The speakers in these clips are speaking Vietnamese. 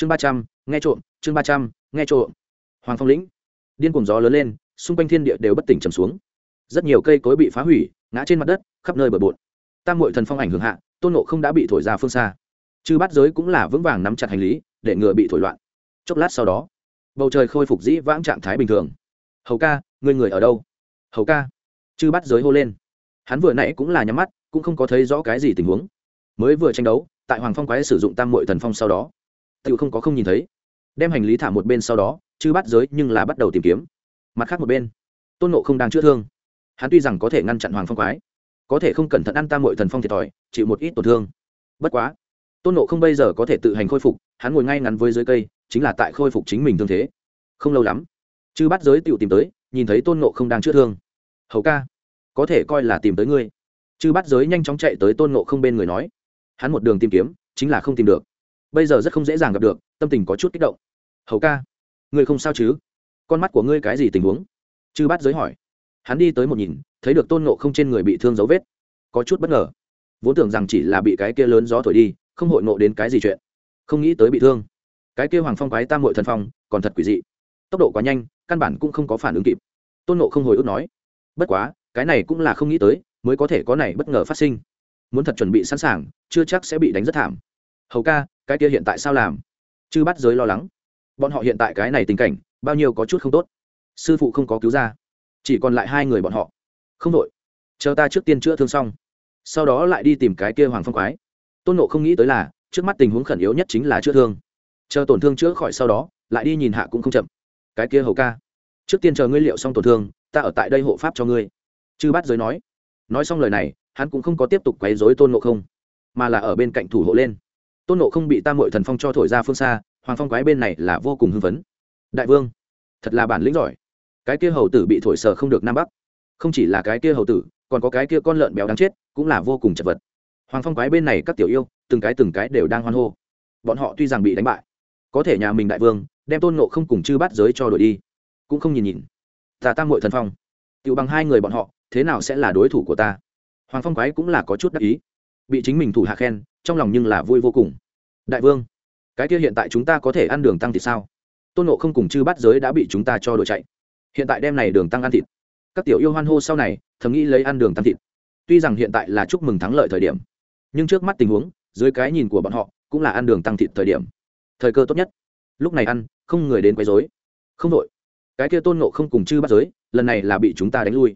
chương ba trăm, nghe trộm, chương ba trăm, nghe trộm. Hoàng phong lĩnh. Điên cùng gió lớn lên, xung quanh thiên địa đều bất tỉnh trầm xuống. Rất nhiều cây cối bị phá hủy, ngã trên mặt đất, khắp nơi bờ bộn. Tam mội thần phong ảnh hưởng hạ, tôn nộ không đã bị thổi ra phương xa. Chư bát giới cũng là vững vàng nắm chặt hành lý, để ngừa bị thổi loạn. Chốc lát sau đó, bầu trời khôi phục dĩ vãng trạng thái bình thường. Hầu ca người người ở đâu? Hầu ca. Chư bát giới hô lên. Hắn vừa nãy cũng là nhắm mắt, cũng không có thấy rõ cái gì tình huống. Mới vừa tranh đấu, tại hoàng phong quái sử dụng tam mội thần phong sau đó tự không có không nhìn thấy. Đem hành lý thả một bên sau đó, chư bắt giới nhưng là bắt đầu tìm kiếm. Mặt khác một bên, tôn nộ không đang chữa thương. Hắn tuy rằng có thể ngăn chặn hoàng phong quái, có thể không cẩn thận ăn tam mội thần phong thiệt thòi, chịu một ít tổn thương. Bất quá, tôn nộ không bây giờ có thể tự hành khôi phục, hắn ngồi ngay ngắn với dưới cây, chính là tại khôi phục chính mình thương thế. Không lâu lắm, chư bắt giới tựu tìm tới, nhìn thấy tôn nộ không đang chữa thương. Hầu ca, có thể coi là tìm tới ngươi. Chư bắt giới nhanh chóng chạy tới tôn nộ không bên người nói. Hắn một đường tìm kiếm, chính là không tìm được bây giờ rất không dễ dàng gặp được, tâm tình có chút kích động. Hầu ca ngươi không sao chứ? Con mắt của ngươi cái gì tình huống? Chư bát giới hỏi. Hắn đi tới một nhìn, thấy được tôn nộ không trên người bị thương dấu vết. Có chút bất ngờ. Vốn tưởng rằng chỉ là bị cái kia lớn gió thổi đi, không hội nộ đến cái gì chuyện. Không nghĩ tới bị thương. Cái kia hoàng phong quái tam hội thần phong, còn thật quỷ dị. Tốc độ quá nhanh, căn bản cũng không có phản ứng kịp. Tôn nộ không hồi ức nói. Bất quá, cái này cũng là không nghĩ tới, mới có thể có này bất ngờ phát sinh. Muốn thật chuẩn bị sẵn sàng, chưa chắc sẽ bị đánh rất thảm. Hầu ca cái kia hiện tại sao làm? Chư bắt giới lo lắng. Bọn họ hiện tại cái này tình cảnh, bao nhiêu có chút không tốt. Sư phụ không có cứu ra, chỉ còn lại hai người bọn họ. Không đội chờ ta trước tiên chữa thương xong. Sau đó lại đi tìm cái kia hoàng phong quái. Tôn nộ không nghĩ tới là, trước mắt tình huống khẩn yếu nhất chính là chữa thương. Chờ tổn thương chữa khỏi sau đó, lại đi nhìn hạ cũng không chậm. Cái kia hầu ca, trước tiên chờ ngươi liệu xong tổn thương, ta ở tại đây hộ pháp cho ngươi. Chư bát giới nói. Nói xong lời này, hắn cũng không có tiếp tục quấy dối tôn nộ không, mà là ở bên cạnh thủ hộ lên tôn nộ không bị tam mội thần phong cho thổi ra phương xa, hoàng phong quái bên này là vô cùng hưng phấn. Đại vương, thật là bản lĩnh giỏi. Cái kia hầu tử bị thổi sờ không được nam bắc. Không chỉ là cái kia hầu tử, còn có cái kia con lợn béo đáng chết, cũng là vô cùng chật vật. Hoàng phong quái bên này các tiểu yêu, từng cái từng cái đều đang hoan hô. Bọn họ tuy rằng bị đánh bại, có thể nhà mình đại vương, đem tôn nộ không cùng chư bắt giới cho đổi đi. Cũng không nhìn nhìn. Ta tam mội thần phong. Tự bằng hai người bọn họ, thế nào sẽ là đối thủ của ta? Hoàng phong quái cũng là có chút đắc ý bị chính mình thủ hạ khen, trong lòng nhưng là vui vô cùng. Đại vương, cái kia hiện tại chúng ta có thể ăn đường tăng thì sao? Tôn nộ không cùng chư bắt giới đã bị chúng ta cho đổi chạy. Hiện tại đem này đường tăng ăn thịt. Các tiểu yêu hoan hô sau này, thầm nghĩ lấy ăn đường tăng thịt. Tuy rằng hiện tại là chúc mừng thắng lợi thời điểm, nhưng trước mắt tình huống, dưới cái nhìn của bọn họ, cũng là ăn đường tăng thịt thời điểm. Thời cơ tốt nhất. Lúc này ăn, không người đến quấy dối không đội. Cái kia tôn nộ không cùng chư bắt giới, lần này là bị chúng ta đánh lui.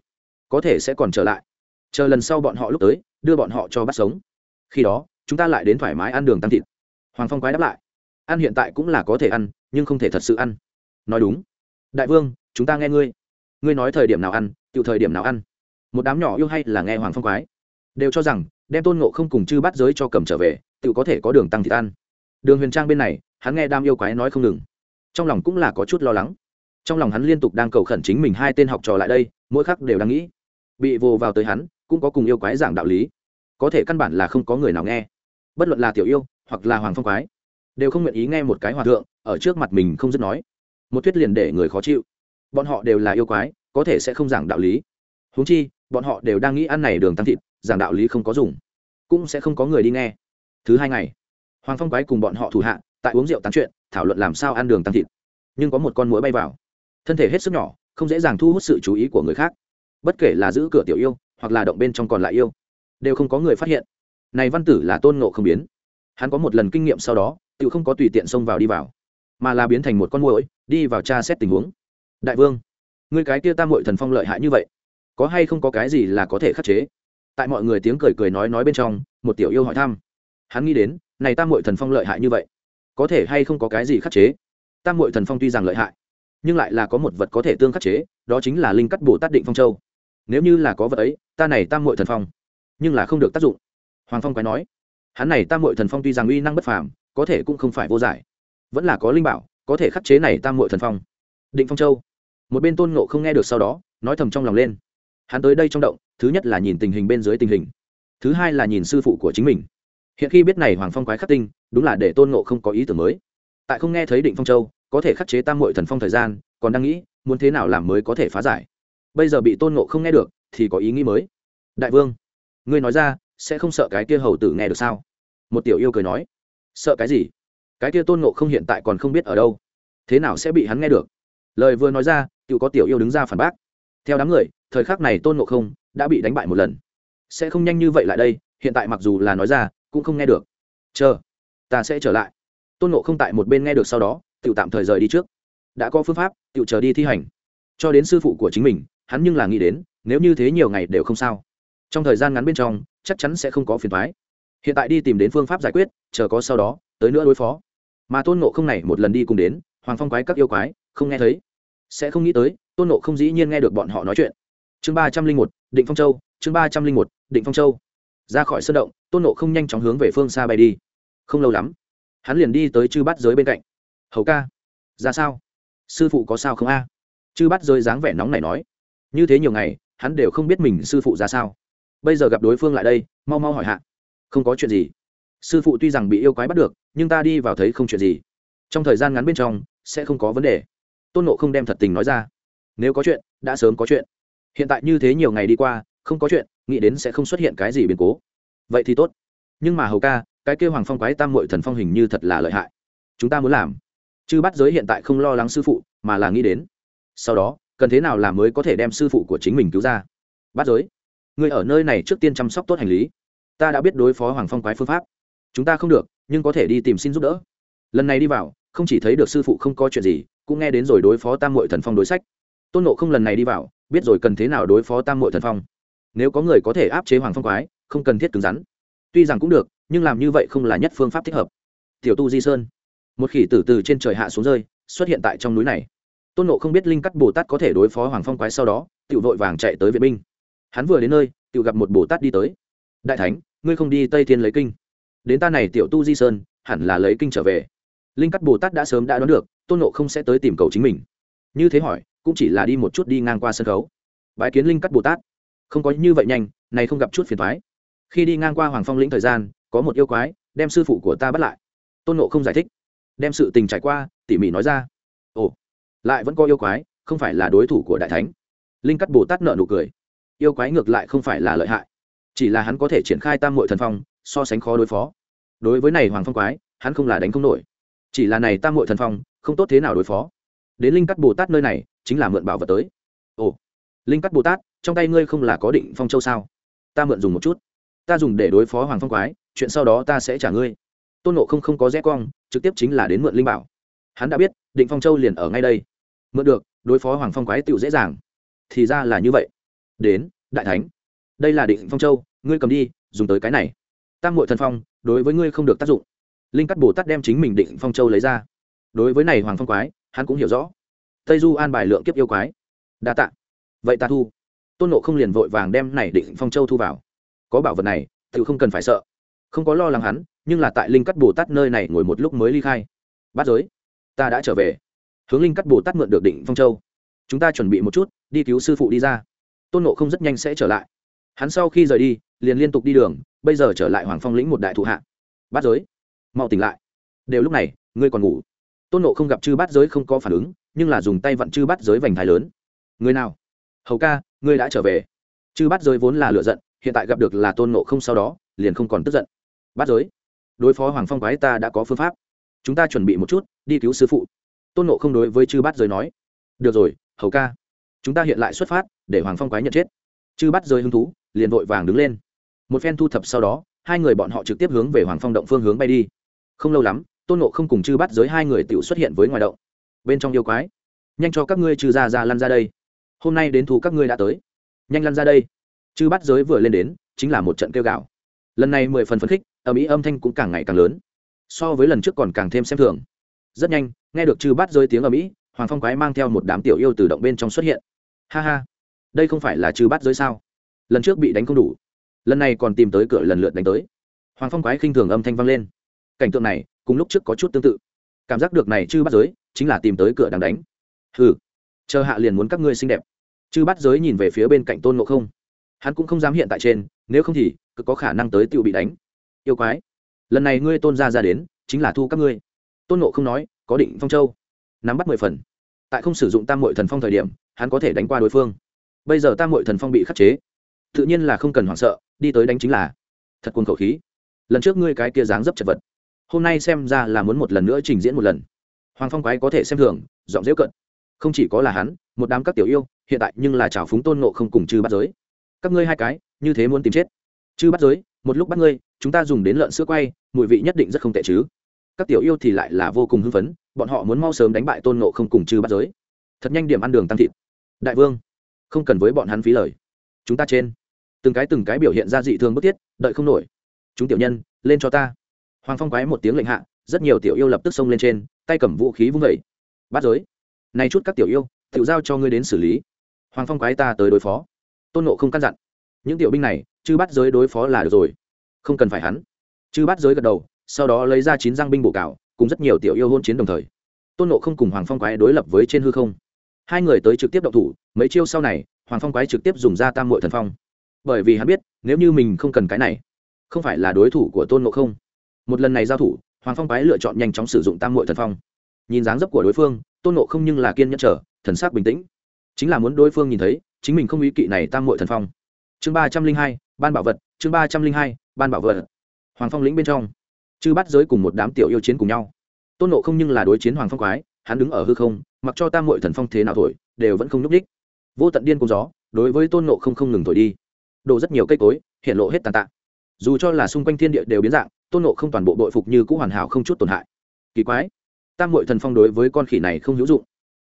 Có thể sẽ còn trở lại. Chờ lần sau bọn họ lúc tới đưa bọn họ cho bắt sống. Khi đó, chúng ta lại đến thoải mái ăn đường tăng thịt. Hoàng phong quái đáp lại. Ăn hiện tại cũng là có thể ăn, nhưng không thể thật sự ăn. Nói đúng. Đại vương, chúng ta nghe ngươi. Ngươi nói thời điểm nào ăn tự thời điểm nào ăn. Một đám nhỏ yêu hay là nghe hoàng phong quái. Đều cho rằng, đem tôn ngộ không cùng chư bắt giới cho cầm trở về tự có thể có đường tăng thịt ăn. Đường huyền trang bên này, hắn nghe đam yêu quái nói không ngừng. Trong lòng cũng là có chút lo lắng. Trong lòng hắn liên tục đang cầu khẩn chính mình hai tên học trò lại đây, mỗi khắc đều đang nghĩ. Bị vồ vào tới hắn cũng có cùng yêu quái giảng đạo lý. Có thể căn bản là không có người nào nghe. Bất luận là tiểu yêu hoặc là hoàng phong quái, đều không nguyện ý nghe một cái hòa thượng ở trước mặt mình không dứt nói. Một thuyết liền để người khó chịu. Bọn họ đều là yêu quái, có thể sẽ không giảng đạo lý. Húng chi, bọn họ đều đang nghĩ ăn này đường tăng thịt, giảng đạo lý không có dùng, cũng sẽ không có người đi nghe. Thứ hai ngày, hoàng phong quái cùng bọn họ thủ hạ, tại uống rượu tán chuyện, thảo luận làm sao ăn đường tăng thịt. Nhưng có một con mũi bay vào. Thân thể hết sức nhỏ, không dễ dàng thu hút sự chú ý của người khác. Bất kể là giữ cửa tiểu yêu hoặc là động bên trong còn lại yêu, đều không có người phát hiện. Này văn tử là tôn ngộ không biến. Hắn có một lần kinh nghiệm sau đó, tự không có tùy tiện xông vào đi vào, mà là biến thành một con muỗi, đi vào tra xét tình huống. Đại vương người cái kia tam muội thần phong lợi hại như vậy, có hay không có cái gì là có thể khắc chế? Tại mọi người tiếng cười cười nói nói bên trong, một tiểu yêu hỏi thăm. Hắn nghĩ đến, này tam muội thần phong lợi hại như vậy, có thể hay không có cái gì khắc chế? Tam muội thần phong tuy rằng lợi hại, nhưng lại là có một vật có thể tương khắc chế, đó chính là linh cắt bồ tát định phong châu nếu như là có vật ấy, ta này tam muội thần phong, nhưng là không được tác dụng. Hoàng phong quái nói, hắn này tam muội thần phong tuy rằng uy năng bất phàm, có thể cũng không phải vô giải, vẫn là có linh bảo, có thể khắc chế này tam muội thần phong. Định phong châu, một bên tôn ngộ không nghe được sau đó, nói thầm trong lòng lên. Hắn tới đây trong động, thứ nhất là nhìn tình hình bên dưới tình hình, thứ hai là nhìn sư phụ của chính mình. Hiện khi biết này hoàng phong quái khắc tinh, đúng là để tôn ngộ không có ý tưởng mới. Tại không nghe thấy định phong châu, có thể khắc chế tam muội thần phong thời gian, còn đang nghĩ, muốn thế nào làm mới có thể phá giải bây giờ bị tôn ngộ không nghe được, thì có ý nghĩ mới. Đại vương, ngươi nói ra, sẽ không sợ cái kia hầu tử nghe được sao? Một tiểu yêu cười nói. Sợ cái gì? Cái kia tôn ngộ không hiện tại còn không biết ở đâu. Thế nào sẽ bị hắn nghe được? Lời vừa nói ra tự có tiểu yêu đứng ra phản bác. Theo đám người, thời khắc này tôn ngộ không đã bị đánh bại một lần. Sẽ không nhanh như vậy lại đây, hiện tại mặc dù là nói ra, cũng không nghe được. Chờ, ta sẽ trở lại. Tôn ngộ không tại một bên nghe được sau đó tự tạm thời rời đi trước. Đã có phương pháp tự chờ đi thi hành. Cho đến sư phụ của chính mình hắn nhưng là nghĩ đến, nếu như thế nhiều ngày đều không sao, trong thời gian ngắn bên trong, chắc chắn sẽ không có phiền thoái hiện tại đi tìm đến phương pháp giải quyết, chờ có sau đó, tới nữa đối phó. Mà tôn nộ không này một lần đi cùng đến, hoàng phong quái các yêu quái, không nghe thấy. Sẽ không nghĩ tới, tôn nộ không dĩ nhiên nghe được bọn họ nói chuyện. Chương ba trăm linh một, định phong châu, chương ba trăm linh một, định phong châu. Ra khỏi sân động, tôn nộ không nhanh chóng hướng về phương xa bay đi. Không lâu lắm, hắn liền đi tới chư bắt giới bên cạnh. Hầu ca, ra sao? Sư phụ có sao không a? Chư bắt giới dáng vẻ nóng này nói như thế nhiều ngày, hắn đều không biết mình sư phụ ra sao. Bây giờ gặp đối phương lại đây, mau mau hỏi hạ. Không có chuyện gì. Sư phụ tuy rằng bị yêu quái bắt được, nhưng ta đi vào thấy không chuyện gì. Trong thời gian ngắn bên trong, sẽ không có vấn đề. Tôn nộ không đem thật tình nói ra. Nếu có chuyện, đã sớm có chuyện. Hiện tại như thế nhiều ngày đi qua, không có chuyện, nghĩ đến sẽ không xuất hiện cái gì biến cố. Vậy thì tốt. Nhưng mà hầu ca, cái kêu hoàng phong quái tam mội thần phong hình như thật là lợi hại. Chúng ta muốn làm. Chứ bắt giới hiện tại không lo lắng sư phụ, mà là nghĩ đến. Sau đó cần thế nào làm mới có thể đem sư phụ của chính mình cứu ra? Bắt giới người ở nơi này trước tiên chăm sóc tốt hành lý. Ta đã biết đối phó hoàng phong quái phương pháp. Chúng ta không được, nhưng có thể đi tìm xin giúp đỡ. Lần này đi vào, không chỉ thấy được sư phụ không có chuyện gì, cũng nghe đến rồi đối phó tam mội thần phong đối sách. Tôn nộ không lần này đi vào, biết rồi cần thế nào đối phó tam mội thần phong. Nếu có người có thể áp chế hoàng phong quái, không cần thiết cứng rắn. Tuy rằng cũng được, nhưng làm như vậy không là nhất phương pháp thích hợp. Tiểu tu di sơn, một khỉ tử từ trên trời hạ xuống rơi, xuất hiện tại trong núi này tôn nộ không biết linh cắt bồ tát có thể đối phó hoàng phong quái sau đó tự vội vàng chạy tới viện binh. Hắn vừa đến nơi tự gặp một bồ tát đi tới. Đại thánh, ngươi không đi tây thiên lấy kinh? Đến ta này tiểu tu di sơn, hẳn là lấy kinh trở về. Linh cắt bồ tát đã sớm đã đoán được, tôn nộ không sẽ tới tìm cầu chính mình. Như thế hỏi, cũng chỉ là đi một chút đi ngang qua sân khấu. Bãi kiến linh cắt bồ tát. Không có như vậy nhanh, này không gặp chút phiền thoái khi đi ngang qua hoàng phong lĩnh thời gian, có một yêu quái, đem sư phụ của ta bắt lại. Tôn nộ không giải thích. Đem sự tình trải qua, tỉ mỉ nói ra lại vẫn có yêu quái, không phải là đối thủ của đại thánh. Linh cắt bồ tát nợ nụ cười. Yêu quái ngược lại không phải là lợi hại. Chỉ là hắn có thể triển khai tam mội thần phong, so sánh khó đối phó. Đối với này hoàng phong quái, hắn không là đánh không nổi. Chỉ là này tam mội thần phong, không tốt thế nào đối phó. Đến linh cắt bồ tát nơi này, chính là mượn bảo vật tới. Ồ, linh cắt bồ tát, trong tay ngươi không là có định phong châu sao? Ta mượn dùng một chút. Ta dùng để đối phó hoàng phong quái, chuyện sau đó ta sẽ trả ngươi. Tôn nộ không không có rẽ cong, trực tiếp chính là đến mượn linh bảo. Hắn đã biết, định phong châu liền ở ngay đây mượn được, đối phó hoàng phong quái tựu dễ dàng. Thì ra là như vậy. Đến, đại thánh. Đây là định phong châu, ngươi cầm đi, dùng tới cái này. Tam hội thần phong, đối với ngươi không được tác dụng. Linh cắt bồ tát đem chính mình định phong châu lấy ra. Đối với này hoàng phong quái, hắn cũng hiểu rõ. Tây du an bài lượng kiếp yêu quái. Đa tạ. Vậy ta thu. Tôn nộ không liền vội vàng đem này định phong châu thu vào. Có bảo vật này tự không cần phải sợ. Không có lo lắng hắn, nhưng là tại linh cắt bồ tát nơi này ngồi một lúc mới ly khai. Bắt giới, ta đã trở về hướng linh cắt bồ tát mượn được định phong châu. Chúng ta chuẩn bị một chút, đi cứu sư phụ đi ra. Tôn nộ không rất nhanh sẽ trở lại. Hắn sau khi rời đi, liền liên tục đi đường, bây giờ trở lại hoàng phong lĩnh một đại thụ hạ. Bát giới. Mau tỉnh lại. Đều lúc này, ngươi còn ngủ. Tôn nộ không gặp chư bát giới không có phản ứng, nhưng là dùng tay vặn chư bát giới vành thái lớn. Người nào? Hầu ca, ngươi đã trở về. Chư bát giới vốn là lựa giận, hiện tại gặp được là tôn nộ không sau đó, liền không còn tức giận. Bát giới. Đối phó hoàng phong quái ta đã có phương pháp. Chúng ta chuẩn bị một chút, đi cứu sư phụ tôn nộ không đối với chư bát giới nói, được rồi, hầu ca, chúng ta hiện lại xuất phát, để hoàng phong quái nhận chết. Chư bát giới hứng thú, liền vội vàng đứng lên. Một phen thu thập sau đó, hai người bọn họ trực tiếp hướng về hoàng phong động phương hướng bay đi. Không lâu lắm, tôn nộ không cùng chư bắt giới hai người tự xuất hiện với ngoài động. Bên trong yêu quái, nhanh cho các ngươi trừ ra ra lăn ra đây. Hôm nay đến thù các ngươi đã tới. Nhanh lăn ra đây. Chư bắt giới vừa lên đến, chính là một trận kêu gạo lần này mười phần phấn khích, âm mỹ âm thanh cũng càng ngày càng lớn. So với lần trước còn càng thêm xem thường rất nhanh, nghe được chư bát giới tiếng ở mỹ hoàng phong quái mang theo một đám tiểu yêu từ động bên trong xuất hiện. Ha ha, đây không phải là chư bát giới sao? Lần trước bị đánh không đủ, lần này còn tìm tới cửa lần lượt đánh tới. Hoàng phong quái khinh thường âm thanh vang lên. Cảnh tượng này, cùng lúc trước có chút tương tự. Cảm giác được này chư bắt giới, chính là tìm tới cửa đang đánh. Hừ, chờ hạ liền muốn các ngươi xinh đẹp. Chư bắt giới nhìn về phía bên cạnh tôn ngộ không. Hắn cũng không dám hiện tại trên, nếu không thì cực có khả năng tới tự bị đánh. Yêu quái, lần này ngươi tôn ra ra đến, chính là thu các ngươi tôn ngộ không nói, có định phong châu. Nắm bắt mười phần. Tại không sử dụng tam mội thần phong thời điểm, hắn có thể đánh qua đối phương. Bây giờ tam mội thần phong bị khắc chế, tự nhiên là không cần hoảng sợ, đi tới đánh chính là thật cuồng khẩu khí. Lần trước ngươi cái kia dáng dấp chật vật, hôm nay xem ra là muốn một lần nữa trình diễn một lần. Hoàng phong quái có thể xem thường, giọng dễu cận không chỉ có là hắn, một đám các tiểu yêu, hiện tại nhưng là trào phúng tôn nộ không cùng chư bắt giới. Các ngươi hai cái, như thế muốn tìm chết? Chư bắt giới, một lúc bắt ngươi, chúng ta dùng đến lợn sữa quay, mùi vị nhất định rất không tệ chứ các tiểu yêu thì lại là vô cùng hưng phấn, bọn họ muốn mau sớm đánh bại tôn nộ không cùng chư bắt giới. Thật nhanh điểm ăn đường tăng thịt. Đại vương, không cần với bọn hắn phí lời. Chúng ta trên. Từng cái từng cái biểu hiện ra dị thường bất tiết đợi không nổi. Chúng tiểu nhân, lên cho ta. Hoàng phong quái một tiếng lệnh hạ, rất nhiều tiểu yêu lập tức xông lên trên, tay cầm vũ khí vung vẩy bắt giới. Này chút các tiểu yêu tự giao cho ngươi đến xử lý. Hoàng phong quái ta tới đối phó. Tôn nộ không căn dặn. Những tiểu binh này, chư bắt giới đối phó là được rồi. Không cần phải hắn. Chư bắt giới gật đầu sau đó lấy ra chín giang binh bổ cạo cùng rất nhiều tiểu yêu hôn chiến đồng thời. Tôn nộ không cùng hoàng phong quái đối lập với trên hư không. Hai người tới trực tiếp động thủ, mấy chiêu sau này, hoàng phong quái trực tiếp dùng ra tam mội thần phong. Bởi vì hắn biết, nếu như mình không cần cái này, không phải là đối thủ của tôn nộ không. Một lần này giao thủ, hoàng phong quái lựa chọn nhanh chóng sử dụng tam mội thần phong. Nhìn dáng dấp của đối phương, tôn nộ không nhưng là kiên nhẫn trở thần sắc bình tĩnh. Chính là muốn đối phương nhìn thấy, chính mình không ý kỵ này tam mội thần phong. Chương ba trăm linh hai, ban bảo vật, chương ba trăm linh hai, ban bảo vật. Hoàng phong lĩnh bên trong chư bắt giới cùng một đám tiểu yêu chiến cùng nhau. Tôn nộ không nhưng là đối chiến hoàng phong quái hắn đứng ở hư không mặc cho tam mội thần phong thế nào thổi đều vẫn không n ú c đích vô tận điên cùng gió đối với tôn nộ không không ngừng thổi đi. Đổ rất nhiều cây cối hiện lộ hết tàn tạ. Dù cho là xung quanh thiên địa đều biến dạng tôn nộ không toàn bộ đội phục như cũ hoàn hảo không chút tổn hại. Kỳ quái tam mội thần phong đối với con khỉ này không hữu dụng.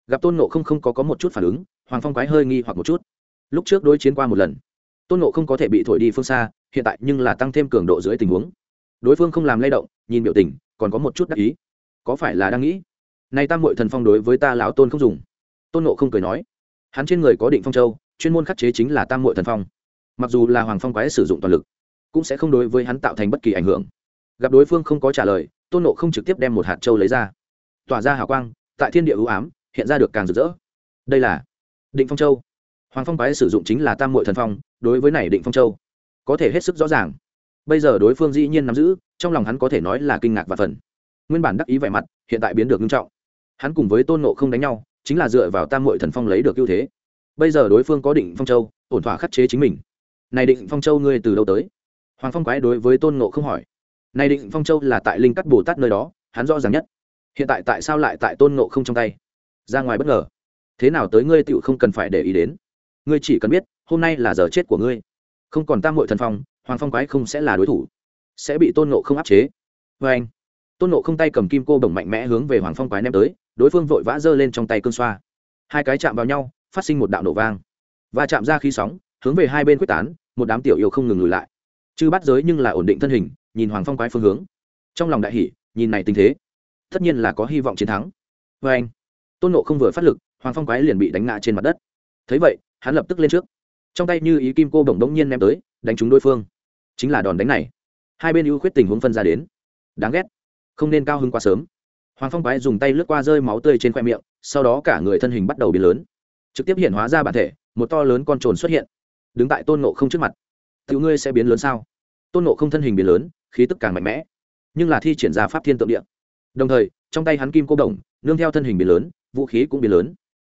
Gặp tôn nộ không không có, có một chút phản ứng hoàng phong quái hơi nghi hoặc một chút. Lúc trước đối chiến qua một lần tôn nộ không có thể bị thổi đi phương xa hiện tại nhưng là tăng thêm cường độ dưới tình huống đối phương không làm lay động, nhìn biểu tình, còn có một chút đắc ý. Có phải là đang nghĩ nay tam mội thần phong đối với ta lão tôn không dùng. Tôn nộ không cười nói, hắn trên người có định phong châu, chuyên môn khắc chế chính là tam mội thần phong. Mặc dù là hoàng phong quái sử dụng toàn lực, cũng sẽ không đối với hắn tạo thành bất kỳ ảnh hưởng. Gặp đối phương không có trả lời, tôn nộ không trực tiếp đem một hạt châu lấy ra. Tỏa ra hào quang, tại thiên địa ưu ám, hiện ra được càng rực rỡ. Đây là định phong châu. Hoàng phong quái sử dụng chính là tam mội thần phong, đối với này định phong châu, có thể hết sức rõ ràng bây giờ đối phương dĩ nhiên nắm giữ, trong lòng hắn có thể nói là kinh ngạc và phần nguyên bản đắc ý vẻ mặt, hiện tại biến được nghiêm trọng. Hắn cùng với tôn nộ không đánh nhau, chính là dựa vào tam mội thần phong lấy được ưu thế. Bây giờ đối phương có định phong châu, ổn thỏa khắc chế chính mình. Này định phong châu ngươi từ đâu tới? Hoàng phong quái đối với tôn nộ không hỏi. Này định phong châu là tại linh cắt bồ tát nơi đó, hắn rõ ràng nhất. Hiện tại tại sao lại tại tôn nộ không trong tay? Ra ngoài bất ngờ. Thế nào tới ngươi tựu không cần phải để ý đến. Ngươi chỉ cần biết, hôm nay là giờ chết của ngươi. Không còn tam mội thần phong hoàng phong quái không sẽ là đối thủ, sẽ bị tôn nộ không áp chế. Vê anh, tôn nộ không tay cầm kim cô bồng mạnh mẽ hướng về hoàng phong quái ném tới, đối phương vội vã giơ lên trong tay cơn xoa. Hai cái chạm vào nhau, phát sinh một đạo nổ vang. Và chạm ra khí sóng, hướng về hai bên quyết tán, một đám tiểu yêu không ngừng lùi lại. Chư bắt giới nhưng là ổn định thân hình, nhìn hoàng phong quái phương hướng. Trong lòng đại hỷ nhìn này tình thế, tất nhiên là có hy vọng chiến thắng. Vê anh, tôn nộ không vừa phát lực, hoàng phong quái liền bị đánh ngã trên mặt đất. Thấy vậy, hắn lập tức lên trước. Trong tay như ý kim cô bổng đống nhiên ném tới, đánh trúng đối phương chính là đòn đánh này. Hai bên ưu khuyết tình huống phân ra đến. Đáng ghét. Không nên cao hơn quá sớm. Hoàng phong quái dùng tay lướt qua rơi máu tươi trên khoe miệng, sau đó cả người thân hình bắt đầu biến lớn. Trực tiếp hiện hóa ra bản thể, một to lớn con trồn xuất hiện. Đứng tại tôn nộ không trước mặt. Tiểu ngươi sẽ biến lớn sao? Tôn nộ không thân hình biến lớn, khí tức càng mạnh mẽ, nhưng là thi triển ra pháp thiên tượng địa. Đồng thời, trong tay hắn kim cô đồng, nương theo thân hình biến lớn, vũ khí cũng biến lớn.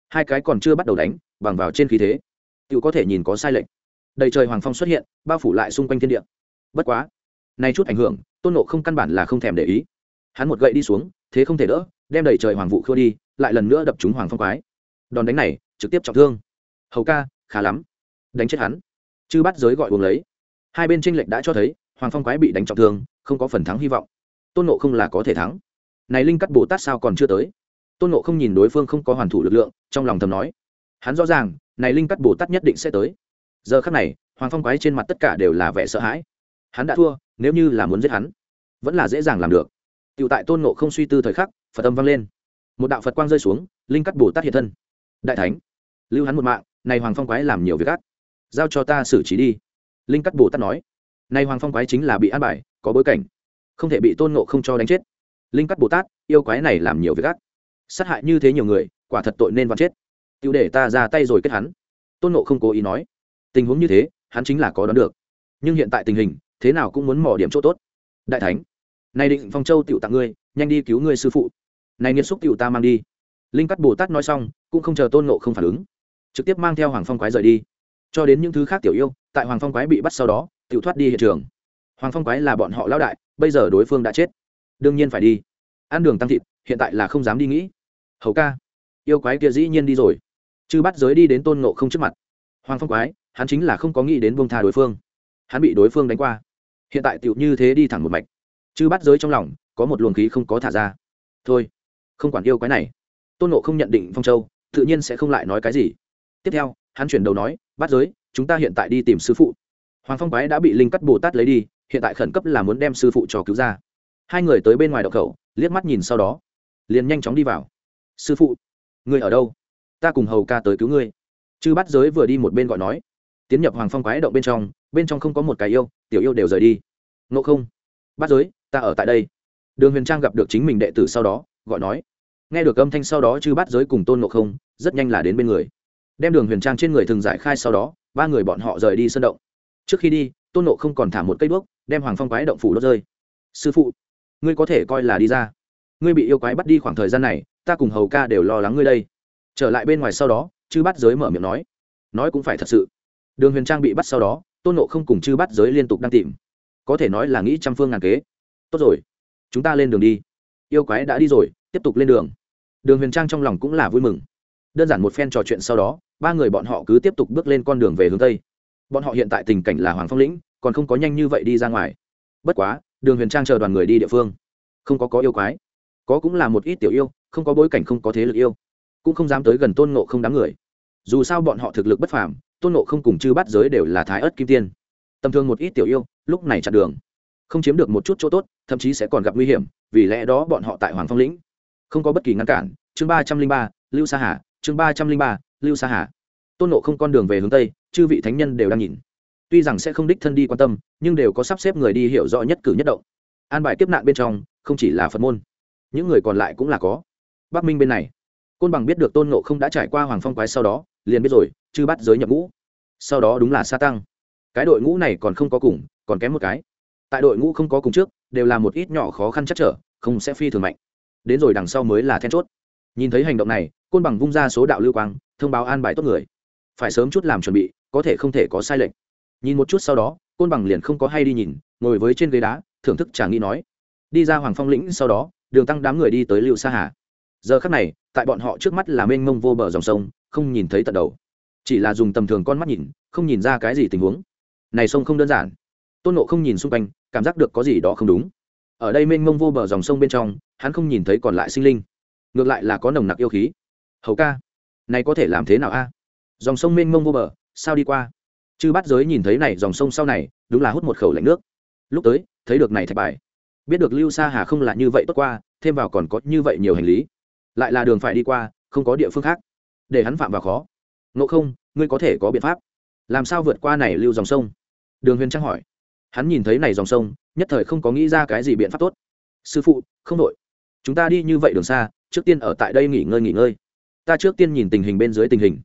Hai cái còn chưa bắt đầu đánh, bằng vào trên khí thế. Tiểu có thể nhìn có sai lệch đầy trời hoàng phong xuất hiện, bao phủ lại xung quanh thiên địa. Bất quá nay chút ảnh hưởng, tôn nộ không căn bản là không thèm để ý. Hắn một gậy đi xuống, thế không thể đỡ, đem đầy trời hoàng vụ khua đi, lại lần nữa đập trúng hoàng phong quái. Đòn đánh này, trực tiếp trọng thương. Hầu ca, khá lắm. Đánh chết hắn. Chư bắt giới gọi uống lấy. Hai bên tranh lệch đã cho thấy, hoàng phong quái bị đánh trọng thương, không có phần thắng hy vọng. Tôn nộ không là có thể thắng. Này linh cắt bồ tát sao còn chưa tới? Tôn nộ không nhìn đối phương không có hoàn thủ lực lượng, trong lòng thầm nói. Hắn rõ ràng, này linh cắt bồ tát nhất định sẽ tới giờ khắc này, hoàng phong quái trên mặt tất cả đều là vẻ sợ hãi. Hắn đã thua, nếu như là muốn giết hắn, vẫn là dễ dàng làm được. Tựu tại tôn nộ không suy tư thời khắc, phật âm vang lên. Một đạo phật quang rơi xuống, linh cắt bồ tát hiện thân. Đại thánh, lưu hắn một mạng, này hoàng phong quái làm nhiều việc gắt giao cho ta xử trí đi. Linh cắt bồ tát nói. Nay hoàng phong quái chính là bị an bài, có bối cảnh. Không thể bị tôn nộ không cho đánh chết. Linh cắt bồ tát, yêu quái này làm nhiều việc gắt sát hại như thế nhiều người, quả thật tội nên vặt chết. Tiêu để ta ra tay rồi kết hắn. Tôn nộ không cố ý nói tình huống như thế, hắn chính là có đón được. Nhưng hiện tại tình hình, thế nào cũng muốn mỏ điểm chỗ tốt. Đại thánh này định phong châu tựu tặng ngươi, nhanh đi cứu ngươi sư phụ. Này nghiệt xúc tựu ta mang đi. Linh cắt bồ tát nói xong, cũng không chờ tôn nộ không phản ứng. Trực tiếp mang theo hoàng phong quái rời đi. Cho đến những thứ khác tiểu yêu, tại hoàng phong quái bị bắt sau đó tựu thoát đi hiện trường. Hoàng phong quái là bọn họ lao đại, bây giờ đối phương đã chết. Đương nhiên phải đi. Ăn đường tăng thịt, hiện tại là không dám đi nghĩ. Hầu ca, yêu quái kia dĩ nhiên đi rồi. Chư bắt giới đi đến tôn nộ không trước mặt. Hoàng phong quái hắn chính là không có nghĩ đến buông tha đối phương. Hắn bị đối phương đánh qua. Hiện tại tựu như thế đi thẳng một mạch. Chư bắt giới trong lòng, có một luồng khí không có thả ra. Thôi, không quản yêu quái này. Tôn nộ không nhận định phong châu, tự nhiên sẽ không lại nói cái gì. Tiếp theo, hắn chuyển đầu nói, bắt giới, chúng ta hiện tại đi tìm sư phụ. Hoàng phong quái đã bị linh cắt bồ tát lấy đi, hiện tại khẩn cấp là muốn đem sư phụ cho cứu ra. Hai người tới bên ngoài đậu khẩu, liếc mắt nhìn sau đó, liền nhanh chóng đi vào. Sư phụ, ngươi ở đâu? Ta cùng hầu ca tới cứu ngươi. Chư bắt giới vừa đi một bên gọi nói tiến nhập hoàng phong quái động bên trong bên trong không có một cái yêu, tiểu yêu đều rời đi. Ngộ không? Bắt giới, ta ở tại đây. Đường huyền trang gặp được chính mình đệ tử sau đó, gọi nói. Nghe được âm thanh sau đó chư bắt giới cùng tôn ngộ không, rất nhanh là đến bên người. Đem đường huyền trang trên người thường giải khai sau đó, ba người bọn họ rời đi sân động. Trước khi đi, tôn nộ không còn thả một cây đuốc, đem hoàng phong quái động phủ đốt rơi. Sư phụ, ngươi có thể coi là đi ra. Ngươi bị yêu quái bắt đi khoảng thời gian này, ta cùng hầu ca đều lo lắng ngươi đây. Trở lại bên ngoài sau đó, chư bắt giới mở miệng nói. Nói cũng phải thật sự đường huyền trang bị bắt sau đó, tôn nộ không cùng chư bắt giới liên tục đang tìm. Có thể nói là nghĩ trăm phương ngàn kế. Tốt rồi, chúng ta lên đường đi. Yêu quái đã đi rồi, tiếp tục lên đường. Đường huyền trang trong lòng cũng là vui mừng. Đơn giản một phen trò chuyện sau đó, ba người bọn họ cứ tiếp tục bước lên con đường về hướng tây. Bọn họ hiện tại tình cảnh là hoàng phong lĩnh, còn không có nhanh như vậy đi ra ngoài. Bất quá, đường huyền trang chờ đoàn người đi địa phương. Không có có yêu quái. Có cũng là một ít tiểu yêu, không có bối cảnh không có thế lực yêu. Cũng không dám tới gần tôn nộ không đám người. Dù sao bọn họ thực lực bất phàm tôn nộ không cùng chư bắt giới đều là thái ớt kim tiên. Tầm thường một ít tiểu yêu, lúc này chặn đường. Không chiếm được một chút chỗ tốt, thậm chí sẽ còn gặp nguy hiểm, vì lẽ đó bọn họ tại hoàng phong lĩnh. Không có bất kỳ ngăn cản. Chương ba trăm linh ba, lưu sa hà. Chương ba trăm linh ba, lưu sa hà. Tôn nộ không con đường về hướng tây, chư vị thánh nhân đều đang nhìn. Tuy rằng sẽ không đích thân đi quan tâm, nhưng đều có sắp xếp người đi hiểu rõ nhất cử nhất động. An bài kiếp nạn bên trong, không chỉ là phật môn, những người còn lại cũng là có. Bắc minh bên này, côn bằng biết được tôn nộ không đã trải qua hoàng phong quái sau đó, liền biết rồi, chư bắt giới nhập ngũ sau đó đúng là sa tăng. Cái đội ngũ này còn không có cùng, còn kém một cái. Tại đội ngũ không có cùng trước, đều là một ít nhỏ khó khăn chắc trở, không sẽ phi thường mạnh. Đến rồi đằng sau mới là then chốt. Nhìn thấy hành động này, côn bằng vung ra số đạo lưu quang, thông báo an bài tốt người. Phải sớm chút làm chuẩn bị, có thể không thể có sai lệch. Nhìn một chút sau đó, côn bằng liền không có hay đi nhìn, ngồi với trên ghế đá, thưởng thức trà nghĩ nói. Đi ra hoàng phong lĩnh sau đó, đường tăng đám người đi tới lưu sa hà. Giờ khắc này, tại bọn họ trước mắt là mênh mông vô bờ dòng sông, không nhìn thấy tận đầu chỉ là dùng tầm thường con mắt nhìn, không nhìn ra cái gì tình huống. Này sông không đơn giản. Tôn nộ không nhìn xung quanh, cảm giác được có gì đó không đúng. Ở đây mênh mông vô bờ dòng sông bên trong, hắn không nhìn thấy còn lại sinh linh. Ngược lại là có nồng nặc yêu khí. Hầu ca, này có thể làm thế nào a? Dòng sông mênh mông vô bờ, sao đi qua? Chư bắt giới nhìn thấy này dòng sông sau này, đúng là hút một khẩu lạnh nước. Lúc tới, thấy được này thạch bài. Biết được lưu sa hà không là như vậy tốt qua, thêm vào còn có như vậy nhiều hành lý. Lại là đường phải đi qua, không có địa phương khác. Để hắn phạm vào khó ngộ không, ngươi có thể có biện pháp. Làm sao vượt qua này lưu dòng sông? Đường huyền trang hỏi. Hắn nhìn thấy này dòng sông, nhất thời không có nghĩ ra cái gì biện pháp tốt. Sư phụ, không đội chúng ta đi như vậy đường xa, trước tiên ở tại đây nghỉ ngơi nghỉ ngơi. Ta trước tiên nhìn tình hình bên dưới tình hình.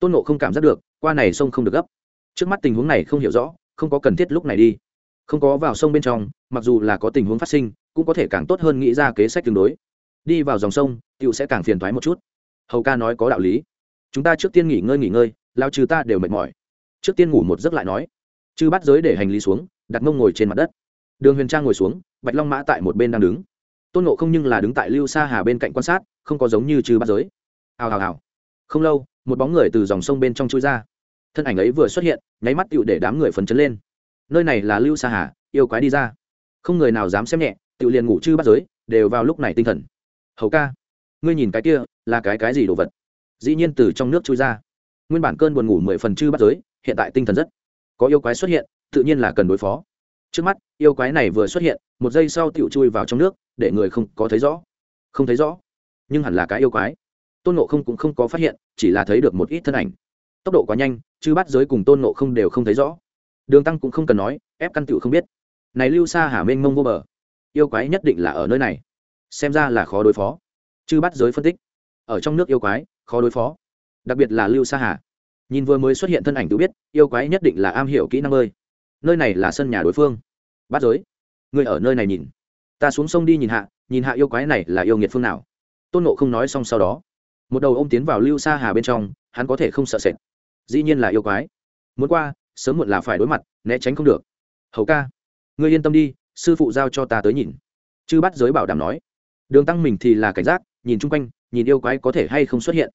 Tôn nộ không cảm giác được, qua này sông không được gấp. Trước mắt tình huống này không hiểu rõ, không có cần thiết lúc này đi. Không có vào sông bên trong, mặc dù là có tình huống phát sinh, cũng có thể càng tốt hơn nghĩ ra kế sách tương đối. Đi vào dòng sông tựu sẽ càng phiền thoái một chút. Hầu ca nói có đạo lý chúng ta trước tiên nghỉ ngơi nghỉ ngơi, lao trừ ta đều mệt mỏi. Trước tiên ngủ một giấc lại nói. Chư bắt giới để hành lý xuống, đặt mông ngồi trên mặt đất. Đường huyền trang ngồi xuống, bạch long mã tại một bên đang đứng. Tôn nộ không nhưng là đứng tại lưu sa hà bên cạnh quan sát, không có giống như chư bắt giới. Hào hào hào. Không lâu, một bóng người từ dòng sông bên trong chui ra. Thân ảnh ấy vừa xuất hiện, nháy mắt tựu để đám người phấn chấn lên. Nơi này là lưu sa hà, yêu quái đi ra. Không người nào dám xem nhẹ, tựu liền ngủ chư bắt giới, đều vào lúc này tinh thần. Hầu ca, ngươi nhìn cái kia, là cái cái gì đồ vật? Dĩ nhiên từ trong nước chui ra. Nguyên bản cơn buồn ngủ mười phần chư bắt giới, hiện tại tinh thần rất có yêu quái xuất hiện, tự nhiên là cần đối phó. Trước mắt, yêu quái này vừa xuất hiện, một giây sau tựu chui vào trong nước, để người không có thấy rõ. Không thấy rõ, nhưng hẳn là cái yêu quái. Tôn nộ không cũng không có phát hiện, chỉ là thấy được một ít thân ảnh. Tốc độ quá nhanh chứ bắt giới cùng tôn nộ không đều không thấy rõ. Đường tăng cũng không cần nói, ép căn tựu không biết. Này lưu xa hà mênh mông vô bờ. Yêu quái nhất định là ở nơi này. Xem ra là khó đối phó. Chư bắt giới phân tích. Ở trong nước yêu quái khó đối phó. Đặc biệt là lưu sa hà. Nhìn vừa mới xuất hiện thân ảnh tự biết, yêu quái nhất định là am hiểu kỹ năng ơi. Nơi này là sân nhà đối phương. Bắt giới. Người ở nơi này nhìn. Ta xuống sông đi nhìn hạ nhìn hạ yêu quái này là yêu nghiệt phương nào. Tôn nộ không nói xong sau đó. Một đầu ô m tiến vào lưu sa hà bên trong, hắn có thể không sợ sệt. Dĩ nhiên là yêu quái. Muốn qua, sớm muộn là phải đối mặt, né tránh không được. Hầu ca, ngươi yên tâm đi, sư phụ giao cho ta tới nhìn. Chư bắt giới bảo đảm nói. Đường tăng mình thì là cảnh giác, nhìn chung quanh, nhìn yêu quái có thể hay không xuất hiện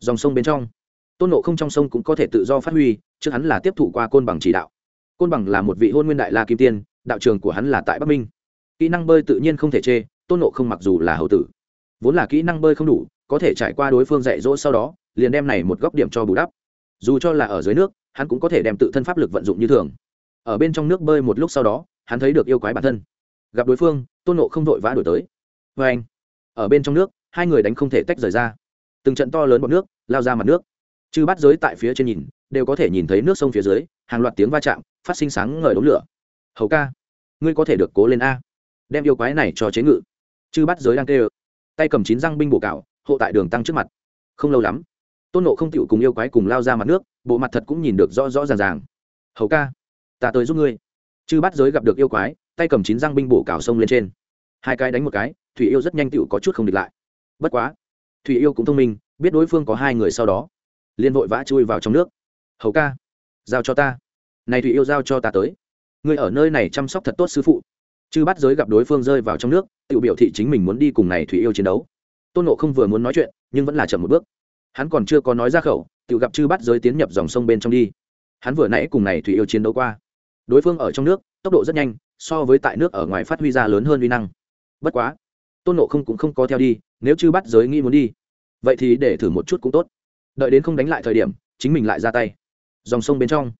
dòng sông bên trong. Tôn nộ không trong sông cũng có thể tự do phát huy, trước hắn là tiếp thụ qua côn bằng chỉ đạo. Côn bằng là một vị hôn nguyên đại la kim tiên, đạo trường của hắn là tại bắc minh. Kỹ năng bơi tự nhiên không thể chê, tôn nộ không mặc dù là hậu tử, vốn là kỹ năng bơi không đủ, có thể trải qua đối phương dạy dỗ sau đó, liền đem này một góc điểm cho bù đắp. Dù cho là ở dưới nước, hắn cũng có thể đem tự thân pháp lực vận dụng như thường. Ở bên trong nước bơi một lúc sau đó, hắn thấy được yêu quái bản thân. Gặp đối phương, tôn nộ không vội vã đổi tới. Vê anh, ở bên trong nước, hai người đánh không thể tách rời ra từng trận to lớn bọt nước lao ra mặt nước. Chư bắt giới tại phía trên nhìn, đều có thể nhìn thấy nước sông phía dưới, hàng loạt tiếng va chạm, phát sinh sáng ngời đống lửa. Hầu ca, ngươi có thể được cố lên a. Đem yêu quái này cho chế ngự. Chư bắt giới đang tê ơ tay cầm chín răng binh bổ cạo hộ tại đường tăng trước mặt. Không lâu lắm, tôn nộ không chịu cùng yêu quái cùng lao ra mặt nước, bộ mặt thật cũng nhìn được rõ rõ ràng ràng. Hầu ca, ta tới giúp ngươi. Chư bắt giới gặp được yêu quái, tay cầm chín răng binh bổ cào sông lên trên. Hai cái đánh một cái, thủy yêu rất nhanh tựu có chút không địch lại. Bất quá thủy yêu cũng thông minh, biết đối phương có hai người sau đó liên vội vã chui vào trong nước. Hầu ca, giao cho ta. Này thủy yêu giao cho ta tới. Người ở nơi này chăm sóc thật tốt sư phụ. Chư bắt giới gặp đối phương rơi vào trong nước tự biểu thị chính mình muốn đi cùng này thủy yêu chiến đấu. Tôn nộ không vừa muốn nói chuyện, nhưng vẫn là chậm một bước. Hắn còn chưa có nói ra khẩu tự gặp chư bắt giới tiến nhập dòng sông bên trong đi. Hắn vừa nãy cùng này thủy yêu chiến đấu qua. Đối phương ở trong nước, tốc độ rất nhanh, so với tại nước ở ngoài phát huy ra lớn hơn uy năng. Bất quá, tôn nộ không cũng không có theo đi nếu chư bắt giới nghĩ muốn đi, vậy thì để thử một chút cũng tốt. Đợi đến không đánh lại thời điểm, chính mình lại ra tay. Dòng sông bên trong,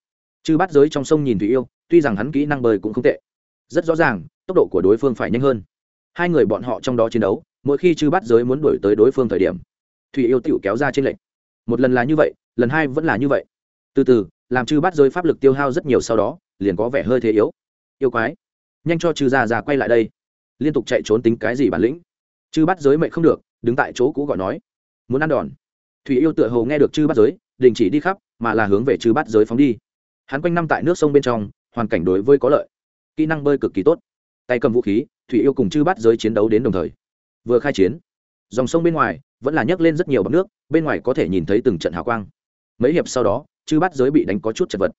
chư bắt giới trong sông nhìn thủy yêu, tuy rằng hắn kỹ năng bơi cũng không tệ, rất rõ ràng, tốc độ của đối phương phải nhanh hơn. Hai người bọn họ trong đó chiến đấu, mỗi khi chư bắt giới muốn đuổi tới đối phương thời điểm, thủy yêu tựu kéo ra trên lệnh một lần là như vậy, lần hai vẫn là như vậy. Từ từ, làm chư bắt giới pháp lực tiêu hao rất nhiều sau đó, liền có vẻ hơi thế yếu. Yêu quái, nhanh cho chư già già quay lại đây. Liên tục chạy trốn tính cái gì bản lĩnh? Chư bắt giới mệnh không được, đứng tại chỗ cũ gọi nói. Muốn ăn đòn. Thủy yêu tựa hồ nghe được chư bắt giới, đình chỉ đi khắp, mà là hướng về chư bắt giới phóng đi. Hắn quanh năm tại nước sông bên trong, hoàn cảnh đối với có lợi. Kỹ năng bơi cực kỳ tốt. Tay cầm vũ khí, thủy yêu cùng chư bắt giới chiến đấu đến đồng thời. Vừa khai chiến, dòng sông bên ngoài vẫn là nhấc lên rất nhiều bọc nước, bên ngoài có thể nhìn thấy từng trận hào quang. Mấy hiệp sau đó, chư bắt giới bị đánh có chút chật vật.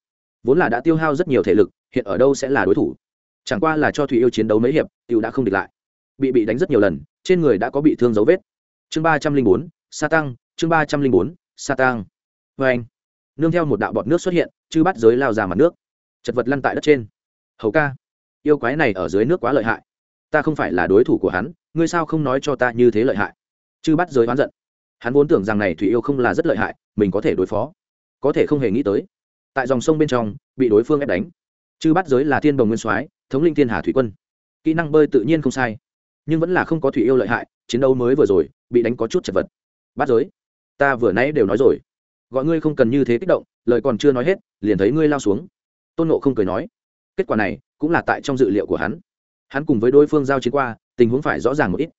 Vốn là đã tiêu hao rất nhiều thể lực, hiện ở đâu sẽ là đối thủ? Chẳng qua là cho thủy yêu chiến đấu mấy hiệp t đã không địch lại bị bị đánh rất nhiều lần, trên người đã có bị thương dấu vết. Chương ba trăm linh bốn, sa tăng, chương ba trăm linh bốn, sa tăng. Vê anh, nương theo một đạo bọt nước xuất hiện, chư bắt giới lao ra mặt nước. Chật vật lăn tại đất trên. Hầu ca, yêu quái này ở dưới nước quá lợi hại. Ta không phải là đối thủ của hắn, ngươi sao không nói cho ta như thế lợi hại? Chư bắt giới oán giận. Hắn vốn tưởng rằng này thủy yêu không là rất lợi hại, mình có thể đối phó. Có thể không hề nghĩ tới. Tại dòng sông bên trong, bị đối phương ép đánh. Chư bắt giới là thiên đồng nguyên soái, thống linh thiên hà thủy quân. Kỹ năng bơi tự nhiên không sai nhưng vẫn là không có thủy yêu lợi hại, chiến đấu mới vừa rồi, bị đánh có chút chật vật. Bắt giới, ta vừa nãy đều nói rồi. Gọi ngươi không cần như thế kích động, lời còn chưa nói hết, liền thấy ngươi lao xuống. Tôn nộ không cười nói. Kết quả này, cũng là tại trong dự liệu của hắn. Hắn cùng với đối phương giao chiến qua, tình huống phải rõ ràng một ít.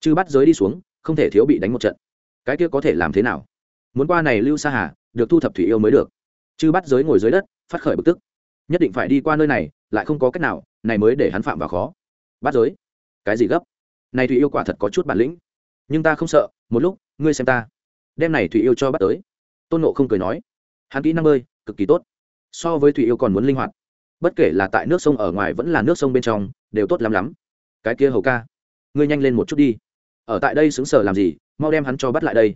Chư bắt giới đi xuống, không thể thiếu bị đánh một trận. Cái kia có thể làm thế nào? Muốn qua này lưu sa hà, được thu thập thủy yêu mới được. Chư bắt giới ngồi dưới đất, phát khởi bực tức. Nhất định phải đi qua nơi này, lại không có cách nào, này mới để hắn phạm vào khó. Bắt giới, cái gì gấp? Này thủy yêu quả thật có chút bản lĩnh. Nhưng ta không sợ, một lúc, ngươi xem ta. Đem này thủy yêu cho bắt tới. Tôn nộ không cười nói. Hắn kỹ năng bơi cực kỳ tốt. So với thủy yêu còn muốn linh hoạt. Bất kể là tại nước sông ở ngoài vẫn là nước sông bên trong, đều tốt lắm lắm. Cái kia hầu ca, ngươi nhanh lên một chút đi. Ở tại đây xứng sở làm gì, mau đem hắn cho bắt lại đây.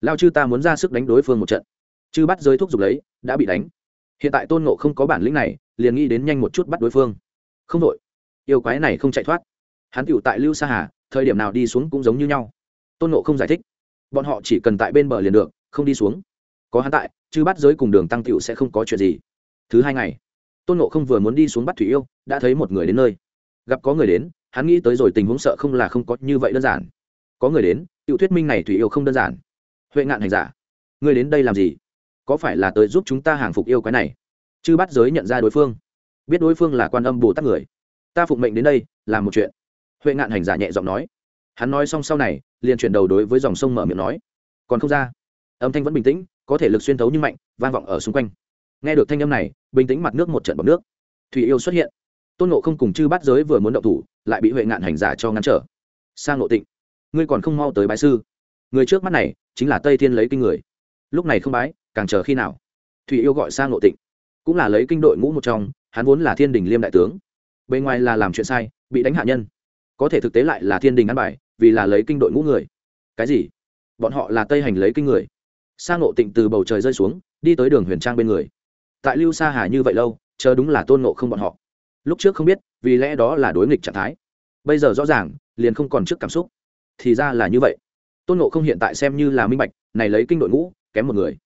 Lao chư ta muốn ra sức đánh đối phương một trận. Chư bắt giới thuốc giục lấy, đã bị đánh. Hiện tại tôn nộ không có bản lĩnh này, liền nghĩ đến nhanh một chút bắt đối phương. Không đội. Yêu quái này không chạy thoát. Hắn tựu tại lưu sa hà thời điểm nào đi xuống cũng giống như nhau. Tôn nộ không giải thích. Bọn họ chỉ cần tại bên bờ liền được, không đi xuống. Có hắn tại chứ bắt giới cùng đường tăng tựu sẽ không có chuyện gì. Thứ hai ngày, tôn nộ không vừa muốn đi xuống bắt thủy yêu, đã thấy một người đến nơi. Gặp có người đến, hắn nghĩ tới rồi tình huống sợ không là không có như vậy đơn giản. Có người đến, tiểu thuyết minh này thủy yêu không đơn giản. Huệ ngạn hành giả, người đến đây làm gì? Có phải là tới giúp chúng ta hàng phục yêu cái này? Chư bắt giới nhận ra đối phương. Biết đối phương là quan âm bồ tát người. Ta phụng mệnh đến đây, làm một chuyện huệ ngạn hành giả nhẹ giọng nói. Hắn nói xong sau này, liền chuyển đầu đối với dòng sông mở miệng nói. Còn không ra. Âm thanh vẫn bình tĩnh, có thể lực xuyên thấu nhưng mạnh, vang vọng ở xung quanh. Nghe được thanh âm này, bình tĩnh mặt nước một trận bọc nước. Thủy yêu xuất hiện. Tôn nộ không cùng chư bắt giới vừa muốn động thủ, lại bị huệ ngạn hành giả cho ngăn trở. Sang nộ tịnh, ngươi còn không mau tới bái sư. Người trước mắt này, chính là tây thiên lấy kinh người. Lúc này không bái, càng chờ khi nào? Thủy yêu gọi sang nộ tịnh, cũng là lấy kinh đội ngũ một trong, hắn vốn là thiên đình liêm đại tướng. Bề ngoài là làm chuyện sai, bị đánh hạ nhân có thể thực tế lại là thiên đình ăn bài, vì là lấy kinh đội ngũ người. Cái gì? Bọn họ là tây hành lấy kinh người. Sang ngộ tịnh từ bầu trời rơi xuống, đi tới đường huyền trang bên người. Tại lưu sa hà như vậy lâu, chờ đúng là tôn nộ không bọn họ. Lúc trước không biết, vì lẽ đó là đối nghịch trạng thái. Bây giờ rõ ràng, liền không còn trước cảm xúc. Thì ra là như vậy. Tôn nộ không hiện tại xem như là minh bạch, này lấy kinh đội ngũ, kém một người.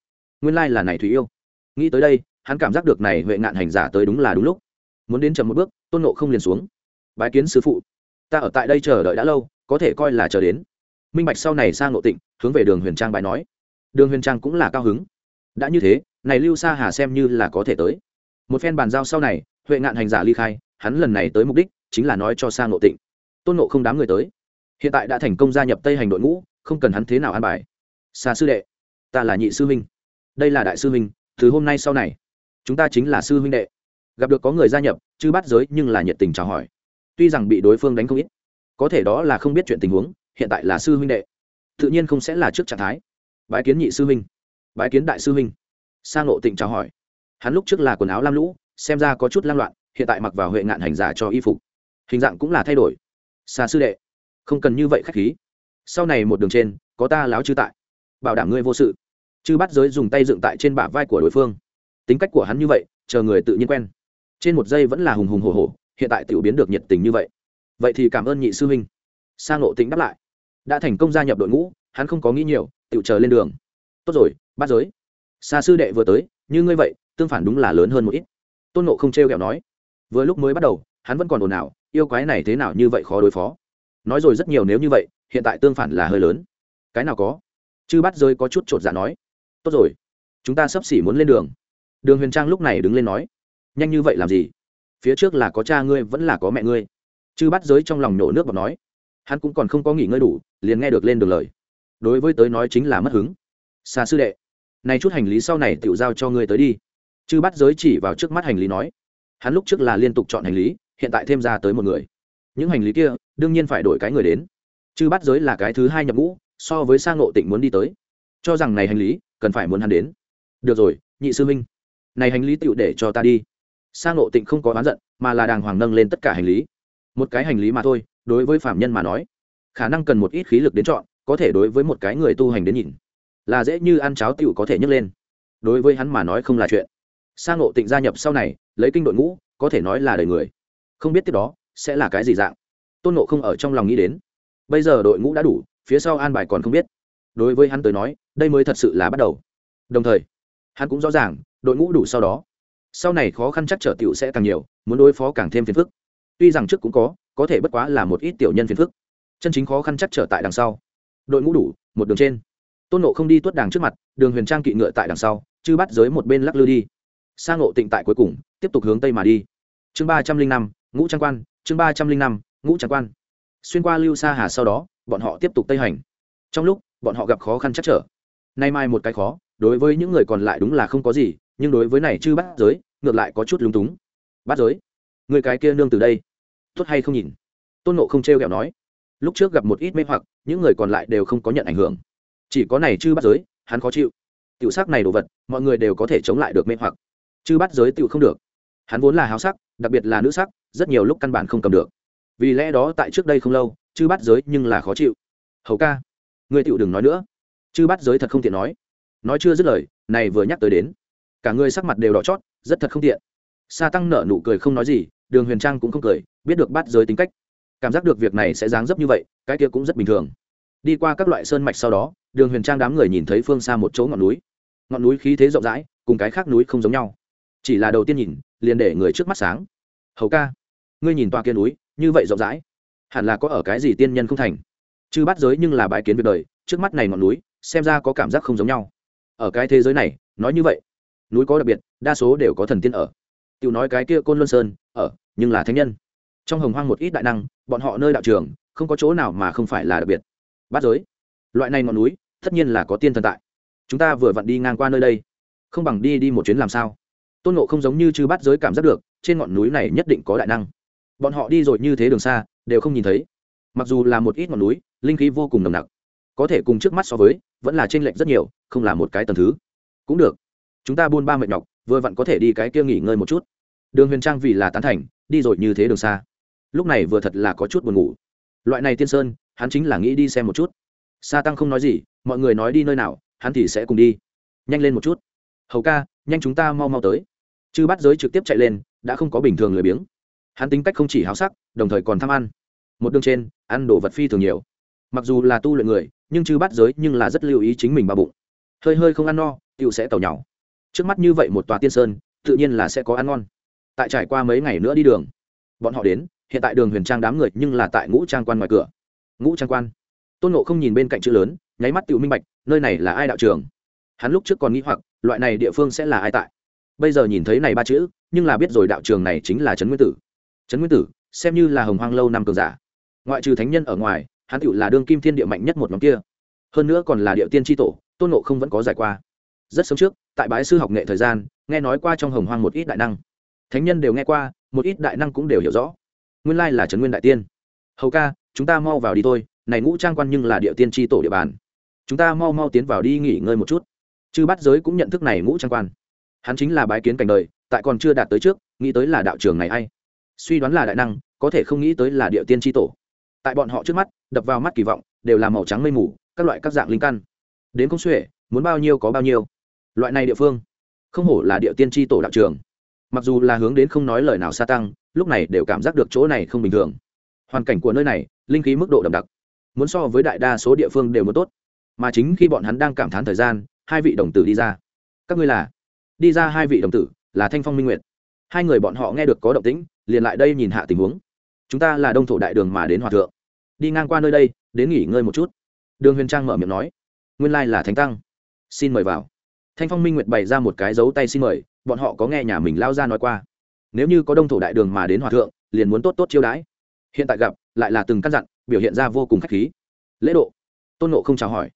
Nguyên lai là này thủy yêu. Nghĩ tới đây, hắn cảm giác được này huệ ngạn hành giả tới đúng là đúng lúc. Muốn đến chậm một bước, tôn nộ không liền xuống. Bái kiến sứ phụ ta ở tại đây chờ đợi đã lâu, có thể coi là chờ đến. Minh bạch sau này sang nội tịnh, hướng về đường huyền trang bài nói. Đường huyền trang cũng là cao hứng. Đã như thế, này lưu sa hà xem như là có thể tới. Một phen bàn giao sau này, huệ ngạn hành giả ly khai, hắn lần này tới mục đích chính là nói cho sang nội tịnh. Tôn nộ không đám người tới. Hiện tại đã thành công gia nhập tây hành đội ngũ, không cần hắn thế nào an bài. Xa sư đệ, ta là nhị sư huynh. Đây là đại sư huynh, từ hôm nay sau này, chúng ta chính là sư huynh đệ. Gặp được có người gia nhập chứ bắt giới nhưng là nhiệt tình chào hỏi tuy rằng bị đối phương đánh không ít, có thể đó là không biết chuyện tình huống, hiện tại là sư huynh đệ. Tự nhiên không sẽ là trước trạng thái. Bái kiến nhị sư huynh. Bái kiến đại sư huynh. Sang ngộ tịnh chào hỏi. Hắn lúc trước là quần áo lam lũ, xem ra có chút lang loạn, hiện tại mặc vào huệ ngạn hành giả cho y phục. Hình dạng cũng là thay đổi. Xa sư đệ, không cần như vậy khách khí. Sau này một đường trên, có ta láo chư tại. Bảo đảm ngươi vô sự. Chư bắt giới dùng tay dựng tại trên bả vai của đối phương. Tính cách của hắn như vậy, chờ người tự nhiên quen. Trên một giây vẫn là hùng hùng hồ hồ hiện tại tiểu biến được nhiệt tình như vậy. Vậy thì cảm ơn nhị sư huynh. Sang nộ tính đáp lại. Đã thành công gia nhập đội ngũ, hắn không có nghĩ nhiều, tiểu chờ lên đường. Tốt rồi bắt giới. Xa sư đệ vừa tới, như ngươi vậy, tương phản đúng là lớn hơn một ít. Tôn nộ không t r e o kẹo nói. Vừa lúc mới bắt đầu, hắn vẫn còn ồn ào, yêu quái này thế nào như vậy khó đối phó. Nói rồi rất nhiều nếu như vậy, hiện tại tương phản là hơi lớn. Cái nào có? Chư bắt rơi có chút t r ộ t dạ nói. Tốt rồi, chúng ta sắp xỉ muốn lên đường. Đường huyền trang lúc này đứng lên nói. Nhanh như vậy làm gì? Phía trước là có cha ngươi, vẫn là có mẹ ngươi. Chư bắt giới trong lòng nhổ nước bọc nói. Hắn cũng còn không có nghỉ ngơi đủ, liền nghe được lên đường lời. Đối với tới nói chính là mất hứng. Xa sư đệ, này chút hành lý sau này tự giao cho ngươi tới đi. Chư bắt giới chỉ vào trước mắt hành lý nói. Hắn lúc trước là liên tục chọn hành lý, hiện tại thêm ra tới một người. Những hành lý kia, đương nhiên phải đổi cái người đến. Chư bắt giới là cái thứ hai nhập ngũ, so với sang ngộ tịnh muốn đi tới. Cho rằng này hành lý, cần phải muốn hắn đến. Được rồi, nhị sư minh này hành lý tựu để cho ta đi sang ngộ tịnh không có oán giận, mà là đàng hoàng nâng lên tất cả hành lý. Một cái hành lý mà thôi, đối với phạm nhân mà nói, khả năng cần một ít khí lực đến chọn, có thể đối với một cái người tu hành đến nhìn, là dễ như ăn cháo tựu có thể nhấc lên. Đối với hắn mà nói không là chuyện. Sang ngộ tịnh gia nhập sau này, lấy kinh đội ngũ, có thể nói là đời người. Không biết tiếp đó, sẽ là cái gì dạng. Tôn nộ không ở trong lòng nghĩ đến. Bây giờ đội ngũ đã đủ, phía sau an bài còn không biết. Đối với hắn tới nói, đây mới thật sự là bắt đầu. Đồng thời, hắn cũng rõ ràng, đội ngũ đủ sau đó sau này khó khăn chắc trở tiểu sẽ càng nhiều, muốn đối phó càng thêm phiền phức. Tuy rằng trước cũng có có thể bất quá là một ít tiểu nhân phiền phức. Chân chính khó khăn chắc trở tại đằng sau. Đội ngũ đủ, một đường trên. Tôn nộ không đi tuốt đàng trước mặt, đường huyền trang kỵ ngựa tại đằng sau chứ bắt giới một bên lắc lư đi. Sang ngộ tịnh tại cuối cùng, tiếp tục hướng tây mà đi. Chương ba trăm linh năm, ngũ trang quan, chương ba trăm linh năm, ngũ trang quan. Xuyên qua lưu sa hà sau đó, bọn họ tiếp tục tây hành. Trong lúc, bọn họ gặp khó khăn chắc trở. Nay mai một cái khó, đối với những người còn lại đúng là không có gì nhưng đối với này chư bắt giới, ngược lại có chút lúng túng. Bắt giới? Người cái kia nương từ đây, tốt hay không nhìn? Tôn nộ không t r e o kẹo nói. Lúc trước gặp một ít mê hoặc, những người còn lại đều không có nhận ảnh hưởng. Chỉ có này chư bắt giới, hắn khó chịu. Tiểu sắc này đồ vật, mọi người đều có thể chống lại được mê hoặc. Chư bắt giới tiểu không được. Hắn vốn là háo sắc, đặc biệt là nữ sắc, rất nhiều lúc căn bản không cầm được. Vì lẽ đó tại trước đây không lâu, chư bắt giới nhưng là khó chịu. Hầu ca ngươi tiểu đừng nói nữa. Chư bắt giới thật không tiện nói. Nói chưa dứt lời, này vừa nhắc tới đến cả người sắc mặt đều đỏ chót, rất thật không tiện. Sa tăng nở nụ cười không nói gì, đường huyền trang cũng không cười, biết được bắt giới tính cách. Cảm giác được việc này sẽ dáng dấp như vậy, cái kia cũng rất bình thường. Đi qua các loại sơn mạch sau đó, đường huyền trang đám người nhìn thấy phương xa một chỗ ngọn núi. Ngọn núi khí thế rộng rãi, cùng cái khác núi không giống nhau. Chỉ là đầu tiên nhìn, liền để người trước mắt sáng. Hầu ca, ngươi nhìn toa kia núi, như vậy rộng rãi, hẳn là có ở cái gì tiên nhân không thành? Chứ bắt giới nhưng là bái kiến việc đời, trước mắt này ngọn núi, xem ra có cảm giác không giống nhau. Ở cái thế giới này, nói như vậy núi có đặc biệt, đa số đều có thần tiên ở. Tiểu nói cái kia côn luân sơn, ở, nhưng là thánh nhân. Trong hồng hoang một ít đại năng, bọn họ nơi đạo trường, không có chỗ nào mà không phải là đặc biệt. Bát giới. Loại này ngọn núi, tất nhiên là có tiên thần tại. Chúng ta vừa vặn đi ngang qua nơi đây. Không bằng đi đi một chuyến làm sao? Tôn nộ không giống như chư bát giới cảm giác được, trên ngọn núi này nhất định có đại năng. Bọn họ đi rồi như thế đường xa, đều không nhìn thấy. Mặc dù là một ít ngọn núi, linh khí vô cùng nồng nặc. Có thể cùng trước mắt so với, vẫn là t r ê n lệch rất nhiều, không là một cái tầm thứ. Cũng được chúng ta buôn ba mệt nhọc, vừa vặn có thể đi cái kia nghỉ ngơi một chút. Đường huyền trang vì là tán thành, đi rồi như thế đường xa. Lúc này vừa thật là có chút buồn ngủ. Loại này tiên sơn, hắn chính là nghĩ đi xem một chút. Sa tăng không nói gì, mọi người nói đi nơi nào, hắn thì sẽ cùng đi. Nhanh lên một chút. Hầu ca, nhanh chúng ta mau mau tới. Chư bắt giới trực tiếp chạy lên, đã không có bình thường lười biếng. Hắn tính cách không chỉ háo sắc, đồng thời còn tham ăn. Một đường trên, ăn đồ vật phi thường nhiều. Mặc dù là tu luyện người, nhưng chư bắt giới nhưng là rất lưu ý chính mình ba bụng. Hơi hơi không ăn no tựu sẽ tàu nhau trước mắt như vậy một tòa tiên sơn, tự nhiên là sẽ có ăn ngon. Tại trải qua mấy ngày nữa đi đường, bọn họ đến, hiện tại đường huyền trang đám người nhưng là tại ngũ trang quan ngoài cửa. Ngũ trang quan. Tôn nộ không nhìn bên cạnh chữ lớn, nháy mắt tự minh bạch, nơi này là ai đạo trường? Hắn lúc trước còn nghĩ hoặc, loại này địa phương sẽ là ai tại? Bây giờ nhìn thấy này ba chữ, nhưng là biết rồi đạo trường này chính là trấn nguyên tử. Trấn nguyên tử, xem như là hồng hoang lâu năm cường giả. Ngoại trừ thánh nhân ở ngoài, hắn tựu là đương kim thiên địa mạnh nhất một nhóm kia. Hơn nữa còn là địa tiên tri tổ, tôn nộ không vẫn có giải qua rất sớm trước, tại bái sư học nghệ thời gian, nghe nói qua trong hồng hoang một ít đại năng. Thánh nhân đều nghe qua, một ít đại năng cũng đều hiểu rõ. Nguyên lai là trấn nguyên đại tiên. Hầu ca, chúng ta mau vào đi thôi, này ngũ trang quan nhưng là địa tiên tri tổ địa bàn. Chúng ta mau mau tiến vào đi nghỉ ngơi một chút. Chư bắt giới cũng nhận thức này ngũ trang quan. Hắn chính là bái kiến cảnh đời, tại còn chưa đạt tới trước, nghĩ tới là đạo trường này a i suy đoán là đại năng, có thể không nghĩ tới là địa tiên tri tổ. Tại bọn họ trước mắt, đập vào mắt kỳ vọng, đều là màu trắng mây mù, các loại các dạng linh căn. Đến công xuể muốn bao nhiêu có bao nhiêu loại này địa phương, không hổ là địa tiên tri tổ đạo trường. Mặc dù là hướng đến không nói lời nào xa tăng, lúc này đều cảm giác được chỗ này không bình thường. Hoàn cảnh của nơi này, linh khí mức độ đậm đặc. Muốn so với đại đa số địa phương đều muốn tốt. Mà chính khi bọn hắn đang cảm thán thời gian, hai vị đồng tử đi ra. Các ngươi là? Đi ra hai vị đồng tử, là thanh phong minh nguyệt. Hai người bọn họ nghe được có động tĩnh, liền lại đây nhìn hạ tình huống. Chúng ta là đông thổ đại đường mà đến hòa thượng. Đi ngang qua nơi đây, đến nghỉ ngơi một chút. Đường huyền trang mở miệng nói. Nguyên lai là thánh tăng. Xin mời vào thanh phong minh nguyệt bày ra một cái dấu tay xin mời, bọn họ có nghe nhà mình lao ra nói qua. Nếu như có đông thổ đại đường mà đến hòa thượng, liền muốn tốt tốt chiêu đãi. Hiện tại gặp, lại là từng căn dặn, biểu hiện ra vô cùng k h á c h khí. Lễ độ. Tôn nộ không chào hỏi.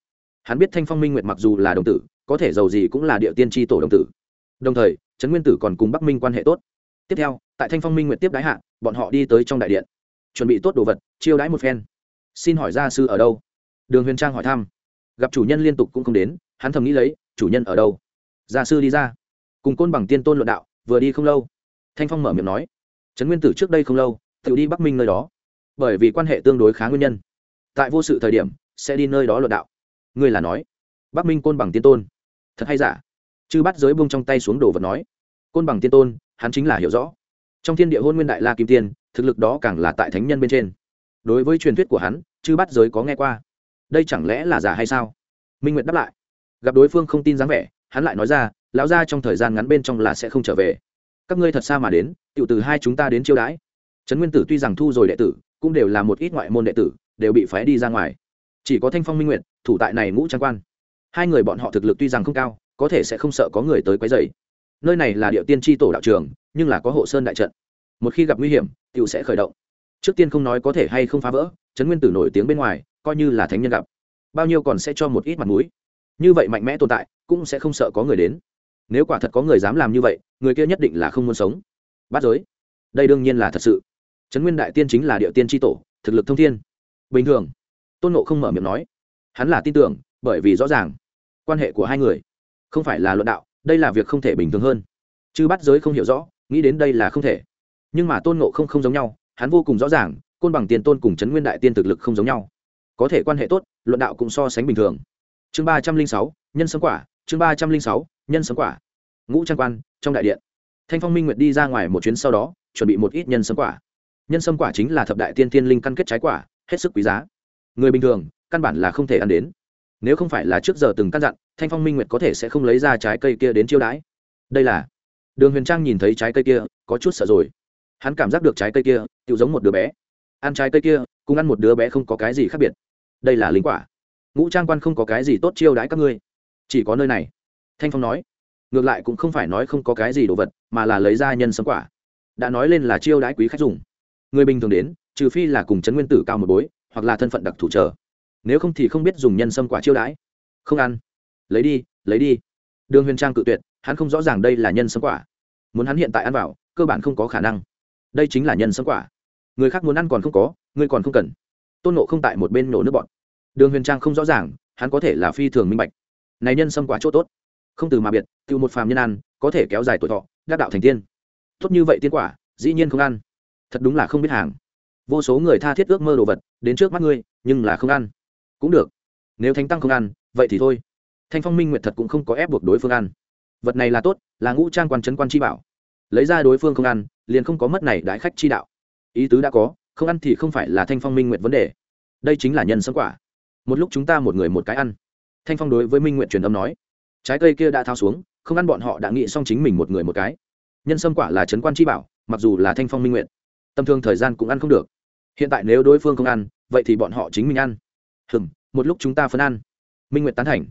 Hắn biết thanh phong minh nguyệt mặc dù là đồng tử, có thể giàu gì cũng là địa tiên tri tổ đồng tử. Đồng thời, trấn nguyên tử còn cùng bắc minh quan hệ tốt. Tiếp theo, tại thanh phong minh nguyệt tiếp đái hạ, bọn họ đi tới trong đại điện. Chuẩn bị tốt đồ vật, chiêu đãi một phen. Xin hỏi gia sư ở đâu? Đường huyền trang hỏi thăm. Gặp chủ nhân liên tục cũng không đến, hắn thầm nghĩ lấy chủ nhân ở đâu? Gia sư đi ra. Cùng côn bằng tiên tôn luận đạo, vừa đi không lâu, thanh phong mở miệng nói, trấn nguyên tử trước đây không lâu, tự đi bắc minh nơi đó, bởi vì quan hệ tương đối khá nguyên nhân. Tại vô sự thời điểm, sẽ đi nơi đó luận đạo. Ngươi là nói, bắc minh côn bằng tiên tôn. Thật hay giả? Chư bắt giới buông trong tay xuống đồ vật nói, côn bằng tiên tôn, hắn chính là hiểu rõ. Trong thiên địa hôn nguyên đại la kim tiên, thực lực đó càng là tại thánh nhân bên trên. Đối với truyền thuyết của hắn, chư bắt giới có nghe qua. Đây chẳng lẽ là giả hay sao? Minh nguyệt đáp lại gặp đối phương không tin dáng vẻ, hắn lại nói ra, lão gia trong thời gian ngắn bên trong là sẽ không trở về. Các ngươi thật xa mà đến tự từ hai chúng ta đến chiêu đãi. Trấn nguyên tử tuy rằng thu rồi đệ tử, cũng đều là một ít ngoại môn đệ tử, đều bị phái đi ra ngoài. Chỉ có thanh phong minh nguyện thủ tại này ngũ trang quan. Hai người bọn họ thực lực tuy rằng không cao, có thể sẽ không sợ có người tới quấy dày nơi này là địa tiên tri tổ đạo trường, nhưng là có hộ sơn đại trận. Một khi gặp nguy hiểm t i ể u sẽ khởi động. Trước tiên không nói có thể hay không phá vỡ, trấn nguyên tử nổi tiếng bên ngoài, coi như là thánh nhân gặp. Bao nhiêu còn sẽ cho một ít mặt m ũ i như vậy mạnh mẽ tồn tại, cũng sẽ không sợ có người đến. Nếu quả thật có người dám làm như vậy, người kia nhất định là không muốn sống. Bắt giới. Đây đương nhiên là thật sự. Trấn nguyên đại tiên chính là địa tiên tri tổ, thực lực thông thiên. Bình thường. Tôn nộ không mở miệng nói. Hắn là tin tưởng, bởi vì rõ ràng, quan hệ của hai người không phải là luận đạo, đây là việc không thể bình thường hơn. Chứ bắt giới không hiểu rõ, nghĩ đến đây là không thể. Nhưng mà tôn nộ không không giống nhau, hắn vô cùng rõ ràng, côn bằng tiền tôn cùng trấn nguyên đại tiên thực lực không giống nhau. Có thể quan hệ tốt, luận đạo cũng so sánh bình thường chương ba trăm linh sáu, nhân sống quả, chương ba trăm linh sáu, nhân sống quả. Ngũ trang quan, trong đại điện. Thanh phong minh nguyệt đi ra ngoài một chuyến sau đó, chuẩn bị một ít nhân sâm quả. Nhân sâm quả chính là thập đại tiên tiên linh căn kết trái quả, hết sức quý giá. Người bình thường, căn bản là không thể ăn đến. Nếu không phải là trước giờ từng căn dặn, thanh phong minh nguyệt có thể sẽ không lấy ra trái cây kia đến chiêu đãi. Đây là đường huyền trang nhìn thấy trái cây kia, có chút sợ rồi. Hắn cảm giác được trái cây kia tự giống một đứa bé. Ăn trái cây kia, cùng ăn một đứa bé không có cái gì khác biệt. Đây là linh quả ngũ trang quan không có cái gì tốt chiêu đãi các ngươi. Chỉ có nơi này. Thanh phong nói. Ngược lại cũng không phải nói không có cái gì đồ vật, mà là lấy ra nhân sấm quả. Đã nói lên là chiêu đãi quý khách dùng. Người bình thường đến, trừ phi là cùng chấn nguyên tử cao một bối, hoặc là thân phận đặc thủ trở nếu không thì không biết dùng nhân sâm quả chiêu đãi. Không ăn. Lấy đi lấy đi. Đường huyền trang cự tuyệt, hắn không rõ ràng đây là nhân sâm quả. Muốn hắn hiện tại ăn vào, cơ bản không có khả năng. Đây chính là nhân sâm quả. Người khác muốn ăn còn không có ngươi còn không cần. Tôn nộ không tại một bên nổ nước bọn đường huyền trang không rõ ràng, hắn có thể là phi thường minh bạch. Này nhân sâm quả chỗ tốt. Không từ mà biệt tự một phàm nhân ăn, có thể kéo dài tuổi thọ, đắc đạo thành tiên. Tốt như vậy tiên quả, dĩ nhiên không ăn. Thật đúng là không biết hàng. Vô số người tha thiết ước mơ đồ vật, đến trước mắt ngươi, nhưng là không ăn. Cũng được. Nếu thánh tăng không ăn, vậy thì thôi. Thanh phong minh nguyệt thật cũng không có ép buộc đối phương ăn. Vật này là tốt, là ngũ trang quan trấn quan chi bảo. Lấy ra đối phương không ăn, liền không có mất này đại khách chi đạo. Ý tứ đã có, không ăn thì không phải là thanh phong minh nguyệt vấn đề. Đây chính là nhân sâm quả một lúc chúng ta một người một cái ăn. Thanh phong đối với minh nguyện truyền âm nói, trái cây kia đã thao xuống, không ăn bọn họ đã nghĩ xong chính mình một người một cái. Nhân sâm quả là trấn quan chi bảo, mặc dù là thanh phong minh nguyện tâm thương thời gian cũng ăn không được. Hiện tại nếu đối phương không ăn, vậy thì bọn họ chính mình ăn. Hừm, một lúc chúng ta phân ăn. Minh nguyện tán thành.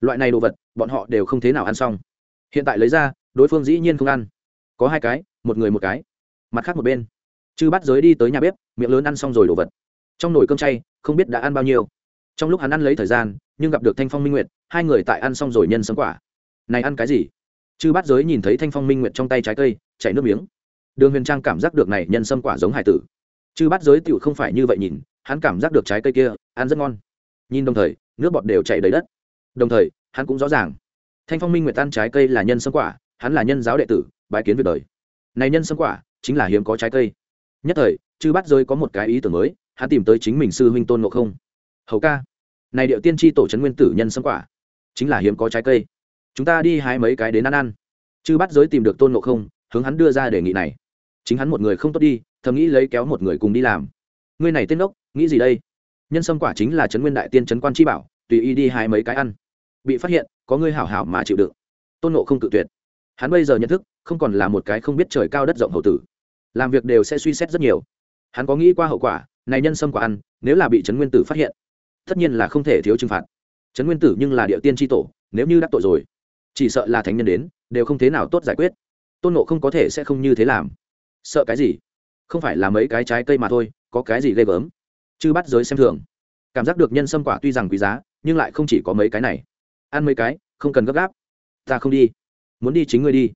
Loại này đồ vật, bọn họ đều không thế nào ăn xong. Hiện tại lấy ra, đối phương dĩ nhiên không ăn. Có hai cái, một người một cái. Mặt khác một bên. Chư bắt giới đi tới nhà bếp, miệng lớn ăn xong rồi đồ vật. Trong nồi cơm chay, không biết đã ăn bao nhiêu trong lúc hắn ăn lấy thời gian, nhưng gặp được thanh phong minh nguyệt, hai người tại ăn xong rồi nhân sấm quả. Này ăn cái gì? Chư bát giới nhìn thấy thanh phong minh nguyệt trong tay trái cây, chảy nước miếng. Đường huyền trang cảm giác được này nhân sâm quả giống hải tử. Chư bát giới tựu không phải như vậy nhìn, hắn cảm giác được trái cây kia, ăn rất ngon. Nhìn đồng thời, nước bọt đều chảy đầy đất. Đồng thời, hắn cũng rõ ràng. Thanh phong minh nguyệt tan trái cây là nhân sâm quả, hắn là nhân giáo đệ tử, bái kiến việc đời. Này nhân sâm quả, chính là hiếm có trái cây. Nhất thời, chư bát giới có một cái ý tưởng mới, hắn tìm tới chính mình sư huynh tôn ngộ không hầu ca. Này điệu tiên tri tổ trấn nguyên tử nhân sâm quả, chính là hiếm có trái cây. Chúng ta đi hái mấy cái đến ăn ăn. Chư bắt giới tìm được tôn ngộ không, hướng hắn đưa ra đề nghị này. Chính hắn một người không tốt đi, thầm nghĩ lấy kéo một người cùng đi làm. Ngươi này tên ốc nghĩ gì đây? Nhân sâm quả chính là trấn nguyên đại tiên trấn quan chi bảo, tùy y đi hái mấy cái ăn. Bị phát hiện, có ngươi hảo hảo mà chịu đựng. Tôn nộ không tự tuyệt. Hắn bây giờ nhận thức, không còn là một cái không biết trời cao đất rộng hậu tử. Làm việc đều sẽ suy xét rất nhiều. Hắn có nghĩ qua hậu quả, này nhân sâm quả ăn, nếu là bị trấn nguyên tử phát hiện tất nhiên là không thể thiếu trừng phạt. Trấn nguyên tử nhưng là địa tiên tri tổ, nếu như đắc tội rồi, chỉ sợ là thánh nhân đến, đều không thế nào tốt giải quyết. Tôn nộ không có thể sẽ không như thế làm. Sợ cái gì? Không phải là mấy cái trái cây mà thôi, có cái gì ghê gớm? Chứ bắt giới xem thường. Cảm giác được nhân sâm quả tuy rằng quý giá, nhưng lại không chỉ có mấy cái này. Ăn mấy cái, không cần gấp gáp. Ta không đi. Muốn đi chính ngươi đi.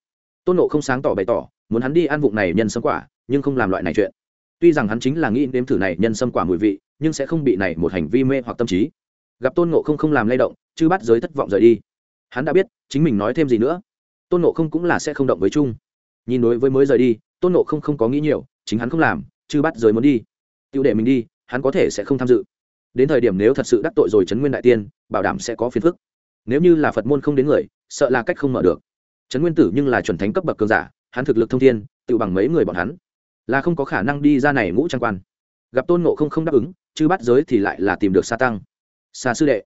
Tôn nộ không sáng tỏ bày tỏ, muốn hắn đi ăn vụng này nhân sâm quả, nhưng không làm loại này chuyện. Tuy rằng hắn chính là nghĩ nếm thử này nhân sâm quả mùi vị nhưng sẽ không bị này một hành vi mê hoặc tâm trí. Gặp tôn ngộ không không làm lay động chứ bắt giới thất vọng rời đi. Hắn đã biết, chính mình nói thêm gì nữa. Tôn ngộ không cũng là sẽ không động với chung. Nhìn đối với mới rời đi, tôn ngộ không không có nghĩ nhiều, chính hắn không làm chứ bắt giới muốn đi. Tiêu để mình đi, hắn có thể sẽ không tham dự. Đến thời điểm nếu thật sự đắc tội rồi trấn nguyên đại tiên, bảo đảm sẽ có phiền phức. Nếu như là phật môn không đến người, sợ là cách không mở được. Trấn nguyên tử nhưng là chuẩn thánh cấp bậc cường giả, hắn thực lực thông thiên, tự bằng mấy người bọn hắn. Là không có khả năng đi ra này ngũ trang quan. Gặp tôn nộ không không đáp ứng chư bắt giới thì lại là tìm được sa tăng. Xa sư đệ,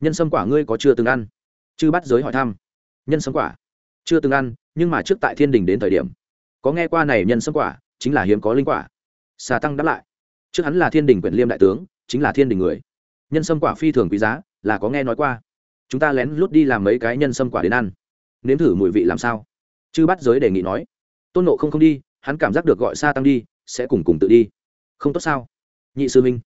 nhân sâm quả ngươi có chưa từng ăn? Chư bắt giới hỏi thăm. Nhân sâm quả? Chưa từng ăn, nhưng mà trước tại thiên đình đến thời điểm. Có nghe qua này nhân sâm quả, chính là hiếm có linh quả. Xà tăng đáp lại. Trước hắn là thiên đình quyển liêm đại tướng, chính là thiên đình người. Nhân sâm quả phi thường quý giá, là có nghe nói qua. Chúng ta lén lút đi làm mấy cái nhân sâm quả đến ăn. Nếm thử mùi vị làm sao? Chư bắt giới đề nghị nói. Tôn nộ không không đi, hắn cảm giác được gọi xa tăng đi, sẽ cùng cùng tự đi. Không tốt sao? Nhị sư minh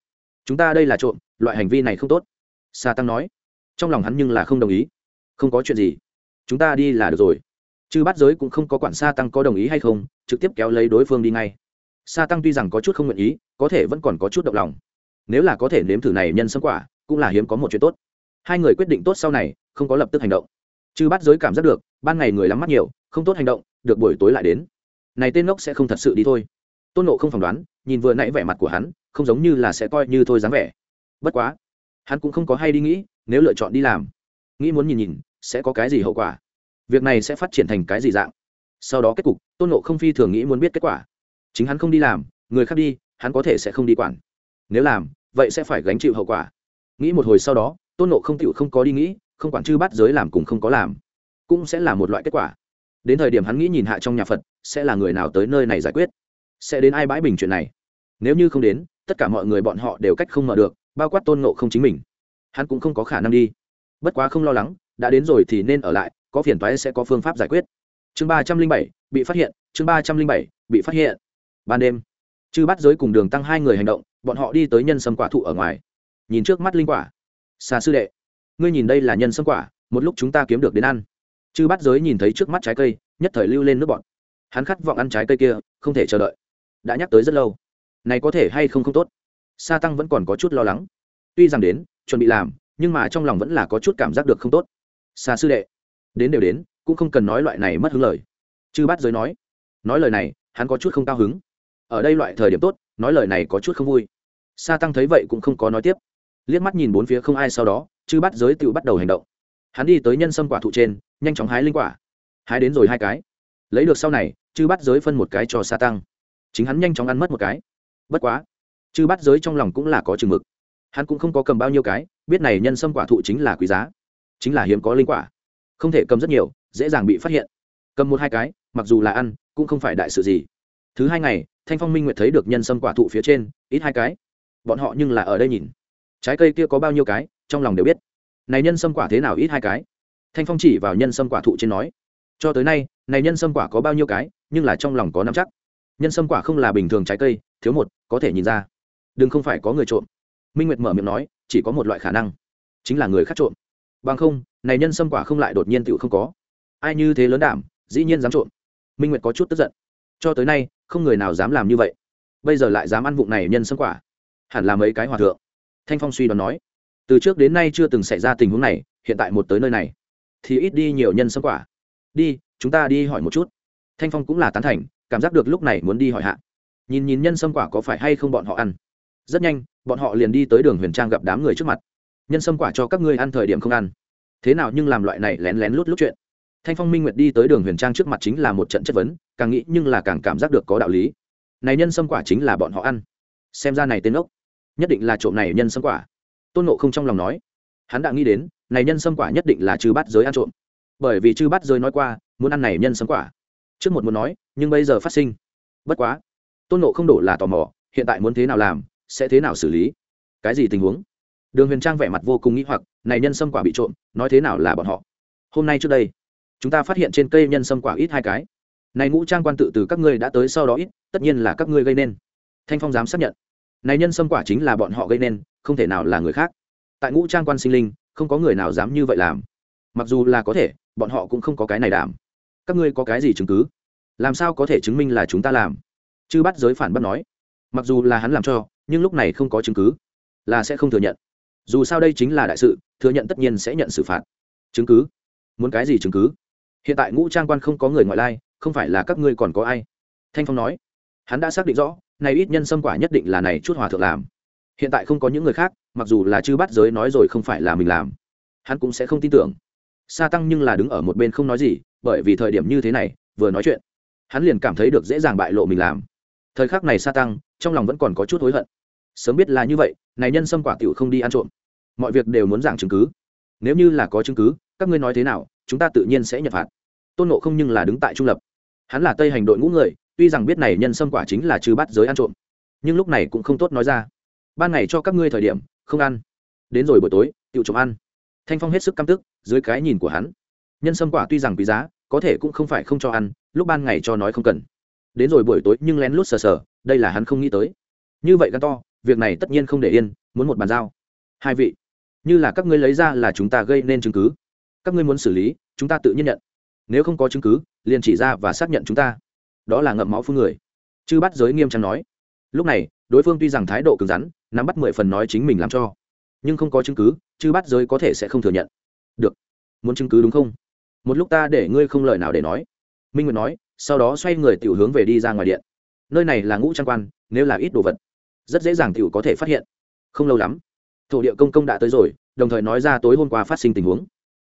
chúng ta đây là trộm, loại hành vi này không tốt. Xa tăng nói. Trong lòng hắn nhưng là không đồng ý. Không có chuyện gì. Chúng ta đi là được rồi. Chứ bắt giới cũng không có quản xa tăng có đồng ý hay không, trực tiếp kéo lấy đối phương đi ngay. Sa tăng tuy rằng có chút không nguyện ý, có thể vẫn còn có chút động lòng. Nếu là có thể nếm thử này nhân sâm quả, cũng là hiếm có một chuyện tốt. Hai người quyết định tốt sau này, không có lập tức hành động. Chứ bắt giới cảm giác được, ban ngày người lắm mắt nhiều, không tốt hành động, được buổi tối lại đến. Này tên ngốc sẽ không thật sự đi thôi. Tôn nộ không phỏng đoán, nhìn vừa nãy vẻ mặt của hắn không giống như là sẽ coi như thôi dáng vẻ. Bất quá, hắn cũng không có hay đi nghĩ, nếu lựa chọn đi làm, nghĩ muốn nhìn nhìn, sẽ có cái gì hậu quả. Việc này sẽ phát triển thành cái gì dạng? Sau đó kết cục, tôn nộ không phi thường nghĩ muốn biết kết quả. Chính hắn không đi làm, người khác đi, hắn có thể sẽ không đi quản. Nếu làm, vậy sẽ phải gánh chịu hậu quả. Nghĩ một hồi sau đó, tôn nộ không chịu không có đi nghĩ, không quản chư bắt giới làm cùng không có làm, cũng sẽ là một loại kết quả. Đến thời điểm hắn nghĩ nhìn hạ trong nhà phật, sẽ là người nào tới nơi này giải quyết? Sẽ đến ai bãi bình chuyện này? Nếu như không đến tất cả mọi người bọn họ đều cách không mở được, bao quát tôn nộ không chính mình. Hắn cũng không có khả năng đi. Bất quá không lo lắng, đã đến rồi thì nên ở lại, có phiền toái sẽ có phương pháp giải quyết. Chương ba trăm linh bảy, bị phát hiện, chương ba trăm linh bảy, bị phát hiện. Ban đêm, chư bắt giới cùng đường tăng hai người hành động, bọn họ đi tới nhân sâm quả thụ ở ngoài. Nhìn trước mắt linh quả. Xa sư đệ, ngươi nhìn đây là nhân sâm quả, một lúc chúng ta kiếm được đến ăn. Chư bắt giới nhìn thấy trước mắt trái cây, nhất thời lưu lên nước bọn hắn khát vọng ăn trái cây kia, không thể chờ đợi. Đã nhắc tới rất lâu này có thể hay không không tốt. Sa tăng vẫn còn có chút lo lắng. Tuy rằng đến, chuẩn bị làm, nhưng mà trong lòng vẫn là có chút cảm giác được không tốt. Xa sư đệ, đến đều đến, cũng không cần nói loại này mất hứng lời. Chư Bát giới nói nói lời này, hắn có chút không cao hứng. Ở đây loại thời điểm tốt, nói lời này có chút không vui. Sa tăng thấy vậy cũng không có nói tiếp. Liếc mắt nhìn bốn phía không ai sau đó, chư Bát giới tự bắt đầu hành động. Hắn đi tới nhân sâm quả thụ trên, nhanh chóng hái linh quả. Hái đến rồi hai cái. Lấy được sau này, chư Bát giới phân một cái cho sa tăng. Chính hắn nhanh chóng ăn mất một cái bất quá, chư bắt giới trong lòng cũng là có chừng mực. Hắn cũng không có cầm bao nhiêu cái, biết này nhân sâm quả thụ chính là quý giá, chính là hiếm có linh quả. Không thể cầm rất nhiều, dễ dàng bị phát hiện. Cầm một hai cái, mặc dù là ăn, cũng không phải đại sự gì. Thứ hai ngày, thanh phong minh nguyệt thấy được nhân sâm quả thụ phía trên, ít hai cái. Bọn họ nhưng là ở đây nhìn. Trái cây kia có bao nhiêu cái, trong lòng đều biết. Này nhân sâm quả thế nào ít hai cái? Thanh phong chỉ vào nhân sâm quả thụ trên nói. Cho tới nay, này nhân sâm quả có bao nhiêu cái, nhưng là trong lòng có nắm chắc. Nhân sâm quả không là bình thường trái cây thiếu một, có thể nhìn ra. Đừng không phải có người trộm. Minh nguyệt mở miệng nói, chỉ có một loại khả năng, chính là người khác trộm. Bằng không, này nhân sâm quả không lại đột nhiên tựu không có. Ai như thế lớn đảm, dĩ nhiên dám trộm. Minh nguyệt có chút tức giận. Cho tới nay, không người nào dám làm như vậy. Bây giờ lại dám ăn vụng này nhân sâm quả. Hẳn là mấy cái hòa thượng. Thanh phong suy đoán nói, từ trước đến nay chưa từng xảy ra tình huống này, hiện tại một tới nơi này, thì ít đi nhiều nhân sâm quả. Đi, chúng ta đi hỏi một chút. Thanh phong cũng là tán thành, cảm giác được lúc này muốn đi hỏi hạ nhìn nhìn nhân sâm quả có phải hay không bọn họ ăn. Rất nhanh, bọn họ liền đi tới đường huyền trang gặp đám người trước mặt. Nhân sâm quả cho các ngươi ăn thời điểm không ăn. Thế nào nhưng làm loại này lén lén lút lút chuyện. Thanh phong minh nguyệt đi tới đường huyền trang trước mặt chính là một trận chất vấn, càng nghĩ nhưng là càng cảm giác được có đạo lý. Này nhân sâm quả chính là bọn họ ăn. Xem ra này tên ốc nhất định là trộm này nhân sâm quả. Tôn nộ không trong lòng nói. Hắn đã nghĩ đến, này nhân sâm quả nhất định là chư bắt giới ăn trộm. Bởi vì chư bắt giới nói qua, muốn ăn này nhân sâm quả. Trước một muốn nói, nhưng bây giờ phát sinh. Bất quá tôn nộ không đổ là tò mò, hiện tại muốn thế nào làm, sẽ thế nào xử lý? Cái gì tình huống? Đường huyền trang vẻ mặt vô cùng nghĩ hoặc, này nhân sâm quả bị trộm, nói thế nào là bọn họ? Hôm nay trước đây, chúng ta phát hiện trên cây nhân sâm quả ít hai cái. Này ngũ trang quan tự từ các ngươi đã tới sau đó ít, tất nhiên là các ngươi gây nên. Thanh phong dám xác nhận. Này nhân sâm quả chính là bọn họ gây nên, không thể nào là người khác. Tại ngũ trang quan sinh linh, không có người nào dám như vậy làm. Mặc dù là có thể, bọn họ cũng không có cái này đảm. Các ngươi có cái gì chứng cứ? Làm sao có thể chứng minh là chúng ta làm? Chư bắt giới phản bác nói. Mặc dù là hắn làm cho, nhưng lúc này không có chứng cứ, là sẽ không thừa nhận. Dù sao đây chính là đại sự, thừa nhận tất nhiên sẽ nhận xử phạt. Chứng cứ? Muốn cái gì chứng cứ? Hiện tại ngũ trang quan không có người ngoại lai, không phải là các ngươi còn có ai? Thanh phong nói. Hắn đã xác định rõ, này ít nhân xâm quả nhất định là này chút hòa thượng làm. Hiện tại không có những người khác, mặc dù là chư bắt giới nói rồi không phải là mình làm. Hắn cũng sẽ không tin tưởng. Sa tăng nhưng là đứng ở một bên không nói gì, bởi vì thời điểm như thế này, vừa nói chuyện, hắn liền cảm thấy được dễ dàng bại lộ mình làm thời khắc này sa tăng, trong lòng vẫn còn có chút hối hận. Sớm biết là như vậy, này nhân xâm quả tiểu không đi ăn trộm. Mọi việc đều muốn giảng chứng cứ. Nếu như là có chứng cứ, các ngươi nói thế nào, chúng ta tự nhiên sẽ nhận phạt. Tôn nộ không nhưng là đứng tại trung lập. Hắn là tây hành đội ngũ người, tuy rằng biết này nhân xâm quả chính là trừ bắt giới ăn trộm, nhưng lúc này cũng không tốt nói ra. Ban ngày cho các ngươi thời điểm, không ăn. Đến rồi buổi tối tự trộm ăn. Thanh phong hết sức căm tức, dưới cái nhìn của hắn, nhân sâm quả tuy rằng quý giá, có thể cũng không phải không cho ăn, lúc ban ngày cho nói không cần đến rồi buổi tối nhưng lén lút sờ sờ, đây là hắn không nghĩ tới. Như vậy gan to, việc này tất nhiên không để yên, muốn một bàn giao. Hai vị, như là các ngươi lấy ra là chúng ta gây nên chứng cứ. Các ngươi muốn xử lý, chúng ta tự nhiên nhận. Nếu không có chứng cứ, liền chỉ ra và xác nhận chúng ta. Đó là ngậm máu phương người. Chư bắt giới nghiêm trang nói. Lúc này, đối phương tuy rằng thái độ cứng rắn, nắm bắt mười phần nói chính mình làm cho. Nhưng không có chứng cứ, chư bắt giới có thể sẽ không thừa nhận. Được. Muốn chứng cứ đúng không? Một lúc ta để ngươi không lời nào để nói. Minh nguyệt nói sau đó xoay người tiểu hướng về đi ra ngoài điện. Nơi này là ngũ trang quan, nếu là ít đồ vật, rất dễ dàng tiểu có thể phát hiện. Không lâu lắm, thổ địa công công đã tới rồi, đồng thời nói ra tối hôm qua phát sinh tình huống.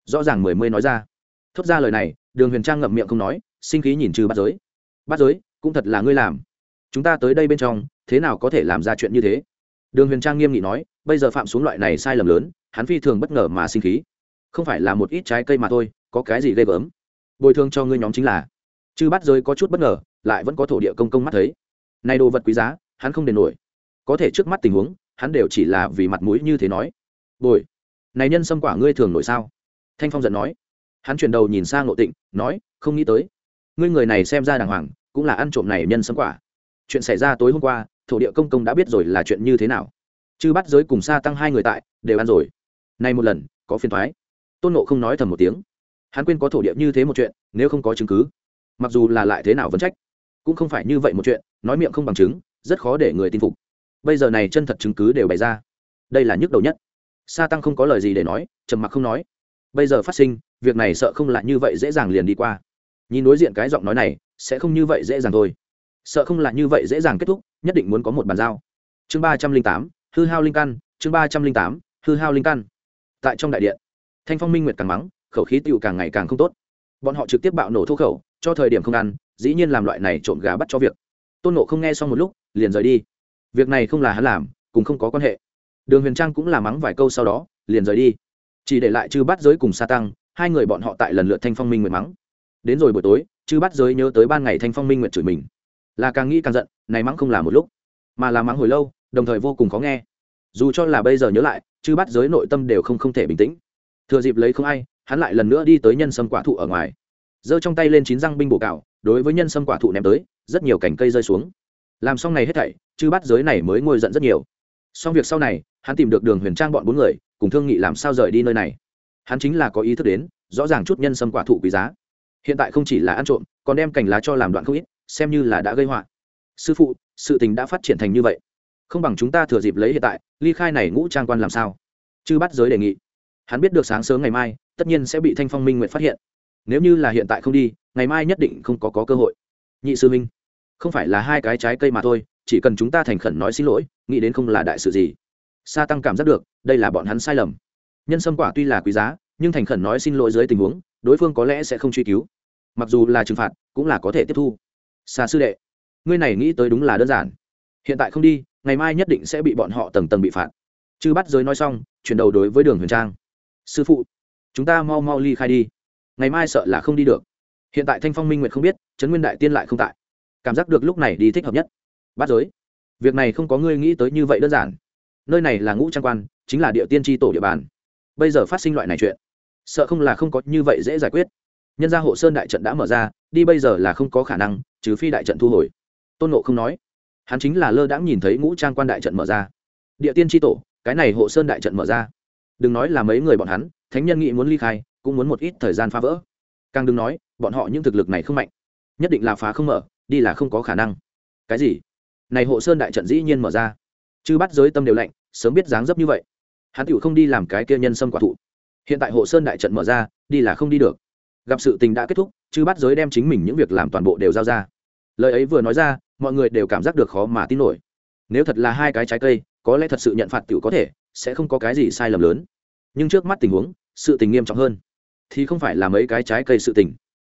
Rõ ràng mười mươi nói ra. Thốt ra lời này, đường huyền trang ngậm miệng không nói, sinh khí nhìn trừ bắt giới. Bắt giới, cũng thật là ngươi làm. Chúng ta tới đây bên trong, thế nào có thể làm ra chuyện như thế? Đường huyền trang nghiêm nghị nói, bây giờ phạm xuống loại này sai lầm lớn, hắn phi thường bất ngờ mà sinh khí. Không phải là một ít trái cây mà thôi, có cái gì ghê gớm. Bồi thường cho ngươi nhóm chính là chư bắt giới có chút bất ngờ, lại vẫn có thổ địa công công mắt thấy. Này đồ vật quý giá, hắn không đền nổi. Có thể trước mắt tình huống, hắn đều chỉ là vì mặt mũi như thế nói. Bồi. Này nhân xâm quả ngươi thường nổi sao? Thanh phong giận nói. Hắn chuyển đầu nhìn sang ngộ tịnh, nói, không nghĩ tới. Ngươi người này xem ra đàng hoàng, cũng là ăn trộm này nhân xâm quả. Chuyện xảy ra tối hôm qua, thổ địa công công đã biết rồi là chuyện như thế nào. Chư bắt giới cùng xa tăng hai người tại, đều ăn rồi. Nay một lần, có phiền thoái. Tôn nộ không nói thầm một tiếng. Hắn quên có thổ địa như thế một chuyện, nếu không có chứng cứ mặc dù là lại thế nào vẫn trách, cũng không phải như vậy một chuyện, nói miệng không bằng chứng, rất khó để người tin phục. Bây giờ này chân thật chứng cứ đều bày ra. Đây là nhức đầu nhất. Sa tăng không có lời gì để nói, trầm mặc không nói. Bây giờ phát sinh, việc này sợ không lại như vậy dễ dàng liền đi qua. Nhìn đối diện cái giọng nói này, sẽ không như vậy dễ dàng thôi. Sợ không là như vậy dễ dàng kết thúc, nhất định muốn có một bàn giao. Chương ba trăm linh tám, hư hao linh căn, chương ba trăm linh tám, hư hao linh căn. Tại trong đại điện, thanh phong minh nguyệt càng mắng, khẩu khí tựu càng ngày càng không tốt. Bọn họ trực tiếp bạo nổ thô khẩu cho thời điểm không ăn, dĩ nhiên làm loại này trộm gà bắt cho việc. Tôn nộ không nghe xong một lúc, liền rời đi. Việc này không là hắn làm, cũng không có quan hệ. Đường huyền trang cũng là mắng vài câu sau đó, liền rời đi. Chỉ để lại chư bắt giới cùng sa tăng, hai người bọn họ tại lần lượt thanh phong minh nguyệt mắng. Đến rồi buổi tối, chư bắt giới nhớ tới ban ngày thanh phong minh nguyệt chửi mình. Là càng nghĩ càng giận, này mắng không là một lúc, mà là mắng hồi lâu, đồng thời vô cùng khó nghe. Dù cho là bây giờ nhớ lại, chư bắt giới nội tâm đều không không thể bình tĩnh. Thừa dịp lấy không ai, hắn lại lần nữa đi tới nhân sâm quả thụ ở ngoài giơ trong tay lên chín răng binh bổ cạo đối với nhân sâm quả thụ ném tới, rất nhiều cành cây rơi xuống. Làm xong này hết thảy, chư bắt giới này mới ngồi giận rất nhiều. Xong việc sau này, hắn tìm được đường huyền trang bọn bốn người, cùng thương nghị làm sao rời đi nơi này. Hắn chính là có ý thức đến, rõ ràng chút nhân sâm quả thụ quý giá. Hiện tại không chỉ là ăn trộm, còn đem cành lá cho làm đoạn không ít, xem như là đã gây họa. Sư phụ, sự tình đã phát triển thành như vậy. Không bằng chúng ta thừa dịp lấy hiện tại, ly khai này ngũ trang quan làm sao? Chư bắt giới đề nghị. Hắn biết được sáng sớm ngày mai, tất nhiên sẽ bị thanh phong minh nguyện phát hiện nếu như là hiện tại không đi ngày mai nhất định không có, có cơ hội. Nhị sư minh không phải là hai cái trái cây mà thôi chỉ cần chúng ta thành khẩn nói xin lỗi nghĩ đến không là đại sự gì. Sa tăng cảm giác được đây là bọn hắn sai lầm. Nhân sâm quả tuy là quý giá nhưng thành khẩn nói xin lỗi dưới tình huống đối phương có lẽ sẽ không truy cứu. Mặc dù là trừng phạt cũng là có thể tiếp thu. Xa sư đệ ngươi này nghĩ tới đúng là đơn giản. Hiện tại không đi ngày mai nhất định sẽ bị bọn họ tầng tầng bị phạt. Chư bắt giới nói xong chuyển đầu đối với đường huyền trang. Sư phụ chúng ta mau mau ly khai đi ngày mai sợ là không đi được. Hiện tại thanh phong minh nguyệt không biết, trấn nguyên đại tiên lại không tại. Cảm giác được lúc này đi thích hợp nhất. Bắt giới. Việc này không có ngươi nghĩ tới như vậy đơn giản. Nơi này là ngũ trang quan, chính là địa tiên tri tổ địa bàn. Bây giờ phát sinh loại này chuyện, sợ không là không có như vậy dễ giải quyết. Nhân gia hộ sơn đại trận đã mở ra, đi bây giờ là không có khả năng, trừ phi đại trận thu hồi. Tôn nộ không nói. Hắn chính là lơ đãng nhìn thấy ngũ trang quan đại trận mở ra. Địa tiên tri tổ, cái này hộ sơn đại trận mở ra. Đừng nói là mấy người bọn hắn, thánh nhân nghĩ muốn ly khai cũng muốn một ít thời gian phá vỡ. Càng đừng nói, bọn họ những thực lực này không mạnh. Nhất định là phá không mở, đi là không có khả năng. Cái gì? Này hộ sơn đại trận dĩ nhiên mở ra. Chứ bắt giới tâm đều lạnh, sớm biết dáng dấp như vậy. Hắn tựu không đi làm cái kia nhân sâm quả thụ. Hiện tại hộ sơn đại trận mở ra, đi là không đi được. Gặp sự tình đã kết thúc chứ bắt giới đem chính mình những việc làm toàn bộ đều giao ra. Lời ấy vừa nói ra, mọi người đều cảm giác được khó mà tin nổi. Nếu thật là hai cái trái cây, có lẽ thật sự nhận phạt tựu có thể, sẽ không có cái gì sai lầm lớn. Nhưng trước mắt tình huống, sự tình nghiêm trọng hơn thì không phải là mấy cái trái cây sự tình.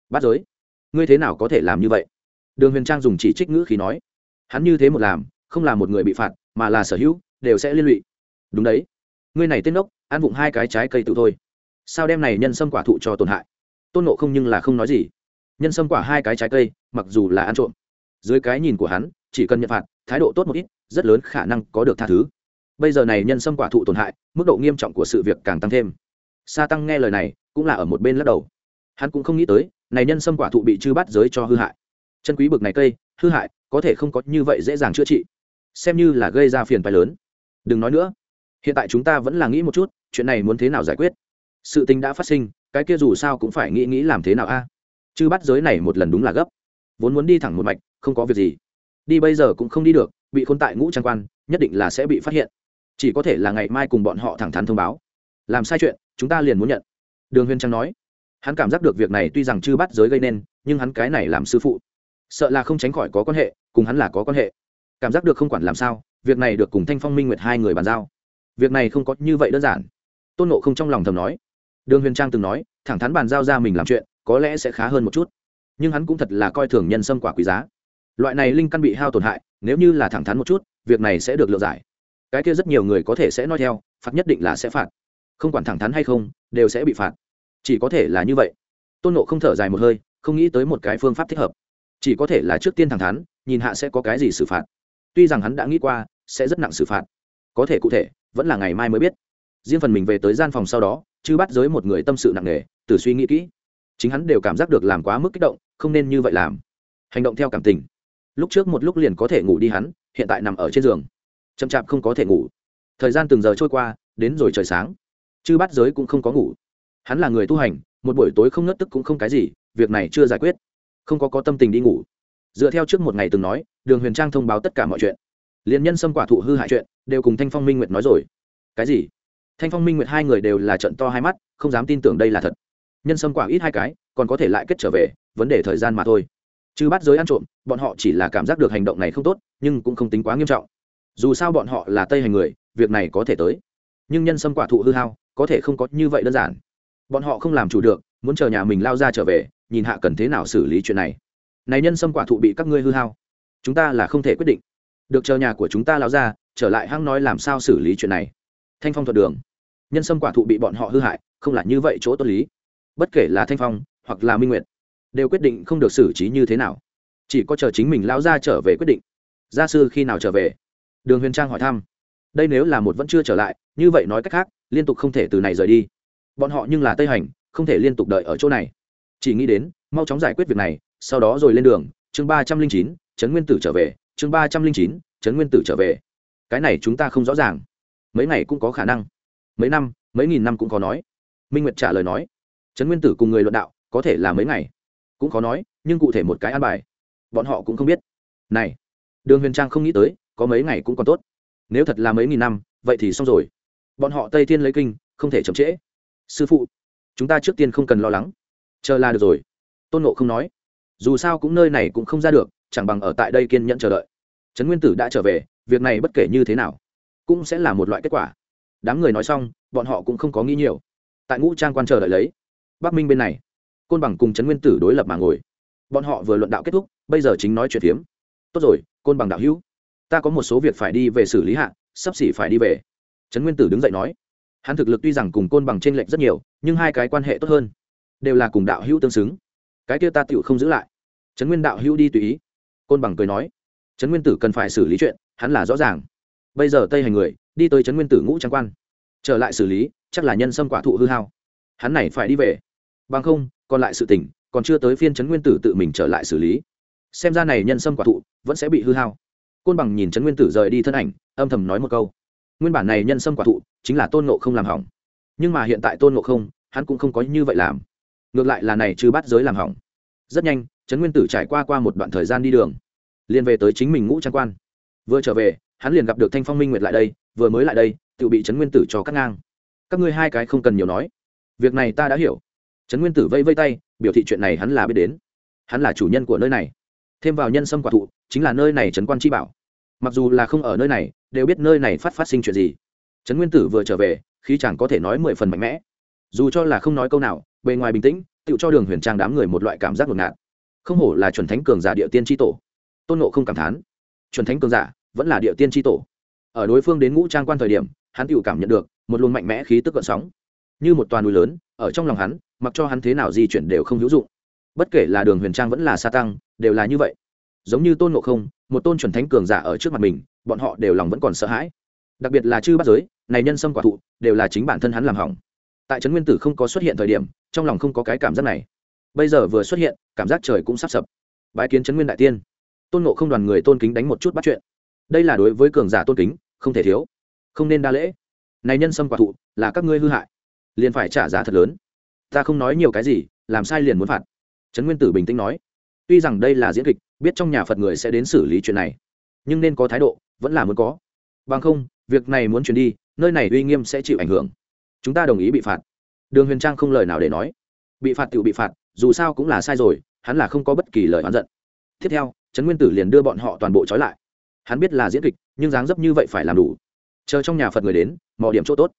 Bắt giới, ngươi thế nào có thể làm như vậy? Đường huyền trang dùng chỉ trích ngữ khi nói. Hắn như thế một làm, không là một người bị phạt, mà là sở hữu, đều sẽ liên lụy. Đúng đấy. Ngươi này tên đốc, ăn vụng hai cái trái cây tự thôi. Sao đem này nhân sâm quả thụ cho tổn hại? Tôn nộ không nhưng là không nói gì. Nhân sâm quả hai cái trái cây, mặc dù là ăn trộm. Dưới cái nhìn của hắn, chỉ cần nhận phạt, thái độ tốt một ít, rất lớn khả năng có được tha thứ. Bây giờ này nhân sâm quả thụ tổn hại, mức độ nghiêm trọng của sự việc càng tăng thêm. Sa tăng nghe lời này cũng là ở một bên lắc đầu. Hắn cũng không nghĩ tới, này nhân sâm quả thụ bị chư bắt giới cho hư hại. Chân quý bực này cây, hư hại, có thể không có như vậy dễ dàng chữa trị. Xem như là gây ra phiền phái lớn. Đừng nói nữa. Hiện tại chúng ta vẫn là nghĩ một chút, chuyện này muốn thế nào giải quyết? Sự tình đã phát sinh, cái kia dù sao cũng phải nghĩ nghĩ làm thế nào a? À? chứ bắt giới này một lần đúng là gấp. Vốn muốn đi thẳng một mạch, không có việc gì. Đi bây giờ cũng không đi được, bị khôn tại ngũ trang quan, nhất định là sẽ bị phát hiện. Chỉ có thể là ngày mai cùng bọn họ thẳng thắn thông báo. Làm sai chuyện, chúng ta liền muốn nhận đường huyên trang nói, hắn cảm giác được việc này tuy rằng chư bắt giới gây nên, nhưng hắn cái này làm sư phụ, sợ là không tránh khỏi có quan hệ, cùng hắn là có quan hệ. Cảm giác được không quản làm sao, việc này được cùng thanh phong, minh nguyệt hai người bàn giao. Việc này không có như vậy đơn giản. Tôn nộ không trong lòng thầm nói. Đường huyền trang từng nói, thẳng thắn bàn giao ra mình làm chuyện, có lẽ sẽ khá hơn một chút. Nhưng hắn cũng thật là coi thường nhân sâm quả quý giá. Loại này linh căn bị hao tổn hại, nếu như là thẳng thắn một chút, việc này sẽ được lựa giải. Cái kia rất nhiều người có thể sẽ nói theo, phạt nhất định là sẽ phạt không quản thẳng thắn hay không, đều sẽ bị phạt. Chỉ có thể là như vậy. Tôn nộ không thở dài một hơi, không nghĩ tới một cái phương pháp thích hợp. Chỉ có thể là trước tiên thẳng thắn, nhìn hạ sẽ có cái gì xử phạt. Tuy rằng hắn đã nghĩ qua, sẽ rất nặng xử phạt. Có thể cụ thể, vẫn là ngày mai mới biết. Riêng phần mình về tới gian phòng sau đó chứ bắt giới một người tâm sự nặng nề, từ suy nghĩ kỹ. Chính hắn đều cảm giác được làm quá mức kích động, không nên như vậy làm. Hành động theo cảm tình. Lúc trước một lúc liền có thể ngủ đi hắn, hiện tại nằm ở trên giường. Chậm chạp không có thể ngủ. Thời gian từng giờ trôi qua, đến rồi trời sáng chư bát giới cũng không có ngủ. Hắn là người tu hành, một buổi tối không ngất tức cũng không cái gì, việc này chưa giải quyết. Không có có tâm tình đi ngủ. Dựa theo trước một ngày từng nói, đường huyền trang thông báo tất cả mọi chuyện. Liền nhân xâm quả thụ hư hại chuyện, đều cùng thanh phong minh nguyệt nói rồi. Cái gì? Thanh phong minh nguyệt hai người đều là trận to hai mắt, không dám tin tưởng đây là thật. Nhân xâm quả ít hai cái, còn có thể lại kết trở về, vấn đề thời gian mà thôi. Chứ bắt giới ăn trộm, bọn họ chỉ là cảm giác được hành động này không tốt, nhưng cũng không tính quá nghiêm trọng. Dù sao bọn họ là tây hành người, việc này có thể tới. Nhưng nhân sâm quả thụ hư hao có thể không có như vậy đơn giản. Bọn họ không làm chủ được, muốn chờ nhà mình lao ra trở về, nhìn hạ cần thế nào xử lý chuyện này. Này nhân sâm quả thụ bị các ngươi hư hao. Chúng ta là không thể quyết định. Được chờ nhà của chúng ta lao ra, trở lại hăng nói làm sao xử lý chuyện này. Thanh phong thuật đường. Nhân sâm quả thụ bị bọn họ hư hại, không là như vậy chỗ tốt lý. Bất kể là thanh phong, hoặc là minh nguyệt, đều quyết định không được xử trí như thế nào. Chỉ có chờ chính mình lao ra trở về quyết định. Gia sư khi nào trở về? Đường huyền trang hỏi thăm. Đây nếu là một vẫn chưa trở lại, như vậy nói cách khác liên tục không thể từ này rời đi. Bọn họ nhưng là tây hành, không thể liên tục đợi ở chỗ này. Chỉ nghĩ đến, mau chóng giải quyết việc này, sau đó rồi lên đường, chương ba trăm linh chín, trấn nguyên tử trở về, chương ba trăm linh chín, trấn nguyên tử trở về. Cái này chúng ta không rõ ràng. Mấy ngày cũng có khả năng. Mấy năm, mấy nghìn năm cũng có nói. Minh nguyệt trả lời nói, trấn nguyên tử cùng người luận đạo, có thể là mấy ngày. Cũng khó nói, nhưng cụ thể một cái an bài. Bọn họ cũng không biết. Này, đường huyền trang không nghĩ tới, có mấy ngày cũng còn tốt. Nếu thật là mấy nghìn năm, vậy thì xong rồi bọn họ tây thiên lấy kinh, không thể chậm trễ. Sư phụ, chúng ta trước tiên không cần lo lắng. Chờ là được rồi. Tôn nộ không nói. Dù sao cũng nơi này cũng không ra được, chẳng bằng ở tại đây kiên nhẫn chờ đợi. Trấn nguyên tử đã trở về, việc này bất kể như thế nào, cũng sẽ là một loại kết quả. Đám người nói xong, bọn họ cũng không có nghĩ nhiều. Tại ngũ trang quan chờ đợi lấy, bắc minh bên này, côn bằng cùng trấn nguyên tử đối lập mà ngồi. Bọn họ vừa luận đạo kết thúc, bây giờ chính nói chuyện phiếm. Tốt rồi, côn bằng đạo hữu, ta có một số việc phải đi về xử lý hạ, sắp xỉ phải đi về trấn nguyên tử đứng dậy nói, hắn thực lực tuy rằng cùng côn bằng t r ê n lệch rất nhiều, nhưng hai cái quan hệ tốt hơn, đều là cùng đạo hữu tương xứng. Cái kia ta tựu không giữ lại. Trấn nguyên đạo hữu đi tùy ý. Côn bằng cười nói, trấn nguyên tử cần phải xử lý chuyện, hắn là rõ ràng. Bây giờ tây hành người, đi tới trấn nguyên tử ngũ trang quan. Trở lại xử lý, chắc là nhân sâm quả thụ hư hao. Hắn này phải đi về. Bằng không, còn lại sự tỉnh còn chưa tới phiên trấn nguyên tử tự mình trở lại xử lý. Xem ra này nhân sâm quả thụ vẫn sẽ bị hư hao. Côn bằng nhìn trấn nguyên tử rời đi thân ảnh, âm thầm nói một câu nguyên bản này nhân sâm quả thụ chính là tôn ngộ không làm hỏng. Nhưng mà hiện tại tôn ngộ không, hắn cũng không có như vậy làm. Ngược lại là này chứ bắt giới làm hỏng. Rất nhanh, trấn nguyên tử trải qua qua một đoạn thời gian đi đường, liền về tới chính mình ngũ trang quan. Vừa trở về, hắn liền gặp được thanh phong minh nguyệt lại đây, vừa mới lại đây, tự bị trấn nguyên tử cho cắt ngang. Các ngươi hai cái không cần nhiều nói. Việc này ta đã hiểu. Trấn nguyên tử vây vây tay, biểu thị chuyện này hắn là biết đến. Hắn là chủ nhân của nơi này. Thêm vào nhân sâm quả thụ, chính là nơi này trấn quan chi bảo mặc dù là không ở nơi này, đều biết nơi này phát phát sinh chuyện gì. Trấn nguyên tử vừa trở về khi chẳng có thể nói mười phần mạnh mẽ. Dù cho là không nói câu nào, bề ngoài bình tĩnh tự cho đường huyền trang đám người một loại cảm giác ngột ngạt. Không hổ là chuẩn thánh cường giả địa tiên tri tổ. Tôn nộ không cảm thán. Chuẩn thánh cường giả, vẫn là địa tiên tri tổ. Ở đối phương đến ngũ trang quan thời điểm, hắn tự cảm nhận được, một luồng mạnh mẽ khí tức gợn sóng. Như một toàn núi lớn, ở trong lòng hắn, mặc cho hắn thế nào di chuyển đều không hữu dụng. Bất kể là đường huyền trang vẫn là sa tăng, đều là như vậy. Giống như tôn ngộ không một tôn chuẩn thánh cường giả ở trước mặt mình, bọn họ đều lòng vẫn còn sợ hãi. Đặc biệt là chư bắt giới, này nhân sâm quả thụ, đều là chính bản thân hắn làm hỏng. Tại trấn nguyên tử không có xuất hiện thời điểm, trong lòng không có cái cảm giác này. Bây giờ vừa xuất hiện, cảm giác trời cũng sắp sập. Bãi kiến trấn nguyên đại tiên. Tôn ngộ không đoàn người tôn kính đánh một chút bắt chuyện. Đây là đối với cường giả tôn kính, không thể thiếu. Không nên đa lễ. Này nhân sâm quả thụ, là các ngươi hư hại. Liền phải trả giá thật lớn. Ta không nói nhiều cái gì, làm sai liền muốn phạt. Trấn nguyên tử bình tĩnh nói tuy rằng đây là diễn kịch, biết trong nhà phật người sẽ đến xử lý chuyện này, nhưng nên có thái độ, vẫn là muốn có. Bằng không, việc này muốn chuyển đi, nơi này uy nghiêm sẽ chịu ảnh hưởng. Chúng ta đồng ý bị phạt. Đường huyền trang không lời nào để nói. Bị phạt tự bị phạt, dù sao cũng là sai rồi, hắn là không có bất kỳ lời oán giận. Tiếp theo, trấn nguyên tử liền đưa bọn họ toàn bộ trói lại. Hắn biết là diễn kịch, nhưng dáng dấp như vậy phải làm đủ. Chờ trong nhà phật người đến, mò điểm chỗ tốt.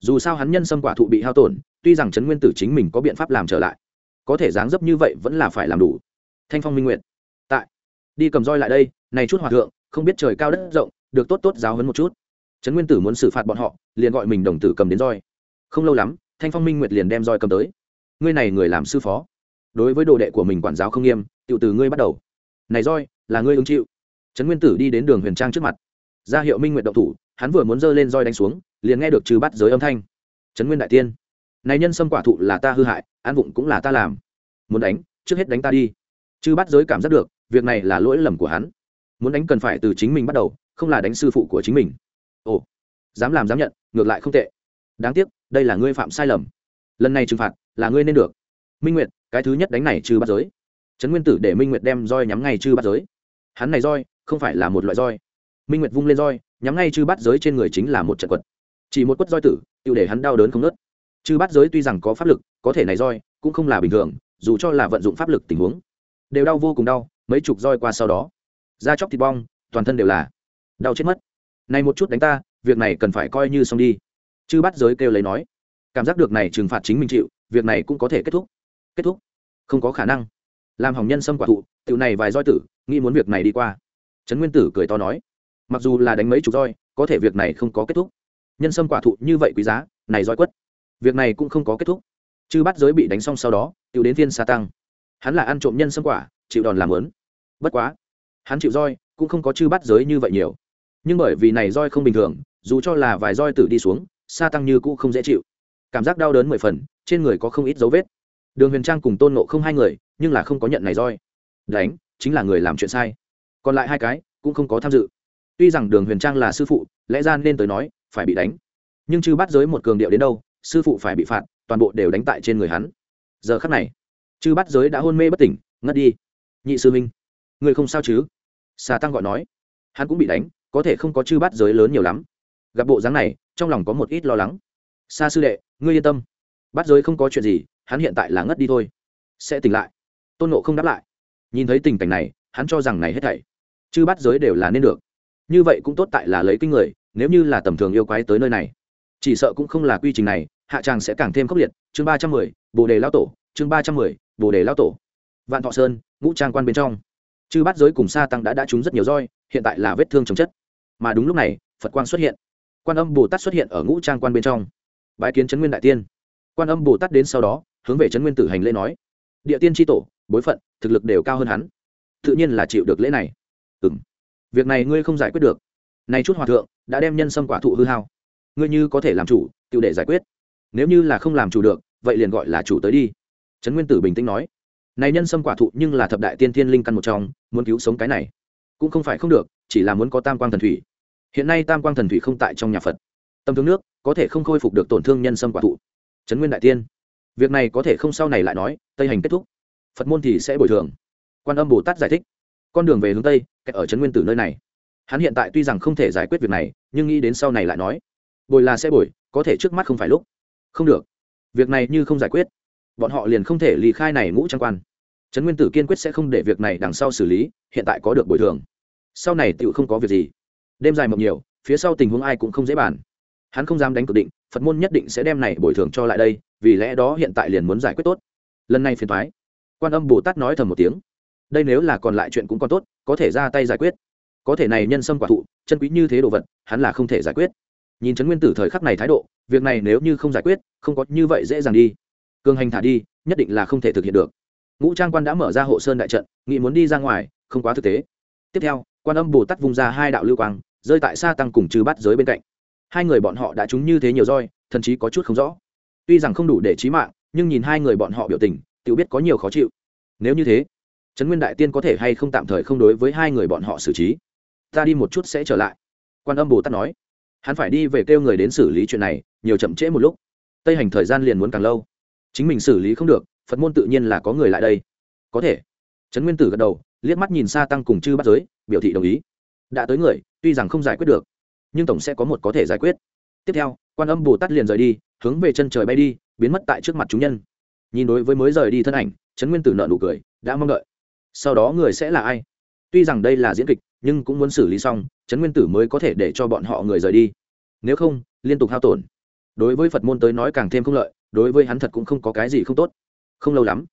Dù sao hắn nhân xâm quả thụ bị hao tổn, tuy rằng trấn nguyên tử chính mình có biện pháp làm trở lại, có thể dáng dấp như vậy vẫn là phải làm đủ thanh phong minh nguyện tại. Đi cầm roi lại đây, này chút hòa thượng, không biết trời cao đất rộng, được tốt tốt giáo hấn một chút. Trấn nguyên tử muốn xử phạt bọn họ, liền gọi mình đồng tử cầm đến roi. Không lâu lắm, thanh phong minh nguyệt liền đem roi cầm tới. Ngươi này người làm sư phó. Đối với đồ đệ của mình quản giáo không nghiêm tự từ ngươi bắt đầu. Này roi, là ngươi ứng chịu. Trấn nguyên tử đi đến đường huyền trang trước mặt. Ra hiệu minh nguyệt động thủ, hắn vừa muốn giơ lên roi đánh xuống, liền nghe được trừ bắt giới âm thanh. Trấn nguyên đại tiên, này nhân sâm quả thụ là ta hư hại an vụng cũng là ta làm. Muốn đánh, trước hết đánh ta đi chư bắt giới cảm giác được, việc này là lỗi lầm của hắn. Muốn đánh cần phải từ chính mình bắt đầu, không là đánh sư phụ của chính mình. Ồ, dám làm dám nhận, ngược lại không tệ. Đáng tiếc, đây là ngươi phạm sai lầm. Lần này trừng phạt, là ngươi nên được. Minh nguyệt, cái thứ nhất đánh này trừ bắt giới. Trấn nguyên tử để minh nguyệt đem roi nhắm ngay chư bắt giới. Hắn này roi, không phải là một loại roi. Minh nguyệt vung lên roi, nhắm ngay chư bắt giới trên người chính là một trận quật. Chỉ một quất roi tử tự để hắn đau đớn không nớt chư bắt giới tuy rằng có pháp lực, có thể này roi, cũng không là bình thường, dù cho là vận dụng pháp lực tình huống đều đau vô cùng đau, mấy chục roi qua sau đó, da chóc thịt bong, toàn thân đều là đau chết mất. Này một chút đánh ta, việc này cần phải coi như xong đi. Chư bắt giới kêu lấy nói. Cảm giác được này trừng phạt chính mình chịu, việc này cũng có thể kết thúc. Kết thúc. Không có khả năng. Làm hỏng nhân xâm quả thụ, tiểu này vài roi tử, nghĩ muốn việc này đi qua. Trấn nguyên tử cười to nói. Mặc dù là đánh mấy chục roi, có thể việc này không có kết thúc. Nhân sâm quả thụ như vậy quý giá, này roi quất. Việc này cũng không có kết thúc. Chư bắt giới bị đánh xong sau đó, tiểu đến viên sa tăng hắn là ăn trộm nhân sâm quả, chịu đòn làm lớn. Bất quá, hắn chịu roi cũng không có chư bắt giới như vậy nhiều. Nhưng bởi vì này roi không bình thường, dù cho là vài roi tử đi xuống xa tăng như cũ không dễ chịu. Cảm giác đau đớn mười phần, trên người có không ít dấu vết. Đường huyền trang cùng tôn nộ không hai người, nhưng là không có nhận này roi. Đánh, chính là người làm chuyện sai. Còn lại hai cái cũng không có tham dự. Tuy rằng đường huyền trang là sư phụ, lẽ ra nên tới nói, phải bị đánh. Nhưng chư bắt giới một cường điệu đến đâu, sư phụ phải bị phạt, toàn bộ đều đánh tại trên người hắn. Giờ khắc này chư bắt giới đã hôn mê bất tỉnh, ngất đi. Nhị sư minh, người không sao chứ? Xà tăng gọi nói. Hắn cũng bị đánh, có thể không có chư bắt giới lớn nhiều lắm. Gặp bộ dáng này, trong lòng có một ít lo lắng. Xa sư đệ, ngươi yên tâm. Bắt giới không có chuyện gì, hắn hiện tại là ngất đi thôi. Sẽ tỉnh lại. Tôn nộ không đáp lại. Nhìn thấy tình cảnh này, hắn cho rằng này hết thảy. Chư bắt giới đều là nên được. Như vậy cũng tốt tại là lấy kinh người, nếu như là tầm thường yêu quái tới nơi này. Chỉ sợ cũng không là quy trình này, hạ tràng sẽ càng thêm khốc liệt. Chương ba trăm mười, bồ đề lao tổ, chương ba trăm mười bồ đề lao tổ vạn thọ sơn ngũ trang quan bên trong chư bát giới cùng sa tăng đã đã trúng rất nhiều roi, hiện tại là vết thương chồng chất. mà đúng lúc này, phật quang xuất hiện, quan âm bồ tát xuất hiện ở ngũ trang quan bên trong, bái kiến trấn nguyên đại tiên. quan âm bồ tát đến sau đó, hướng về trấn nguyên tử hành lễ nói, địa tiên tri tổ, bối phận, thực lực đều cao hơn hắn, tự nhiên là chịu được lễ này. ừ m việc này ngươi không giải quyết được. này chút hòa thượng, đã đem nhân sâm quả thụ hư hao. ngươi như có thể làm chủ, tự để giải quyết. nếu như là không làm chủ được, vậy liền gọi là chủ tới đi trấn nguyên tử bình tĩnh nói, này nhân sâm quả thụ nhưng là thập đại tiên thiên linh căn một trong, muốn cứu sống cái này cũng không phải không được, chỉ là muốn có tam quang thần thủy. Hiện nay tam quang thần thủy không tại trong nhà phật. Tâm thương nước có thể không khôi phục được tổn thương nhân sâm quả thụ. Trấn nguyên đại tiên, việc này có thể không sau này lại nói, tây hành kết thúc. Phật môn thì sẽ bồi thường. Quan âm bồ tát giải thích, con đường về hướng tây ở trấn nguyên tử nơi này. Hắn hiện tại tuy rằng không thể giải quyết việc này, nhưng nghĩ đến sau này lại nói, bồi là sẽ bồi, có thể trước mắt không phải lúc. Không được, việc này như không giải quyết bọn họ liền không thể lý khai này ngũ trang quan. Trấn nguyên tử kiên quyết sẽ không để việc này đằng sau xử lý, hiện tại có được bồi thường. Sau này tựu không có việc gì. Đêm dài mộng nhiều, phía sau tình huống ai cũng không dễ bàn. Hắn không dám đánh cực định, phật môn nhất định sẽ đem này bồi thường cho lại đây, vì lẽ đó hiện tại liền muốn giải quyết tốt. Lần này phiền thoái quan âm bồ tát nói thầm một tiếng. Đây nếu là còn lại chuyện cũng còn tốt, có thể ra tay giải quyết. Có thể này nhân sâm quả thụ, chân quý như thế đồ vật, hắn là không thể giải quyết. Nhìn trấn nguyên tử thời khắc này thái độ, việc này nếu như không giải quyết, không có như vậy dễ dàng đi cường hành thả đi, nhất định là không thể thực hiện được. Ngũ trang quan đã mở ra hộ sơn đại trận nghị muốn đi ra ngoài, không quá thực tế. Tiếp theo, quan âm bồ tát vung ra hai đạo lưu quang, rơi tại xa tăng cùng trừ bắt giới bên cạnh. Hai người bọn họ đã trúng như thế nhiều roi thậm chí có chút không rõ. Tuy rằng không đủ để trí mạng, nhưng nhìn hai người bọn họ biểu tình tự biết có nhiều khó chịu. Nếu như thế, trấn nguyên đại tiên có thể hay không tạm thời không đối với hai người bọn họ xử trí? Ta đi một chút sẽ trở lại. Quan âm bồ tát nói. Hắn phải đi về kêu người đến xử lý chuyện này, nhiều chậm trễ một lúc. Tây hành thời gian liền muốn càng lâu chính mình xử lý không được, phật môn tự nhiên là có người lại đây. Có thể. Trấn nguyên tử gật đầu, liếc mắt nhìn xa tăng cùng chư bắt giới, biểu thị đồng ý. Đã tới người, tuy rằng không giải quyết được, nhưng tổng sẽ có một có thể giải quyết. Tiếp theo, quan âm bồ tát liền rời đi, hướng về chân trời bay đi, biến mất tại trước mặt chúng nhân. Nhìn đối với mới rời đi thân ảnh, trấn nguyên tử nợ nụ cười, đã mong đợi. Sau đó người sẽ là ai? Tuy rằng đây là diễn kịch, nhưng cũng muốn xử lý xong, trấn nguyên tử mới có thể để cho bọn họ người rời đi. Nếu không, liên tục hao tổn. Đối với phật môn tới nói càng thêm không lợi đối với hắn thật cũng không có cái gì không tốt. Không lâu lắm,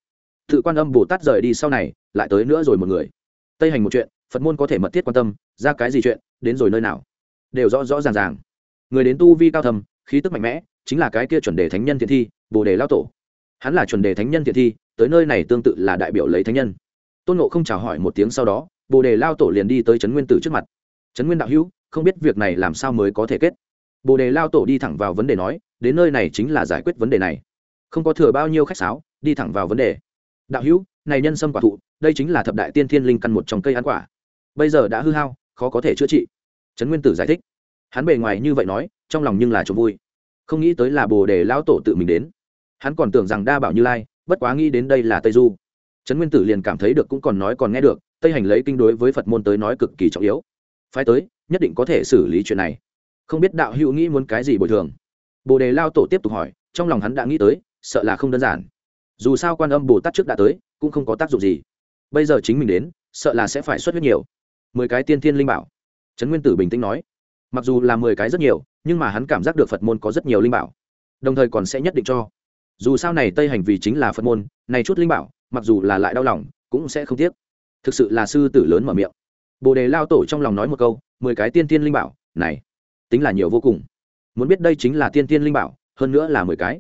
tự quan âm bồ tát rời đi sau này, lại tới nữa rồi một người. Tây hành một chuyện, phật môn có thể mật thiết quan tâm, ra cái gì chuyện, đến rồi nơi nào, đều rõ rõ ràng ràng. Người đến tu vi cao thầm khí tức mạnh mẽ, chính là cái kia chuẩn đề thánh nhân thiện thi, bồ đề lao tổ. Hắn là chuẩn đề thánh nhân thiện thi, tới nơi này tương tự là đại biểu lấy thánh nhân. Tôn nộ không chào hỏi một tiếng sau đó, bồ đề lao tổ liền đi tới trấn nguyên tử trước mặt. Trấn nguyên đạo hữu, không biết việc này làm sao mới có thể kết? Bồ đề lao tổ đi thẳng vào vấn đề nói, đến nơi này chính là giải quyết vấn đề này. Không có thừa bao nhiêu khách sáo, đi thẳng vào vấn đề. Đạo hữu, này nhân sâm quả thụ, đây chính là thập đại tiên thiên linh căn một trong cây ăn quả. Bây giờ đã hư hao, khó có thể chữa trị. Trấn nguyên tử giải thích. Hắn bề ngoài như vậy nói, trong lòng nhưng là trộm vui. Không nghĩ tới là bồ đề lao tổ tự mình đến. Hắn còn tưởng rằng đa bảo như lai, bất quá nghĩ đến đây là tây du. Trấn nguyên tử liền cảm thấy được cũng còn nói còn nghe được, tây hành lấy kinh đối với phật môn tới nói cực kỳ trọng yếu. Phải tới, nhất định có thể xử lý chuyện này không biết đạo hữu nghĩ muốn cái gì bồi thường. Bồ đề lao tổ tiếp tục hỏi, trong lòng hắn đã nghĩ tới, sợ là không đơn giản. Dù sao quan âm bồ tát trước đã tới, cũng không có tác dụng gì. Bây giờ chính mình đến, sợ là sẽ phải xuất huyết nhiều. Mười cái tiên thiên linh bảo. Trấn nguyên tử bình tĩnh nói, mặc dù là mười cái rất nhiều, nhưng mà hắn cảm giác được phật môn có rất nhiều linh bảo. Đồng thời còn sẽ nhất định cho. Dù sao này tây hành vì chính là phật môn, này chút linh bảo, mặc dù là lại đau lòng, cũng sẽ không tiếc. Thực sự là sư tử lớn mở miệng. Bồ đề lao tổ trong lòng nói một câu, mười cái tiên tiên linh bảo, này tính là nhiều vô cùng. Muốn biết đây chính là tiên tiên linh bảo, hơn nữa là mười cái.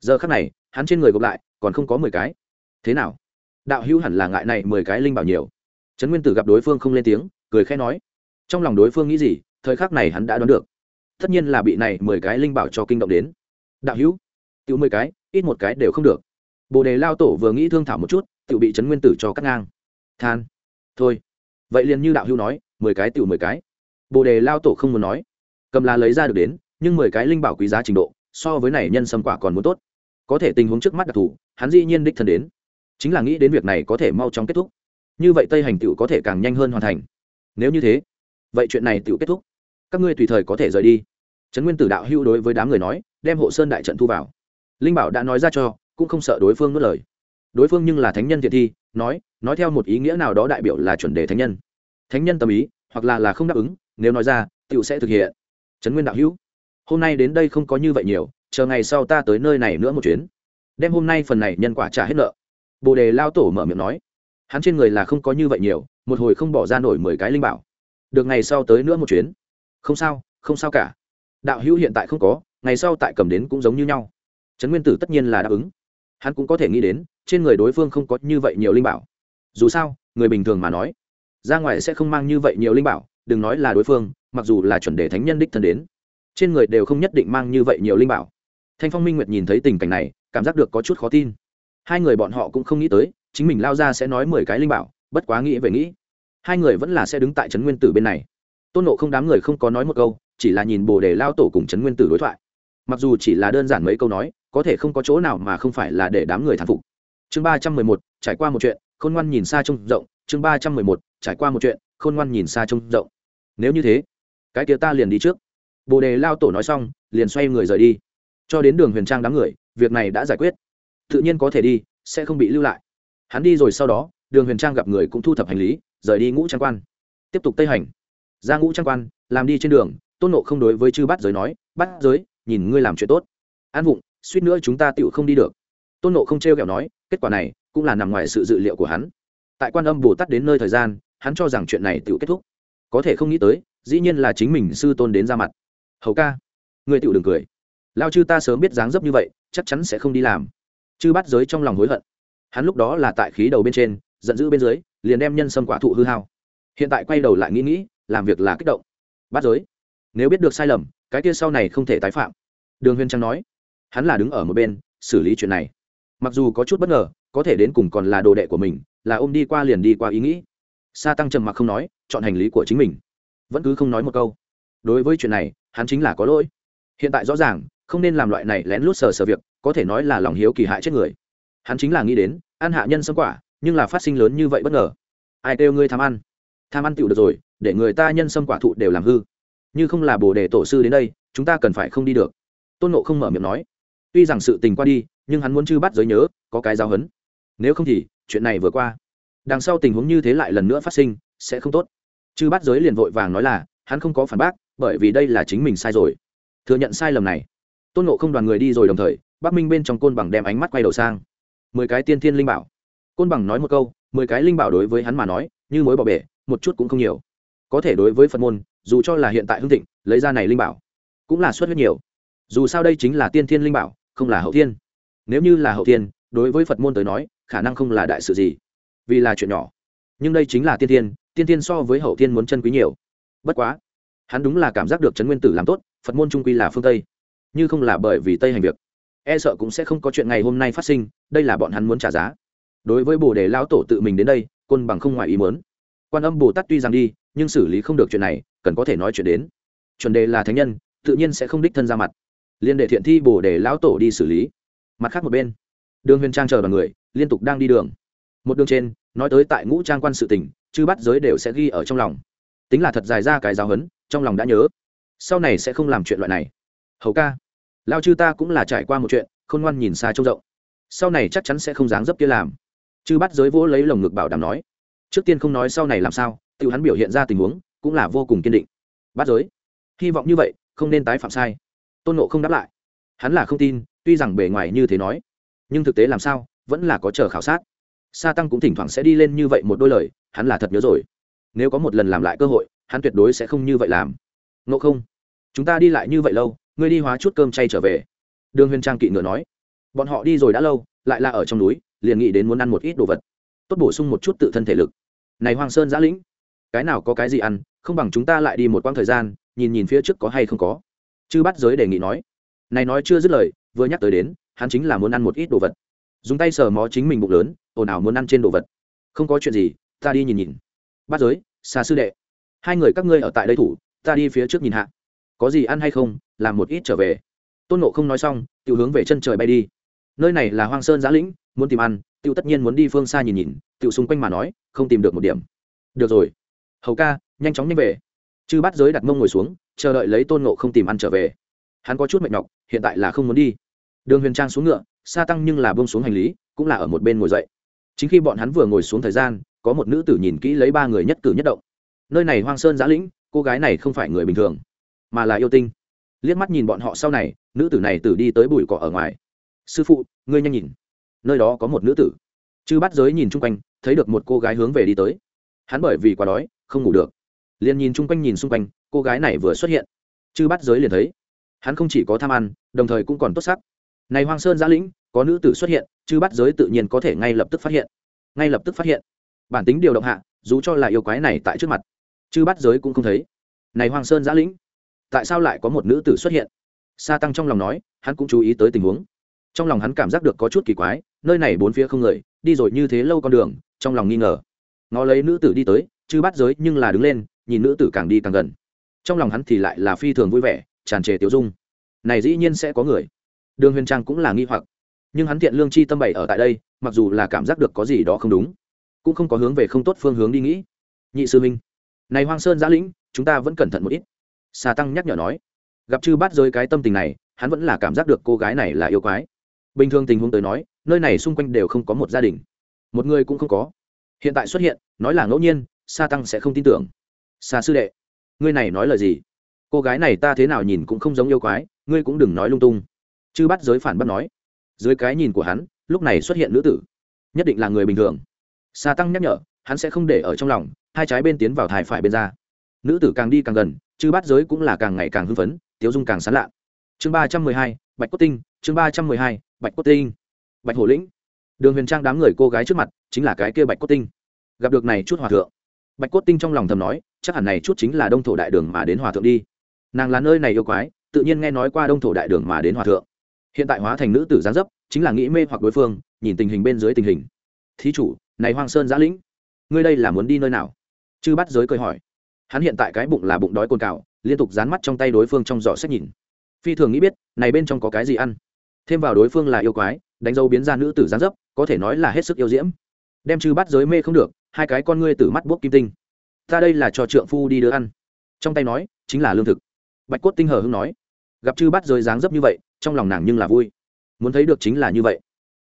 Giờ khắc này, hắn trên người gộp lại, còn không có mười cái. Thế nào? Đạo hữu hẳn là ngại này mười cái linh bảo nhiều. Trấn nguyên tử gặp đối phương không lên tiếng, cười khẽ nói. Trong lòng đối phương nghĩ gì, thời khắc này hắn đã đoán được. Tất nhiên là bị này mười cái linh bảo cho kinh động đến. Đạo hữu tự mười cái, ít một cái đều không được. Bồ đề lao tổ vừa nghĩ thương thảo một chút tự bị trấn nguyên tử cho cắt ngang. Than. Thôi. Vậy liền như đạo hữu nói, mười cái tự mười cái. Bồ đề lao tổ không muốn nói cầm là lấy ra được đến, nhưng mười cái linh bảo quý giá trình độ, so với này nhân sâm quả còn muốn tốt. Có thể tình huống trước mắt đặc thù, hắn dĩ nhiên đích thân đến. Chính là nghĩ đến việc này có thể mau chóng kết thúc. Như vậy tây hành tựu có thể càng nhanh hơn hoàn thành. Nếu như thế, vậy chuyện này tựu kết thúc. Các ngươi tùy thời có thể rời đi. Trấn nguyên tử đạo hưu đối với đám người nói, đem hộ sơn đại trận thu vào. Linh bảo đã nói ra cho, cũng không sợ đối phương nuốt lời. Đối phương nhưng là thánh nhân thiện thi, nói nói theo một ý nghĩa nào đó đại biểu là chuẩn đề thánh nhân. Thánh nhân tâm ý, hoặc là là không đáp ứng, nếu nói ra, tựu sẽ thực hiện trấn nguyên đạo hữu, hôm nay đến đây không có như vậy nhiều, chờ ngày sau ta tới nơi này nữa một chuyến. Đem hôm nay phần này nhân quả trả hết nợ. Bồ đề lao tổ mở miệng nói. Hắn trên người là không có như vậy nhiều, một hồi không bỏ ra nổi mười cái linh bảo. Được ngày sau tới nữa một chuyến. Không sao không sao cả. Đạo hữu hiện tại không có, ngày sau tại cầm đến cũng giống như nhau. Trấn nguyên tử tất nhiên là đáp ứng. Hắn cũng có thể nghĩ đến, trên người đối phương không có như vậy nhiều linh bảo. Dù sao, người bình thường mà nói, ra ngoài sẽ không mang như vậy nhiều linh bảo, đừng nói là đối phương mặc dù là chuẩn đề thánh nhân đích thân đến, trên người đều không nhất định mang như vậy nhiều linh bảo. Thanh phong minh nguyệt nhìn thấy tình cảnh này, cảm giác được có chút khó tin. Hai người bọn họ cũng không nghĩ tới, chính mình lao ra sẽ nói mười cái linh bảo, bất quá nghĩ về nghĩ. Hai người vẫn là sẽ đứng tại trấn nguyên tử bên này. Tôn nộ không đám người không có nói một câu, chỉ là nhìn bồ đề lao tổ cùng trấn nguyên tử đối thoại. Mặc dù chỉ là đơn giản mấy câu nói, có thể không có chỗ nào mà không phải là để đám người thán phục. Chương ba trăm mười một, trải qua một chuyện, khôn ngoan nhìn xa trông rộng. Chương ba trăm mười một, trải qua một chuyện, khôn ngoan nhìn xa trông rộng. Nếu như thế cái kia ta liền đi trước. Bồ đề lao tổ nói xong, liền xoay người rời đi. Cho đến đường huyền trang đám người, việc này đã giải quyết. Tự nhiên có thể đi, sẽ không bị lưu lại. Hắn đi rồi sau đó, đường huyền trang gặp người cũng thu thập hành lý, rời đi ngũ trang quan. Tiếp tục tây hành. Ra ngũ trang quan, làm đi trên đường, tôn nộ không đối với chư bắt giới nói bắt giới, nhìn ngươi làm chuyện tốt. An vụng, suýt nữa chúng ta tựu không đi được. Tôn nộ không t r e o kẹo nói, kết quả này, cũng là nằm ngoài sự dự liệu của hắn. Tại quan âm bồ tát đến nơi thời gian, hắn cho rằng chuyện này tựu kết thúc có thể không nghĩ tới, dĩ nhiên là chính mình sư tôn đến ra mặt. Hầu ca, người tựu đừng cười. Lao chư ta sớm biết dáng dấp như vậy, chắc chắn sẽ không đi làm. Chư bắt giới trong lòng hối hận. Hắn lúc đó là tại khí đầu bên trên, giận dữ bên dưới, liền đem nhân sâm quả thụ hư hao. Hiện tại quay đầu lại nghĩ nghĩ, làm việc là kích động. Bắt giới, nếu biết được sai lầm, cái kia sau này không thể tái phạm. Đường huyền trang nói, hắn là đứng ở một bên, xử lý chuyện này. Mặc dù có chút bất ngờ, có thể đến cùng còn là đồ đệ của mình, là ôm đi qua liền đi qua ý nghĩ sa tăng trầm mặc không nói, chọn hành lý của chính mình. Vẫn cứ không nói một câu. Đối với chuyện này, hắn chính là có lỗi. Hiện tại rõ ràng, không nên làm loại này lén lút sờ sờ việc, có thể nói là lòng hiếu kỳ hại chết người. Hắn chính là nghĩ đến, ăn hạ nhân sâm quả, nhưng là phát sinh lớn như vậy bất ngờ. Ai kêu ngươi tham ăn? Tham ăn tựu được rồi, để người ta nhân sâm quả thụ đều làm hư. Như không là bồ đề tổ sư đến đây, chúng ta cần phải không đi được. Tôn nộ không mở miệng nói. Tuy rằng sự tình qua đi, nhưng hắn muốn chư bắt giới nhớ, có cái giáo hấn nếu không thì, chuyện này vừa qua đằng sau tình huống như thế lại lần nữa phát sinh, sẽ không tốt. Chư bắt giới liền vội vàng nói là, hắn không có phản bác, bởi vì đây là chính mình sai rồi. Thừa nhận sai lầm này. Tôn nộ không đoàn người đi rồi đồng thời, bắc minh bên trong côn bằng đem ánh mắt quay đầu sang. Mười cái tiên thiên linh bảo. Côn bằng nói một câu, mười cái linh bảo đối với hắn mà nói, như mối bỏ bể, một chút cũng không nhiều. Có thể đối với phật môn, dù cho là hiện tại hưng thịnh, lấy ra này linh bảo, cũng là suất huyết nhiều. Dù sao đây chính là tiên thiên linh bảo, không là hậu thiên. Nếu như là hậu thiên, đối với phật môn tới nói, khả năng không là đại sự gì vì là chuyện nhỏ. Nhưng đây chính là tiên thiên tiên thiên so với hậu thiên muốn chân quý nhiều. Bất quá, hắn đúng là cảm giác được trấn nguyên tử làm tốt, phật môn trung quy là phương tây. Như không là bởi vì tây hành việc. E sợ cũng sẽ không có chuyện ngày hôm nay phát sinh, đây là bọn hắn muốn trả giá. Đối với bồ đề lão tổ tự mình đến đây, côn bằng không ngoài ý muốn. Quan âm bồ tát tuy rằng đi, nhưng xử lý không được chuyện này, cần có thể nói chuyện đến. Chuẩn đề là thánh nhân, tự nhiên sẽ không đích thân ra mặt. Liên đệ thiện thi bồ đề lão tổ đi xử lý. Mặt khác một bên, đường huyền trang chờ đoàn người, liên tục đang đi đường một đường trên, nói tới tại ngũ trang quan sự tỉnh chư bắt giới đều sẽ ghi ở trong lòng. Tính là thật dài ra cái giáo hấn trong lòng đã nhớ. Sau này sẽ không làm chuyện loại này. Hầu ca, lao chư ta cũng là trải qua một chuyện, khôn ngoan nhìn xa trông rộng. Sau này chắc chắn sẽ không dáng dấp kia làm. Chư bắt giới vỗ lấy lồng ngực bảo đảm nói. Trước tiên không nói sau này làm sao, tự hắn biểu hiện ra tình huống, cũng là vô cùng kiên định. Bắt giới, hy vọng như vậy, không nên tái phạm sai. Tôn nộ không đáp lại. Hắn là không tin, tuy rằng bề ngoài như thế nói, nhưng thực tế làm sao, vẫn là có chờ khảo sát sa tăng cũng thỉnh thoảng sẽ đi lên như vậy một đôi lời, hắn là thật nhớ rồi. Nếu có một lần làm lại cơ hội, hắn tuyệt đối sẽ không như vậy làm. Nộ không? Chúng ta đi lại như vậy lâu, ngươi đi hóa chút cơm chay trở về. Đường huyền trang kỵ ngựa nói. Bọn họ đi rồi đã lâu, lại là ở trong núi, liền nghĩ đến muốn ăn một ít đồ vật. Tốt bổ sung một chút tự thân thể lực. Này hoàng sơn giã lĩnh, cái nào có cái gì ăn, không bằng chúng ta lại đi một quãng thời gian, nhìn nhìn phía trước có hay không có. Chư bắt giới đề nghị nói. Này nói chưa dứt lời, vừa nhắc tới đến, hắn chính là muốn ăn một ít đồ vật dùng tay sờ mó chính mình bụng lớn, ồn ào muốn ăn trên đồ vật. Không có chuyện gì, ta đi nhìn nhìn. Bắt giới xa sư đệ. Hai người các ngươi ở tại đây thủ, ta đi phía trước nhìn hạ. Có gì ăn hay không, làm một ít trở về. Tôn nộ không nói xong tự hướng về chân trời bay đi. Nơi này là hoang sơn giã lĩnh, muốn tìm ăn tự tất nhiên muốn đi phương xa nhìn nhìn tự xung quanh mà nói, không tìm được một điểm. Được rồi. Hầu ca, nhanh chóng nhanh về. Chư bắt giới đặt mông ngồi xuống, chờ đợi lấy tôn nộ không tìm ăn trở về. Hắn có chút mệt nhọc, hiện tại là không muốn đi. Đường huyền trang xuống ngựa Sa tăng nhưng là bông xuống hành lý, cũng là ở một bên ngồi dậy. Chính khi bọn hắn vừa ngồi xuống thời gian, có một nữ tử nhìn kỹ lấy ba người nhất cử nhất động. Nơi này hoang sơn giã lĩnh, cô gái này không phải người bình thường, mà là yêu tinh. Liếc mắt nhìn bọn họ sau này, nữ tử này tử đi tới bụi cỏ ở ngoài. Sư phụ, ngươi nhanh nhìn. Nơi đó có một nữ tử. Chư bắt giới nhìn chung quanh, thấy được một cô gái hướng về đi tới. Hắn bởi vì quá đói, không ngủ được. Liền nhìn chung quanh nhìn xung quanh, cô gái này vừa xuất hiện. Chư bắt giới liền thấy, hắn không chỉ có tham ăn, đồng thời cũng còn tốt sắc này hoang sơn giã lĩnh, có nữ tử xuất hiện chứ bắt giới tự nhiên có thể ngay lập tức phát hiện. Ngay lập tức phát hiện. Bản tính điều động hạ, dù cho là yêu quái này tại trước mặt chứ bắt giới cũng không thấy. Này hoang sơn giã lĩnh, tại sao lại có một nữ tử xuất hiện? Sa tăng trong lòng nói, hắn cũng chú ý tới tình huống. Trong lòng hắn cảm giác được có chút kỳ quái, nơi này bốn phía không người, đi rồi như thế lâu con đường, trong lòng nghi ngờ. Ngó lấy nữ tử đi tới chứ bắt giới nhưng là đứng lên, nhìn nữ tử càng đi càng gần. Trong lòng hắn thì lại là phi thường vui vẻ, tràn trề tiểu dung. Này dĩ nhiên sẽ có người đường huyền trang cũng là nghi hoặc. Nhưng hắn thiện lương chi tâm bày ở tại đây, mặc dù là cảm giác được có gì đó không đúng, cũng không có hướng về không tốt phương hướng đi nghĩ. Nhị sư minh này hoang sơn giã lĩnh, chúng ta vẫn cẩn thận một ít. Xà tăng nhắc nhở nói. Gặp chư bắt rơi cái tâm tình này, hắn vẫn là cảm giác được cô gái này là yêu quái. Bình thường tình huống tới nói, nơi này xung quanh đều không có một gia đình. Một người cũng không có. Hiện tại xuất hiện, nói là ngẫu nhiên, sa tăng sẽ không tin tưởng. Sa sư đệ, ngươi này nói lời gì? Cô gái này ta thế nào nhìn cũng không giống yêu quái, ngươi cũng đừng nói lung tung chư bắt giới phản bắt nói, dưới cái nhìn của hắn, lúc này xuất hiện nữ tử, nhất định là người bình thường. Sa tăng nhắc nhở, hắn sẽ không để ở trong lòng, hai trái bên tiến vào thải phải bên ra. Nữ tử càng đi càng gần, chư bát giới cũng là càng ngày càng hưng phấn, tiếu dung càng sán lạ. Chương ba trăm mười hai, bạch cốt tinh, chương ba trăm mười hai, bạch cốt tinh. Bạch hổ lĩnh. Đường huyền trang đám người cô gái trước mặt, chính là cái kia bạch cốt tinh. Gặp được này chút hòa thượng, bạch cốt tinh trong lòng thầm nói, chắc hẳn này chút chính là đông thổ đại đường mà đến hòa thượng đi. Nàng là nơi này yêu quái, tự nhiên nghe nói qua đông thổ đại đường mà đến hòa thượng hiện tại hóa thành nữ tử gián dấp, chính là nghĩ mê hoặc đối phương, nhìn tình hình bên dưới tình hình. Thí chủ, này hoang sơn giã lĩnh, ngươi đây là muốn đi nơi nào? Chư bắt giới cười hỏi. Hắn hiện tại cái bụng là bụng đói cồn cào, liên tục dán mắt trong tay đối phương trong giỏ sách nhìn. Phi thường nghĩ biết, này bên trong có cái gì ăn? Thêm vào đối phương là yêu quái, đánh dấu biến ra nữ tử gián dấp, có thể nói là hết sức yêu diễm. Đem chư bắt giới mê không được, hai cái con ngươi từ mắt bốc kim tinh. Ta đây là cho trượng phu đi đưa ăn. Trong tay nói, chính là lương thực. Bạch cốt tinh hờ hưng nói. Gặp chư bắt giới dáng dấp như vậy trong lòng nàng nhưng là vui. Muốn thấy được chính là như vậy.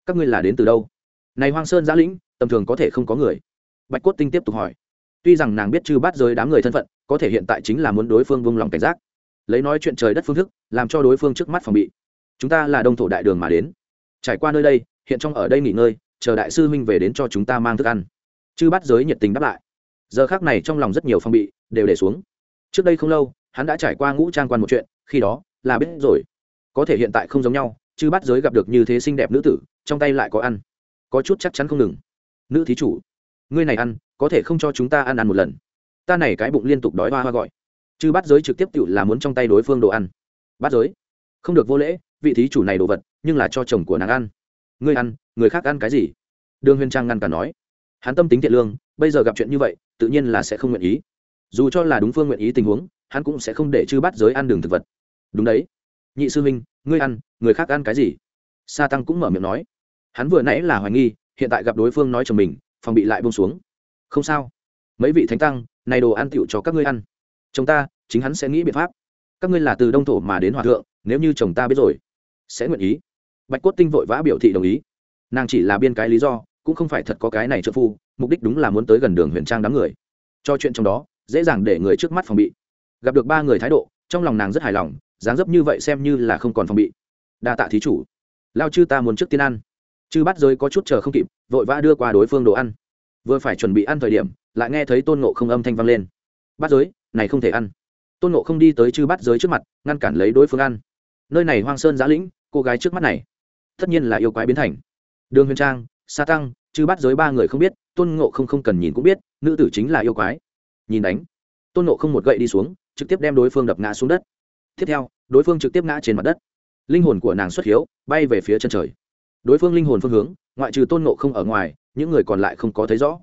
Các ngươi là đến từ đâu? Này hoang sơn giã lĩnh, tầm thường có thể không có người. Bạch cốt tinh tiếp tục hỏi. Tuy rằng nàng biết chư bắt giới đám người thân phận, có thể hiện tại chính là muốn đối phương vung lòng cảnh giác. Lấy nói chuyện trời đất phương thức, làm cho đối phương trước mắt phòng bị. Chúng ta là đông thổ đại đường mà đến. Trải qua nơi đây, hiện trong ở đây nghỉ ngơi, chờ đại sư huynh về đến cho chúng ta mang thức ăn. Chư bắt giới nhiệt tình đáp lại. Giờ khác này trong lòng rất nhiều phong bị, đều để xuống. Trước đây không lâu, hắn đã trải qua ngũ trang quan một chuyện, khi đó, là biết rồi có thể hiện tại không giống nhau chư bắt giới gặp được như thế xinh đẹp nữ tử, trong tay lại có ăn. Có chút chắc chắn không ngừng. Nữ thí chủ, ngươi này ăn, có thể không cho chúng ta ăn ăn một lần. Ta này cái bụng liên tục đói hoa hoa gọi. Chứ bắt giới trực tiếp tự là muốn trong tay đối phương đồ ăn. Bắt giới, không được vô lễ, vị thí chủ này đồ vật, nhưng là cho chồng của nàng ăn. Ngươi ăn, người khác ăn cái gì? Đường huyền trang ngăn cả nói. Hắn tâm tính thiện lương, bây giờ gặp chuyện như vậy, tự nhiên là sẽ không nguyện ý. Dù cho là đúng phương nguyện ý tình huống, hắn cũng sẽ không để chư bắt giới ăn đường thực vật. Đúng đấy nhị sư huynh, ngươi ăn, người khác ăn cái gì? Sa tăng cũng mở miệng nói. Hắn vừa nãy là hoài nghi, hiện tại gặp đối phương nói chồng mình, phòng bị lại bông xuống. Không sao. Mấy vị thánh tăng, này đồ ăn tựu cho các ngươi ăn. Chồng ta, chính hắn sẽ nghĩ biện pháp. Các ngươi là từ đông thổ mà đến hòa thượng, nếu như chồng ta biết rồi, sẽ nguyện ý. Bạch cốt tinh vội vã biểu thị đồng ý. Nàng chỉ là biên cái lý do, cũng không phải thật có cái này trợ phu, mục đích đúng là muốn tới gần đường huyền trang đám người. Cho chuyện trong đó, dễ dàng để người trước mắt phòng bị. Gặp được ba người thái độ, trong lòng nàng rất hài lòng dáng dấp như vậy xem như là không còn phòng bị. Đa tạ thí chủ. Lao chư ta muốn trước tiên ăn. Chư bắt giới có chút chờ không kịp, vội vã đưa qua đối phương đồ ăn. Vừa phải chuẩn bị ăn thời điểm, lại nghe thấy tôn nộ không âm thanh vang lên. Bắt giới, này không thể ăn. Tôn nộ không đi tới chư bắt giới trước mặt, ngăn cản lấy đối phương ăn. Nơi này hoang sơn giã lĩnh, cô gái trước mắt này, tất nhiên là yêu quái biến thành. Đường huyền trang, sa tăng, chư bắt giới ba người không biết, tôn ngộ không không cần nhìn cũng biết, nữ tử chính là yêu quái. Nhìn đánh. Tôn ngộ không một gậy đi xuống, trực tiếp đem đối phương đập ngã xuống đất tiếp theo, đối phương trực tiếp ngã trên mặt đất. Linh hồn của nàng xuất hiếu, bay về phía chân trời. Đối phương linh hồn phương hướng, ngoại trừ tôn ngộ không ở ngoài, những người còn lại không có thấy rõ.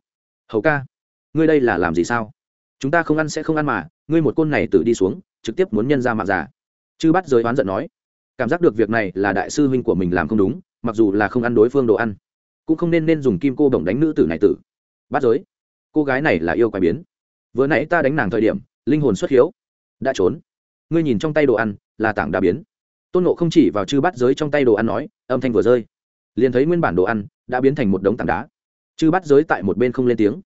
Hầu ca, ngươi đây là làm gì sao? Chúng ta không ăn sẽ không ăn mà, ngươi một côn này tự đi xuống, trực tiếp muốn nhân ra mạng già. Chư bắt giới oán giận nói, cảm giác được việc này là đại sư huynh của mình làm không đúng, mặc dù là không ăn đối phương đồ ăn, cũng không nên nên dùng kim cô bổng đánh nữ tử này tử. Bắt giới, cô gái này là yêu quái biến. Vừa nãy ta đánh nàng thời điểm, linh hồn xuất hiếu, đã trốn ngươi nhìn trong tay đồ ăn, là tảng đá biến. Tôn nộ không chỉ vào chư bắt giới trong tay đồ ăn nói, âm thanh vừa rơi. Liền thấy nguyên bản đồ ăn đã biến thành một đống tảng đá. Chư bắt giới tại một bên không lên tiếng.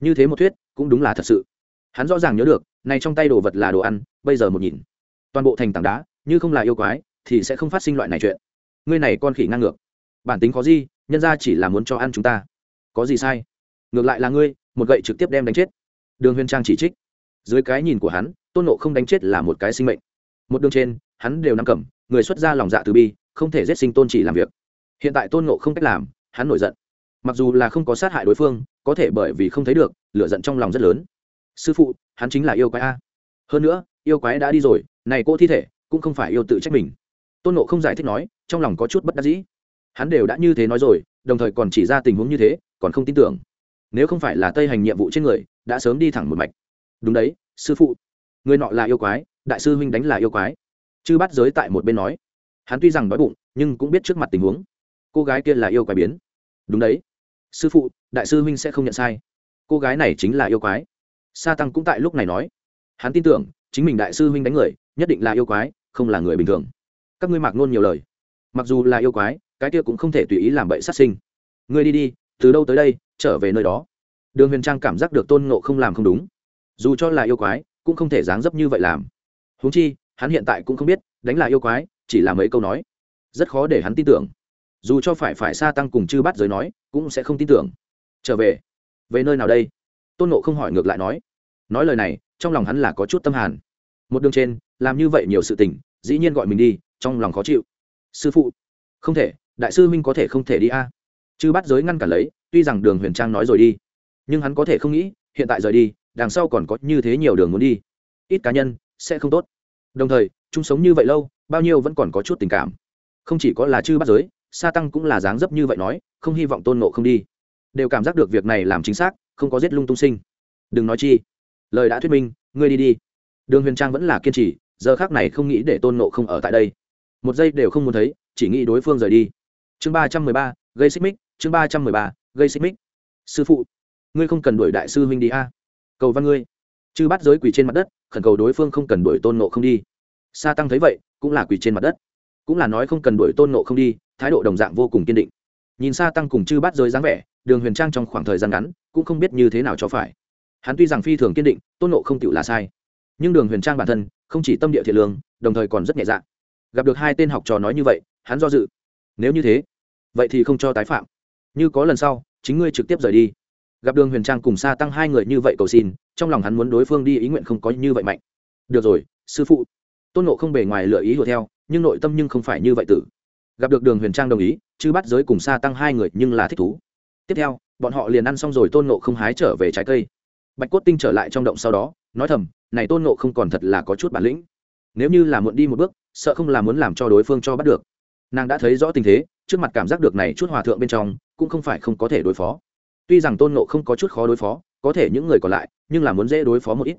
Như thế một thuyết, cũng đúng là thật sự. Hắn rõ ràng nhớ được, này trong tay đồ vật là đồ ăn, bây giờ một nhìn. Toàn bộ thành tảng đá, như không là yêu quái, thì sẽ không phát sinh loại này chuyện. Ngươi này con khỉ ngang ngược. Bản tính có gì nhân ra chỉ là muốn cho ăn chúng ta. Có gì sai? Ngược lại là ngươi, một gậy trực tiếp đem đánh chết. Đường huyền trang chỉ trích dưới cái nhìn của hắn, tôn nộ không đánh chết là một cái sinh mệnh. Một đường trên, hắn đều nắm cầm, người xuất ra lòng dạ từ bi, không thể giết sinh tôn chỉ làm việc. Hiện tại tôn nộ không cách làm, hắn nổi giận. Mặc dù là không có sát hại đối phương, có thể bởi vì không thấy được, lửa giận trong lòng rất lớn. Sư phụ, hắn chính là yêu quái a. Hơn nữa, yêu quái đã đi rồi, này cô thi thể, cũng không phải yêu tự trách mình. Tôn nộ không giải thích nói, trong lòng có chút bất đắc dĩ. Hắn đều đã như thế nói rồi, đồng thời còn chỉ ra tình huống như thế, còn không tin tưởng. Nếu không phải là tây hành nhiệm vụ trên người, đã sớm đi thẳng một mạch đúng đấy, sư phụ. Người nọ là yêu quái, đại sư huynh đánh là yêu quái. Chư bắt giới tại một bên nói. Hắn tuy rằng đói bụng, nhưng cũng biết trước mặt tình huống. Cô gái kia là yêu quái biến. Đúng đấy. Sư phụ, đại sư huynh sẽ không nhận sai. Cô gái này chính là yêu quái. Sa tăng cũng tại lúc này nói. Hắn tin tưởng, chính mình đại sư huynh đánh người, nhất định là yêu quái, không là người bình thường. Các ngươi mặc nôn nhiều lời. Mặc dù là yêu quái, cái kia cũng không thể tùy ý làm bậy sát sinh. Ngươi đi đi, từ đâu tới đây, trở về nơi đó. Đường huyền trang cảm giác được tôn ngộ không làm không đúng dù cho là yêu quái, cũng không thể dáng dấp như vậy làm. Huống chi, hắn hiện tại cũng không biết, đánh là yêu quái, chỉ là mấy câu nói. Rất khó để hắn tin tưởng. Dù cho phải phải xa tăng cùng chư bắt giới nói, cũng sẽ không tin tưởng. Trở về. Về nơi nào đây? Tôn nộ không hỏi ngược lại nói. Nói lời này, trong lòng hắn là có chút tâm hàn. Một đường trên, làm như vậy nhiều sự tình, dĩ nhiên gọi mình đi, trong lòng khó chịu. Sư phụ. Không thể, đại sư minh có thể không thể đi a. À. chư bắt giới ngăn cản lấy, tuy rằng đường huyền trang nói rồi đi, nhưng hắn có thể không nghĩ, hiện tại rời đi đằng sau còn có như thế nhiều đường muốn đi. Ít cá nhân sẽ không tốt. Đồng thời chúng sống như vậy lâu, bao nhiêu vẫn còn có chút tình cảm. Không chỉ có là chư bắt giới, sa tăng cũng là dáng dấp như vậy nói, không hy vọng tôn nộ không đi. Đều cảm giác được việc này làm chính xác, không có giết lung tung sinh. Đừng nói chi. Lời đã thuyết minh, ngươi đi đi. Đường huyền trang vẫn là kiên trì, giờ khác này không nghĩ để tôn nộ không ở tại đây. Một giây đều không muốn thấy, chỉ nghĩ đối phương rời đi. Chương ba trăm mười ba, gây xích mích, chương ba trăm mười ba, gây xích mích. Sư phụ, ngươi không cần đuổi đại sư huynh đi a cầu văn ngươi. Chư bắt giới quỳ trên mặt đất, khẩn cầu đối phương không cần đuổi tôn nộ không đi. Sa tăng thấy vậy, cũng là quỳ trên mặt đất. Cũng là nói không cần đuổi tôn nộ không đi, thái độ đồng dạng vô cùng kiên định. Nhìn sa tăng cùng chư bắt giới dáng vẻ, đường huyền trang trong khoảng thời gian ngắn, cũng không biết như thế nào cho phải. Hắn tuy rằng phi thường kiên định, tôn nộ không tự là sai. Nhưng đường huyền trang bản thân, không chỉ tâm địa thiện lương, đồng thời còn rất nhẹ dạ. Gặp được hai tên học trò nói như vậy, hắn do dự. Nếu như thế, vậy thì không cho tái phạm. Như có lần sau, chính ngươi trực tiếp rời đi gặp đường huyền trang cùng xa tăng hai người như vậy cầu xin, trong lòng hắn muốn đối phương đi ý nguyện không có như vậy mạnh. Được rồi, sư phụ. Tôn nộ không bề ngoài lựa ý hùa theo, nhưng nội tâm nhưng không phải như vậy tử. Gặp được đường huyền trang đồng ý chứ bắt giới cùng xa tăng hai người nhưng là thích thú. Tiếp theo, bọn họ liền ăn xong rồi tôn nộ không hái trở về trái cây. Bạch cốt tinh trở lại trong động sau đó, nói thầm, này tôn nộ không còn thật là có chút bản lĩnh. Nếu như là muộn đi một bước, sợ không là muốn làm cho đối phương cho bắt được. Nàng đã thấy rõ tình thế, trước mặt cảm giác được này chút hòa thượng bên trong, cũng không phải không có thể đối phó tuy rằng tôn nộ không có chút khó đối phó, có thể những người còn lại, nhưng là muốn dễ đối phó một ít.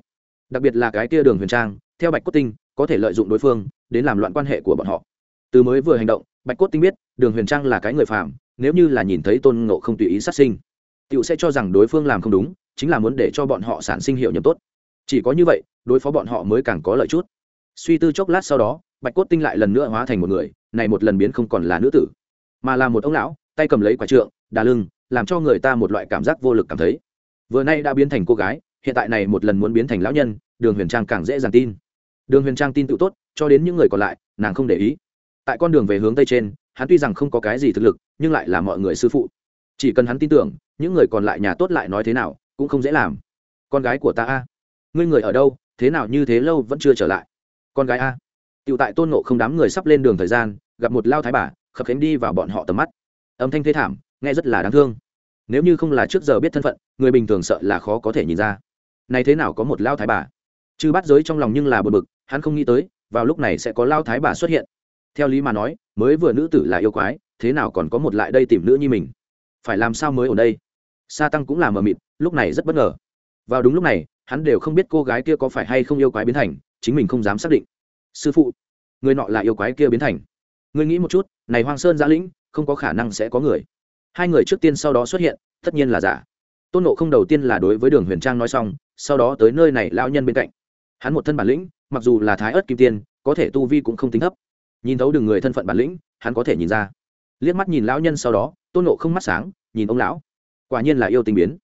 Đặc biệt là cái tia đường huyền trang, theo bạch cốt tinh, có thể lợi dụng đối phương, đến làm loạn quan hệ của bọn họ. Từ mới vừa hành động, bạch cốt tinh biết, đường huyền trang là cái người phạm nếu như là nhìn thấy tôn ngộ không tùy ý sát sinh t i ể u sẽ cho rằng đối phương làm không đúng, chính là muốn để cho bọn họ sản sinh hiệu nhầm tốt. Chỉ có như vậy, đối phó bọn họ mới càng có lợi chút. Suy tư chốc lát sau đó, bạch cốt tinh lại lần nữa hóa thành một người, này một lần biến không còn là nữ tử, mà là một ông lão, tay cầm lấy quả trượng, đà lưng làm cho người ta một loại cảm giác vô lực cảm thấy. Vừa nay đã biến thành cô gái, hiện tại này một lần muốn biến thành lão nhân, đường huyền trang càng dễ dàng tin. Đường huyền trang tin tự tốt, cho đến những người còn lại, nàng không để ý. Tại con đường về hướng tây trên, hắn tuy rằng không có cái gì thực lực, nhưng lại là mọi người sư phụ. Chỉ cần hắn tin tưởng, những người còn lại nhà tốt lại nói thế nào, cũng không dễ làm. Con gái của ta a, ngươi người ở đâu, thế nào như thế lâu vẫn chưa trở lại? Con gái a. Tựu tại tôn nộ không đám người sắp lên đường thời gian, gặp một lao thái bà, khập khánh đi vào bọn họ tầm mắt. Âm thanh thế thảm nghe rất là đáng thương. Nếu như không là trước giờ biết thân phận, người bình thường sợ là khó có thể nhìn ra. Này thế nào có một lao thái bà? Chư bắt giới trong lòng nhưng là bật bực, hắn không nghĩ tới, vào lúc này sẽ có lao thái bà xuất hiện. Theo lý mà nói, mới vừa nữ tử là yêu quái, thế nào còn có một lại đây tìm nữ như mình? Phải làm sao mới ở đây? Sa tăng cũng là mờ mịt, lúc này rất bất ngờ. Vào đúng lúc này, hắn đều không biết cô gái kia có phải hay không yêu quái biến thành, chính mình không dám xác định. Sư phụ, người nọ là yêu quái kia biến thành. Người nghĩ một chút, này hoang sơn giã lĩnh, không có khả năng sẽ có người hai người trước tiên sau đó xuất hiện, tất nhiên là giả. Tôn nộ không đầu tiên là đối với đường huyền trang nói xong, sau đó tới nơi này lão nhân bên cạnh. Hắn một thân bản lĩnh, mặc dù là thái ớt kim tiên, có thể tu vi cũng không tính thấp. Nhìn thấu đường người thân phận bản lĩnh, hắn có thể nhìn ra. Liếc mắt nhìn lão nhân sau đó, tôn nộ không mắt sáng, nhìn ông lão. Quả nhiên là yêu tình biến.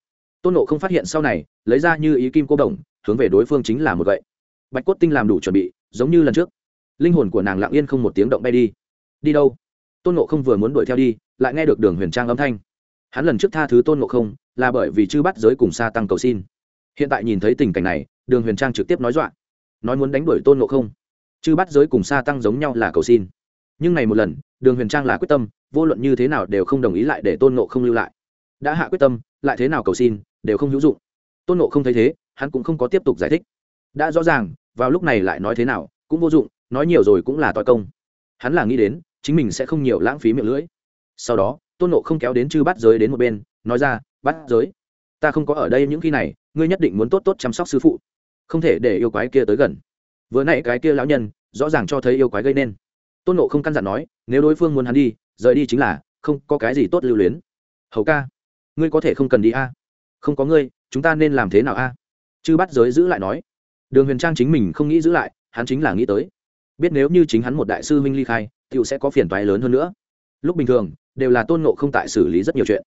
Tôn nộ không phát hiện sau này, lấy ra như ý kim cô đồng, hướng về đối phương chính là một vậy bạch cốt tinh làm đủ chuẩn bị, giống như lần trước. Linh hồn của nàng lặng yên không một tiếng động bay đi. Đi đâu? Tôn nộ không vừa muốn đuổi theo đi lại nghe được đường huyền trang âm thanh. Hắn lần trước tha thứ tôn nộ không là bởi vì chư bắt giới cùng xa tăng cầu xin. Hiện tại nhìn thấy tình cảnh này, đường huyền trang trực tiếp nói dọa, nói muốn đánh đuổi tôn nộ không. Chư bắt giới cùng xa tăng giống nhau là cầu xin. Nhưng này một lần, đường huyền trang là quyết tâm, vô luận như thế nào đều không đồng ý lại để tôn nộ không lưu lại. Đã hạ quyết tâm, lại thế nào cầu xin, đều không hữu dụng. Tôn nộ không thấy thế, hắn cũng không có tiếp tục giải thích. Đã rõ ràng, vào lúc này lại nói thế nào, cũng vô dụng, nói nhiều rồi cũng là toi công. Hắn là nghĩ đến, chính mình sẽ không nhiều lãng phí miệng lưỡi sau đó, tôn nộ không kéo đến chư bát giới đến một bên, nói ra, bát giới, ta không có ở đây những khi này, ngươi nhất định muốn tốt tốt chăm sóc sư phụ, không thể để yêu quái kia tới gần. Vừa nãy cái kia lão nhân, rõ ràng cho thấy yêu quái gây nên. Tôn nộ không căn dặn nói, nếu đối phương muốn hắn đi, rời đi chính là, không có cái gì tốt lưu luyến. Hầu ca, ngươi có thể không cần đi a. Không có ngươi, chúng ta nên làm thế nào a? Chư bắt giới giữ lại nói. Đường huyền trang chính mình không nghĩ giữ lại, hắn chính là nghĩ tới. Biết nếu như chính hắn một đại sư huynh ly khai t i ể u sẽ có phiền toái lớn hơn nữa. Lúc bình thường đều là tôn ngộ không tại xử lý rất nhiều chuyện.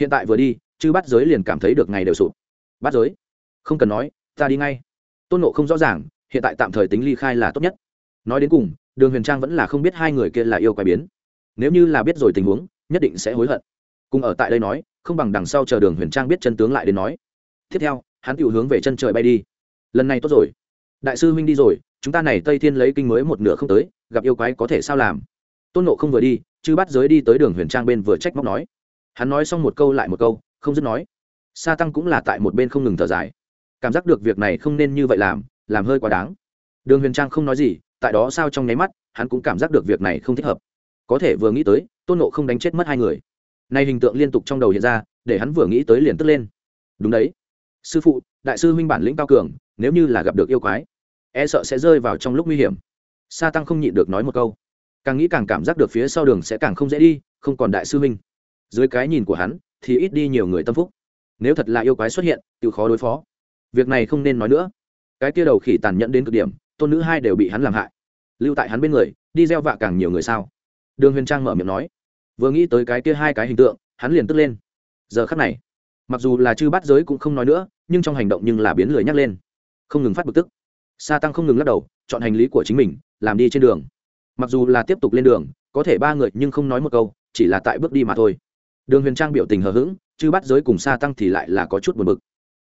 Hiện tại vừa đi, chư bắt giới liền cảm thấy được ngày đều sụp. Bắt giới? Không cần nói, ta đi ngay. Tôn nộ không rõ ràng, hiện tại tạm thời tính ly khai là tốt nhất. Nói đến cùng, đường huyền trang vẫn là không biết hai người kia là yêu quái biến. Nếu như là biết rồi tình huống, nhất định sẽ hối hận. Cùng ở tại đây nói, không bằng đằng sau chờ đường huyền trang biết chân tướng lại đến nói. Tiếp theo, hắn tự hướng về chân trời bay đi. Lần này tốt rồi. Đại sư huynh đi rồi, chúng ta này tây thiên lấy kinh mới một nửa không tới, gặp yêu quái có thể sao làm? Tôn nộ không vừa đi chứ bắt giới đi tới đường huyền trang bên vừa trách móc nói. Hắn nói xong một câu lại một câu, không dứt nói. Sa tăng cũng là tại một bên không ngừng thở dài. Cảm giác được việc này không nên như vậy làm làm hơi quá đáng. Đường huyền trang không nói gì, tại đó sao trong nháy mắt, hắn cũng cảm giác được việc này không thích hợp. Có thể vừa nghĩ tới, tôn nộ không đánh chết mất hai người. Nay hình tượng liên tục trong đầu hiện ra, để hắn vừa nghĩ tới liền tức lên. Đúng đấy. Sư phụ, đại sư huynh bản lĩnh cao cường, nếu như là gặp được yêu quái e sợ sẽ rơi vào trong lúc nguy hiểm. Sa tăng không nhịn được nói một câu càng nghĩ càng cảm giác được phía sau đường sẽ càng không dễ đi, không còn đại sư huynh. Dưới cái nhìn của hắn, thì ít đi nhiều người tâm phúc. Nếu thật là yêu quái xuất hiện tự khó đối phó. Việc này không nên nói nữa. Cái kia đầu khỉ tàn nhẫn đến cực điểm, tôn nữ hai đều bị hắn làm hại. Lưu tại hắn bên người, đi gieo vạ càng nhiều người sao? Đường huyền trang mở miệng nói. Vừa nghĩ tới cái kia hai cái hình tượng, hắn liền tức lên. Giờ khắc này, mặc dù là chư bắt giới cũng không nói nữa, nhưng trong hành động nhưng là biến lười nhắc lên. Không ngừng phát bực tức. Sa tăng không ngừng lắc đầu, chọn hành lý của chính mình, làm đi trên đường mặc dù là tiếp tục lên đường, có thể ba người nhưng không nói một câu, chỉ là tại bước đi mà thôi. Đường huyền trang biểu tình hờ hững chứ bắt giới cùng sa tăng thì lại là có chút buồn bực.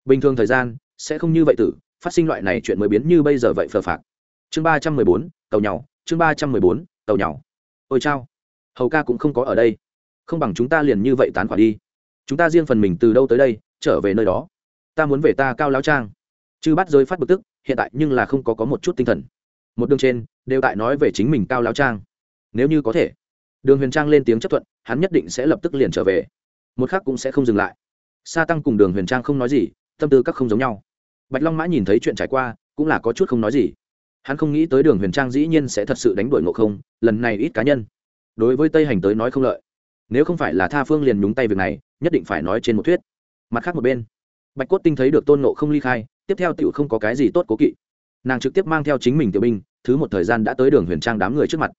Bình thường thời gian, sẽ không như vậy tử, phát sinh loại này chuyện mới biến như bây giờ vậy phờ phạc. Chương ba trăm mười bốn, tàu nhau chương ba trăm mười bốn, tàu nhau ôi chao, hầu ca cũng không có ở đây. Không bằng chúng ta liền như vậy tán quả đi. Chúng ta riêng phần mình từ đâu tới đây, trở về nơi đó. Ta muốn về ta cao lao trang. Chư bắt giới phát bực tức, hiện tại nhưng là không có có một chút tinh thần một đường trên, đều tại nói về chính mình cao lão trang. Nếu như có thể, đường huyền trang lên tiếng chấp thuận, hắn nhất định sẽ lập tức liền trở về. Một khác cũng sẽ không dừng lại. Sa tăng cùng đường huyền trang không nói gì, tâm tư các không giống nhau. Bạch long mã nhìn thấy chuyện trải qua, cũng là có chút không nói gì. Hắn không nghĩ tới đường huyền trang dĩ nhiên sẽ thật sự đánh đuổi ngộ không, lần này ít cá nhân. Đối với tây hành tới nói không lợi. Nếu không phải là tha phương liền nhúng tay việc này, nhất định phải nói trên một thuyết. Mặt khác một bên, bạch cốt tinh thấy được tôn nộ không ly khai, tiếp theo tiểu không có cái gì tốt cố kỵ nàng trực tiếp mang theo chính mình tiểu binh, thứ một thời gian đã tới đường huyền trang đám người trước mặt.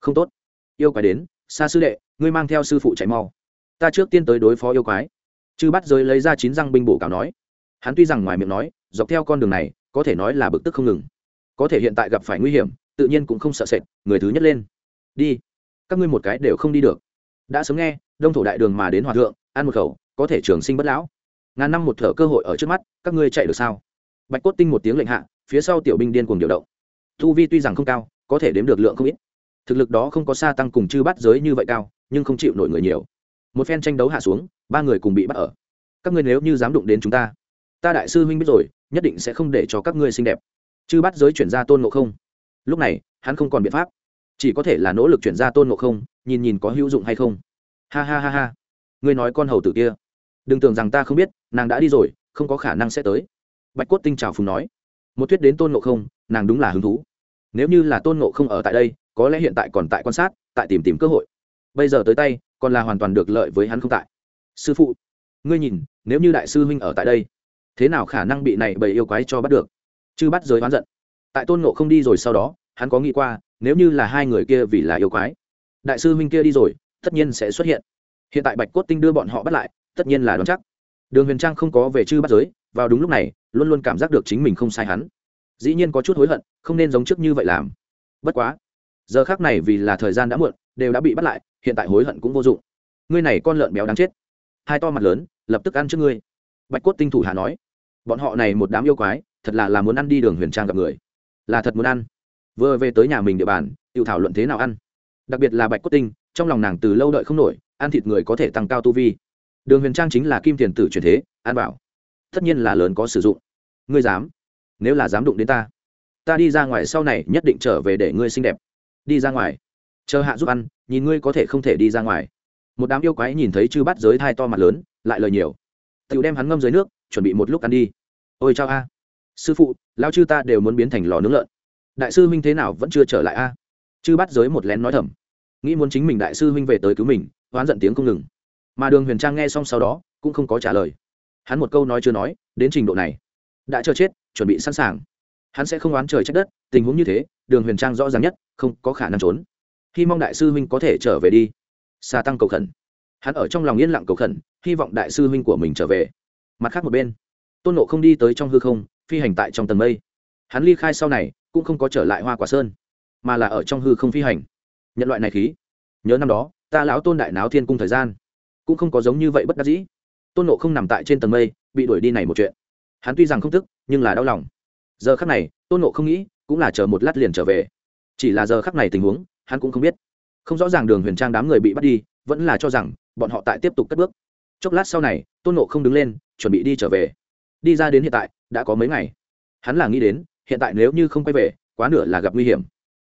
Không tốt. Yêu quái đến, xa sư đệ, ngươi mang theo sư phụ chạy mau. Ta trước tiên tới đối phó yêu quái. Chư bắt giới lấy ra chín răng binh bổ cáo nói. Hắn tuy rằng ngoài miệng nói, dọc theo con đường này, có thể nói là bực tức không ngừng. Có thể hiện tại gặp phải nguy hiểm, tự nhiên cũng không sợ sệt, người thứ nhất lên. Đi. Các ngươi một cái đều không đi được. Đã sớm nghe, đông thổ đại đường mà đến hòa thượng, ăn một khẩu, có thể trường sinh bất lão. Ngàn năm một thở cơ hội ở trước mắt, các ngươi chạy được sao? Bạch cốt tinh một tiếng lệnh hạ phía sau tiểu binh điên cuồng điều động. Thu vi tuy rằng không cao, có thể đếm được lượng không ít. Thực lực đó không có xa tăng cùng chư bắt giới như vậy cao, nhưng không chịu nổi người nhiều. Một phen tranh đấu hạ xuống, ba người cùng bị bắt ở. Các ngươi nếu như dám đụng đến chúng ta ta đại sư huynh biết rồi, nhất định sẽ không để cho các ngươi xinh đẹp. Chư bắt giới chuyển ra tôn ngộ không. Lúc này, hắn không còn biện pháp. Chỉ có thể là nỗ lực chuyển ra tôn ngộ không, nhìn nhìn có hữu dụng hay không. Ha ha ha ha. Ngươi nói con hầu tử kia. Đừng tưởng rằng ta không biết, nàng đã đi rồi, không có khả năng sẽ tới. Bạch cốt tinh trào phùng nói một thuyết đến tôn ngộ không, nàng đúng là hứng thú. Nếu như là tôn ngộ không ở tại đây, có lẽ hiện tại còn tại quan sát, tại tìm tìm cơ hội. Bây giờ tới tay, còn là hoàn toàn được lợi với hắn không tại. Sư phụ, ngươi nhìn, nếu như đại sư huynh ở tại đây, thế nào khả năng bị này bầy yêu quái cho bắt được? Chứ bắt giới oán giận. Tại tôn ngộ không đi rồi sau đó, hắn có nghĩ qua, nếu như là hai người kia vì là yêu quái, đại sư huynh kia đi rồi, tất nhiên sẽ xuất hiện. Hiện tại bạch cốt tinh đưa bọn họ bắt lại, tất nhiên là đón chắc. Đường huyền trang không có về chư bắt giới, vào đúng lúc này luôn luôn cảm giác được chính mình không sai hắn. Dĩ nhiên có chút hối hận, không nên giống trước như vậy làm. Bất quá, giờ khác này vì là thời gian đã muộn, đều đã bị bắt lại, hiện tại hối hận cũng vô dụng. Ngươi này con lợn béo đáng chết. Hai to mặt lớn, lập tức ăn trước ngươi. Bạch cốt tinh thủ hà nói, bọn họ này một đám yêu quái, thật là là muốn ăn đi đường huyền trang gặp người. Là thật muốn ăn. Vừa về tới nhà mình địa bàn tự thảo luận thế nào ăn. Đặc biệt là bạch cốt tinh, trong lòng nàng từ lâu đợi không nổi, ăn thịt người có thể tăng cao tu vi. Đường huyền trang chính là kim tiền tử truyền thế, ăn bảo tất nhiên là lớn có sử dụng. Ngươi dám? Nếu là dám đụng đến ta ta đi ra ngoài sau này nhất định trở về để ngươi xinh đẹp. Đi ra ngoài. Chờ hạ giúp ăn, nhìn ngươi có thể không thể đi ra ngoài. Một đám yêu quái nhìn thấy chư bắt giới thai to mặt lớn, lại lời nhiều. Tiểu đem hắn ngâm dưới nước, chuẩn bị một lúc ăn đi. Ôi chao a. Sư phụ lao chư ta đều muốn biến thành lò nướng lợn. Đại sư huynh thế nào vẫn chưa trở lại a? Chư bắt giới một lén nói thầm. Nghĩ muốn chính mình đại sư huynh về tới cứu mình, oán giận tiếng không ngừng. Mà đường huyền trang nghe xong sau đó, cũng không có trả lời hắn một câu nói chưa nói, đến trình độ này, đã chờ chết, chuẩn bị sẵn sàng. Hắn sẽ không oán trời trách đất, tình huống như thế, đường huyền trang rõ ràng nhất, không có khả năng trốn. Hy mong đại sư huynh có thể trở về đi. Xa tăng cầu khẩn. Hắn ở trong lòng yên lặng cầu khẩn, hy vọng đại sư huynh của mình trở về. Mặt khác một bên, tôn nộ không đi tới trong hư không, phi hành tại trong tầng mây. Hắn ly khai sau này, cũng không có trở lại hoa quả sơn, mà là ở trong hư không phi hành. Nhận loại này khí. Nhớ năm đó, ta lão tôn đại náo thiên cung thời gian, cũng không có giống như vậy bất đắc dĩ tôn nộ không nằm tại trên tầng mây, bị đuổi đi này một chuyện. Hắn tuy rằng không tức, nhưng là đau lòng. Giờ khắc này, tôn nộ không nghĩ, cũng là chờ một lát liền trở về. Chỉ là giờ khắc này tình huống, hắn cũng không biết. Không rõ ràng đường huyền trang đám người bị bắt đi, vẫn là cho rằng, bọn họ tại tiếp tục cất bước. Chốc lát sau này, tôn nộ không đứng lên, chuẩn bị đi trở về. Đi ra đến hiện tại, đã có mấy ngày. Hắn là nghĩ đến, hiện tại nếu như không quay về, quá nửa là gặp nguy hiểm.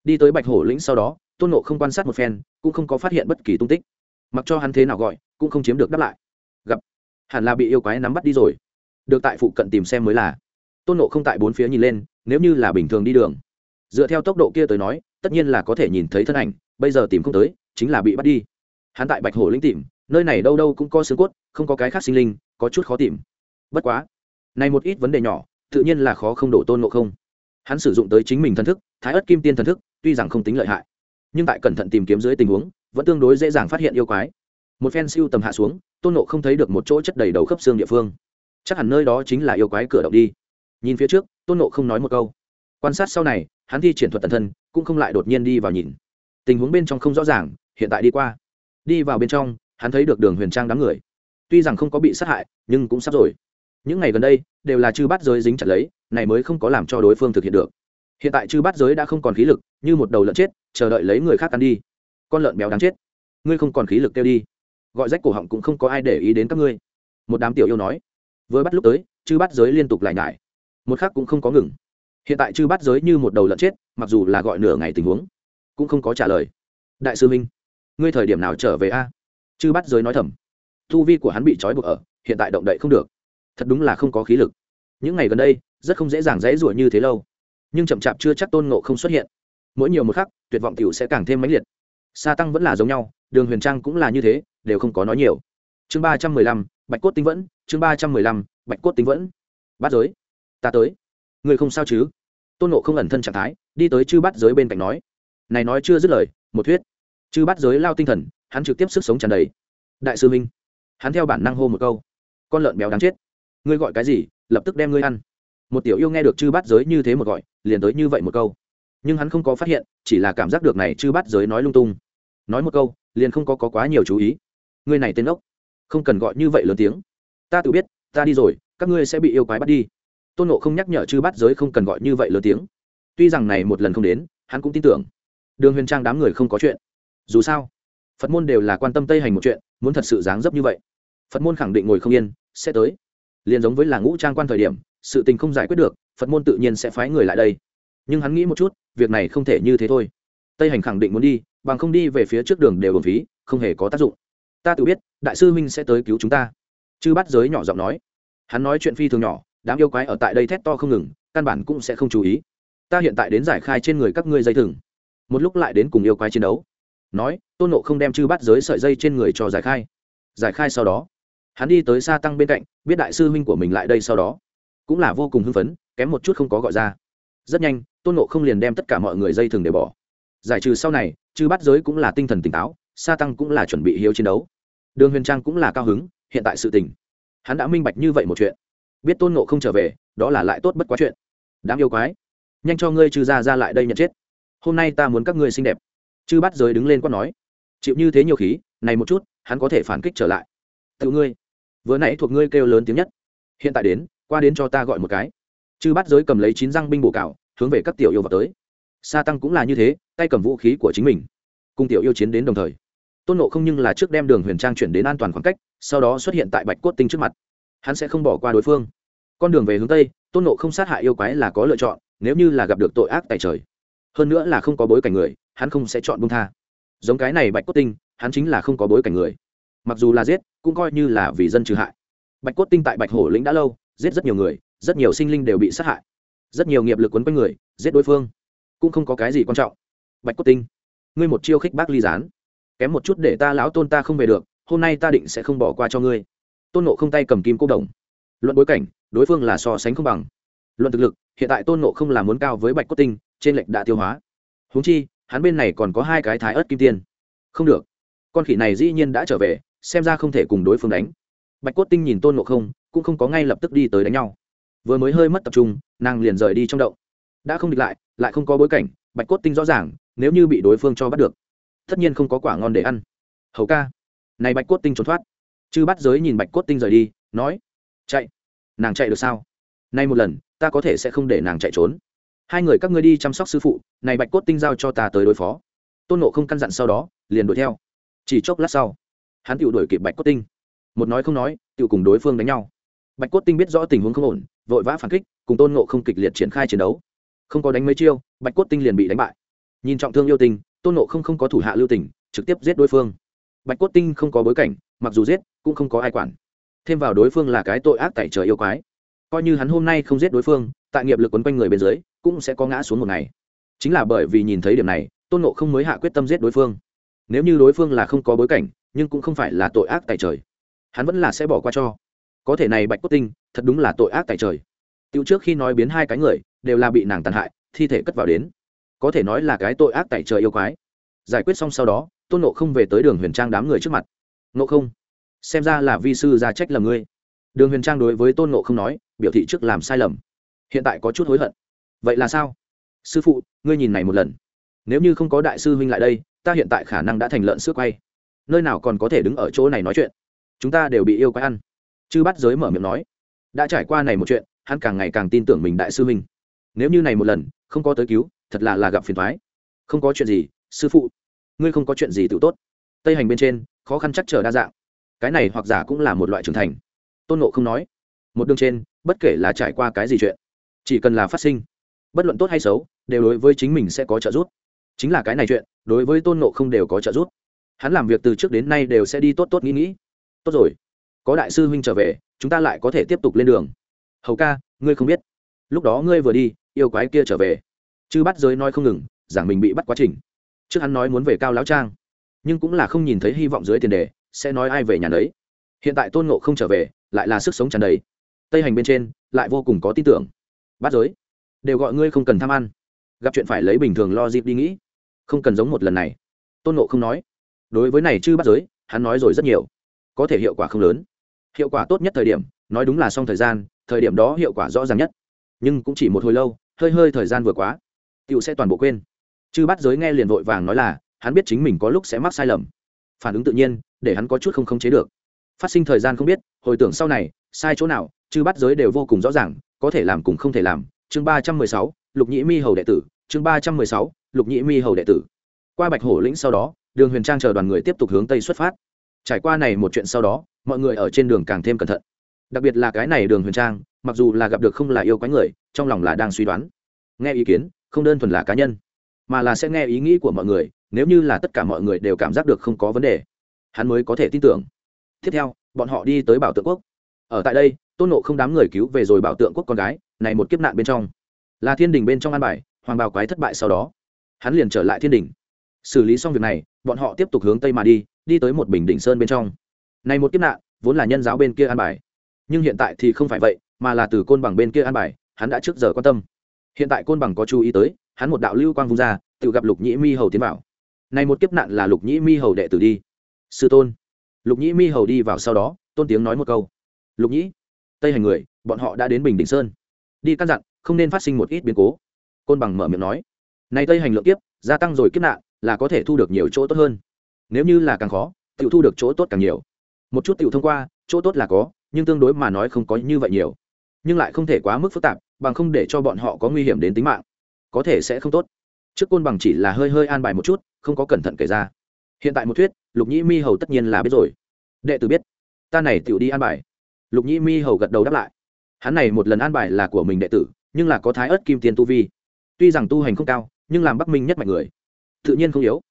Đi tới bạch hổ lĩnh sau đó, tôn nộ không quan sát một phen, cũng không có phát hiện bất kỳ tung tích. Mặc cho hắn thế nào gọi, cũng không chiếm được đáp lại hẳn là bị yêu quái nắm bắt đi rồi. Được tại phụ cận tìm xem mới là. Tôn nộ không tại bốn phía nhìn lên, nếu như là bình thường đi đường. Dựa theo tốc độ kia tới nói, tất nhiên là có thể nhìn thấy thân ảnh, bây giờ tìm không tới, chính là bị bắt đi. Hắn tại bạch hổ linh tìm, nơi này đâu đâu cũng có xương cốt, không có cái khác sinh linh, có chút khó tìm. Bất quá, này một ít vấn đề nhỏ, tự nhiên là khó không đổ tôn ngộ không. Hắn sử dụng tới chính mình thân thức, thái ớt kim tiên thần thức, tuy rằng không tính lợi hại, nhưng tại cẩn thận tìm kiếm dưới tình huống, vẫn tương đối dễ dàng phát hiện yêu quái một phen siêu tầm hạ xuống, tôn nộ không thấy được một chỗ chất đầy đầu khớp xương địa phương. Chắc hẳn nơi đó chính là yêu quái cửa động đi. Nhìn phía trước, tôn nộ không nói một câu. Quan sát sau này, hắn thi triển thuật tần thân, cũng không lại đột nhiên đi vào nhìn. Tình huống bên trong không rõ ràng, hiện tại đi qua. Đi vào bên trong, hắn thấy được đường huyền trang đám người. Tuy rằng không có bị sát hại, nhưng cũng sắp rồi. Những ngày gần đây, đều là chư bát giới dính chặt lấy, này mới không có làm cho đối phương thực hiện được. Hiện tại chư bát giới đã không còn khí lực, như một đầu lợn chết, chờ đợi lấy người khác ăn đi. Con lợn béo đáng chết. Ngươi không còn khí lực kêu đi gọi rách cổ họng cũng không có ai để ý đến các ngươi. Một đám tiểu yêu nói, vừa bắt lúc tới, chư bắt giới liên tục lại nhải. Một khác cũng không có ngừng. Hiện tại chư bắt giới như một đầu lợn chết, mặc dù là gọi nửa ngày tình huống, cũng không có trả lời. Đại sư minh, ngươi thời điểm nào trở về a? Chư bắt giới nói thầm. Thu vi của hắn bị trói buộc ở, hiện tại động đậy không được. Thật đúng là không có khí lực. Những ngày gần đây, rất không dễ dàng dãy rủa như thế lâu. Nhưng chậm chạp chưa chắc tôn ngộ không xuất hiện. Mỗi nhiều một khắc, tuyệt vọng t i ể u sẽ càng thêm mãnh liệt. Sa tăng vẫn là giống nhau, đường huyền trang cũng là như thế đều không có nói nhiều. Chương ba trăm mười lăm bạch cốt tinh vẫn chương ba trăm mười lăm bạch cốt tinh vẫn. Bắt giới. Ta tới. Người không sao chứ? Tôn nộ không ẩn thân trạng thái đi tới chư bắt giới bên cạnh nói. Này nói chưa dứt lời một thuyết chư bắt giới lao tinh thần hắn trực tiếp sức sống tràn đầy. Đại sư minh hắn theo bản năng hô một câu. Con lợn béo đáng chết. Ngươi gọi cái gì lập tức đem ngươi ăn. Một tiểu yêu nghe được chư bát giới như thế một gọi liền tới như vậy một câu. Nhưng hắn không có phát hiện chỉ là cảm giác được này chư bát giới nói lung tung. Nói một câu liền không có, có quá nhiều chú ý. Ngươi này tên ốc, không cần gọi như vậy lớn tiếng. Ta tự biết, ta đi rồi, các ngươi sẽ bị yêu quái bắt đi. Tôn nộ không nhắc nhở chư bắt giới không cần gọi như vậy lớn tiếng. Tuy rằng này một lần không đến, hắn cũng tin tưởng. Đường huyền trang đám người không có chuyện. Dù sao, phật môn đều là quan tâm tây hành một chuyện, muốn thật sự dáng dấp như vậy, phật môn khẳng định ngồi không yên, sẽ tới. Liền giống với là ngũ trang quan thời điểm, sự tình không giải quyết được, phật môn tự nhiên sẽ phái người lại đây. Nhưng hắn nghĩ một chút, việc này không thể như thế thôi. Tây hành khẳng định muốn đi, bằng không đi về phía trước đường đều ổn phí, không hề có tác dụng ta tự biết, đại sư huynh sẽ tới cứu chúng ta. Chư bắt giới nhỏ giọng nói. Hắn nói chuyện phi thường nhỏ, đám yêu quái ở tại đây thét to không ngừng, căn bản cũng sẽ không chú ý. Ta hiện tại đến giải khai trên người các ngươi dây thừng. Một lúc lại đến cùng yêu quái chiến đấu. Nói, tôn nộ không đem chư bắt giới sợi dây trên người cho giải khai. Giải khai sau đó, hắn đi tới xa tăng bên cạnh, biết đại sư huynh của mình lại đây sau đó. Cũng là vô cùng hưng phấn, kém một chút không có gọi ra. Rất nhanh, tôn nộ không liền đem tất cả mọi người dây thừng để bỏ. Giải trừ sau này, chư bắt giới cũng là tinh thần tỉnh táo, sa tăng cũng là chuẩn bị hiếu chiến đấu đường huyền trang cũng là cao hứng, hiện tại sự tình. Hắn đã minh bạch như vậy một chuyện. Biết tôn nộ không trở về, đó là lại tốt bất quá chuyện. Đám yêu quái, nhanh cho ngươi trừ ra ra lại đây nhận chết. Hôm nay ta muốn các ngươi xinh đẹp. Chư bắt giới đứng lên quát nói, chịu như thế nhiều khí, này một chút, hắn có thể phản kích trở lại. Tự ngươi, vừa nãy thuộc ngươi kêu lớn tiếng nhất. Hiện tại đến, qua đến cho ta gọi một cái. Chư bắt giới cầm lấy chín răng binh bổ cào, hướng về các tiểu yêu vào tới. Sa tăng cũng là như thế, tay cầm vũ khí của chính mình, cùng tiểu yêu chiến đến đồng thời tôn nộ không nhưng là trước đem đường huyền trang chuyển đến an toàn khoảng cách, sau đó xuất hiện tại bạch cốt tinh trước mặt. Hắn sẽ không bỏ qua đối phương. Con đường về hướng tây, tôn nộ không sát hại yêu quái là có lựa chọn, nếu như là gặp được tội ác tại trời. Hơn nữa là không có bối cảnh người, hắn không sẽ chọn bung tha. Giống cái này bạch cốt tinh, hắn chính là không có bối cảnh người. Mặc dù là giết, cũng coi như là vì dân trừ hại. Bạch cốt tinh tại bạch hổ lĩnh đã lâu, giết rất nhiều người, rất nhiều sinh linh đều bị sát hại. Rất nhiều nghiệp lực quấn quanh người, giết đối phương, cũng không có cái gì quan trọng. Bạch cốt tinh, ngươi một chiêu khích bác ly gián kém một chút để ta lão tôn ta không về được, hôm nay ta định sẽ không bỏ qua cho ngươi. Tôn nộ không tay cầm kim cô đồng. Luận bối cảnh, đối phương là so sánh không bằng. Luận thực lực, hiện tại tôn nộ không là muốn cao với bạch cốt tinh, trên lệnh đã tiêu hóa. Húng chi, hắn bên này còn có hai cái thái ớt kim tiên. Không được. Con khỉ này dĩ nhiên đã trở về, xem ra không thể cùng đối phương đánh. Bạch cốt tinh nhìn tôn nộ không, cũng không có ngay lập tức đi tới đánh nhau. Vừa mới hơi mất tập trung, nàng liền rời đi trong động. Đã không địch lại lại không có bối cảnh, bạch cốt tinh rõ ràng, nếu như bị đối phương cho bắt được tất nhiên không có quả ngon để ăn. Hầu ca. Này bạch cốt tinh trốn thoát. Chư bắt giới nhìn bạch cốt tinh rời đi, nói, chạy. Nàng chạy được sao? Nay một lần, ta có thể sẽ không để nàng chạy trốn. Hai người các ngươi đi chăm sóc sư phụ, này bạch cốt tinh giao cho ta tới đối phó. Tôn nộ không căn dặn sau đó, liền đuổi theo. Chỉ chốc lát sau, hắn tự đuổi kịp bạch cốt tinh. Một nói không nói tự cùng đối phương đánh nhau. Bạch cốt tinh biết rõ tình huống không ổn, vội vã phản kích, cùng tôn nộ không kịch liệt triển khai chiến đấu. Không có đánh mấy chiêu, bạch cốt tinh liền bị đánh bại. Nhìn trọng thương yêu tình tôn nộ không không có thủ hạ lưu tình, trực tiếp giết đối phương. Bạch cốt tinh không có bối cảnh, mặc dù giết, cũng không có ai quản. Thêm vào đối phương là cái tội ác tại trời yêu quái. Coi như hắn hôm nay không giết đối phương, tại nghiệp lực quấn quanh người bên dưới, cũng sẽ có ngã xuống một ngày. Chính là bởi vì nhìn thấy điểm này, tôn nộ không mới hạ quyết tâm giết đối phương. Nếu như đối phương là không có bối cảnh, nhưng cũng không phải là tội ác tại trời, hắn vẫn là sẽ bỏ qua cho. Có thể này bạch cốt tinh, thật đúng là tội ác tại trời. Tiêu trước khi nói biến hai cái người, đều là bị nàng tàn hại, thi thể cất vào đến có thể nói là cái tội ác tại trời yêu quái. Giải quyết xong sau đó, tôn nộ không về tới đường huyền trang đám người trước mặt. Nộ không, xem ra là vi sư ra trách lầm ngươi. Đường huyền trang đối với tôn nộ không nói, biểu thị trước làm sai lầm. Hiện tại có chút hối hận. Vậy là sao? Sư phụ, ngươi nhìn này một lần. Nếu như không có đại sư huynh lại đây, ta hiện tại khả năng đã thành lợn xước quay. Nơi nào còn có thể đứng ở chỗ này nói chuyện? Chúng ta đều bị yêu quái ăn. Chư bắt giới mở miệng nói. Đã trải qua này một chuyện, hắn càng ngày càng tin tưởng mình đại sư huynh. Nếu như này một lần, không có tới cứu thật là là gặp phiền thoái. Không có chuyện gì, sư phụ. Ngươi không có chuyện gì tự tốt. Tây hành bên trên, khó khăn chắc trở đa dạng. Cái này hoặc giả cũng là một loại trưởng thành. Tôn nộ không nói. Một đường trên, bất kể là trải qua cái gì chuyện, chỉ cần là phát sinh, bất luận tốt hay xấu, đều đối với chính mình sẽ có trợ giúp. Chính là cái này chuyện, đối với tôn nộ không đều có trợ giúp. Hắn làm việc từ trước đến nay đều sẽ đi tốt tốt nghĩ nghĩ. Tốt rồi. Có đại sư huynh trở về, chúng ta lại có thể tiếp tục lên đường. Hầu ca, ngươi không biết. Lúc đó ngươi vừa đi, yêu quái kia trở về chư bắt giới nói không ngừng, giảng mình bị bắt quá trình. Trước hắn nói muốn về cao lão trang, nhưng cũng là không nhìn thấy hy vọng dưới tiền đề, sẽ nói ai về nhà đấy hiện tại tôn ngộ không trở về, lại là sức sống tràn đầy. Tây hành bên trên, lại vô cùng có tin tưởng. Bắt giới, đều gọi ngươi không cần tham ăn. Gặp chuyện phải lấy bình thường lo dịp đi nghĩ. Không cần giống một lần này. Tôn ngộ không nói. Đối với này chư bắt giới, hắn nói rồi rất nhiều. Có thể hiệu quả không lớn. Hiệu quả tốt nhất thời điểm, nói đúng là xong thời gian, thời điểm đó hiệu quả rõ ràng nhất. Nhưng cũng chỉ một hồi lâu, hơi hơi thời gian vừa quá tựu sẽ toàn bộ quên. Chư bắt giới nghe liền vội vàng nói là, hắn biết chính mình có lúc sẽ mắc sai lầm. Phản ứng tự nhiên, để hắn có chút không khống chế được. Phát sinh thời gian không biết, hồi tưởng sau này, sai chỗ nào, chư bắt giới đều vô cùng rõ ràng, có thể làm cùng không thể làm. Chương ba trăm mười sáu, lục nhĩ mi hầu đệ tử. Chương ba trăm mười sáu, lục nhĩ mi hầu đệ tử. Qua bạch hổ lĩnh sau đó, đường huyền trang chờ đoàn người tiếp tục hướng tây xuất phát. Trải qua này một chuyện sau đó, mọi người ở trên đường càng thêm cẩn thận. Đặc biệt là cái này đường huyền trang, mặc dù là gặp được không là yêu quái người, trong lòng là đang suy đoán. Nghe ý kiến không đơn thuần là cá nhân, mà là sẽ nghe ý nghĩ của mọi người, nếu như là tất cả mọi người đều cảm giác được không có vấn đề, hắn mới có thể tin tưởng. Tiếp theo, bọn họ đi tới bảo tượng quốc. Ở tại đây, tôn nộ không đám người cứu về rồi bảo tượng quốc con gái, này một kiếp nạn bên trong. Là thiên đình bên trong an bài, hoàng bào quái thất bại sau đó, hắn liền trở lại thiên đình. Xử lý xong việc này, bọn họ tiếp tục hướng tây mà đi đi tới một bình đỉnh sơn bên trong. Này một kiếp nạn, vốn là nhân giáo bên kia an bài, nhưng hiện tại thì không phải vậy, mà là từ côn bằng bên kia an bài, hắn đã trước giờ quan tâm hiện tại côn bằng có chú ý tới, hắn một đạo lưu quang vung ra, tự gặp lục nhĩ mi hầu tiến vào. Này một kiếp nạn là lục nhĩ mi hầu đệ tử đi. Sư tôn. Lục nhĩ mi hầu đi vào sau đó, tôn tiếng nói một câu. Lục nhĩ, tây hành người, bọn họ đã đến bình định sơn. Đi căn dặn, không nên phát sinh một ít biến cố. Côn bằng mở miệng nói. Này tây hành lượng kiếp, gia tăng rồi kiếp nạn, là có thể thu được nhiều chỗ tốt hơn. Nếu như là càng khó tự thu được chỗ tốt càng nhiều. Một chút tự thông qua, chỗ tốt là có, nhưng tương đối mà nói không có như vậy nhiều. Nhưng lại không thể quá mức phức tạp bằng không để cho bọn họ có nguy hiểm đến tính mạng. Có thể sẽ không tốt. Trước côn bằng chỉ là hơi hơi an bài một chút, không có cẩn thận kể ra. Hiện tại một thuyết, lục nhĩ mi hầu tất nhiên là biết rồi. Đệ tử biết. Ta này tựu đi an bài. Lục nhĩ mi hầu gật đầu đáp lại. Hắn này một lần an bài là của mình đệ tử, nhưng là có thái ớt kim tiền tu vi. Tuy rằng tu hành không cao, nhưng làm bắc minh nhất mạnh người. Tự nhiên không yếu.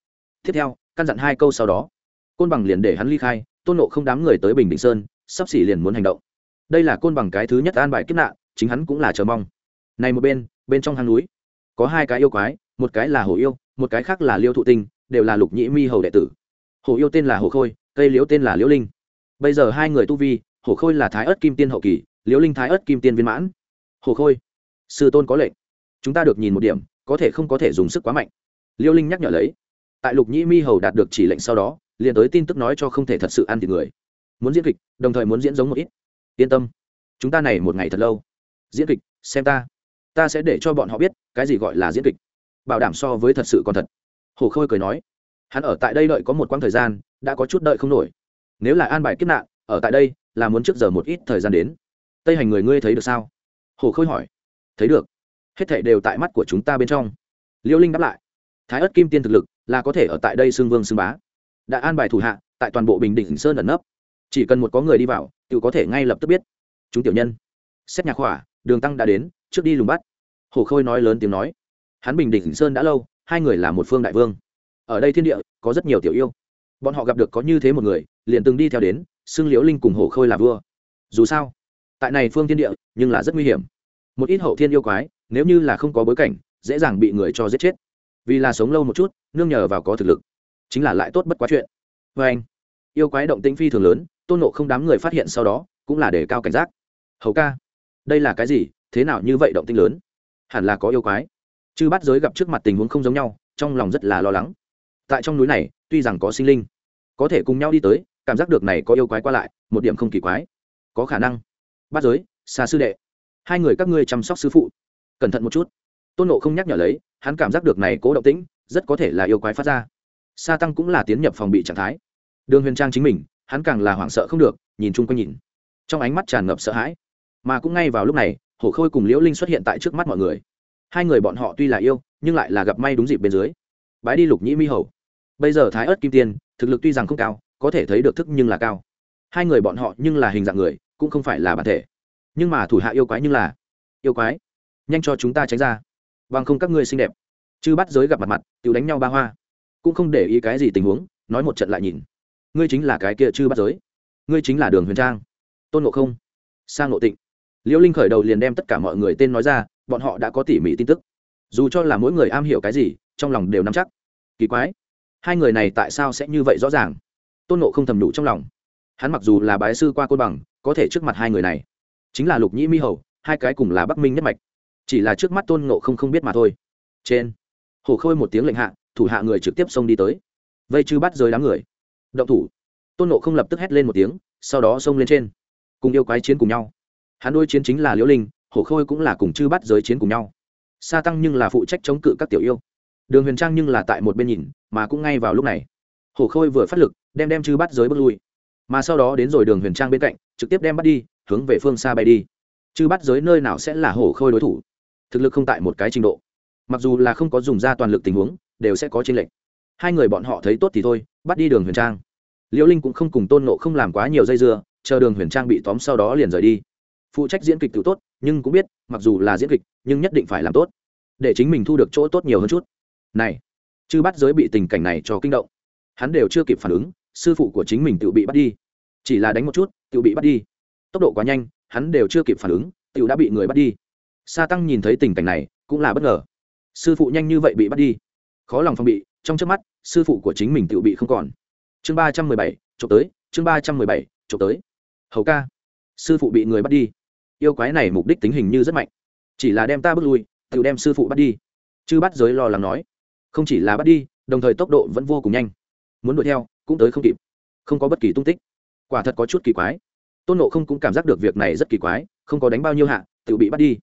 Tiếp theo, căn dặn hai câu sau đó. Côn bằng liền để hắn ly khai, tôn nộ không đám người tới bình định sơn, sắp xỉ liền muốn hành động. Đây là côn bằng cái thứ nhất an bài kiếp nạn chính hắn cũng là chờ mong. Này một bên bên trong hang núi, có hai cái yêu quái, một cái là hổ yêu, một cái khác là liêu thụ tinh, đều là lục nhĩ mi hầu đệ tử. Hổ yêu tên là hổ khôi, cây liễu tên là liễu linh. Bây giờ hai người tu vi, hổ khôi là thái ớt kim tiên hậu kỳ, liễu linh thái ớt kim tiên viên mãn. Hổ khôi, sư tôn có lệnh. Chúng ta được nhìn một điểm, có thể không có thể dùng sức quá mạnh. Liễu linh nhắc nhở lấy. Tại lục nhĩ mi hầu đạt được chỉ lệnh sau đó, liền tới tin tức nói cho không thể thật sự ăn thịt người. Muốn diễn kịch, đồng thời muốn diễn giống một ít. Yên tâm. Chúng ta này một ngày thật lâu diễn kịch, xem ta. Ta sẽ để cho bọn họ biết, cái gì gọi là diễn kịch. Bảo đảm so với thật sự còn thật. Hồ khôi cười nói. Hắn ở tại đây đợi có một quãng thời gian, đã có chút đợi không nổi. Nếu là an bài kiếp nạn, ở tại đây, là muốn trước giờ một ít thời gian đến. Tây hành người ngươi thấy được sao? Hồ khôi hỏi. Thấy được. Hết thảy đều tại mắt của chúng ta bên trong. Liêu linh đáp lại. Thái ất kim tiên thực lực, là có thể ở tại đây xưng vương xưng bá. Đã an bài thủ hạ, tại toàn bộ bình định sơn ẩn nấp. Chỉ cần một có người đi vào tự có thể ngay lập tức biết. Chúng tiểu nhân. Xét nhạc hỏa đường tăng đã đến, trước đi lùng bắt. Hồ khôi nói lớn tiếng nói. Hắn bình định sơn đã lâu, hai người là một phương đại vương. Ở đây thiên địa, có rất nhiều tiểu yêu. Bọn họ gặp được có như thế một người, liền từng đi theo đến, xưng liễu linh cùng hồ khôi là vua. Dù sao, tại này phương thiên địa, nhưng là rất nguy hiểm. Một ít hậu thiên yêu quái, nếu như là không có bối cảnh, dễ dàng bị người cho giết chết. Vì là sống lâu một chút, nương nhờ vào có thực lực, chính là lại tốt bất quá chuyện. Vê anh, yêu quái động tĩnh phi thường lớn, tôn nộ không đám người phát hiện sau đó, cũng là để cao cảnh giác. Hầu ca đây là cái gì? Thế nào như vậy động tĩnh lớn? Hẳn là có yêu quái. Chư bắt giới gặp trước mặt tình huống không giống nhau, trong lòng rất là lo lắng. Tại trong núi này, tuy rằng có sinh linh, có thể cùng nhau đi tới, cảm giác được này có yêu quái qua lại, một điểm không kỳ quái. Có khả năng. Bắt giới, xa sư đệ. Hai người các ngươi chăm sóc sư phụ. Cẩn thận một chút. Tôn nộ không nhắc nhở lấy, hắn cảm giác được này cố động tĩnh, rất có thể là yêu quái phát ra. Sa tăng cũng là tiến nhập phòng bị trạng thái. Đường huyền trang chính mình, hắn càng là hoảng sợ không được, nhìn chung quanh nhìn. Trong ánh mắt tràn ngập sợ hãi mà cũng ngay vào lúc này, hổ khôi cùng liễu linh xuất hiện tại trước mắt mọi người. Hai người bọn họ tuy là yêu, nhưng lại là gặp may đúng dịp bên dưới. Bái đi lục nhĩ mi hầu. Bây giờ thái ớt kim tiên, thực lực tuy rằng không cao, có thể thấy được thức nhưng là cao. Hai người bọn họ nhưng là hình dạng người, cũng không phải là bản thể. Nhưng mà thủ hạ yêu quái nhưng là yêu quái. Nhanh cho chúng ta tránh ra. Bằng không các ngươi xinh đẹp. Chứ bắt giới gặp mặt mặt tự đánh nhau ba hoa. Cũng không để ý cái gì tình huống, nói một trận lại nhìn. Ngươi chính là cái kia chư bắt giới. Ngươi chính là đường huyền trang. Tôn ngộ không. Sang ngộ tịnh liễu linh khởi đầu liền đem tất cả mọi người tên nói ra, bọn họ đã có tỉ mỉ tin tức. Dù cho là mỗi người am hiểu cái gì, trong lòng đều nắm chắc. Kỳ quái, hai người này tại sao sẽ như vậy rõ ràng? Tôn nộ không thầm đủ trong lòng. Hắn mặc dù là bái sư qua côn bằng, có thể trước mặt hai người này, chính là lục nhĩ mi hầu, hai cái cùng là bắc minh nhất mạch. Chỉ là trước mắt tôn nộ không không biết mà thôi. Trên, hồ khôi một tiếng lệnh hạ, thủ hạ người trực tiếp xông đi tới. Vây chư bắt rơi đám người. Động thủ. Tôn nộ không lập tức hét lên một tiếng, sau đó xông lên trên. Cùng yêu quái chiến cùng nhau hắn đôi chiến chính là liễu linh, hổ khôi cũng là cùng chư bắt giới chiến cùng nhau. Sa tăng nhưng là phụ trách chống cự các tiểu yêu. Đường huyền trang nhưng là tại một bên nhìn, mà cũng ngay vào lúc này. Hổ khôi vừa phát lực, đem đem chư bắt giới bước lui. Mà sau đó đến rồi đường huyền trang bên cạnh, trực tiếp đem bắt đi, hướng về phương xa bay đi. Chư bắt giới nơi nào sẽ là hổ khôi đối thủ? Thực lực không tại một cái trình độ. Mặc dù là không có dùng ra toàn lực tình huống, đều sẽ có trên lệnh hai người bọn họ thấy tốt thì thôi, bắt đi đường huyền trang. Liễu linh cũng không cùng tôn nộ không làm quá nhiều dây dưa, chờ đường huyền trang bị tóm sau đó liền rời đi phụ trách diễn kịch tự tốt, nhưng cũng biết, mặc dù là diễn kịch, nhưng nhất định phải làm tốt, để chính mình thu được chỗ tốt nhiều hơn chút. Này, chư bắt giới bị tình cảnh này cho kinh động. Hắn đều chưa kịp phản ứng, sư phụ của chính mình tự bị bắt đi. Chỉ là đánh một chút, tự bị bắt đi. Tốc độ quá nhanh, hắn đều chưa kịp phản ứng, tự đã bị người bắt đi. Sa tăng nhìn thấy tình cảnh này, cũng là bất ngờ. Sư phụ nhanh như vậy bị bắt đi. Khó lòng phong bị, trong trước mắt, sư phụ của chính mình tự bị không còn. Chương ba trăm mười bảy trộm tới, chương ba trăm mười bảy trộm tới. Hầu ca. Sư phụ bị người bắt đi yêu quái này mục đích tính hình như rất mạnh. Chỉ là đem ta bước lui, tự đem sư phụ bắt đi. Chư bắt giới lo lắng nói, không chỉ là bắt đi, đồng thời tốc độ vẫn vô cùng nhanh. Muốn đuổi theo, cũng tới không kịp. Không có bất kỳ tung tích. Quả thật có chút kỳ quái. Tôn nộ không cũng cảm giác được việc này rất kỳ quái, không có đánh bao nhiêu hạ, tự bị bắt đi.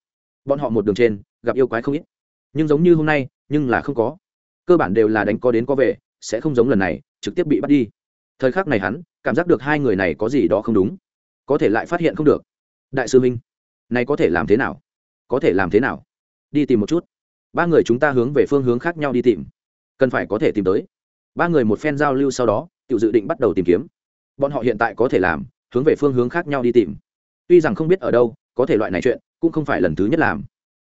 Bọn họ một đường trên, gặp yêu quái không ít. Nhưng giống như hôm nay, nhưng là không có. Cơ bản đều là đánh có đến có về, sẽ không giống lần này, trực tiếp bị bắt đi. Thời khắc này hắn, cảm giác được hai người này có gì đó không đúng. Có thể lại phát hiện không được. Đại sư minh này có thể làm thế nào? Có thể làm thế nào? Đi tìm một chút. Ba người chúng ta hướng về phương hướng khác nhau đi tìm. Cần phải có thể tìm tới. Ba người một phen giao lưu sau đó tự dự định bắt đầu tìm kiếm. Bọn họ hiện tại có thể làm, hướng về phương hướng khác nhau đi tìm. Tuy rằng không biết ở đâu, có thể loại này chuyện, cũng không phải lần thứ nhất làm.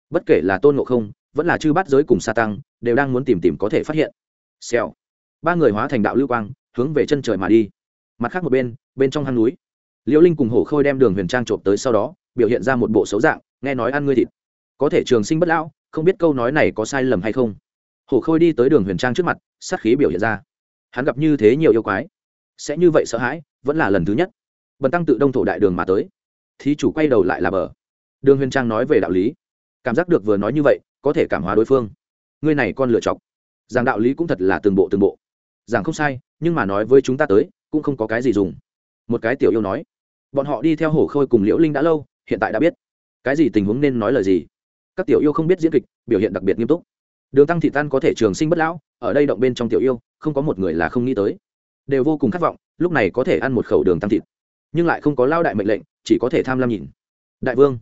Bất kể là tôn ngộ không, vẫn là chư bắt giới cùng sa tăng, đều đang muốn tìm tìm có thể phát hiện. Xèo. Ba người hóa thành đạo lưu quang, hướng về chân trời mà đi. Mặt khác một bên bên trong hang núi, liễu linh cùng hổ khôi đem đường huyền trang trộm tới sau đó biểu hiện ra một bộ xấu dạng, nghe nói ăn ngươi thịt. Có thể trường sinh bất lão, không biết câu nói này có sai lầm hay không. Hổ khôi đi tới đường huyền trang trước mặt, sát khí biểu hiện ra. Hắn gặp như thế nhiều yêu quái, sẽ như vậy sợ hãi, vẫn là lần thứ nhất. Bần tăng tự đông thổ đại đường mà tới. Thí chủ quay đầu lại là bờ. Đường huyền trang nói về đạo lý. Cảm giác được vừa nói như vậy, có thể cảm hóa đối phương. Ngươi này con lựa chọc. Giảng đạo lý cũng thật là từng bộ từng bộ. Giảng không sai, nhưng mà nói với chúng ta tới, cũng không có cái gì dùng. Một cái tiểu yêu nói. Bọn họ đi theo hổ khôi cùng liễu linh đã lâu hiện tại đã biết. Cái gì tình huống nên nói lời gì? Các tiểu yêu không biết diễn kịch, biểu hiện đặc biệt nghiêm túc. Đường tăng thị tan có thể trường sinh bất lão, ở đây động bên trong tiểu yêu, không có một người là không nghĩ tới. Đều vô cùng khát vọng, lúc này có thể ăn một khẩu đường tăng thịt. Nhưng lại không có lao đại mệnh lệnh, chỉ có thể tham lam nhìn. Đại vương,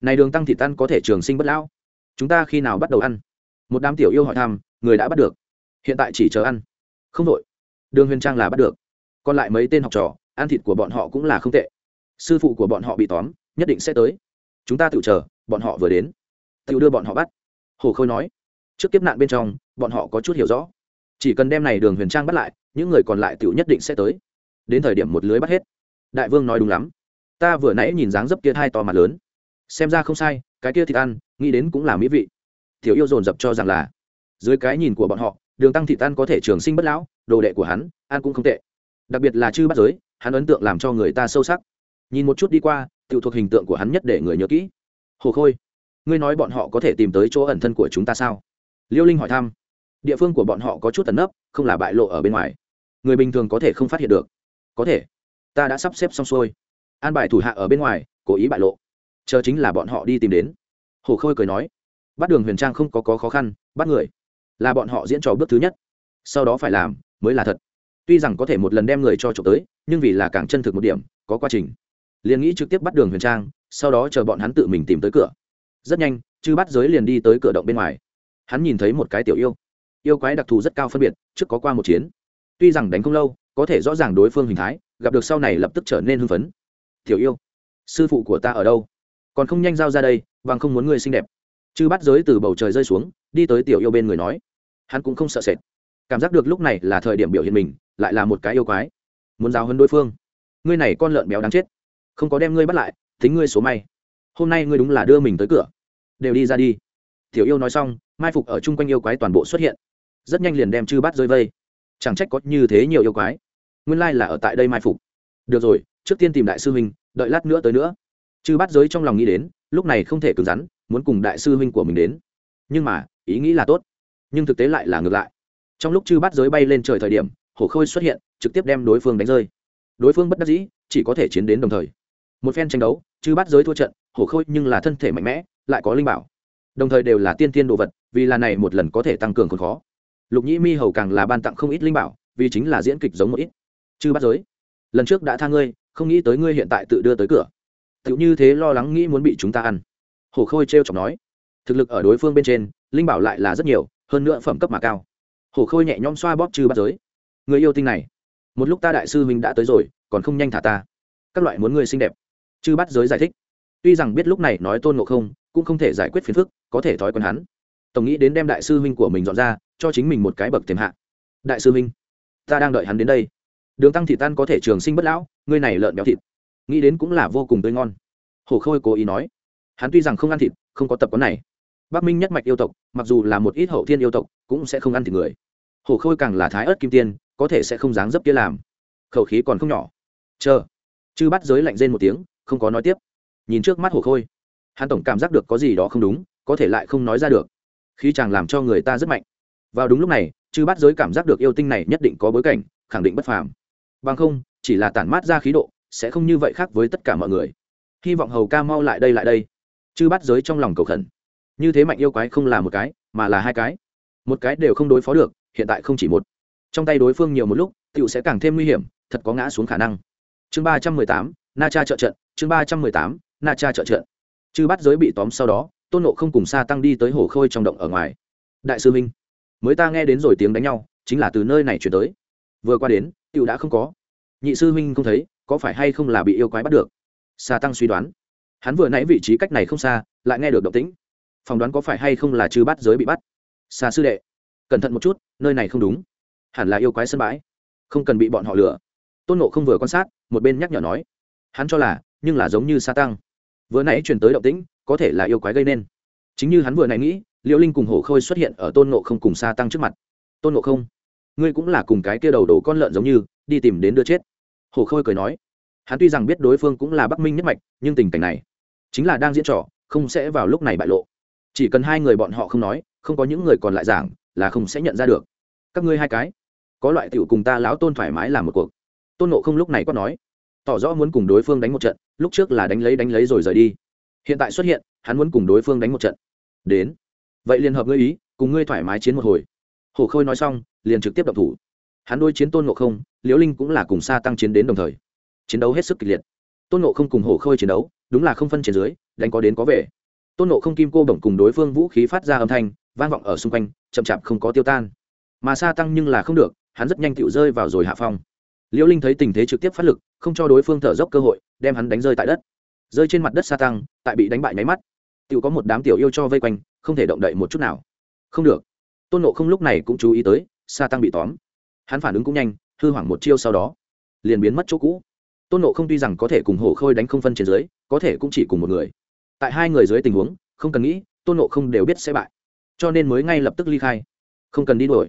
này đường tăng thịt tan có thể trường sinh bất lão. Chúng ta khi nào bắt đầu ăn? Một đám tiểu yêu hỏi thăm, người đã bắt được. Hiện tại chỉ chờ ăn. Không đội đường huyền trang là bắt được. Còn lại mấy tên học trò, ăn thịt của bọn họ cũng là không tệ. Sư phụ của bọn họ bị tóm nhất định sẽ tới. Chúng ta tự chờ, bọn họ vừa đến. Tự đưa bọn họ bắt. Hồ khôi nói. Trước kiếp nạn bên trong, bọn họ có chút hiểu rõ. Chỉ cần đem này đường huyền trang bắt lại, những người còn lại tự nhất định sẽ tới. Đến thời điểm một lưới bắt hết. Đại vương nói đúng lắm. Ta vừa nãy nhìn dáng dấp kia hai to mặt lớn. Xem ra không sai, cái kia thịt ăn, nghĩ đến cũng là mỹ vị. Thiếu yêu dồn dập cho rằng là, dưới cái nhìn của bọn họ, đường tăng thịt ăn có thể trường sinh bất lão, đồ đệ của hắn, ăn cũng không tệ. Đặc biệt là chư bắt giới, hắn ấn tượng làm cho người ta sâu sắc. Nhìn một chút đi qua tự thuộc hình tượng của hắn nhất để người nhớ kỹ. Hồ khôi ngươi nói bọn họ có thể tìm tới chỗ ẩn thân của chúng ta sao? Liêu linh hỏi thăm. Địa phương của bọn họ có chút tấn nấp không là bại lộ ở bên ngoài. Người bình thường có thể không phát hiện được. Có thể. Ta đã sắp xếp xong xuôi. An bài thủ hạ ở bên ngoài cố ý bại lộ. Chờ chính là bọn họ đi tìm đến. Hồ khôi cười nói. Bắt đường huyền trang không có, có khó khăn bắt người. Là bọn họ diễn trò bước thứ nhất. Sau đó phải làm mới là thật. Tuy rằng có thể một lần đem người cho trộm tới nhưng vì là càng chân thực một điểm có quá trình liền nghĩ trực tiếp bắt đường huyền trang, sau đó chờ bọn hắn tự mình tìm tới cửa. Rất nhanh, chư bắt giới liền đi tới cửa động bên ngoài. Hắn nhìn thấy một cái tiểu yêu. Yêu quái đặc thù rất cao phân biệt, trước có qua một chiến. Tuy rằng đánh không lâu, có thể rõ ràng đối phương hình thái, gặp được sau này lập tức trở nên hưng phấn. Tiểu yêu, sư phụ của ta ở đâu? Còn không nhanh giao ra đây, bằng không muốn người xinh đẹp. Chư bắt giới từ bầu trời rơi xuống, đi tới tiểu yêu bên người nói. Hắn cũng không sợ sệt. Cảm giác được lúc này là thời điểm biểu hiện mình, lại là một cái yêu quái. Muốn giáo hơn đối phương. Ngươi này con lợn béo đáng chết không có đem ngươi bắt lại tính ngươi số may. Hôm nay ngươi đúng là đưa mình tới cửa. Đều đi ra đi. Tiểu yêu nói xong, mai phục ở chung quanh yêu quái toàn bộ xuất hiện. Rất nhanh liền đem chư bắt rơi vây. Chẳng trách có như thế nhiều yêu quái. Nguyên lai là ở tại đây mai phục. Được rồi, trước tiên tìm đại sư huynh, đợi lát nữa tới nữa. Chư bắt giới trong lòng nghĩ đến, lúc này không thể cứng rắn, muốn cùng đại sư huynh của mình đến. Nhưng mà, ý nghĩ là tốt. Nhưng thực tế lại là ngược lại. Trong lúc chư bắt giới bay lên trời thời điểm, hổ khôi xuất hiện, trực tiếp đem đối phương đánh rơi. Đối phương bất đắc dĩ, chỉ có thể chiến đến đồng thời một phen tranh đấu chư bắt giới thua trận, hổ khôi nhưng là thân thể mạnh mẽ, lại có linh bảo. Đồng thời đều là tiên tiên đồ vật, vì là này một lần có thể tăng cường còn khó. Lục nhĩ mi hầu càng là ban tặng không ít linh bảo, vì chính là diễn kịch giống một ít. Chư bắt giới, lần trước đã tha ngươi, không nghĩ tới ngươi hiện tại tự đưa tới cửa. Tựu như thế lo lắng nghĩ muốn bị chúng ta ăn. Hổ khôi t r chọc nói, thực lực ở đối phương bên trên, linh bảo lại là rất nhiều, hơn nữa phẩm cấp mà cao. Hổ khôi nhẹ nhõm xoa bóp chư bắt giới. Người yêu tinh này, một lúc ta đại sư huynh đã tới rồi, còn không nhanh thả ta. Các loại muốn người xinh đẹp chư bắt giới giải thích. Tuy rằng biết lúc này nói tôn ngộ không, cũng không thể giải quyết phiền phức, có thể thói quen hắn. Tổng nghĩ đến đem đại sư huynh của mình dọn ra, cho chính mình một cái bậc thềm hạ. Đại sư huynh, ta đang đợi hắn đến đây. Đường tăng thị tan có thể trường sinh bất lão, ngươi này lợn béo thịt. Nghĩ đến cũng là vô cùng tươi ngon. Hồ khôi cố ý nói, hắn tuy rằng không ăn thịt, không có tập quán này. Bắc minh nhất mạch yêu tộc, mặc dù là một ít hậu thiên yêu tộc, cũng sẽ không ăn thịt người. Hồ khôi càng là thái ớt kim tiên, có thể sẽ không dáng dấp kia làm. Khẩu khí còn không nhỏ. Chờ. Chư bắt giới lạnh rên một tiếng không có nói tiếp. Nhìn trước mắt hồ khôi, hắn tổng cảm giác được có gì đó không đúng, có thể lại không nói ra được. Khi chàng làm cho người ta rất mạnh. Vào đúng lúc này, chư bắt giới cảm giác được yêu tinh này nhất định có bối cảnh, khẳng định bất phàm. Bằng không, chỉ là tản mát ra khí độ, sẽ không như vậy khác với tất cả mọi người. Hy vọng hầu ca mau lại đây lại đây. Chư bắt giới trong lòng cầu khẩn. Như thế mạnh yêu quái không là một cái, mà là hai cái. Một cái đều không đối phó được, hiện tại không chỉ một. Trong tay đối phương nhiều một lúc tựu sẽ càng thêm nguy hiểm, thật có ngã xuống khả năng. Chương ba trăm mười tám, na cha trợ trận chương ba trăm mười tám, na cha trợ trận chư bắt giới bị tóm sau đó, tôn nộ không cùng xa tăng đi tới hồ khôi trong động ở ngoài. Đại sư minh mới ta nghe đến rồi tiếng đánh nhau, chính là từ nơi này chuyển tới. Vừa qua đến tựu đã không có. Nhị sư minh không thấy, có phải hay không là bị yêu quái bắt được? Xa tăng suy đoán. Hắn vừa nãy vị trí cách này không xa, lại nghe được động tĩnh. Phỏng đoán có phải hay không là chư bắt giới bị bắt? Xa sư đệ, cẩn thận một chút, nơi này không đúng. Hẳn là yêu quái sân bãi. Không cần bị bọn họ lừa. Tôn nộ không vừa quan sát, một bên nhắc nhở nói. Hắn cho là nhưng là giống như sa tăng. Vừa nãy chuyển tới động tĩnh, có thể là yêu quái gây nên. Chính như hắn vừa nãy nghĩ liệu linh cùng hổ khôi xuất hiện ở tôn nộ không cùng sa tăng trước mặt. Tôn nộ không, ngươi cũng là cùng cái kia đầu đổ con lợn giống như, đi tìm đến đưa chết. Hổ khôi cười nói. Hắn tuy rằng biết đối phương cũng là bắc minh nhất mạch, nhưng tình cảnh này chính là đang diễn trò, không sẽ vào lúc này bại lộ. Chỉ cần hai người bọn họ không nói, không có những người còn lại giảng, là không sẽ nhận ra được. Các ngươi hai cái, có loại tiểu cùng ta lão tôn thoải mái làm một cuộc. Tôn nộ không lúc này có nói tỏ rõ muốn cùng đối phương đánh một trận, lúc trước là đánh lấy đánh lấy rồi rời đi. Hiện tại xuất hiện, hắn muốn cùng đối phương đánh một trận. Đến. Vậy liên hợp ngươi ý, cùng ngươi thoải mái chiến một hồi. Hồ khôi nói xong, liền trực tiếp động thủ. Hắn đôi chiến tôn ngộ không, liễu linh cũng là cùng xa tăng chiến đến đồng thời. Chiến đấu hết sức kịch liệt. Tôn ngộ không cùng hồ khôi chiến đấu, đúng là không phân trên dưới, đánh có đến có về. Tôn nộ không kim cô bổng cùng đối phương vũ khí phát ra âm thanh, vang vọng ở xung quanh, chậm chạp không có tiêu tan. Mà xa tăng nhưng là không được, hắn rất nhanh tựu rơi vào rồi hạ phong liễu linh thấy tình thế trực tiếp phát lực, không cho đối phương thở dốc cơ hội, đem hắn đánh rơi tại đất. Rơi trên mặt đất xa tăng, tại bị đánh bại nháy mắt. Tự có một đám tiểu yêu cho vây quanh, không thể động đậy một chút nào. Không được. Tôn nộ không lúc này cũng chú ý tới xa tăng bị tóm. Hắn phản ứng cũng nhanh, hư hoảng một chiêu sau đó, liền biến mất chỗ cũ. Tôn nộ không tuy rằng có thể cùng hổ khôi đánh không phân trên dưới, có thể cũng chỉ cùng một người. Tại hai người dưới tình huống, không cần nghĩ, tôn nộ không đều biết sẽ bại. Cho nên mới ngay lập tức ly khai. Không cần đi đuổi.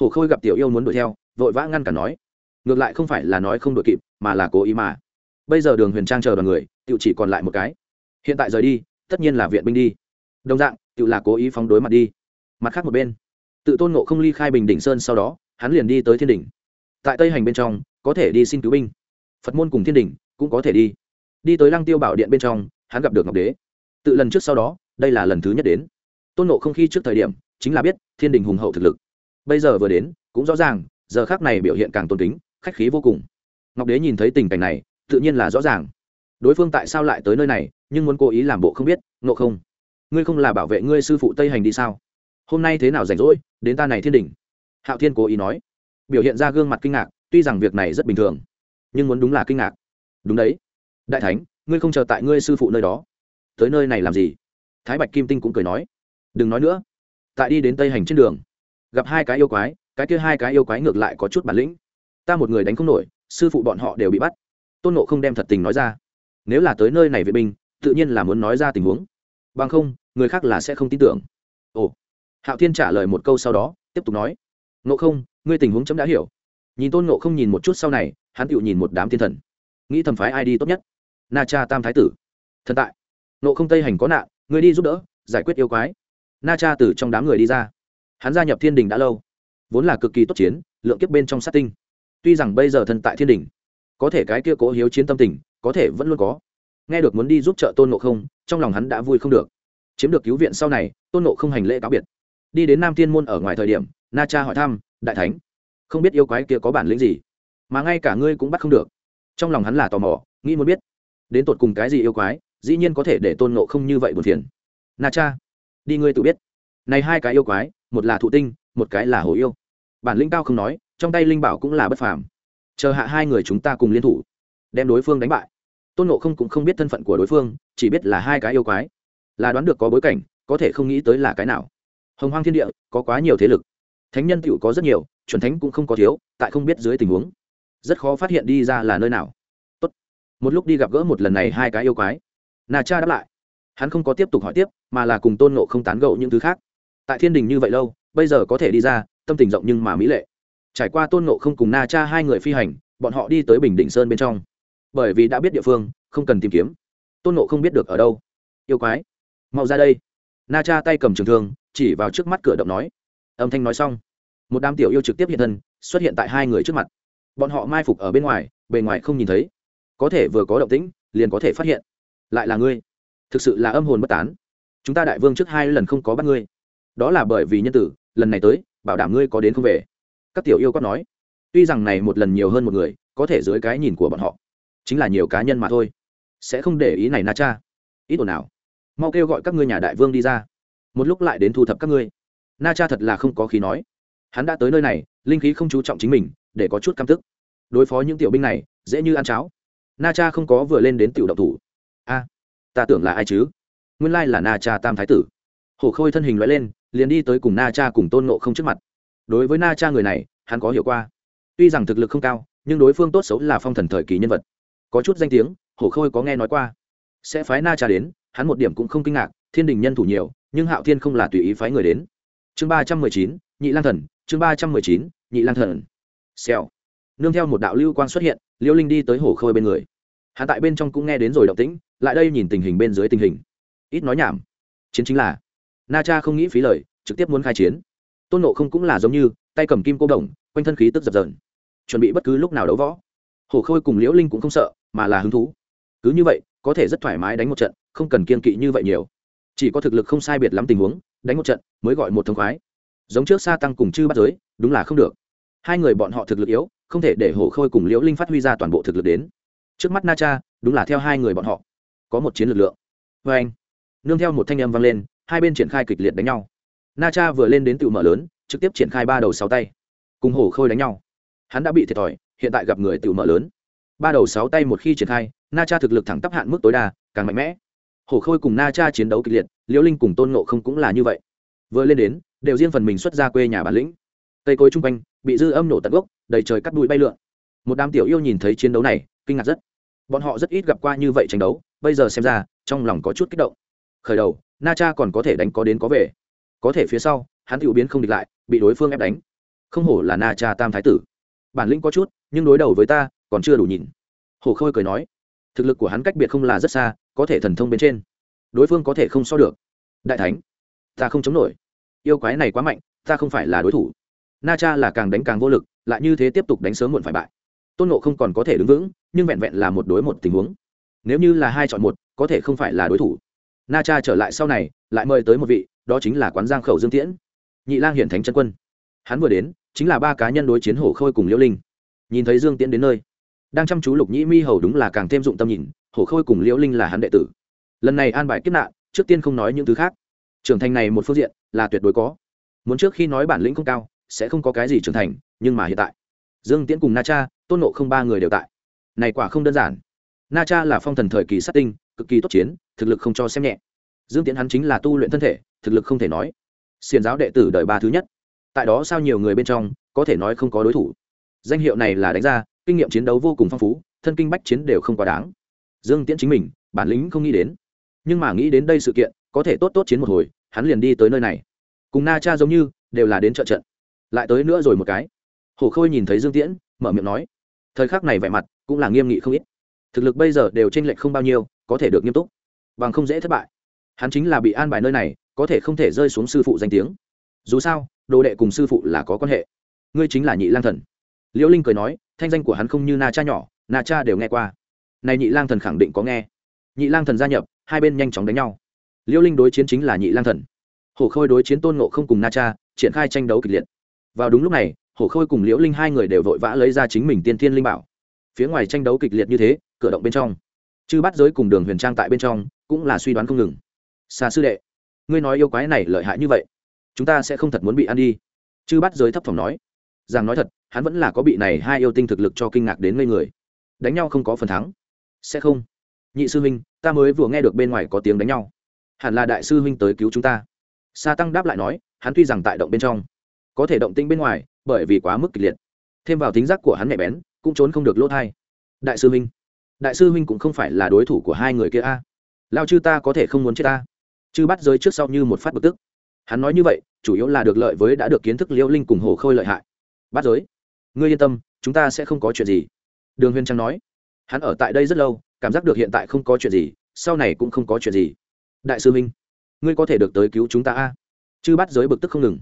Hổ khôi gặp tiểu yêu muốn đuổi theo, vội vã ngăn cả nói ngược lại không phải là nói không đội kịp, mà là cố ý mà. Bây giờ đường huyền trang chờ đoàn người tự chỉ còn lại một cái. Hiện tại rời đi, tất nhiên là viện binh đi. Đồng dạng tự là cố ý phóng đối mặt đi. Mặt khác một bên, tự tôn nộ không ly khai bình đỉnh sơn sau đó, hắn liền đi tới thiên đỉnh. Tại tây hành bên trong, có thể đi xin cứu binh. Phật môn cùng thiên đỉnh cũng có thể đi. Đi tới lăng tiêu bảo điện bên trong, hắn gặp được ngọc đế. Tự lần trước sau đó, đây là lần thứ nhất đến. Tôn nộ không khi trước thời điểm, chính là biết thiên đình hùng hậu thực lực. Bây giờ vừa đến, cũng rõ ràng, giờ khác này biểu hiện càng tôn kính khách khí vô cùng. Ngọc đế nhìn thấy tình cảnh này, tự nhiên là rõ ràng. Đối phương tại sao lại tới nơi này, nhưng muốn cố ý làm bộ không biết nộ không? Ngươi không là bảo vệ ngươi sư phụ tây hành đi sao? Hôm nay thế nào rảnh rỗi, đến ta này thiên đình hạo thiên cố ý nói. Biểu hiện ra gương mặt kinh ngạc, tuy rằng việc này rất bình thường, nhưng muốn đúng là kinh ngạc. Đúng đấy. Đại thánh, ngươi không chờ tại ngươi sư phụ nơi đó. Tới nơi này làm gì? Thái bạch kim tinh cũng cười nói. Đừng nói nữa. Tại đi đến tây hành trên đường, gặp hai cái yêu quái, cái kia hai cái yêu quái ngược lại có chút bản lĩnh ta một người đánh không nổi, sư phụ bọn họ đều bị bắt. Tôn nộ không đem thật tình nói ra. Nếu là tới nơi này vệ binh, tự nhiên là muốn nói ra tình huống. Bằng không, người khác là sẽ không tin tưởng. Ồ. Hạo thiên trả lời một câu sau đó, tiếp tục nói. Nộ không, ngươi tình huống chấm đã hiểu. Nhìn tôn nộ không nhìn một chút sau này, hắn tự nhìn một đám thiên thần. Nghĩ thầm phái ai đi tốt nhất? Na cha tam thái tử. Thần tại. Nộ không tây hành có nạn người đi giúp đỡ, giải quyết yêu quái. Na cha từ trong đám người đi ra. Hắn gia nhập thiên đình đã lâu. Vốn là cực kỳ tốt chiến, lượng kiếp bên trong sát tinh tuy rằng bây giờ thân tại thiên đình, có thể cái kia cố hiếu chiến tâm tình, có thể vẫn luôn có. Nghe được muốn đi giúp trợ tôn nộ không, trong lòng hắn đã vui không được. Chiếm được cứu viện sau này, tôn nộ không hành lễ cáo biệt. Đi đến nam thiên môn ở ngoài thời điểm, na cha hỏi thăm, đại thánh, không biết yêu quái kia có bản lĩnh gì? Mà ngay cả ngươi cũng bắt không được. Trong lòng hắn là tò mò, nghĩ muốn biết, đến tột cùng cái gì yêu quái, dĩ nhiên có thể để tôn nộ không như vậy buồn phiền. Na cha, đi ngươi tự biết. Này hai cái yêu quái, một là thụ tinh, một cái là hồ yêu. Bản lĩnh cao không nói trong tay linh bảo cũng là bất phàm. Chờ hạ hai người chúng ta cùng liên thủ, đem đối phương đánh bại. Tôn nộ không cũng không biết thân phận của đối phương, chỉ biết là hai cái yêu quái. Là đoán được có bối cảnh, có thể không nghĩ tới là cái nào. Hồng hoang thiên địa, có quá nhiều thế lực. Thánh nhân tựu có rất nhiều, chuẩn thánh cũng không có thiếu, tại không biết dưới tình huống. Rất khó phát hiện đi ra là nơi nào. Tốt. một lúc đi gặp gỡ một lần này hai cái yêu quái. Nà cha đáp lại. Hắn không có tiếp tục hỏi tiếp, mà là cùng tôn nộ không tán gẫu những thứ khác. Tại thiên đình như vậy lâu, bây giờ có thể đi ra, tâm tình rộng nhưng mà mỹ lệ trải qua tôn nộ không cùng na cha hai người phi hành, bọn họ đi tới bình định sơn bên trong. Bởi vì đã biết địa phương, không cần tìm kiếm. Tôn nộ không biết được ở đâu. Yêu quái. Mau ra đây. Na cha tay cầm trường thương, chỉ vào trước mắt cửa động nói. Âm thanh nói xong. Một đám tiểu yêu trực tiếp hiện thân, xuất hiện tại hai người trước mặt. Bọn họ mai phục ở bên ngoài, bề ngoài không nhìn thấy. Có thể vừa có động tĩnh, liền có thể phát hiện. Lại là ngươi. Thực sự là âm hồn bất tán. Chúng ta đại vương trước hai lần không có bắt ngươi. Đó là bởi vì nhân tử, lần này tới, bảo đảm ngươi có đến không về các tiểu yêu có nói, tuy rằng này một lần nhiều hơn một người, có thể dưới cái nhìn của bọn họ, chính là nhiều cá nhân mà thôi, sẽ không để ý này na cha. Ít ồn nào mau kêu gọi các ngươi nhà đại vương đi ra. Một lúc lại đến thu thập các ngươi. Na cha thật là không có khí nói. Hắn đã tới nơi này, linh khí không chú trọng chính mình, để có chút căm tức. Đối phó những tiểu binh này, dễ như ăn cháo. Na cha không có vừa lên đến tiểu động thủ. A, ta tưởng là ai chứ? Nguyên lai là na cha tam thái tử. Hổ khôi thân hình loại lên, liền đi tới cùng na cha cùng tôn nộ không trước mặt đối với na cha người này, hắn có hiểu qua. Tuy rằng thực lực không cao, nhưng đối phương tốt xấu là phong thần thời kỳ nhân vật. Có chút danh tiếng, hổ khôi có nghe nói qua. Sẽ phái na cha đến, hắn một điểm cũng không kinh ngạc, thiên đình nhân thủ nhiều, nhưng hạo thiên không là tùy ý phái người đến. Chương ba trăm mười chín, nhị lang thần, chương ba trăm mười chín, nhị lang thần. Xèo. Nương theo một đạo lưu quang xuất hiện, liêu linh đi tới hổ khôi bên người. Hắn tại bên trong cũng nghe đến rồi động tĩnh, lại đây nhìn tình hình bên dưới tình hình. Ít nói nhảm. Chiến chính là, na cha không nghĩ phí lời, trực tiếp muốn khai chiến tôn nộ không cũng là giống như, tay cầm kim cô đồng, quanh thân khí tức dập dờn. Chuẩn bị bất cứ lúc nào đấu võ. Hổ khôi cùng liễu linh cũng không sợ, mà là hứng thú. Cứ như vậy, có thể rất thoải mái đánh một trận, không cần kiên kỵ như vậy nhiều. Chỉ có thực lực không sai biệt lắm tình huống, đánh một trận, mới gọi một thông khoái. Giống trước xa tăng cùng chư bắt giới, đúng là không được. Hai người bọn họ thực lực yếu, không thể để hổ khôi cùng liễu linh phát huy ra toàn bộ thực lực đến. Trước mắt na cha, đúng là theo hai người bọn họ. Có một chiến lực lượng. Vê anh nương theo một thanh âm vang lên, hai bên triển khai kịch liệt đánh nhau na cha vừa lên đến tự mở lớn, trực tiếp triển khai ba đầu sáu tay. Cùng hổ khôi đánh nhau. Hắn đã bị thiệt thòi, hiện tại gặp người tự mở lớn. Ba đầu sáu tay một khi triển khai, na cha thực lực thẳng tắp hạn mức tối đa, càng mạnh mẽ. Hổ khôi cùng na cha chiến đấu kịch liệt, liễu linh cùng tôn nộ không cũng là như vậy. Vừa lên đến, đều riêng phần mình xuất ra quê nhà bản lĩnh. Cây cối chung quanh, bị dư âm nổ tận gốc, đầy trời cắt bụi bay lượn. Một đám tiểu yêu nhìn thấy chiến đấu này, kinh ngạc rất. Bọn họ rất ít gặp qua như vậy tranh đấu, bây giờ xem ra, trong lòng có chút kích động. Khởi đầu, na cha còn có thể đánh có đến có về có thể phía sau, hắn tiểu biến không địch lại, bị đối phương ép đánh. Không hổ là na cha tam thái tử. Bản lĩnh có chút, nhưng đối đầu với ta, còn chưa đủ nhìn. Hồ khôi cười nói, thực lực của hắn cách biệt không là rất xa, có thể thần thông bên trên. Đối phương có thể không so được. Đại thánh, ta không chống nổi. Yêu quái này quá mạnh, ta không phải là đối thủ. Na cha là càng đánh càng vô lực, lại như thế tiếp tục đánh sớm muộn phải bại. Tôn nộ không còn có thể đứng vững, nhưng vẹn vẹn là một đối một tình huống. Nếu như là hai chọn một, có thể không phải là đối thủ. Na cha trở lại sau này, lại mời tới một vị đó chính là quán giang khẩu dương tiễn. Nhị lang hiển thánh chân quân. Hắn vừa đến, chính là ba cá nhân đối chiến hổ khôi cùng liễu linh. Nhìn thấy dương tiễn đến nơi, đang chăm chú lục nhĩ mi hầu đúng là càng thêm dụng tâm nhìn, hổ khôi cùng liễu linh là hắn đệ tử. Lần này an bài kiếp nạn, trước tiên không nói những thứ khác. Trưởng thành này một phương diện, là tuyệt đối có. Muốn trước khi nói bản lĩnh không cao, sẽ không có cái gì trưởng thành, nhưng mà hiện tại, dương tiễn cùng na cha, tôn nộ không ba người đều tại. Này quả không đơn giản. Na cha là phong thần thời kỳ sát tinh, cực kỳ tốt chiến, thực lực không cho xem nhẹ dương tiễn hắn chính là tu luyện thân thể, thực lực không thể nói. Xiền giáo đệ tử đời ba thứ nhất. Tại đó sao nhiều người bên trong, có thể nói không có đối thủ. Danh hiệu này là đánh ra, kinh nghiệm chiến đấu vô cùng phong phú, thân kinh bách chiến đều không quá đáng. Dương tiễn chính mình, bản lĩnh không nghĩ đến. Nhưng mà nghĩ đến đây sự kiện, có thể tốt tốt chiến một hồi, hắn liền đi tới nơi này. Cùng na cha giống như, đều là đến trợ trận. Lại tới nữa rồi một cái. Hồ khôi nhìn thấy dương tiễn, mở miệng nói, thời khắc này vẻ mặt cũng là nghiêm nghị không ít. Thực lực bây giờ đều t r ê n lệch không bao nhiêu, có thể được nghiêm túc. Bằng không dễ thất bại hắn chính là bị an bài nơi này, có thể không thể rơi xuống sư phụ danh tiếng. Dù sao, đồ đệ cùng sư phụ là có quan hệ. Ngươi chính là nhị lang thần. Liễu linh cười nói, thanh danh của hắn không như na cha nhỏ, na cha đều nghe qua. Này nhị lang thần khẳng định có nghe. Nhị lang thần gia nhập, hai bên nhanh chóng đánh nhau. Liễu linh đối chiến chính là nhị lang thần. Hổ khôi đối chiến tôn ngộ không cùng na cha, triển khai tranh đấu kịch liệt. Vào đúng lúc này, hổ khôi cùng liễu linh hai người đều vội vã lấy ra chính mình tiên thiên linh bảo. Phía ngoài tranh đấu kịch liệt như thế, cửa động bên trong. Chư bắt giới cùng đường huyền trang tại bên trong, cũng là suy đoán không ngừng xa sư đệ, ngươi nói yêu quái này lợi hại như vậy, chúng ta sẽ không thật muốn bị ăn đi. Chư bắt giới thấp thỏm nói, rằng nói thật, hắn vẫn là có bị này hai yêu tinh thực lực cho kinh ngạc đến ngây người. Đánh nhau không có phần thắng, sẽ không. Nhị sư huynh, ta mới vừa nghe được bên ngoài có tiếng đánh nhau. Hẳn là đại sư huynh tới cứu chúng ta. Sa tăng đáp lại nói, hắn tuy rằng tại động bên trong, có thể động tinh bên ngoài, bởi vì quá mức kịch liệt. Thêm vào tính giác của hắn mẹ bén, cũng trốn không được lỗ thai. Đại sư huynh, đại sư huynh cũng không phải là đối thủ của hai người kia a. Lao chư ta có thể không muốn chết ta chư bắt giới trước sau như một phát bực tức. Hắn nói như vậy, chủ yếu là được lợi với đã được kiến thức liễu linh cùng hồ khôi lợi hại. Bắt giới, ngươi yên tâm, chúng ta sẽ không có chuyện gì. Đường huyền trang nói. Hắn ở tại đây rất lâu, cảm giác được hiện tại không có chuyện gì, sau này cũng không có chuyện gì. Đại sư minh, ngươi có thể được tới cứu chúng ta a? Chư bắt giới bực tức không ngừng.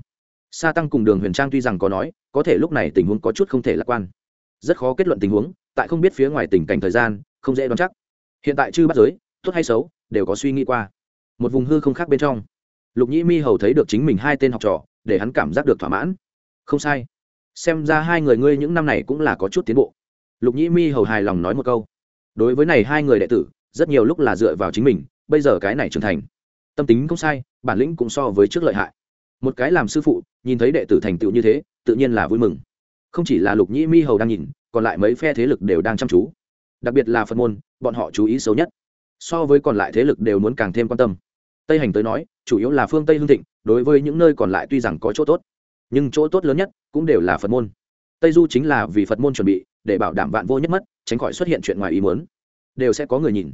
Sa tăng cùng đường huyền trang tuy rằng có nói, có thể lúc này tình huống có chút không thể lạc quan. Rất khó kết luận tình huống, tại không biết phía ngoài tình cảnh thời gian, không dễ đoán chắc. Hiện tại chư bắt giới, tốt hay xấu, đều có suy nghĩ qua một vùng hư không khác bên trong. Lục nhĩ mi hầu thấy được chính mình hai tên học trò, để hắn cảm giác được thỏa mãn. Không sai. Xem ra hai người ngươi những năm này cũng là có chút tiến bộ. Lục nhĩ mi hầu hài lòng nói một câu. Đối với này hai người đệ tử, rất nhiều lúc là dựa vào chính mình, bây giờ cái này trưởng thành. Tâm tính không sai, bản lĩnh cũng so với trước lợi hại. Một cái làm sư phụ, nhìn thấy đệ tử thành tựu như thế, tự nhiên là vui mừng. Không chỉ là lục nhĩ mi hầu đang nhìn, còn lại mấy phe thế lực đều đang chăm chú. Đặc biệt là phật môn, bọn họ chú ý xấu nhất. So với còn lại thế lực đều muốn càng thêm quan tâm tây hành tới nói, chủ yếu là phương tây hương thịnh, đối với những nơi còn lại tuy rằng có chỗ tốt, nhưng chỗ tốt lớn nhất cũng đều là phật môn. Tây du chính là vì phật môn chuẩn bị, để bảo đảm vạn vô nhất mất, tránh khỏi xuất hiện chuyện ngoài ý muốn. Đều sẽ có người nhìn.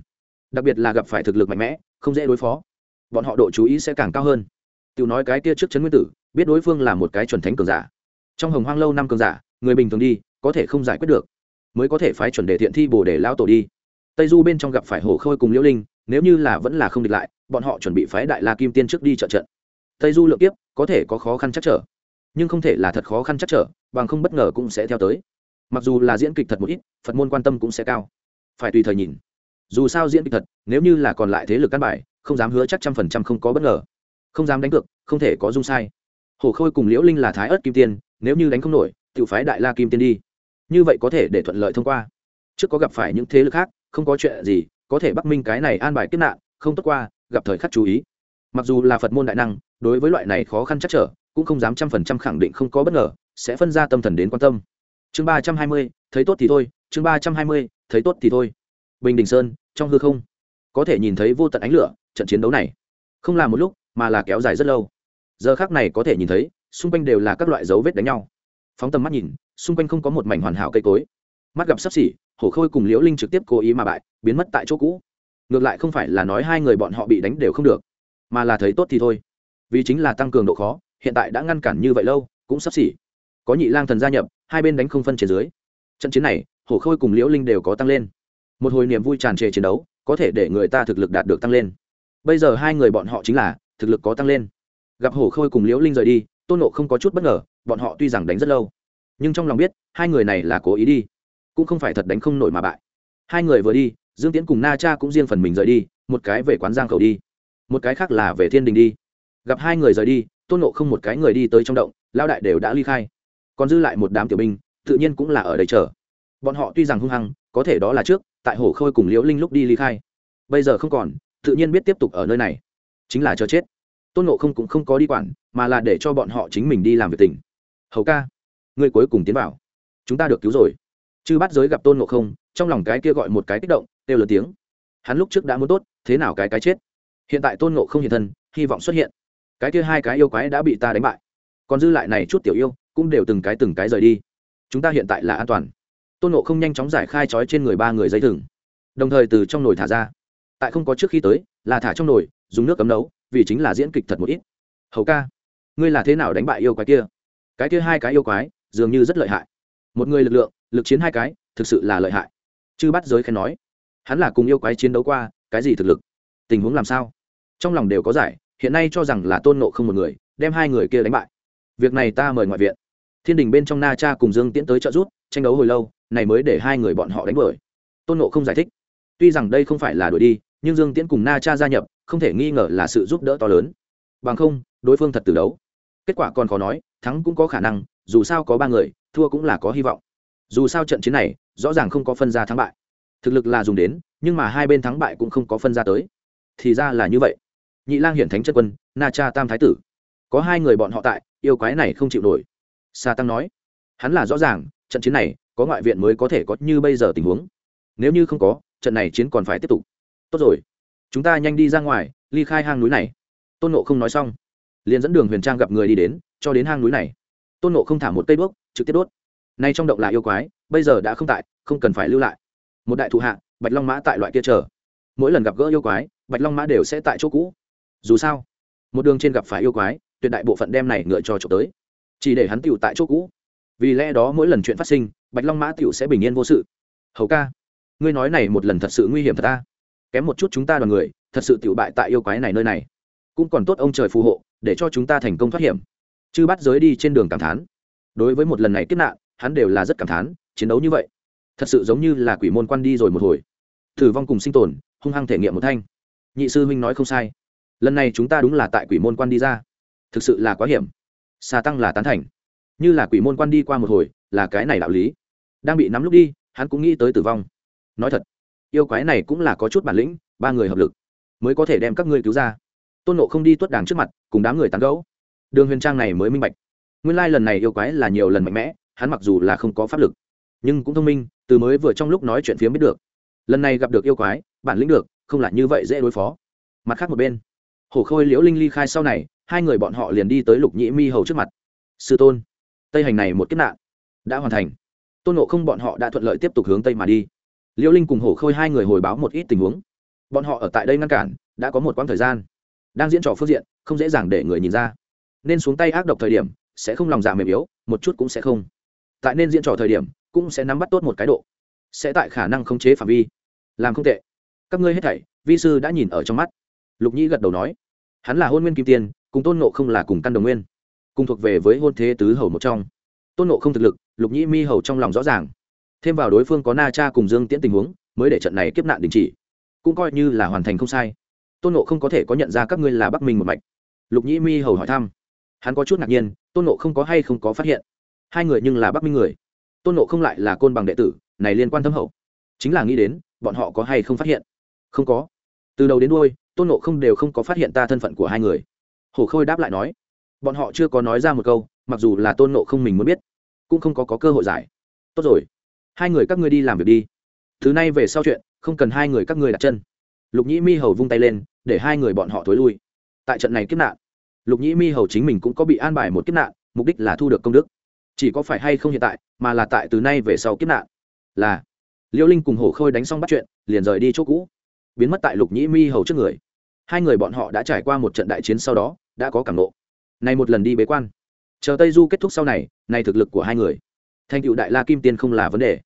Đặc biệt là gặp phải thực lực mạnh mẽ, không dễ đối phó. Bọn họ độ chú ý sẽ càng cao hơn. Tiểu nói cái kia trước chấn nguyên tử, biết đối phương là một cái chuẩn thánh cường giả. Trong hồng hoang lâu năm cường giả, người bình thường đi, có thể không giải quyết được. Mới có thể phái chuẩn đề thiện thi bồ để lao tổ đi. Tây du bên trong gặp phải hổ khôi cùng liễu linh nếu như là vẫn là không địch lại, bọn họ chuẩn bị phái đại la kim tiên trước đi trợ trận. Tây du lượng tiếp có thể có khó khăn chắc trở, nhưng không thể là thật khó khăn chắc trở, bằng không bất ngờ cũng sẽ theo tới. Mặc dù là diễn kịch thật một ít, phật môn quan tâm cũng sẽ cao. Phải tùy thời nhìn. Dù sao diễn kịch thật, nếu như là còn lại thế lực căn bài, không dám hứa chắc trăm phần trăm không có bất ngờ. Không dám đánh cược, không thể có dung sai. Hổ khôi cùng liễu linh là thái ớt kim tiên, nếu như đánh không nổi, tự phái đại la kim tiên đi. Như vậy có thể để thuận lợi thông qua. Trước có gặp phải những thế lực khác, không có chuyện gì có thể bắc minh cái này an bài kiếp nạn, không tốt qua, gặp thời khắc chú ý. Mặc dù là phật môn đại năng, đối với loại này khó khăn chắc trở, cũng không dám trăm phần trăm khẳng định không có bất ngờ, sẽ phân ra tâm thần đến quan tâm. Chương ba trăm hai mươi, thấy tốt thì thôi, chương ba trăm hai mươi, thấy tốt thì thôi. Bình đình sơn, trong hư không. Có thể nhìn thấy vô tận ánh lửa, trận chiến đấu này. Không là một lúc, mà là kéo dài rất lâu. Giờ khác này có thể nhìn thấy, xung quanh đều là các loại dấu vết đánh nhau. Phóng tầm mắt nhìn, xung quanh không có một mảnh hoàn hảo cây cối mắt gặp sắp xỉ, hổ khôi cùng liễu linh trực tiếp cố ý mà bại, biến mất tại chỗ cũ. Ngược lại không phải là nói hai người bọn họ bị đánh đều không được, mà là thấy tốt thì thôi. Vì chính là tăng cường độ khó, hiện tại đã ngăn cản như vậy lâu, cũng sắp xỉ. Có nhị lang thần gia nhập, hai bên đánh không phân trên dưới. Trận chiến này, hổ khôi cùng liễu linh đều có tăng lên. Một hồi niềm vui tràn trề chiến đấu, có thể để người ta thực lực đạt được tăng lên. Bây giờ hai người bọn họ chính là, thực lực có tăng lên. Gặp hổ khôi cùng liễu linh rời đi, tôn nộ không có chút bất ngờ, bọn họ tuy rằng đánh rất lâu, nhưng trong lòng biết, hai người này là cố ý đi cũng không phải thật đánh không nổi mà bại. Hai người vừa đi, dương tiễn cùng na cha cũng riêng phần mình rời đi, một cái về quán giang khẩu đi, một cái khác là về thiên đình đi. Gặp hai người rời đi, tôn nộ không một cái người đi tới trong động lao đại đều đã ly khai. Còn dư lại một đám tiểu binh, tự nhiên cũng là ở đây chờ. Bọn họ tuy rằng hung hăng, có thể đó là trước, tại hồ khôi cùng liễu linh lúc đi ly khai. Bây giờ không còn, tự nhiên biết tiếp tục ở nơi này, chính là cho chết. Tôn nộ không cũng không có đi quản, mà là để cho bọn họ chính mình đi làm việc tình hầu ca người cuối cùng tiến vào. Chúng ta được cứu rồi chư bắt giới gặp tôn ngộ không, trong lòng cái kia gọi một cái kích động, kêu lớn tiếng. Hắn lúc trước đã muốn tốt, thế nào cái cái chết? Hiện tại tôn ngộ không hiện thân, hy vọng xuất hiện. Cái kia hai cái yêu quái đã bị ta đánh bại. Còn dư lại này chút tiểu yêu, cũng đều từng cái từng cái rời đi. Chúng ta hiện tại là an toàn. Tôn ngộ không nhanh chóng giải khai trói trên người ba người dây thừng. Đồng thời từ trong nồi thả ra. Tại không có trước khi tới, là thả trong nồi, dùng nước cấm nấu, vì chính là diễn kịch thật một ít. Hầu ca, ngươi là thế nào đánh bại yêu quái kia? Cái kia hai cái yêu quái, dường như rất lợi hại. Một người lực lượng lực chiến hai cái thực sự là lợi hại. Chư bắt giới khen nói hắn là cùng yêu quái chiến đấu qua cái gì thực lực? Tình huống làm sao? Trong lòng đều có giải hiện nay cho rằng là tôn nộ không một người đem hai người kia đánh bại. Việc này ta mời ngoại viện. Thiên đình bên trong na cha cùng dương tiễn tới trợ giúp, tranh đấu hồi lâu này mới để hai người bọn họ đánh bởi tôn nộ không giải thích tuy rằng đây không phải là đuổi đi nhưng dương tiễn cùng na cha gia nhập không thể nghi ngờ là sự giúp đỡ to lớn. Bằng không đối phương thật từ đấu. Kết quả còn khó nói thắng cũng có khả năng dù sao có ba người thua cũng là có hy vọng dù sao trận chiến này, rõ ràng không có phân ra thắng bại. Thực lực là dùng đến, nhưng mà hai bên thắng bại cũng không có phân ra tới. Thì ra là như vậy. Nhị lang hiển thánh chất quân, na cha tam thái tử. Có hai người bọn họ tại, yêu quái này không chịu nổi. Sa tăng nói, hắn là rõ ràng, trận chiến này, có ngoại viện mới có thể có như bây giờ tình huống. Nếu như không có, trận này chiến còn phải tiếp tục. Tốt rồi. Chúng ta nhanh đi ra ngoài, ly khai hang núi này. Tôn nộ không nói xong, liền dẫn đường huyền trang gặp người đi đến, cho đến hang núi này. Tôn nộ không thả một cây bước trực tiếp đốt nay trong động là yêu quái, bây giờ đã không tại, không cần phải lưu lại. Một đại thụ hạ, bạch long mã tại loại kia chờ. Mỗi lần gặp gỡ yêu quái, bạch long mã đều sẽ tại chỗ cũ. Dù sao, một đường trên gặp phải yêu quái, tuyệt đại bộ phận đem này ngựa cho trộm tới. Chỉ để hắn tựu tại chỗ cũ. Vì lẽ đó mỗi lần chuyện phát sinh, bạch long mã tựu sẽ bình yên vô sự. Hầu ca, ngươi nói này một lần thật sự nguy hiểm thật ta. Kém một chút chúng ta đoàn người, thật sự tựu bại tại yêu quái này nơi này. Cũng còn tốt ông trời phù hộ, để cho chúng ta thành công thoát hiểm. Chư bắt giới đi trên đường cảm thán. Đối với một lần này kiếp nạn hắn đều là rất cảm thán, chiến đấu như vậy, thật sự giống như là quỷ môn quan đi rồi một hồi. Thử vong cùng sinh tồn, hung hăng thể nghiệm một thanh. Nhị sư huynh nói không sai. Lần này chúng ta đúng là tại quỷ môn quan đi ra. Thực sự là quá hiểm. Xà tăng là tán thành. Như là quỷ môn quan đi qua một hồi, là cái này đạo lý. Đang bị nắm lúc đi, hắn cũng nghĩ tới tử vong. Nói thật, yêu quái này cũng là có chút bản lĩnh, ba người hợp lực, mới có thể đem các ngươi cứu ra. Tôn nộ không đi tuất đàng trước mặt, cùng đám người tán gẫu. Đường huyền trang này mới minh bạch. Nguyên lai lần này yêu quái là nhiều lần mạnh mẽ hắn mặc dù là không có pháp lực, nhưng cũng thông minh, từ mới vừa trong lúc nói chuyện phía biết được. Lần này gặp được yêu quái, bản lĩnh được, không là như vậy dễ đối phó. Mặt khác một bên, hổ khôi liễu linh ly khai sau này, hai người bọn họ liền đi tới lục nhĩ mi hầu trước mặt. Sư tôn, tây hành này một kiếp nạn, đã hoàn thành. Tôn nộ không bọn họ đã thuận lợi tiếp tục hướng tây mà đi. Liễu linh cùng hổ khôi hai người hồi báo một ít tình huống. Bọn họ ở tại đây ngăn cản, đã có một quãng thời gian. Đang diễn trò phương diện, không dễ dàng để người nhìn ra. Nên xuống tay ác độc thời điểm, sẽ không lòng dạ mềm yếu, một chút cũng sẽ không tại nên diễn trò thời điểm, cũng sẽ nắm bắt tốt một cái độ. Sẽ tại khả năng khống chế phạm vi. Làm không tệ. Các ngươi hết thảy, vi sư đã nhìn ở trong mắt. Lục nhĩ gật đầu nói. Hắn là hôn nguyên kim tiên, cùng tôn nộ không là cùng căn đồng nguyên. Cùng thuộc về với hôn thế tứ hầu một trong. Tôn nộ không thực lực, lục nhĩ mi hầu trong lòng rõ ràng. Thêm vào đối phương có na cha cùng dương tiễn tình huống, mới để trận này kiếp nạn đình chỉ. Cũng coi như là hoàn thành không sai. Tôn nộ không có thể có nhận ra các ngươi là bắc minh một mạch. Lục nhĩ mi hầu hỏi thăm. Hắn có chút ngạc nhiên, tôn nộ không có hay không có phát hiện hai người nhưng là bắc minh người tôn nộ không lại là côn bằng đệ tử này liên quan thâm hậu chính là nghĩ đến bọn họ có hay không phát hiện không có từ đầu đến đôi tôn nộ không đều không có phát hiện ta thân phận của hai người hồ khôi đáp lại nói bọn họ chưa có nói ra một câu mặc dù là tôn nộ không mình muốn biết cũng không có, có cơ hội giải tốt rồi hai người các ngươi đi làm việc đi thứ này về sau chuyện không cần hai người các ngươi đặt chân lục nhĩ mi hầu vung tay lên để hai người bọn họ thối lui tại trận này kiếp nạn lục nhĩ mi hầu chính mình cũng có bị an bài một kiếp nạn mục đích là thu được công đức chỉ có phải hay không hiện tại, mà là tại từ nay về sau kiếp nạn. Là, liễu linh cùng hổ khôi đánh xong bắt chuyện, liền rời đi chỗ cũ. Biến mất tại lục nhĩ mi hầu trước người. Hai người bọn họ đã trải qua một trận đại chiến sau đó, đã có cảm lộ này một lần đi bế quan. Chờ tây du kết thúc sau này này thực lực của hai người. Thành cựu đại la kim tiên không là vấn đề.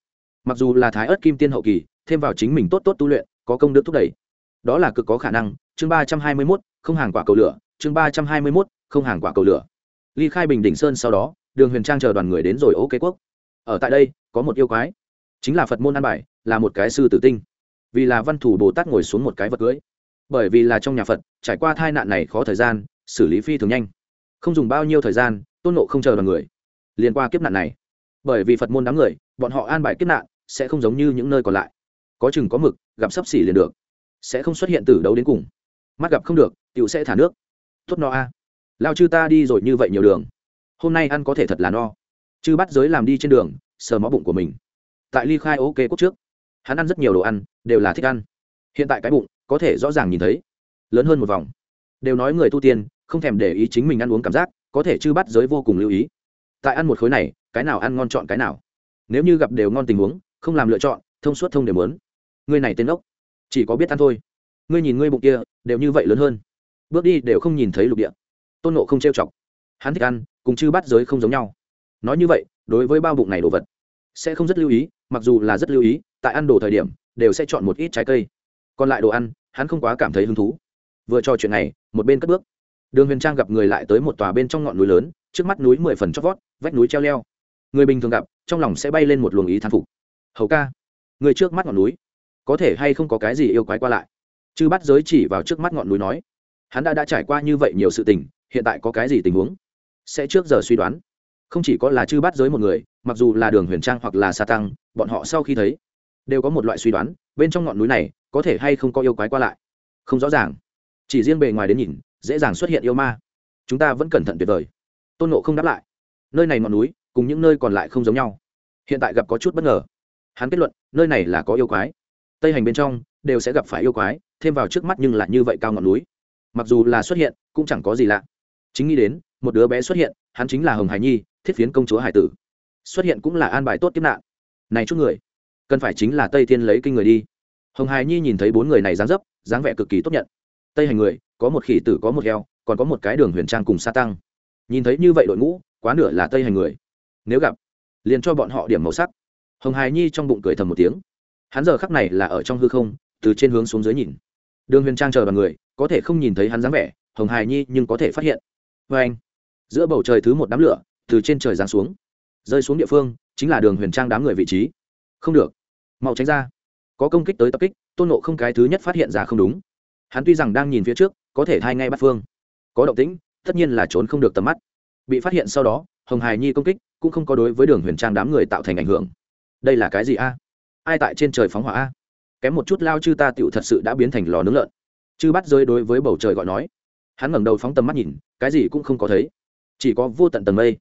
Mặc dù là thái ớt kim tiên hậu kỳ, thêm vào chính mình tốt tốt tu luyện, có công đức thúc đẩy. Đó là cực có khả năng. Chương ba trăm hai mươi mốt, không hàng quả cầu lửa. Chương ba trăm hai mươi mốt, không hàng quả cầu lửa. Ly khai bình đỉnh sơn sau đó đường huyền trang chờ đoàn người đến rồi ô kế quốc. Ở tại đây, có một yêu quái. Chính là phật môn an bài, là một cái sư tử tinh. Vì là văn thủ bồ tát ngồi xuống một cái vật cưới. Bởi vì là trong nhà phật, trải qua tai nạn này khó thời gian, xử lý phi thường nhanh. Không dùng bao nhiêu thời gian, tôn nộ không chờ đoàn người. Liên qua kiếp nạn này. Bởi vì phật môn đám người, bọn họ an bài kiếp nạn, sẽ không giống như những nơi còn lại. Có chừng có mực, gặp sấp xỉ liền được. Sẽ không xuất hiện từ đấu đến cùng. Mắt gặp không được, tiểu sẽ thả nước. Tốt no a. Lao chư ta đi rồi như vậy nhiều đường hôm nay ăn có thể thật là no. Chư bắt giới làm đi trên đường, sờ mó bụng của mình. Tại ly khai ok quốc trước, hắn ăn rất nhiều đồ ăn, đều là thích ăn. Hiện tại cái bụng, có thể rõ ràng nhìn thấy. Lớn hơn một vòng. Đều nói người tu tiên, không thèm để ý chính mình ăn uống cảm giác, có thể chư bắt giới vô cùng lưu ý. Tại ăn một khối này, cái nào ăn ngon chọn cái nào. Nếu như gặp đều ngon tình huống, không làm lựa chọn, thông suốt thông đều muốn. Người này tên ốc. Chỉ có biết ăn thôi. Ngươi nhìn ngươi bụng kia, đều như vậy lớn hơn. Bước đi đều không nhìn thấy lục địa. Tôn nộ không trêu chọc. Hắn thích ăn cùng chư bắt giới không giống nhau. Nói như vậy, đối với bao bụng này đồ vật, sẽ không rất lưu ý, mặc dù là rất lưu ý, tại ăn đồ thời điểm, đều sẽ chọn một ít trái cây. Còn lại đồ ăn, hắn không quá cảm thấy hứng thú. Vừa trò chuyện này, một bên cất bước. Đường huyền trang gặp người lại tới một tòa bên trong ngọn núi lớn, trước mắt núi mười phần chót vót, vách núi treo leo. Người bình thường gặp, trong lòng sẽ bay lên một luồng ý thán phục. Hầu ca, người trước mắt ngọn núi, có thể hay không có cái gì yêu quái qua lại? Chư bắt giới chỉ vào trước mắt ngọn núi nói. Hắn đã đã trải qua như vậy nhiều sự tình, hiện tại có cái gì tình huống? Sẽ trước giờ suy đoán. Không chỉ có là chư bắt giới một người, mặc dù là đường huyền trang hoặc là sa tăng, bọn họ sau khi thấy, đều có một loại suy đoán, bên trong ngọn núi này có thể hay không có yêu quái qua lại. Không rõ ràng. Chỉ riêng bề ngoài đến nhìn, dễ dàng xuất hiện yêu ma. Chúng ta vẫn cẩn thận tuyệt vời. Tôn nộ không đáp lại. Nơi này ngọn núi, cùng những nơi còn lại không giống nhau. Hiện tại gặp có chút bất ngờ. Hắn kết luận, nơi này là có yêu quái. Tây hành bên trong, đều sẽ gặp phải yêu quái, thêm vào trước mắt nhưng lại như vậy cao ngọn núi. Mặc dù là xuất hiện, cũng chẳng có gì lạ. Chính nghĩ đến một đứa bé xuất hiện, hắn chính là hồng hải nhi, thiết phiến công chúa hải tử. Xuất hiện cũng là an bài tốt tiếp nạn. Này chút người, cần phải chính là tây thiên lấy kinh người đi. Hồng hải nhi nhìn thấy bốn người này dáng dấp, dáng vẻ cực kỳ tốt nhận. Tây hành người, có một khỉ tử, có một heo, còn có một cái đường huyền trang cùng sa tăng. Nhìn thấy như vậy đội ngũ, quá nửa là tây hành người. Nếu gặp, liền cho bọn họ điểm màu sắc. Hồng hải nhi trong bụng cười thầm một tiếng. Hắn giờ khắc này là ở trong hư không, từ trên hướng xuống dưới nhìn. Đường huyền trang chờ đoàn người, có thể không nhìn thấy hắn dáng vẻ, hồng hải nhi nhưng có thể phát hiện. Vê anh giữa bầu trời thứ một đám lửa từ trên trời giáng xuống, rơi xuống địa phương chính là đường huyền trang đám người vị trí. Không được, mau tránh ra. Có công kích tới tập kích, tôn nộ không cái thứ nhất phát hiện ra không đúng. Hắn tuy rằng đang nhìn phía trước, có thể thay ngay bắt phương. Có động tĩnh, tất nhiên là trốn không được tầm mắt. Bị phát hiện sau đó, hồng hài nhi công kích cũng không có đối với đường huyền trang đám người tạo thành ảnh hưởng. Đây là cái gì a? Ai tại trên trời phóng hỏa a? Kém một chút lao chư ta tựu thật sự đã biến thành lò nướng lợn. Chư bắt rơi đối với bầu trời gọi nói. Hắn ngẩng đầu phóng tầm mắt nhìn, cái gì cũng không có thấy chỉ có vô tận tầng mây.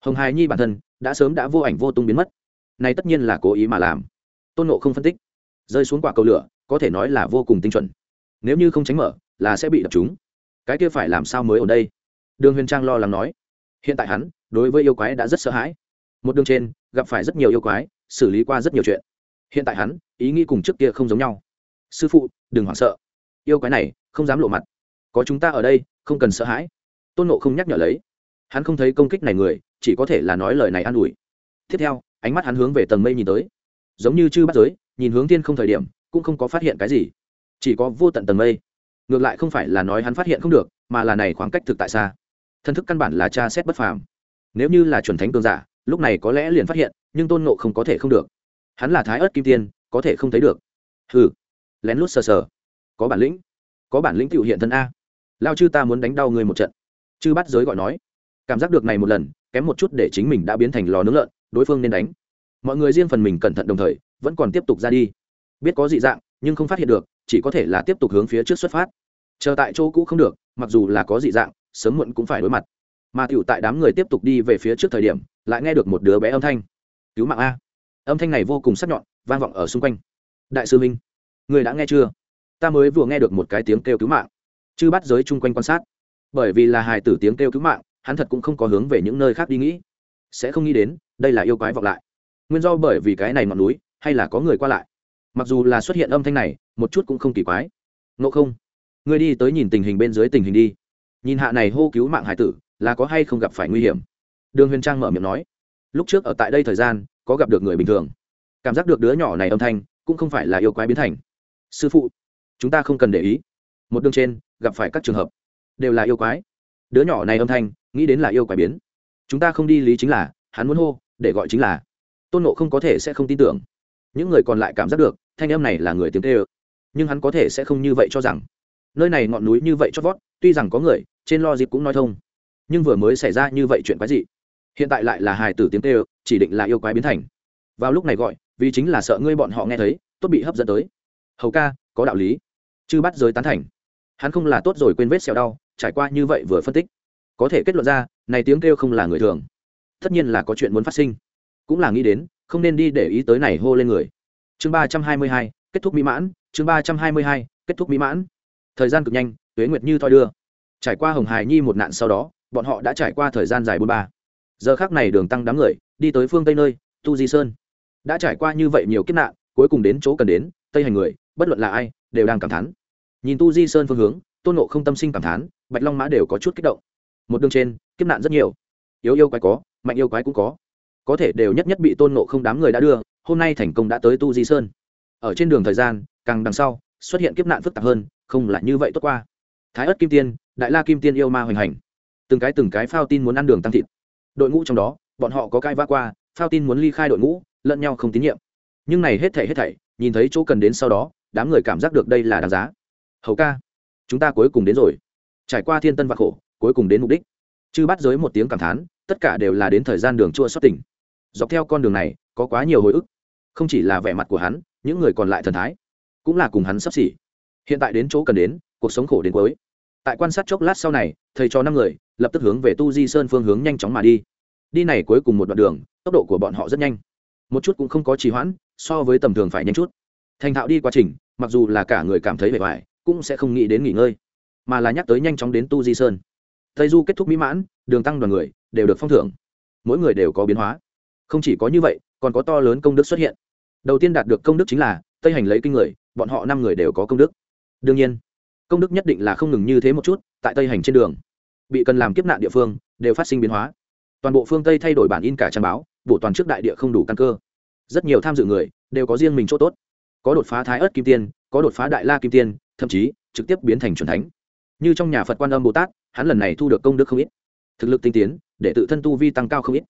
Hồng hài nhi bản thân đã sớm đã vô ảnh vô tung biến mất. Này tất nhiên là cố ý mà làm. Tôn nộ không phân tích. Rơi xuống quả cầu lửa, có thể nói là vô cùng tinh chuẩn. Nếu như không tránh mở, là sẽ bị đập chúng cái kia phải làm sao mới ở đây? Đường huyền trang lo lắng nói. Hiện tại hắn, đối với yêu quái đã rất sợ hãi. Một đường trên, gặp phải rất nhiều yêu quái, xử lý qua rất nhiều chuyện. Hiện tại hắn, ý nghĩ cùng trước kia không giống nhau. Sư phụ, đừng hoảng sợ. Yêu quái này, không dám lộ mặt. Có chúng ta ở đây, không cần sợ hãi. Tôn nộ không nhắc nhở lấy hắn không thấy công kích này người, chỉ có thể là nói lời này an ủi. Tiếp theo, ánh mắt hắn hướng về tầng mây nhìn tới. Giống như chư bắt giới, nhìn hướng tiên không thời điểm, cũng không có phát hiện cái gì. Chỉ có vô tận tầng mây. Ngược lại không phải là nói hắn phát hiện không được, mà là này khoảng cách thực tại xa. Thân thức căn bản là tra xét bất phàm. Nếu như là chuẩn thánh cường giả, lúc này có lẽ liền phát hiện, nhưng tôn nộ không có thể không được. Hắn là thái ớt kim tiên, có thể không thấy được. Hừ. Lén lút sờ sờ. Có bản lĩnh. Có bản lĩnh tự hiện thân a. Lao chư ta muốn đánh đau người một trận. Chư bắt giới gọi nói cảm giác được này một lần, kém một chút để chính mình đã biến thành lò nướng lợn, đối phương nên đánh. Mọi người riêng phần mình cẩn thận đồng thời, vẫn còn tiếp tục ra đi. Biết có dị dạng, nhưng không phát hiện được, chỉ có thể là tiếp tục hướng phía trước xuất phát. Chờ tại chỗ cũ không được, mặc dù là có dị dạng, sớm muộn cũng phải đối mặt. Mà t tại đám người tiếp tục đi về phía trước thời điểm, lại nghe được một đứa bé âm thanh. Cứu mạng a. Âm thanh này vô cùng sắc nhọn, vang vọng ở xung quanh. Đại sư minh người đã nghe chưa? Ta mới vừa nghe được một cái tiếng kêu cứu mạng. Chư bắt giới chung quanh quan sát. Bởi vì là hài tử tiếng kêu cứu mạng hắn thật cũng không có hướng về những nơi khác đi nghĩ. Sẽ không nghĩ đến, đây là yêu quái vọng lại. Nguyên do bởi vì cái này ngọn núi, hay là có người qua lại. Mặc dù là xuất hiện âm thanh này, một chút cũng không kỳ quái. Ngộ không? Ngươi đi tới nhìn tình hình bên dưới tình hình đi. Nhìn hạ này hô cứu mạng hải tử, là có hay không gặp phải nguy hiểm? Đường huyền trang mở miệng nói. Lúc trước ở tại đây thời gian, có gặp được người bình thường. Cảm giác được đứa nhỏ này âm thanh, cũng không phải là yêu quái biến thành. Sư phụ, chúng ta không cần để ý. Một đường trên, gặp phải các trường hợp. Đều là yêu quái đứa nhỏ này âm thanh, nghĩ đến là yêu quái biến. Chúng ta không đi lý chính là, hắn muốn hô, để gọi chính là. Tôn nộ không có thể sẽ không tin tưởng. Những người còn lại cảm giác được, thanh âm này là người tiếng tê ơ nhưng hắn có thể sẽ không như vậy cho rằng. Nơi này ngọn núi như vậy chót vót, tuy rằng có người, trên lo dịp cũng nói thông. Nhưng vừa mới xảy ra như vậy chuyện quái dị. Hiện tại lại là hài tử tiếng tê ơ chỉ định là yêu quái biến thành. Vào lúc này gọi, vì chính là sợ ngươi bọn họ nghe thấy, tốt bị hấp dẫn tới. Hầu ca, có đạo lý. Chư bắt giới tán thành. Hắn không là tốt rồi quên vết xẹo đau trải qua như vậy vừa phân tích, có thể kết luận ra, này tiếng kêu không là người thường. Tất nhiên là có chuyện muốn phát sinh. Cũng là nghĩ đến, không nên đi để ý tới này hô lên người. Chương ba trăm hai mươi hai, kết thúc mỹ mãn. Chương ba trăm hai mươi hai, kết thúc mỹ mãn. Thời gian cực nhanh, tuế nguyệt như thoi đưa. Trải qua hồng hải nhi một nạn sau đó, bọn họ đã trải qua thời gian dài bốn ba. Giờ khác này đường tăng đám người, đi tới phương tây nơi, tu di sơn. Đã trải qua như vậy nhiều kiếp nạn, cuối cùng đến chỗ cần đến, tây hành người, bất luận là ai, đều đang cảm thán. Nhìn tu di sơn phương hướng tôn nộ không tâm sinh cảm thán, bạch long mã đều có chút kích động. Một đường trên, kiếp nạn rất nhiều. Yếu yêu quái có, mạnh yêu quái cũng có. Có thể đều nhất nhất bị tôn nộ không đám người đã đưa, hôm nay thành công đã tới tu di sơn. Ở trên đường thời gian, càng đằng sau, xuất hiện kiếp nạn phức tạp hơn, không là như vậy tốt qua. Thái ất kim tiên, đại la kim tiên yêu ma hoành hành. Từng cái từng cái phao tin muốn ăn đường tăng thịt. Đội ngũ trong đó, bọn họ có cai va qua, phao tin muốn ly khai đội ngũ, lẫn nhau không tín nhiệm. Nhưng này hết thảy hết thảy, nhìn thấy chỗ cần đến sau đó, đám người cảm giác được đây là đáng giá. Hầu ca chúng ta cuối cùng đến rồi. Trải qua thiên tân và khổ, cuối cùng đến mục đích. Chư bắt giới một tiếng cảm thán, tất cả đều là đến thời gian đường chua xuất tỉnh dọc theo con đường này, có quá nhiều hồi ức. Không chỉ là vẻ mặt của hắn, những người còn lại thần thái, cũng là cùng hắn sắp xỉ. Hiện tại đến chỗ cần đến, cuộc sống khổ đến cuối. Tại quan sát chốc lát sau này, thầy cho năm người, lập tức hướng về tu di sơn phương hướng nhanh chóng mà đi. Đi này cuối cùng một đoạn đường, tốc độ của bọn họ rất nhanh. Một chút cũng không có trì hoãn, so với tầm thường phải nhanh chút. Thành thạo đi quá trình, mặc dù là cả người cảm thấy vẻ ngoài cũng sẽ không nghĩ đến nghỉ ngơi, mà là nhắc tới nhanh chóng đến tu di sơn. Tây du kết thúc mỹ mãn, đường tăng đoàn người đều được phong thưởng. Mỗi người đều có biến hóa. Không chỉ có như vậy, còn có to lớn công đức xuất hiện. Đầu tiên đạt được công đức chính là tây hành lấy kinh người, bọn họ năm người đều có công đức. Đương nhiên, công đức nhất định là không ngừng như thế một chút, tại tây hành trên đường, bị cần làm kiếp nạn địa phương, đều phát sinh biến hóa. Toàn bộ phương tây thay đổi bản in cả trang báo, bổ toàn trước đại địa không đủ căn cơ. Rất nhiều tham dự người đều có riêng mình chỗ tốt. Có đột phá thái ớt kim tiên, có đột phá đại la kim tiên thậm chí trực tiếp biến thành c thánh. Như trong nhà phật quan âm bồ tát, hắn lần này thu được công đức không ít. Thực lực tinh tiến để tự thân tu vi tăng cao không ít.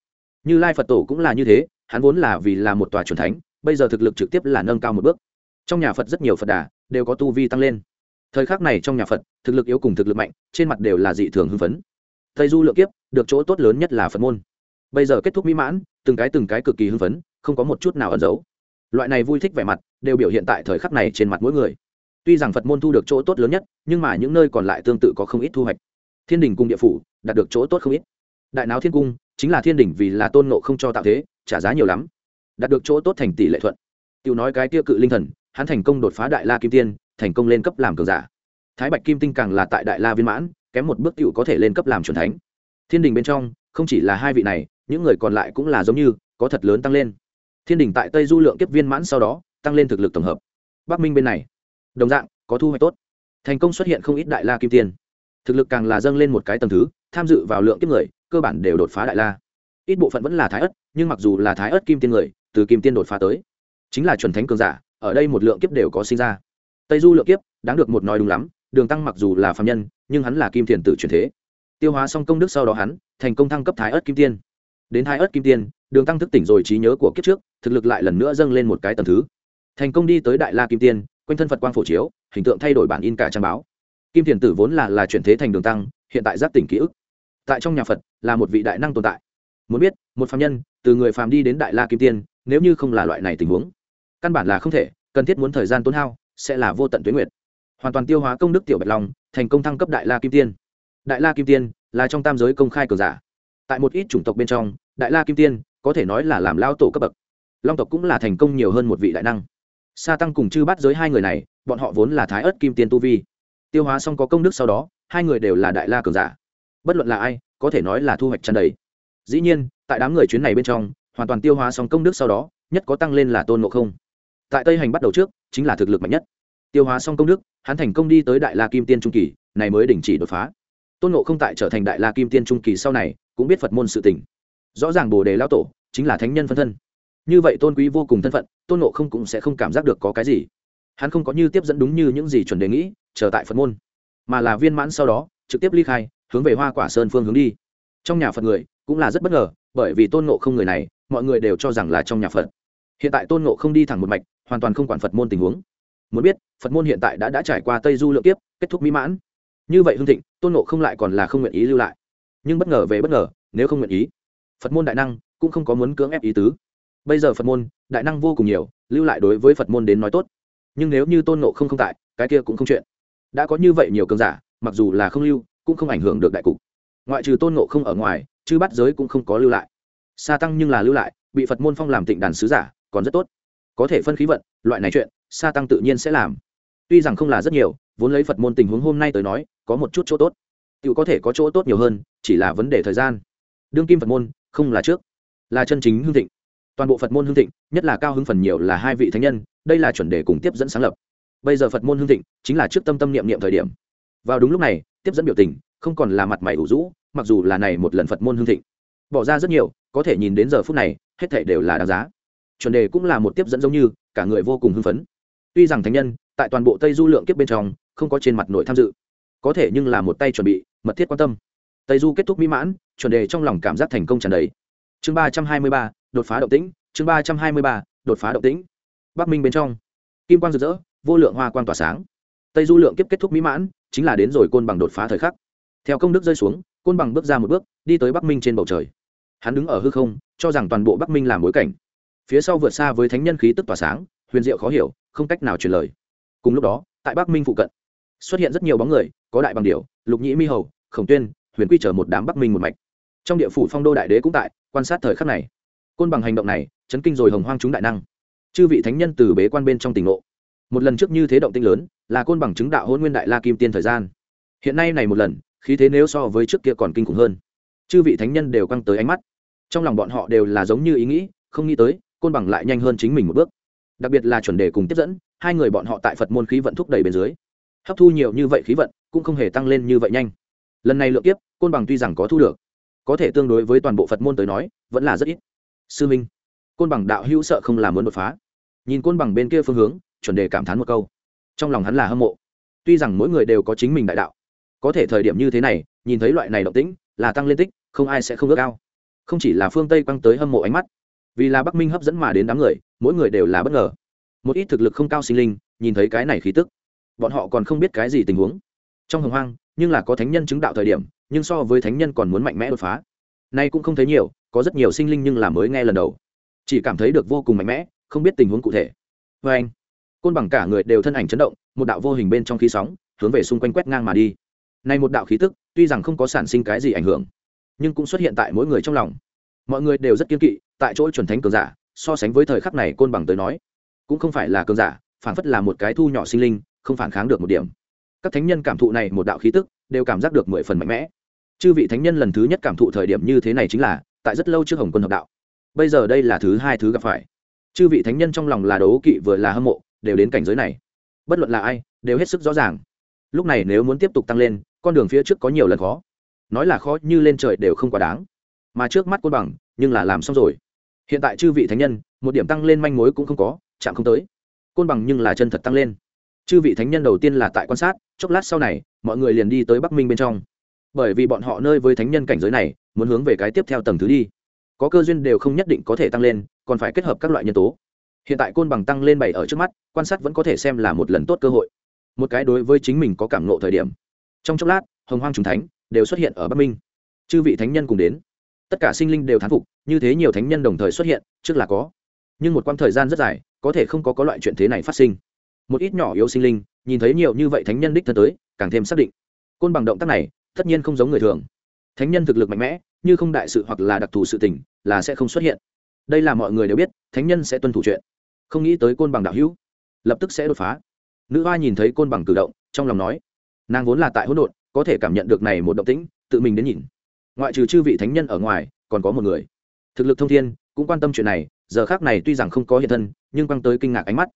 Như lai phật tổ cũng là như thế, hắn vốn là vì là một tòa c thánh, bây giờ thực lực trực tiếp là nâng cao một bước. Trong nhà phật rất nhiều phật đà đều có tu vi tăng lên. Thời khắc này trong nhà phật, thực lực yếu cùng thực lực mạnh, trên mặt đều là dị thường hưng phấn. Thầy du lượng kiếp, được chỗ tốt lớn nhất là phật môn. Bây giờ kết thúc mỹ mãn, từng cái từng cái cực kỳ hưng phấn, không có một chút nào ẩn giấu. Loại này vui thích vẻ mặt, đều biểu hiện tại thời khắc này trên mặt mỗi người tuy rằng phật môn thu được chỗ tốt lớn nhất, nhưng mà những nơi còn lại tương tự có không ít thu hoạch. Thiên đình cung địa phủ, đạt được chỗ tốt không ít. Đại náo thiên cung, chính là thiên đình vì là tôn nộ không cho tạo thế, trả giá nhiều lắm. Đạt được chỗ tốt thành tỷ lệ thuận. Tiểu nói cái tiêu cự linh thần, hắn thành công đột phá đại la kim tiên, thành công lên cấp làm cường giả. Thái bạch kim tinh càng là tại đại la viên mãn, kém một bước tiểu có thể lên cấp làm chuẩn thánh. Thiên đình bên trong, không chỉ là hai vị này, những người còn lại cũng là giống như, có thật lớn tăng lên. Thiên đình tại tây du lượng kiếp viên mãn sau đó, tăng lên thực lực tổng hợp. Bắc minh bên này đồng dạng, có thu hoạch tốt. Thành công xuất hiện không ít đại la kim tiên thực lực càng là dâng lên một cái tầng thứ, tham dự vào lượng kiếp người, cơ bản đều đột phá đại la. Ít bộ phận vẫn là thái ất nhưng mặc dù là thái ất kim tiên người, từ kim tiên đột phá tới, chính là chuẩn thánh cường giả, ở đây một lượng kiếp đều có sinh ra. Tây du lượng kiếp, đáng được một nói đúng lắm, đường tăng mặc dù là phạm nhân, nhưng hắn là kim thiền tử truyền thế. Tiêu hóa xong công đức sau đó hắn, thành công thăng cấp thái ớt kim tiên đến thái ớt kim tiên đường tăng thức tỉnh rồi trí nhớ của kiếp trước, thực lực lại lần nữa dâng lên một cái tầm thứ. Thành công đi tới đại la kim tiên quanh thân phật quang phổ chiếu hình tượng thay đổi bản in cả trang báo kim thiền tử vốn là là chuyển thế thành đường tăng hiện tại giáp tỉnh ký ức tại trong nhà phật là một vị đại năng tồn tại muốn biết một phạm nhân từ người phàm đi đến đại la kim tiên nếu như không là loại này tình huống căn bản là không thể cần thiết muốn thời gian tốn hao sẽ là vô tận tuyến nguyệt hoàn toàn tiêu hóa công đức tiểu bạch long thành công thăng cấp đại la kim tiên đại la kim tiên là trong tam giới công khai cờ giả tại một ít chủng tộc bên trong đại la kim tiên có thể nói là làm lao tổ cấp bậc long tộc cũng là thành công nhiều hơn một vị đại năng sa tăng cùng chư bắt giới hai người này, bọn họ vốn là thái ớt kim tiên tu vi. Tiêu hóa xong có công đức sau đó, hai người đều là đại la cường giả. Bất luận là ai, có thể nói là thu hoạch tràn đầy. Dĩ nhiên, tại đám người chuyến này bên trong, hoàn toàn tiêu hóa xong công đức sau đó, nhất có tăng lên là tôn ngộ không. Tại tây hành bắt đầu trước, chính là thực lực mạnh nhất. Tiêu hóa xong công đức, hắn thành công đi tới đại la kim tiên trung kỳ, này mới đình chỉ đột phá. Tôn ngộ không tại trở thành đại la kim tiên trung kỳ sau này, cũng biết phật môn sự tỉnh rõ ràng bồ đề lao tổ chính là thánh nhân phân thân như vậy tôn quý vô cùng thân phận, tôn ngộ không cũng sẽ không cảm giác được có cái gì. Hắn không có như tiếp dẫn đúng như những gì chuẩn đề nghĩ, chờ tại phật môn, mà là viên mãn sau đó, trực tiếp ly khai, hướng về hoa quả sơn phương hướng đi. Trong nhà phật người cũng là rất bất ngờ, bởi vì tôn ngộ không người này, mọi người đều cho rằng là trong nhà phật. Hiện tại tôn ngộ không đi thẳng một mạch, hoàn toàn không quản phật môn tình huống. Muốn biết, phật môn hiện tại đã đã trải qua tây du lượng tiếp kết thúc mỹ mãn. Như vậy hương thịnh, tôn ngộ không lại còn là không nguyện ý lưu lại. Nhưng bất ngờ về bất ngờ, nếu không nguyện ý, phật môn đại năng cũng không có muốn cưỡng ép ý tứ bây giờ phật môn, đại năng vô cùng nhiều, lưu lại đối với phật môn đến nói tốt. Nhưng nếu như tôn ngộ không không tại, cái kia cũng không chuyện. Đã có như vậy nhiều cơn giả, mặc dù là không lưu, cũng không ảnh hưởng được đại cục. Ngoại trừ tôn ngộ không ở ngoài chứ bắt giới cũng không có lưu lại. Sa tăng nhưng là lưu lại, bị phật môn phong làm tịnh đàn sứ giả, còn rất tốt. Có thể phân khí vận, loại này chuyện, sa tăng tự nhiên sẽ làm. Tuy rằng không là rất nhiều, vốn lấy phật môn tình huống hôm nay tới nói, có một chút chỗ tốt. Tự có thể có chỗ tốt nhiều hơn, chỉ là vấn đề thời gian. Đương kim phật môn, không là trước, là chân chính hương thịnh toàn bộ phật môn hương thịnh nhất là cao hưng phần nhiều là hai vị thánh nhân đây là chuẩn đề cùng tiếp dẫn sáng lập bây giờ phật môn hương thịnh chính là trước tâm tâm niệm niệm thời điểm vào đúng lúc này tiếp dẫn biểu tình không còn là mặt mày ủ rũ mặc dù là này một lần phật môn hương thịnh bỏ ra rất nhiều có thể nhìn đến giờ phút này hết thể đều là đáng giá chuẩn đề cũng là một tiếp dẫn giống như cả người vô cùng hưng phấn tuy rằng thánh nhân tại toàn bộ tây du lượng kiếp bên trong không có trên mặt nội tham dự có thể nhưng là một tay chuẩn bị mật thiết quan tâm tây du kết thúc mỹ mãn chuẩn đề trong lòng cảm giác thành công tràn đầy chương ba trăm hai mươi ba đột phá động tĩnh, chương ba trăm hai mươi ba, đột phá động tĩnh. Bắc minh bên trong, kim quang rực rỡ, vô lượng hoa quang tỏa sáng. Tây du lượng kiếp kết thúc mỹ mãn, chính là đến rồi côn bằng đột phá thời khắc. Theo công đức rơi xuống, côn bằng bước ra một bước, đi tới bắc minh trên bầu trời. Hắn đứng ở hư không, cho rằng toàn bộ bắc minh làm bối cảnh. Phía sau vượt xa với thánh nhân khí tức tỏa sáng, huyền diệu khó hiểu, không cách nào truyền lời. Cùng lúc đó, tại bắc minh phụ cận, xuất hiện rất nhiều bóng người, có đại bằng điệu lục nhĩ mi hầu, khổng tuyên, huyền quy chở một đám bắc minh một mạch. Trong địa phủ phong đô đại đế cũng tại, quan sát thời khắc này côn bằng hành động này, chấn kinh rồi hồng hoang chúng đại năng. Chư vị thánh nhân từ bế quan bên trong tỉnh ngộ. Một lần trước như thế động tinh lớn, là côn bằng chứng đạo hôn nguyên đại la kim tiên thời gian. Hiện nay này một lần, khí thế nếu so với trước kia còn kinh khủng hơn. Chư vị thánh nhân đều căng tới ánh mắt. Trong lòng bọn họ đều là giống như ý nghĩ, không nghĩ tới, côn bằng lại nhanh hơn chính mình một bước. Đặc biệt là chuẩn đề cùng tiếp dẫn, hai người bọn họ tại phật môn khí vận thúc đẩy bên dưới. Hấp thu nhiều như vậy khí vận, cũng không hề tăng lên như vậy nhanh. Lần này lượng tiếp côn bằng tuy rằng có thu được, có thể tương đối với toàn bộ phật môn tới nói, vẫn là rất ít sư minh, côn bằng đạo hữu sợ không làm muốn đột phá. Nhìn côn bằng bên kia phương hướng, chuẩn đề cảm thán một câu. Trong lòng hắn là hâm mộ. Tuy rằng mỗi người đều có chính mình đại đạo, có thể thời điểm như thế này, nhìn thấy loại này động tĩnh, là tăng lên tích, không ai sẽ không ước ao. Không chỉ là phương tây quăng tới hâm mộ ánh mắt, vì là bắc minh hấp dẫn mà đến đám người, mỗi người đều là bất ngờ. Một ít thực lực không cao sinh linh, nhìn thấy cái này khí tức, bọn họ còn không biết cái gì tình huống. Trong hồng hoang, nhưng là có thánh nhân chứng đạo thời điểm, nhưng so với thánh nhân còn muốn mạnh mẽ đột phá. Nay cũng không thấy nhiều có rất nhiều sinh linh nhưng là mới nghe lần đầu. Chỉ cảm thấy được vô cùng mạnh mẽ, không biết tình huống cụ thể. Vê anh, côn bằng cả người đều thân ảnh chấn động, một đạo vô hình bên trong khí sóng, hướng về xung quanh quét ngang mà đi. Nay một đạo khí tức, tuy rằng không có sản sinh cái gì ảnh hưởng, nhưng cũng xuất hiện tại mỗi người trong lòng. Mọi người đều rất kiên kỵ, tại chỗ chuẩn thánh cường giả, so sánh với thời khắc này côn bằng tới nói, cũng không phải là cường giả, phản phất là một cái thu nhỏ sinh linh, không phản kháng được một điểm. Các thánh nhân cảm thụ này một đạo khí tức, đều cảm giác được mười phần mạnh mẽ. Chư vị thánh nhân lần thứ nhất cảm thụ thời điểm như thế này chính là tại rất lâu trước hồng quân hợp đạo. Bây giờ đây là thứ hai thứ gặp phải. Chư vị thánh nhân trong lòng là đấu kỵ vừa là hâm mộ, đều đến cảnh giới này. Bất luận là ai, đều hết sức rõ ràng. Lúc này nếu muốn tiếp tục tăng lên, con đường phía trước có nhiều lần khó. Nói là khó như lên trời đều không quá đáng. Mà trước mắt côn bằng, nhưng là làm xong rồi. Hiện tại chư vị thánh nhân, một điểm tăng lên manh mối cũng không có, chạm không tới. Côn bằng nhưng là chân thật tăng lên. Chư vị thánh nhân đầu tiên là tại quan sát, chốc lát sau này, mọi người liền đi tới bắc minh bên trong. Bởi vì bọn họ nơi với thánh nhân cảnh giới này muốn hướng về cái tiếp theo tầng thứ đi. Có cơ duyên đều không nhất định có thể tăng lên, còn phải kết hợp các loại nhân tố. Hiện tại côn bằng tăng lên bảy ở trước mắt, quan sát vẫn có thể xem là một lần tốt cơ hội. Một cái đối với chính mình có cảm nộ thời điểm. Trong chốc lát, hồng hoang trùng thánh đều xuất hiện ở bắc minh. Chư vị thánh nhân cùng đến. Tất cả sinh linh đều thán phục, như thế nhiều thánh nhân đồng thời xuất hiện, trước là có. Nhưng một quãng thời gian rất dài, có thể không có có loại chuyện thế này phát sinh. Một ít nhỏ yếu sinh linh, nhìn thấy nhiều như vậy thánh nhân đích thân tới, càng thêm xác định. Côn bằng động tác này, tất nhiên không giống người thường thánh nhân thực lực mạnh mẽ, như không đại sự hoặc là đặc thù sự tình, là sẽ không xuất hiện. Đây là mọi người đều biết, thánh nhân sẽ tuân thủ chuyện. Không nghĩ tới côn bằng đạo hữu, lập tức sẽ đột phá. Nữ hoa nhìn thấy côn bằng cử động, trong lòng nói, nàng vốn là tại hỗn độn, có thể cảm nhận được này một động tĩnh, tự mình đến nhìn. Ngoại trừ chư vị thánh nhân ở ngoài, còn có một người. Thực lực thông thiên, cũng quan tâm chuyện này, giờ khác này tuy rằng không có hiện thân, nhưng quăng tới kinh ngạc ánh mắt.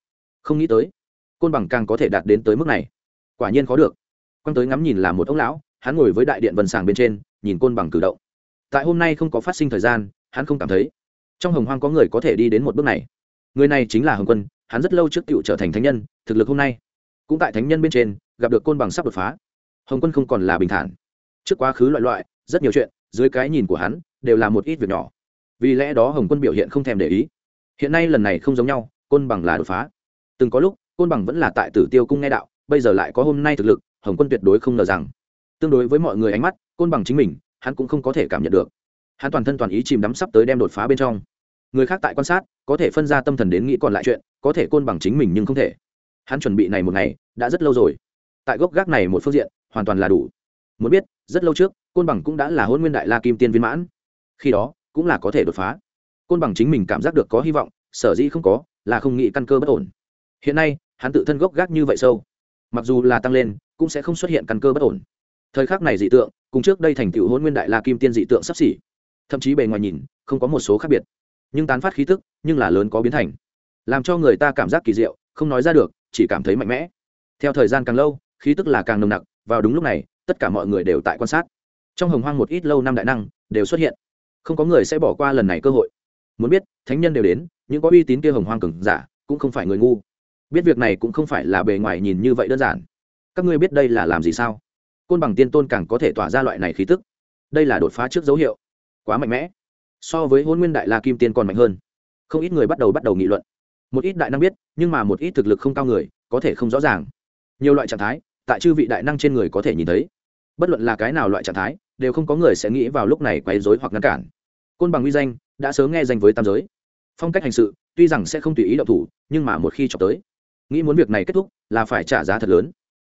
Không nghĩ tới, côn bằng càng có thể đạt đến tới mức này. Quả nhiên khó được. Quăng tới ngắm nhìn là một ông lão hắn ngồi với đại điện vần sàng bên trên, nhìn côn bằng cử động. Tại hôm nay không có phát sinh thời gian, hắn không cảm thấy. Trong hồng hoang có người có thể đi đến một bước này. Người này chính là hồng quân, hắn rất lâu trước cựu trở thành thánh nhân, thực lực hôm nay cũng tại thánh nhân bên trên, gặp được côn bằng sắp đột phá. Hồng quân không còn là bình thản. Trước quá khứ loại loại, rất nhiều chuyện, dưới cái nhìn của hắn, đều là một ít việc nhỏ. Vì lẽ đó hồng quân biểu hiện không thèm để ý. Hiện nay lần này không giống nhau, côn bằng là đột phá. Từng có lúc, côn bằng vẫn là tại tử tiêu cung nghe đạo, bây giờ lại có hôm nay thực lực, hồng quân tuyệt đối không ngờ rằng tương đối với mọi người ánh mắt, côn bằng chính mình, hắn cũng không có thể cảm nhận được. Hắn toàn thân toàn ý chìm đắm sắp tới đem đột phá bên trong. Người khác tại quan sát, có thể phân ra tâm thần đến nghĩ còn lại chuyện, có thể côn bằng chính mình nhưng không thể. Hắn chuẩn bị này một ngày, đã rất lâu rồi. Tại gốc gác này một phương diện, hoàn toàn là đủ. Muốn biết, rất lâu trước, côn bằng cũng đã là hôn nguyên đại la kim tiên viên mãn. Khi đó, cũng là có thể đột phá. Côn bằng chính mình cảm giác được có hy vọng, sở dĩ không có, là không nghĩ căn cơ bất ổn. Hiện nay, hắn tự thân gốc gác như vậy sâu. Mặc dù là tăng lên, cũng sẽ không xuất hiện căn cơ bất ổn thời khắc này dị tượng, cùng trước đây thành tựu hôn nguyên đại la kim tiên dị tượng sắp xỉ. Thậm chí bề ngoài nhìn, không có một số khác biệt. Nhưng tán phát khí tức, nhưng là lớn có biến thành. Làm cho người ta cảm giác kỳ diệu, không nói ra được, chỉ cảm thấy mạnh mẽ. Theo thời gian càng lâu, khí tức là càng nồng nặc, vào đúng lúc này, tất cả mọi người đều tại quan sát. Trong hồng hoang một ít lâu năm đại năng, đều xuất hiện. Không có người sẽ bỏ qua lần này cơ hội. Muốn biết, thánh nhân đều đến, những có uy tín kia hồng hoang cường giả, cũng không phải người ngu. Biết việc này cũng không phải là bề ngoài nhìn như vậy đơn giản. Các ngươi biết đây là làm gì sao? Côn bằng tiên tôn càng có thể tỏa ra loại này khí tức. Đây là đột phá trước dấu hiệu. Quá mạnh mẽ. So với hôn nguyên đại la kim tiên còn mạnh hơn. Không ít người bắt đầu bắt đầu nghị luận. Một ít đại năng biết, nhưng mà một ít thực lực không cao người, có thể không rõ ràng. Nhiều loại trạng thái, tại chư vị đại năng trên người có thể nhìn thấy. Bất luận là cái nào loại trạng thái, đều không có người sẽ nghĩ vào lúc này quấy rối hoặc ngăn cản. Côn bằng uy danh, đã sớm nghe danh với tam giới. Phong cách hành sự, tuy rằng sẽ không tùy ý động thủ, nhưng mà một khi chọc tới, nghĩ muốn việc này kết thúc, là phải trả giá thật lớn.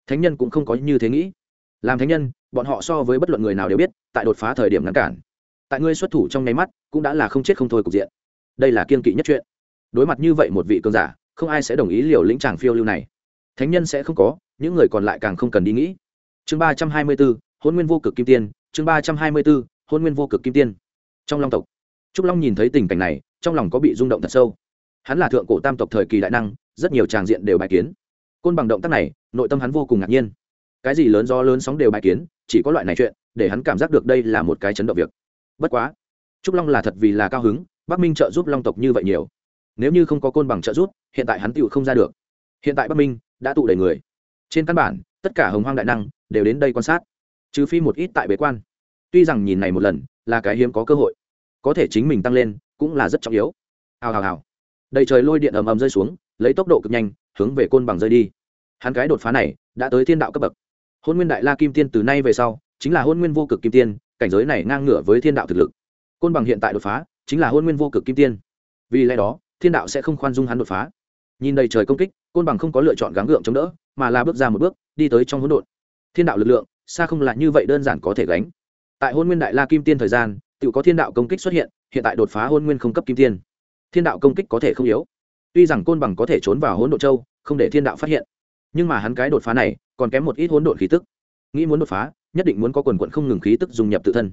Thánh nhân cũng không có như thế nghĩ làm thánh nhân, bọn họ so với bất luận người nào đều biết, tại đột phá thời điểm ngăn cản. Tại ngươi xuất thủ trong nháy mắt, cũng đã là không chết không thôi cục diện. Đây là kiên kỵ nhất chuyện. Đối mặt như vậy một vị cơn giả, không ai sẽ đồng ý liều lĩnh tràng phiêu lưu này. Thánh nhân sẽ không có, những người còn lại càng không cần đi nghĩ. Chương ba trăm hai mươi b ố hôn nguyên vô cực kim tiên, chương ba trăm hai mươi b ố hôn nguyên vô cực kim tiên. Trong long tộc, trúc long nhìn thấy tình cảnh này, trong lòng có bị rung động thật sâu. Hắn là thượng cổ tam tộc thời kỳ đại năng, rất nhiều tràng diện đều bài kiến. Côn bằng động tác này, nội tâm hắn vô cùng ngạc nhiên cái gì lớn do lớn sóng đều bài kiến, chỉ có loại này chuyện, để hắn cảm giác được đây là một cái chấn động việc. Bất quá, trúc long là thật vì là cao hứng, bắc minh trợ giúp long tộc như vậy nhiều. Nếu như không có côn bằng trợ giúp, hiện tại hắn tựu không ra được. Hiện tại bắc minh đã tụ đầy người. Trên căn bản, tất cả hồng hoang đại năng đều đến đây quan sát. Trừ phi một ít tại bế quan. Tuy rằng nhìn này một lần là cái hiếm có cơ hội, có thể chính mình tăng lên cũng là rất trọng yếu. Hào hào hào. Đầy trời lôi điện ầm ầm rơi xuống, lấy tốc độ cực nhanh, hướng về côn bằng rơi đi. Hắn cái đột phá này đã tới thiên đạo cấp bậc hôn nguyên đại la kim tiên từ nay về sau, chính là hôn nguyên vô cực kim tiên, cảnh giới này ngang ngửa với thiên đạo thực lực. Côn bằng hiện tại đột phá, chính là hôn nguyên vô cực kim tiên. Vì lẽ đó, thiên đạo sẽ không khoan dung hắn đột phá. Nhìn đầy trời công kích, côn bằng không có lựa chọn gắng gượng chống đỡ, mà là bước ra một bước, đi tới trong hỗn độn. Thiên đạo lực lượng, xa không là như vậy đơn giản có thể gánh. Tại hôn nguyên đại la kim tiên thời gian, tự có thiên đạo công kích xuất hiện hiện tại đột phá hôn nguyên không cấp kim tiên. Thiên đạo công kích có thể không yếu. Tuy rằng côn bằng có thể trốn vào hỗn độn châu, không để thiên đạo phát hiện. Nhưng mà hắn cái đột phá này còn kém một ít hỗn độn khí tức. Nghĩ muốn đột phá, nhất định muốn có quần quận không ngừng khí tức dùng nhập tự thân.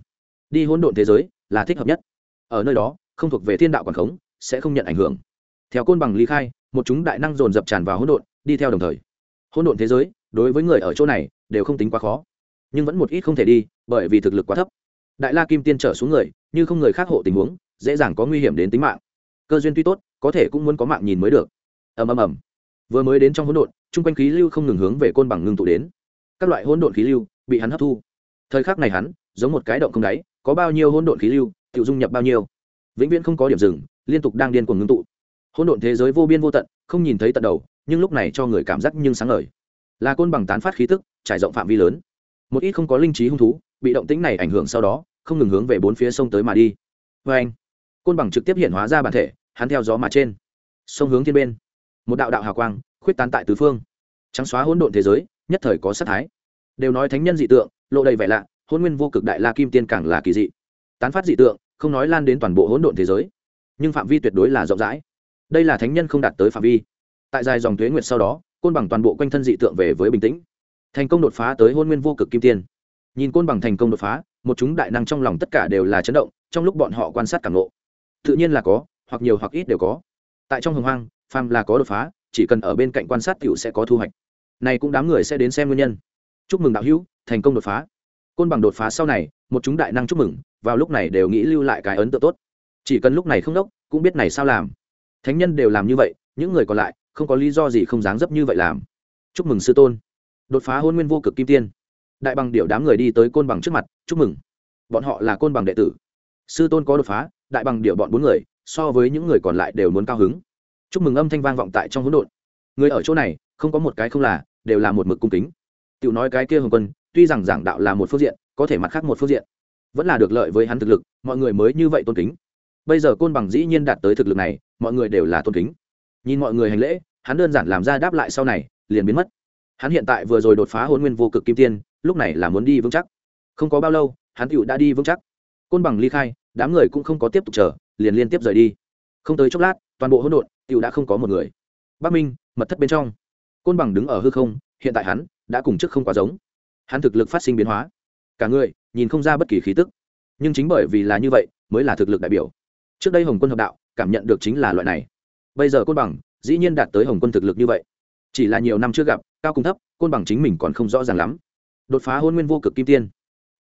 Đi hỗn độn thế giới là thích hợp nhất. Ở nơi đó, không thuộc về thiên đạo quản khống, sẽ không nhận ảnh hưởng. Theo côn bằng ly khai, một chúng đại năng dồn dập tràn vào hỗn độn, đi theo đồng thời. Hỗn độn thế giới, đối với người ở chỗ này, đều không tính quá khó. Nhưng vẫn một ít không thể đi, bởi vì thực lực quá thấp. Đại la kim tiên trở xuống người, như không người khác hộ tình huống, dễ dàng có nguy hiểm đến tính mạng. Cơ duyên tuy tốt, có thể cũng muốn có mạng nhìn mới được. Ầm ầm ầm vừa mới đến trong hỗn độn, chung quanh khí lưu không ngừng hướng về côn bằng ngưng tụ đến. Các loại hỗn độn khí lưu bị hắn hấp thu. Thời khắc này hắn, giống một cái động không đáy, có bao nhiêu hỗn độn khí lưu tự dung nhập bao nhiêu. Vĩnh viễn không có điểm dừng, liên tục đang điên cuồng ngưng tụ. Hỗn độn thế giới vô biên vô tận, không nhìn thấy tận đầu, nhưng lúc này cho người cảm giác nhưng sáng ngời. Là côn bằng tán phát khí tức, trải rộng phạm vi lớn. Một ít không có linh trí hung thú, bị động tĩnh này ảnh hưởng sau đó, không ngừng hướng về bốn phía sông tới mà đi. Vê anh. Côn bằng trực tiếp hiện hóa ra bản thể, hắn theo gió mà trên. Sông hướng thiên bên một đạo đạo hào quang, khuyết tán tại tứ phương. Trắng xóa hỗn độn thế giới, nhất thời có sắc thái. Đều nói thánh nhân dị tượng, lộ đầy vẻ lạ, hôn nguyên vô cực đại la kim tiên càng là kỳ dị. Tán phát dị tượng, không nói lan đến toàn bộ hỗn độn thế giới. Nhưng phạm vi tuyệt đối là rộng rãi. Đây là thánh nhân không đạt tới phạm vi. Tại dài dòng thuế nguyệt sau đó, côn bằng toàn bộ quanh thân dị tượng về với bình tĩnh. Thành công đột phá tới hôn nguyên vô cực kim tiên. Nhìn côn bằng thành công đột phá, một chúng đại năng trong lòng tất cả đều là chấn động, trong lúc bọn họ quan sát cảm nộ tự nhiên là có, hoặc nhiều hoặc ít đều có. Tại trong hồng hoang phàm là có đột phá, chỉ cần ở bên cạnh quan sát t sẽ có thu hoạch. Này cũng đám người sẽ đến xem nguyên nhân. Chúc mừng đạo hữu, thành công đột phá. Côn bằng đột phá sau này, một chúng đại năng chúc mừng, vào lúc này đều nghĩ lưu lại cái ấn tượng tốt. Chỉ cần lúc này không đốc, cũng biết này sao làm. Thánh nhân đều làm như vậy, những người còn lại, không có lý do gì không dáng dấp như vậy làm. Chúc mừng sư tôn. Đột phá hôn nguyên vô cực kim tiên. Đại bằng điệu đám người đi tới côn bằng trước mặt, chúc mừng. Bọn họ là côn bằng đệ tử. Sư tôn có đột phá, đại bằng điệu bọn bốn người, so với những người còn lại đều muốn cao hứng chúc mừng âm thanh vang vọng tại trong hỗn độn. Người ở chỗ này, không có một cái không là, đều là một mực cung kính. Tiểu nói cái kia hồng quân, tuy rằng giảng đạo là một phương diện, có thể mặt khác một phương diện, vẫn là được lợi với hắn thực lực, mọi người mới như vậy tôn kính. Bây giờ côn bằng dĩ nhiên đạt tới thực lực này, mọi người đều là tôn kính. Nhìn mọi người hành lễ, hắn đơn giản làm ra đáp lại sau này, liền biến mất. Hắn hiện tại vừa rồi đột phá hôn nguyên vô cực kim tiên, lúc này là muốn đi vững chắc. Không có bao lâu, hắn tựu đã đi vững chắc. Côn bằng ly khai, đám người cũng không có tiếp tục chờ, liền liên tiếp rời đi. Không tới chốc lát, toàn bộ hỗn độn Tiểu đã không có một người. Bắc minh, mật thất bên trong. Côn bằng đứng ở hư không, hiện tại hắn đã cùng trước không quá giống. Hắn thực lực phát sinh biến hóa. Cả người, nhìn không ra bất kỳ khí tức. Nhưng chính bởi vì là như vậy, mới là thực lực đại biểu. Trước đây hồng quân hợp đạo, cảm nhận được chính là loại này. Bây giờ côn bằng, dĩ nhiên đạt tới hồng quân thực lực như vậy. Chỉ là nhiều năm chưa gặp, cao cùng thấp, côn bằng chính mình còn không rõ ràng lắm. Đột phá hôn nguyên vô cực kim tiên.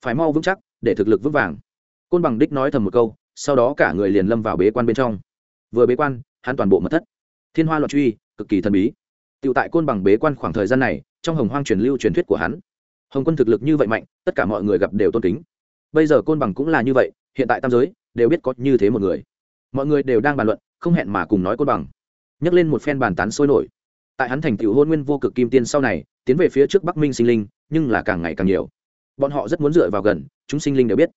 Phải mau vững chắc, để thực lực vững vàng. Côn bằng đích nói thầm một câu, sau đó cả người liền lâm vào bế quan bên trong. Vừa bế quan hắn toàn bộ mất thất. Thiên hoa loạn truy, cực kỳ thần bí. Tựu tại côn bằng bế quan khoảng thời gian này, trong hồng hoang truyền lưu truyền thuyết của hắn. Hồng quân thực lực như vậy mạnh, tất cả mọi người gặp đều tôn kính. Bây giờ côn bằng cũng là như vậy, hiện tại tam giới đều biết có như thế một người. Mọi người đều đang bàn luận, không hẹn mà cùng nói côn bằng. Nhắc lên một phen bàn tán sôi nổi. Tại hắn thành tựu hôn nguyên vô cực kim tiên sau này, tiến về phía trước bắc minh sinh linh, nhưng là càng ngày càng nhiều. Bọn họ rất muốn dựa vào gần, chúng sinh linh đều biết.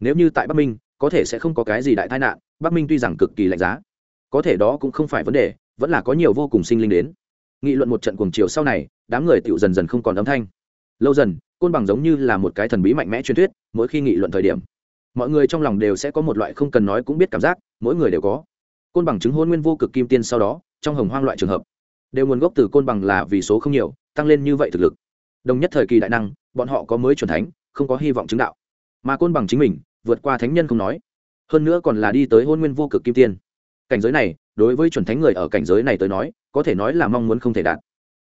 Nếu như tại bắc minh, có thể sẽ không có cái gì đại tai nạn, bắc minh tuy rằng cực kỳ lạnh giá có thể đó cũng không phải vấn đề, vẫn là có nhiều vô cùng sinh linh đến. Nghị luận một trận cuồng chiều sau này, đám người tựu dần dần không còn âm thanh. Lâu dần, côn bằng giống như là một cái thần bí mạnh mẽ truyền thuyết, mỗi khi nghị luận thời điểm, mọi người trong lòng đều sẽ có một loại không cần nói cũng biết cảm giác, mỗi người đều có. Côn bằng chứng hôn nguyên vô cực kim tiên sau đó, trong hồng hoang loại trường hợp, đều nguồn gốc từ côn bằng là vì số không nhiều, tăng lên như vậy thực lực. Đồng nhất thời kỳ đại năng, bọn họ có mới c thánh, không có hy vọng chứng đạo. Mà côn bằng chính mình, vượt qua thánh nhân không nói. Hơn nữa còn là đi tới hôn nguyên vô cực kim tiên cảnh giới này, đối với chuẩn thánh người ở cảnh giới này tới nói, có thể nói là mong muốn không thể đạt.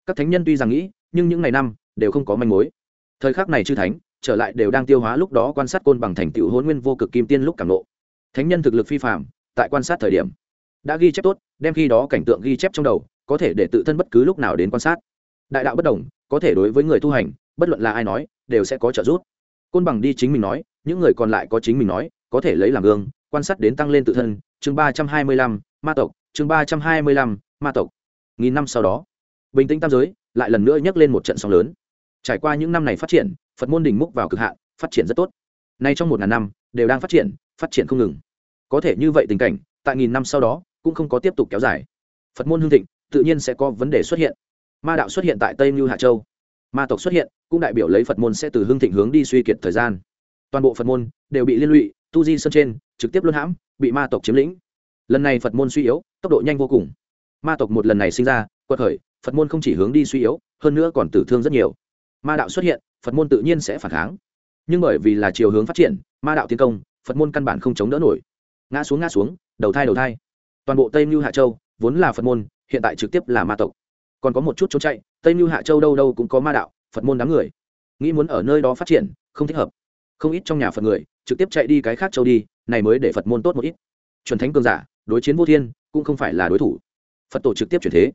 Các thánh nhân tuy rằng nghĩ, nhưng những ngày năm, đều không có manh mối. Thời khắc này chư thánh, trở lại đều đang tiêu hóa lúc đó quan sát côn bằng thành tựu hôn nguyên vô cực kim tiên lúc cảm lộ. Thánh nhân thực lực phi phạm tại quan sát thời điểm, đã ghi chép tốt, đem khi đó cảnh tượng ghi chép trong đầu, có thể để tự thân bất cứ lúc nào đến quan sát. Đại đạo bất đồng, có thể đối với người tu hành, bất luận là ai nói, đều sẽ có trợ giúp. Côn bằng đi chính mình nói, những người còn lại có chính mình nói, có thể lấy làm gương quan sát đến tăng lên tự thân, chương ba trăm hai mươi lăm, ma tộc, chương ba trăm hai mươi lăm, ma tộc. Nghìn năm sau đó, bình tĩnh tam giới lại lần nữa nhắc lên một trận sóng lớn. Trải qua những năm này phát triển, phật môn đỉnh múc vào cực hạn, phát triển rất tốt. Nay trong một ngàn năm, đều đang phát triển phát triển không ngừng. Có thể như vậy tình cảnh, tại nghìn năm sau đó, cũng không có tiếp tục kéo dài. Phật môn hương thịnh, tự nhiên sẽ có vấn đề xuất hiện. Ma đạo xuất hiện tại tây mưu hạ châu. Ma tộc xuất hiện, cũng đại biểu lấy phật môn sẽ từ hương thịnh hướng đi suy kiệt thời gian. Toàn bộ phật môn đều bị liên lụy tu di sơn trên, trực tiếp luân hãm, bị ma tộc chiếm lĩnh. Lần này phật môn suy yếu, tốc độ nhanh vô cùng. Ma tộc một lần này sinh ra, quật khởi, phật môn không chỉ hướng đi suy yếu, hơn nữa còn tử thương rất nhiều. Ma đạo xuất hiện, phật môn tự nhiên sẽ phản kháng. Nhưng bởi vì là chiều hướng phát triển, ma đạo tiến công, phật môn căn bản không chống đỡ nổi. Ngã xuống ngã xuống, đầu thai đầu thai. Toàn bộ tây mưu hạ châu, vốn là phật môn, hiện tại trực tiếp là ma tộc. Còn có một chút trốn chạy, tây mưu hạ châu đâu đâu cũng có ma đạo, phật môn đám người. Nghĩ muốn ở nơi đó phát triển, không thích hợp. Không ít trong nhà phật người trực tiếp chạy đi cái khác châu đi, này mới để phật môn tốt một ít. Chuẩn thánh cường giả, đối chiến vô thiên, cũng không phải là đối thủ. Phật tổ trực tiếp chuyển thế.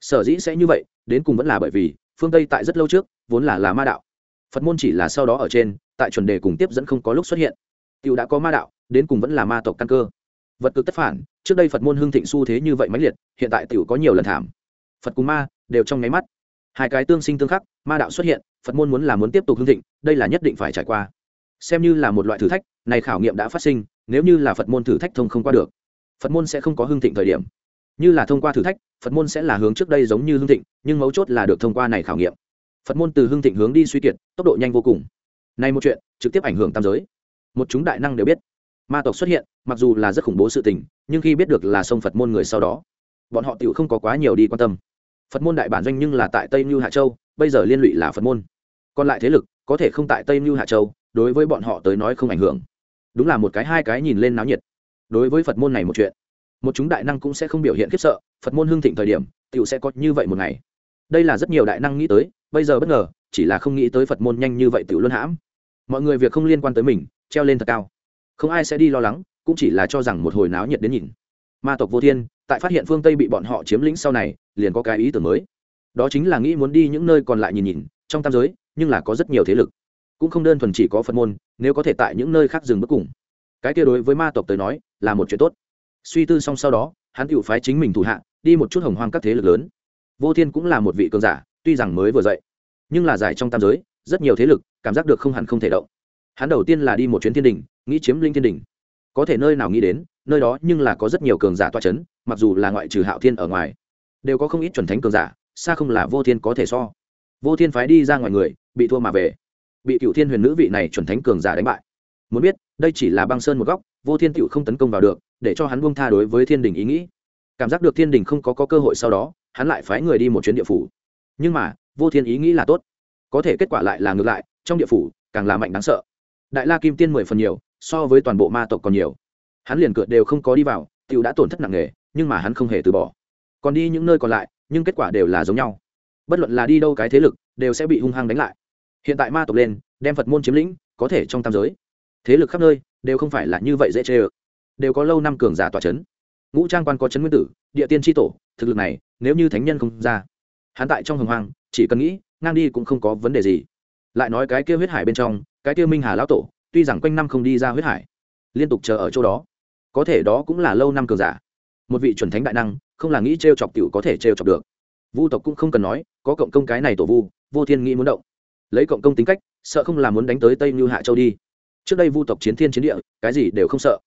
Sở dĩ sẽ như vậy, đến cùng vẫn là bởi vì, phương tây tại rất lâu trước, vốn là là ma đạo. Phật môn chỉ là sau đó ở trên, tại chuẩn đề cùng tiếp dẫn không có lúc xuất hiện. T đã có ma đạo, đến cùng vẫn là ma tộc căn cơ. Vật cực tất phản, trước đây phật môn hưng thịnh xu thế như vậy mãnh liệt, hiện tại t có nhiều lần thảm. Phật cùng ma, đều trong nháy mắt. Hai cái tương sinh tương khắc, ma đạo xuất hiện, phật môn muốn là muốn tiếp tục hưng thịnh, đây là nhất định phải trải qua xem như là một loại thử thách, này khảo nghiệm đã phát sinh, nếu như là phật môn thử thách thông không qua được, phật môn sẽ không có hương thịnh thời điểm. Như là thông qua thử thách, phật môn sẽ là hướng trước đây giống như hương thịnh, nhưng mấu chốt là được thông qua này khảo nghiệm. Phật môn từ hương thịnh hướng đi suy kiệt, tốc độ nhanh vô cùng. Nay một chuyện, trực tiếp ảnh hưởng tam giới. Một chúng đại năng đều biết. Ma tộc xuất hiện, mặc dù là rất khủng bố sự tình, nhưng khi biết được là sông phật môn người sau đó, bọn họ tự không có quá nhiều đi quan tâm. Phật môn đại bản doanh nhưng là tại tây mưu hạ châu, bây giờ liên lụy là phật môn. Còn lại thế lực, có thể không tại tây mưu hạ châu đối với bọn họ tới nói không ảnh hưởng. Đúng là một cái hai cái nhìn lên náo nhiệt. Đối với phật môn này một chuyện, một chúng đại năng cũng sẽ không biểu hiện khiếp sợ, phật môn hưng thịnh thời điểm tựu sẽ có như vậy một ngày. Đây là rất nhiều đại năng nghĩ tới, bây giờ bất ngờ, chỉ là không nghĩ tới phật môn nhanh như vậy tựu luân hãm. Mọi người việc không liên quan tới mình, treo lên thật cao. Không ai sẽ đi lo lắng, cũng chỉ là cho rằng một hồi náo nhiệt đến nhìn. Ma tộc vô thiên, tại phát hiện phương tây bị bọn họ chiếm lĩnh sau này, liền có cái ý tưởng mới. Đó chính là nghĩ muốn đi những nơi còn lại nhìn nhìn, trong tam giới, nhưng là có rất nhiều thế lực cũng không đơn thuần chỉ có phật môn, nếu có thể tại những nơi khác dừng bước cùng. Cái kia đối với ma tộc tới nói, là một chuyện tốt. Suy tư xong sau đó, hắn tự phái chính mình thủ hạ, đi một chút hồng hoang các thế lực lớn. Vô thiên cũng là một vị cường giả, tuy rằng mới vừa dậy, nhưng là giải trong tam giới, rất nhiều thế lực, cảm giác được không hẳn không thể động. Hắn đầu tiên là đi một chuyến thiên đình, nghĩ chiếm linh thiên đình. Có thể nơi nào nghĩ đến, nơi đó nhưng là có rất nhiều cường giả toa c h ấ n mặc dù là ngoại trừ hạo thiên ở ngoài, đều có không ít chuẩn thánh cường giả, xa không là vô thiên có thể so. Vô thiên phái đi ra ngoài người, bị thua mà về bị cựu thiên huyền nữ vị này chuẩn thánh cường giả đánh bại. Muốn biết đây chỉ là băng sơn một góc vô thiên tựu không tấn công vào được để cho hắn buông tha đối với thiên đình ý nghĩ. Cảm giác được thiên đình không có, có cơ hội sau đó hắn lại phái người đi một chuyến địa phủ. Nhưng mà vô thiên ý nghĩ là tốt. Có thể kết quả lại là ngược lại trong địa phủ càng là mạnh đáng sợ. Đại la kim tiên mười phần nhiều so với toàn bộ ma tộc còn nhiều. Hắn liền cựa đều không có đi vào tựu đã tổn thất nặng nề nhưng mà hắn không hề từ bỏ. Còn đi những nơi còn lại nhưng kết quả đều là giống nhau. Bất luận là đi đâu cái thế lực đều sẽ bị hung hăng đánh lại hiện tại ma tộc lên, đem phật môn chiếm lĩnh, có thể trong tam giới. Thế lực khắp nơi đều không phải là như vậy dễ chê ơ. Đều có lâu năm cường giả tòa c h ấ n ngũ trang quan có c h ấ n nguyên tử, địa tiên tri tổ, thực lực này, nếu như thánh nhân không ra, hắn tại trong hồng hoàng chỉ cần nghĩ, ngang đi cũng không có vấn đề gì. Lại nói cái kia huyết hải bên trong, cái kia minh hà lão tổ, tuy rằng quanh năm không đi ra huyết hải, liên tục chờ ở chỗ đó. Có thể đó cũng là lâu năm cường giả. Một vị chuẩn thánh đại năng, không là nghĩ t r e o chọc t i ể u có thể t r e o chọc được. Vu tộc cũng không cần nói, có cộng công cái này tổ vu, vô thiên nghĩ muốn động lấy cộng công tính cách, sợ không là muốn đánh tới tây như hạ châu đi. Trước đây vu tộc chiến thiên chiến địa, cái gì đều không sợ.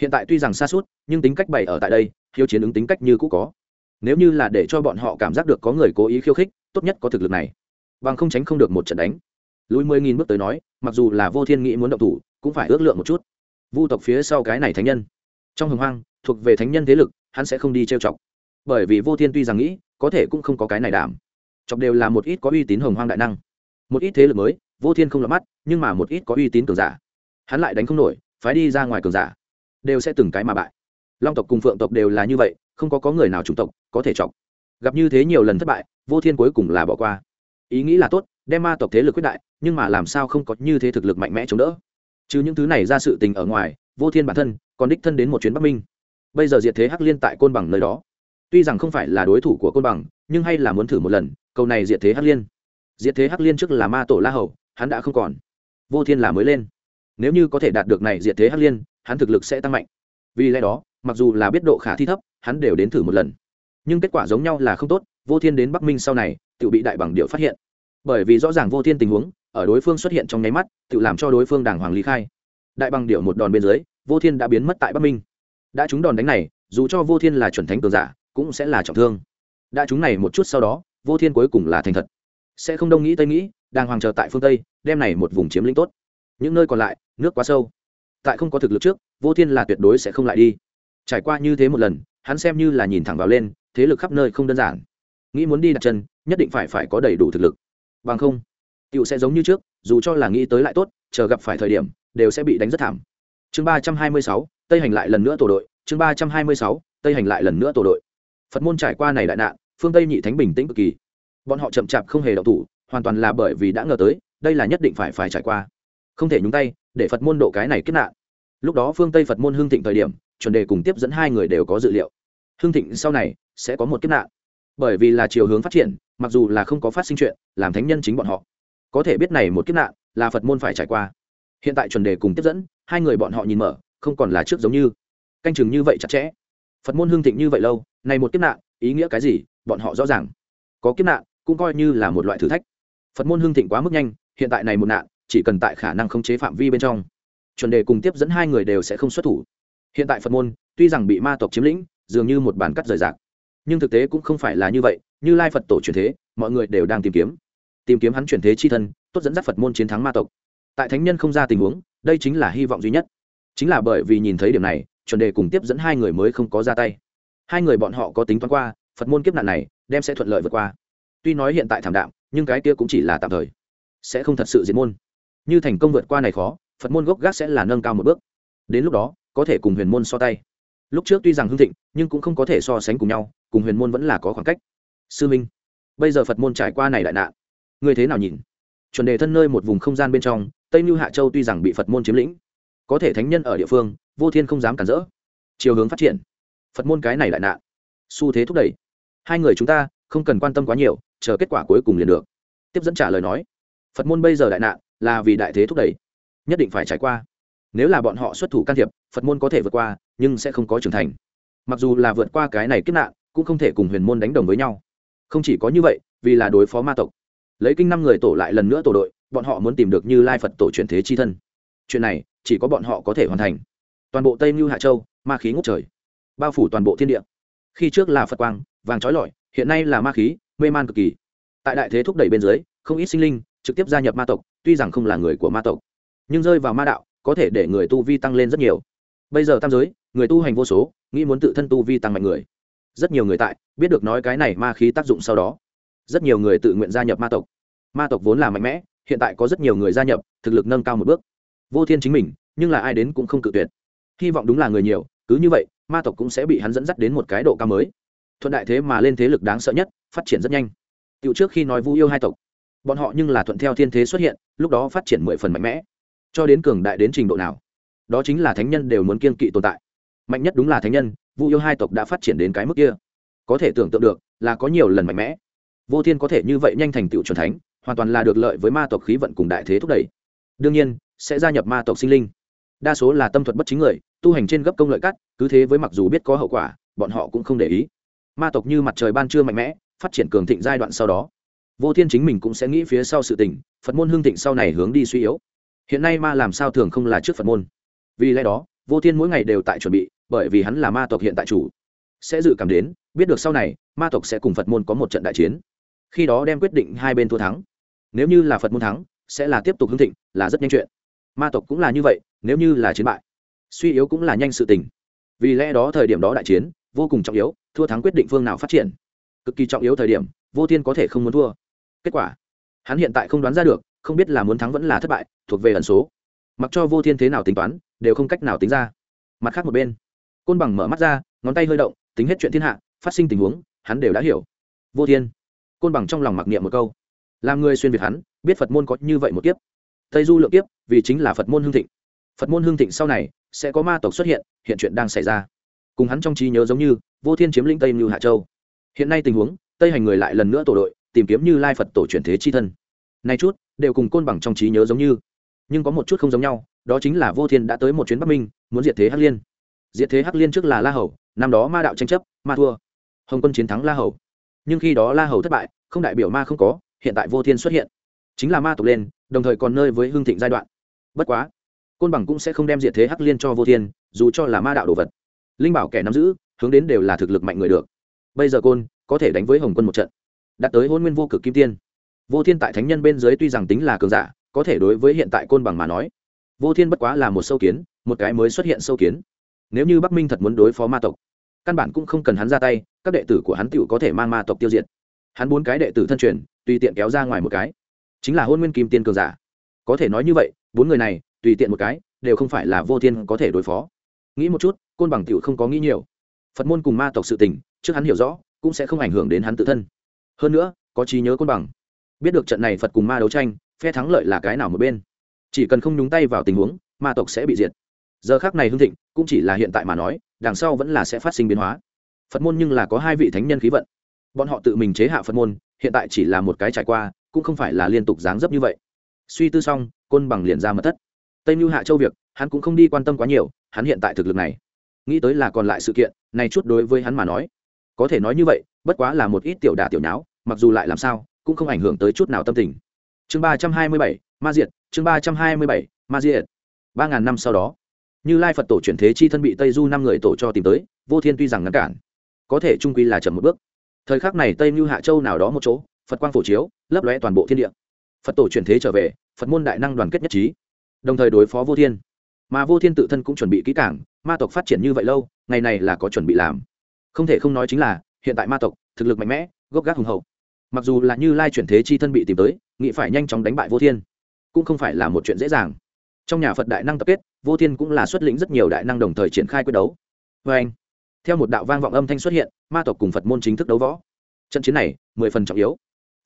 Hiện tại tuy rằng xa suốt, nhưng tính cách bày ở tại đây hiếu chiến ứng tính cách như cũ có. Nếu như là để cho bọn họ cảm giác được có người cố ý khiêu khích, tốt nhất có thực lực này. Bằng không tránh không được một trận đánh. Lùi mười nghìn bước tới nói, mặc dù là vô thiên nghĩ muốn động thủ, cũng phải ước lượng một chút. Vu tộc phía sau cái này thánh nhân. Trong hồng hoang, thuộc về thánh nhân thế lực, hắn sẽ không đi trêu chọc. Bởi vì vô thiên tuy rằng nghĩ, có thể cũng không có cái này đảm. Chọc đều là một ít có uy tín hồng hoang đại năng một ít thế lực mới, vô thiên không lọt mắt, nhưng mà một ít có uy tín cường giả. Hắn lại đánh không nổi, phái đi ra ngoài cường giả. Đều sẽ từng cái mà bại. Long tộc cùng phượng tộc đều là như vậy, không có có người nào chủng tộc có thể chọc. Gặp như thế nhiều lần thất bại, vô thiên cuối cùng là bỏ qua. Ý nghĩ là tốt, đem ma tộc thế lực quyết đại, nhưng mà làm sao không có như thế thực lực mạnh mẽ chống đỡ? Chứ những thứ này ra sự tình ở ngoài, vô thiên bản thân còn đích thân đến một chuyến bắc minh. Bây giờ diệt thế hắc liên tại côn bằng nơi đó. Tuy rằng không phải là đối thủ của côn bằng, nhưng hay là muốn thử một lần câu này diệt thế hắc liên diệt thế hắc liên trước là ma tổ la hầu, hắn đã không còn. Vô thiên là mới lên. Nếu như có thể đạt được này diệt thế hắc liên, hắn thực lực sẽ tăng mạnh. Vì lẽ đó, mặc dù là biết độ khả thi thấp, hắn đều đến thử một lần. Nhưng kết quả giống nhau là không tốt, vô thiên đến bắc minh sau này tự bị đại bằng điệu phát hiện. Bởi vì rõ ràng vô thiên tình huống, ở đối phương xuất hiện trong nháy mắt tự làm cho đối phương đàng hoàng lý khai. Đại bằng điệu một đòn bên dưới, vô thiên đã biến mất tại bắc minh. Đã trúng đòn đánh này, dù cho vô thiên là chuẩn thánh cường giả, cũng sẽ là trọng thương. Đã trúng này một chút sau đó, vô thiên cuối cùng là thành thật sẽ không đông nghĩ tây nghĩ đang hoàng chờ tại phương tây, đem này một vùng chiếm lĩnh tốt. Những nơi còn lại, nước quá sâu. Tại không có thực lực trước, vô thiên là tuyệt đối sẽ không lại đi. Trải qua như thế một lần, hắn xem như là nhìn thẳng vào lên, thế lực khắp nơi không đơn giản. Nghĩ muốn đi đặt chân, nhất định phải phải có đầy đủ thực lực. Bằng không tựu sẽ giống như trước, dù cho là nghĩ tới lại tốt, chờ gặp phải thời điểm, đều sẽ bị đánh rất thảm. Chương ba trăm hai mươi sáu, tây hành lại lần nữa tổ đội. Chương ba trăm hai mươi sáu, tây hành lại lần nữa tổ đội. Phật môn trải qua này đại nạn, phương tây nhị thánh bình tĩnh cực kỳ bọn họ chậm chạp không hề đậu thủ, hoàn toàn là bởi vì đã ngờ tới, đây là nhất định phải phải trải qua. Không thể nhúng tay, để phật môn độ cái này kết nạn. Lúc đó phương tây phật môn hưng thịnh thời điểm, chuẩn đề cùng tiếp dẫn hai người đều có dự liệu. Hưng thịnh sau này, sẽ có một kết nạn. Bởi vì là chiều hướng phát triển, mặc dù là không có phát sinh chuyện, làm thánh nhân chính bọn họ. Có thể biết này một kiếp nạn, là phật môn phải trải qua. Hiện tại chuẩn đề cùng tiếp dẫn, hai người bọn họ nhìn mở, không còn là trước giống như. Canh chừng như vậy chặt chẽ. Phật môn hương thịnh như vậy lâu, này một kiếp nạn, ý nghĩa cái gì, bọn họ rõ ràng. Có kiếp nạn cũng coi như là một loại thử thách. Phật môn hưng thịnh quá mức nhanh, hiện tại này một nạn, chỉ cần tại khả năng khống chế phạm vi bên trong, chuẩn đề cùng tiếp dẫn hai người đều sẽ không xuất thủ. Hiện tại phật môn, tuy rằng bị ma tộc chiếm lĩnh, dường như một bản cắt rời rạc, nhưng thực tế cũng không phải là như vậy, như lai phật tổ truyền thế, mọi người đều đang tìm kiếm. Tìm kiếm hắn chuyển thế chi thân, tốt dẫn dắt phật môn chiến thắng ma tộc. Tại thánh nhân không ra tình huống, đây chính là hy vọng duy nhất. Chính là bởi vì nhìn thấy điểm này, chuẩn đề cùng tiếp dẫn hai người mới không có ra tay. Hai người bọn họ có tính toán qua, phật môn kiếp nạn này, đem sẽ thuận lợi vượt qua tuy nói hiện tại thảm đạm, nhưng cái kia cũng chỉ là tạm thời. Sẽ không thật sự diệt môn. Như thành công vượt qua này khó, phật môn gốc gác sẽ là nâng cao một bước. Đến lúc đó, có thể cùng huyền môn so tay. Lúc trước tuy rằng hưng thịnh, nhưng cũng không có thể so sánh cùng nhau, cùng huyền môn vẫn là có khoảng cách. Sư minh, bây giờ phật môn trải qua này đại nạn người thế nào nhìn? Chuẩn đề thân nơi một vùng không gian bên trong, tây mưu hạ châu tuy rằng bị phật môn chiếm lĩnh, có thể thánh nhân ở địa phương, vô thiên không dám cản rỡ. Chiều hướng phát triển. Phật môn cái này đại nạn, xu thế thúc đẩy. Hai người chúng ta không cần quan tâm quá nhiều chờ kết quả cuối cùng liền được. Tiếp dẫn trả lời nói, phật môn bây giờ đại nạn, là vì đại thế thúc đẩy, nhất định phải trải qua. Nếu là bọn họ xuất thủ can thiệp, phật môn có thể vượt qua, nhưng sẽ không có trưởng thành. Mặc dù là vượt qua cái này kiếp nạn, cũng không thể cùng huyền môn đánh đồng với nhau. Không chỉ có như vậy, vì là đối phó ma tộc. Lấy kinh năm người tổ lại lần nữa tổ đội, bọn họ muốn tìm được như lai phật tổ truyền thế chi thân. Chuyện này, chỉ có bọn họ có thể hoàn thành. Toàn bộ tây mưu hạ châu, ma khí ngốc trời. Bao phủ toàn bộ thiên địa. Khi trước là phật quang, vàng trói lọi hiện nay là ma khí, mê man cực kỳ. Tại đại thế thúc đẩy bên dưới, không ít sinh linh trực tiếp gia nhập ma tộc, tuy rằng không là người của ma tộc, nhưng rơi vào ma đạo có thể để người tu vi tăng lên rất nhiều. Bây giờ tam giới, người tu hành vô số, nghĩ muốn tự thân tu vi tăng mạnh người. Rất nhiều người tại biết được nói cái này ma khí tác dụng sau đó, rất nhiều người tự nguyện gia nhập ma tộc. Ma tộc vốn là mạnh mẽ, hiện tại có rất nhiều người gia nhập, thực lực nâng cao một bước. Vô thiên chính mình, nhưng là ai đến cũng không cự tuyệt. Hy vọng đúng là người nhiều, cứ như vậy, ma tộc cũng sẽ bị hắn dẫn dắt đến một cái độ cao mới thuận đại thế mà lên thế lực đáng sợ nhất, phát triển rất nhanh. Tựu trước khi nói vu yêu hai tộc, bọn họ nhưng là thuận theo thiên thế xuất hiện, lúc đó phát triển mười phần mạnh mẽ. Cho đến cường đại đến trình độ nào, đó chính là thánh nhân đều muốn kiên kỵ tồn tại. Mạnh nhất đúng là thánh nhân, vu yêu hai tộc đã phát triển đến cái mức kia. Có thể tưởng tượng được, là có nhiều lần mạnh mẽ. Vô thiên có thể như vậy nhanh thành tựu c thánh, hoàn toàn là được lợi với ma tộc khí vận cùng đại thế thúc đẩy. Đương nhiên, sẽ gia nhập ma tộc sinh linh. Đa số là tâm thuật bất chính người, tu hành trên gấp công lợi cắt, cứ thế với mặc dù biết có hậu quả, bọn họ cũng không để ý ma tộc như mặt trời ban trưa mạnh mẽ, phát triển cường thịnh giai đoạn sau đó. Vô thiên chính mình cũng sẽ nghĩ phía sau sự tình, phật môn hương thịnh sau này hướng đi suy yếu. Hiện nay ma làm sao thường không là trước phật môn? Vì lẽ đó, vô thiên mỗi ngày đều tại chuẩn bị, bởi vì hắn là ma tộc hiện tại chủ. Sẽ dự cảm đến, biết được sau này, ma tộc sẽ cùng phật môn có một trận đại chiến. Khi đó đem quyết định hai bên thua thắng. Nếu như là phật môn thắng, sẽ là tiếp tục hưng thịnh, là rất nhanh chuyện. Ma tộc cũng là như vậy, nếu như là chiến bại, suy yếu cũng là nhanh sự tình. Vì lẽ đó thời điểm đó đại chiến vô cùng trọng yếu, thua thắng quyết định phương nào phát triển. Cực kỳ trọng yếu thời điểm, vô thiên có thể không muốn thua. Kết quả, hắn hiện tại không đoán ra được, không biết là muốn thắng vẫn là thất bại, thuộc về ẩn số. Mặc cho vô thiên thế nào tính toán, đều không cách nào tính ra. Mặt khác một bên, côn bằng mở mắt ra, ngón tay hơi động, tính hết chuyện thiên hạ, phát sinh tình huống, hắn đều đã hiểu. Vô thiên, côn bằng trong lòng mặc niệm một câu. Làm người xuyên việt hắn, biết phật môn có như vậy một kiếp. Tây du lượng kiếp, vì chính là phật môn hương thịnh. Phật môn hương thịnh sau này, sẽ có ma tộc xuất hiện hiện chuyện đang xảy ra cùng hắn trong trí nhớ giống như, vô thiên chiếm lĩnh tây như hạ châu. Hiện nay tình huống, tây hành người lại lần nữa tổ đội, tìm kiếm như lai phật tổ truyền thế chi thân. Nay chút, đều cùng côn bằng trong trí nhớ giống như. Nhưng có một chút không giống nhau, đó chính là vô thiên đã tới một chuyến bắc minh, muốn diệt thế hắc liên. Diệt thế hắc liên trước là la hầu, năm đó ma đạo tranh chấp, ma thua. Hồng quân chiến thắng la hầu. Nhưng khi đó la hầu thất bại, không đại biểu ma không có, hiện tại vô thiên xuất hiện. Chính là ma tục lên, đồng thời còn nơi với hương thịnh giai đoạn. Bất quá, côn bằng cũng sẽ không đem diệt thế hắc liên cho vô thiên, dù cho là ma đạo đồ vật linh bảo kẻ nắm giữ, hướng đến đều là thực lực mạnh người được. Bây giờ côn, có thể đánh với hồng quân một trận. Đạt tới hôn nguyên vô cực kim tiên. Vô thiên tại thánh nhân bên dưới tuy rằng tính là cường giả, có thể đối với hiện tại côn bằng mà nói. Vô thiên bất quá là một sâu kiến, một cái mới xuất hiện sâu kiến. Nếu như bắc minh thật muốn đối phó ma tộc, căn bản cũng không cần hắn ra tay, các đệ tử của hắn tựu có thể mang ma tộc tiêu diệt. Hắn bốn cái đệ tử thân truyền, tùy tiện kéo ra ngoài một cái. Chính là hôn nguyên kim tiên cường giả. Có thể nói như vậy, bốn người này, tùy tiện một cái, đều không phải là vô thiên có thể đối phó nghĩ một chút, côn bằng tiểu không có nghĩ nhiều. Phật môn cùng ma tộc sự tình, trước hắn hiểu rõ, cũng sẽ không ảnh hưởng đến hắn tự thân. Hơn nữa, có trí nhớ côn bằng. Biết được trận này phật cùng ma đấu tranh, phe thắng lợi là cái nào một bên. Chỉ cần không nhúng tay vào tình huống, ma tộc sẽ bị diệt. Giờ khác này hưng thịnh, cũng chỉ là hiện tại mà nói, đằng sau vẫn là sẽ phát sinh biến hóa. Phật môn nhưng là có hai vị thánh nhân khí vận. Bọn họ tự mình chế hạ phật môn, hiện tại chỉ là một cái trải qua, cũng không phải là liên tục dáng dấp như vậy. Suy tư xong, côn bằng liền ra mật thất. Tây mưu hạ châu việc, hắn cũng không đi quan tâm quá nhiều hắn hiện tại thực lực này. Nghĩ tới là còn lại sự kiện, này chút đối với hắn mà nói, có thể nói như vậy, bất quá là một ít tiểu đả tiểu nháo, mặc dù lại làm sao, cũng không ảnh hưởng tới chút nào tâm tình. Chương ba trăm hai mươi bảy, ma diệt, chương ba trăm hai mươi bảy, ma diệt. Ba ngàn năm sau đó, như lai phật tổ chuyển thế chi thân bị tây du năm người tổ cho tìm tới, vô thiên tuy rằng ngăn cản, có thể trung quy là chậm một bước. Thời khắc này tây như hạ châu nào đó một chỗ, phật quang phổ chiếu, lấp lóe toàn bộ thiên địa. Phật tổ chuyển thế trở về, phật môn đại năng đoàn kết nhất trí, đồng thời đối phó vô thiên mà vô thiên tự thân cũng chuẩn bị kỹ cảng ma tộc phát triển như vậy lâu, ngày này là có chuẩn bị làm. Không thể không nói chính là, hiện tại ma tộc, thực lực mạnh mẽ, gốc gác hùng hậu. Mặc dù là như lai chuyển thế chi thân bị tìm tới nghị phải nhanh chóng đánh bại vô thiên, cũng không phải là một chuyện dễ dàng. Trong nhà phật đại năng tập kết, vô thiên cũng là xuất lĩnh rất nhiều đại năng đồng thời triển khai quyết đấu. Vê anh, theo một đạo vang vọng âm thanh xuất hiện, ma tộc cùng phật môn chính thức đấu võ. Trận chiến này, mười phần trọng yếu.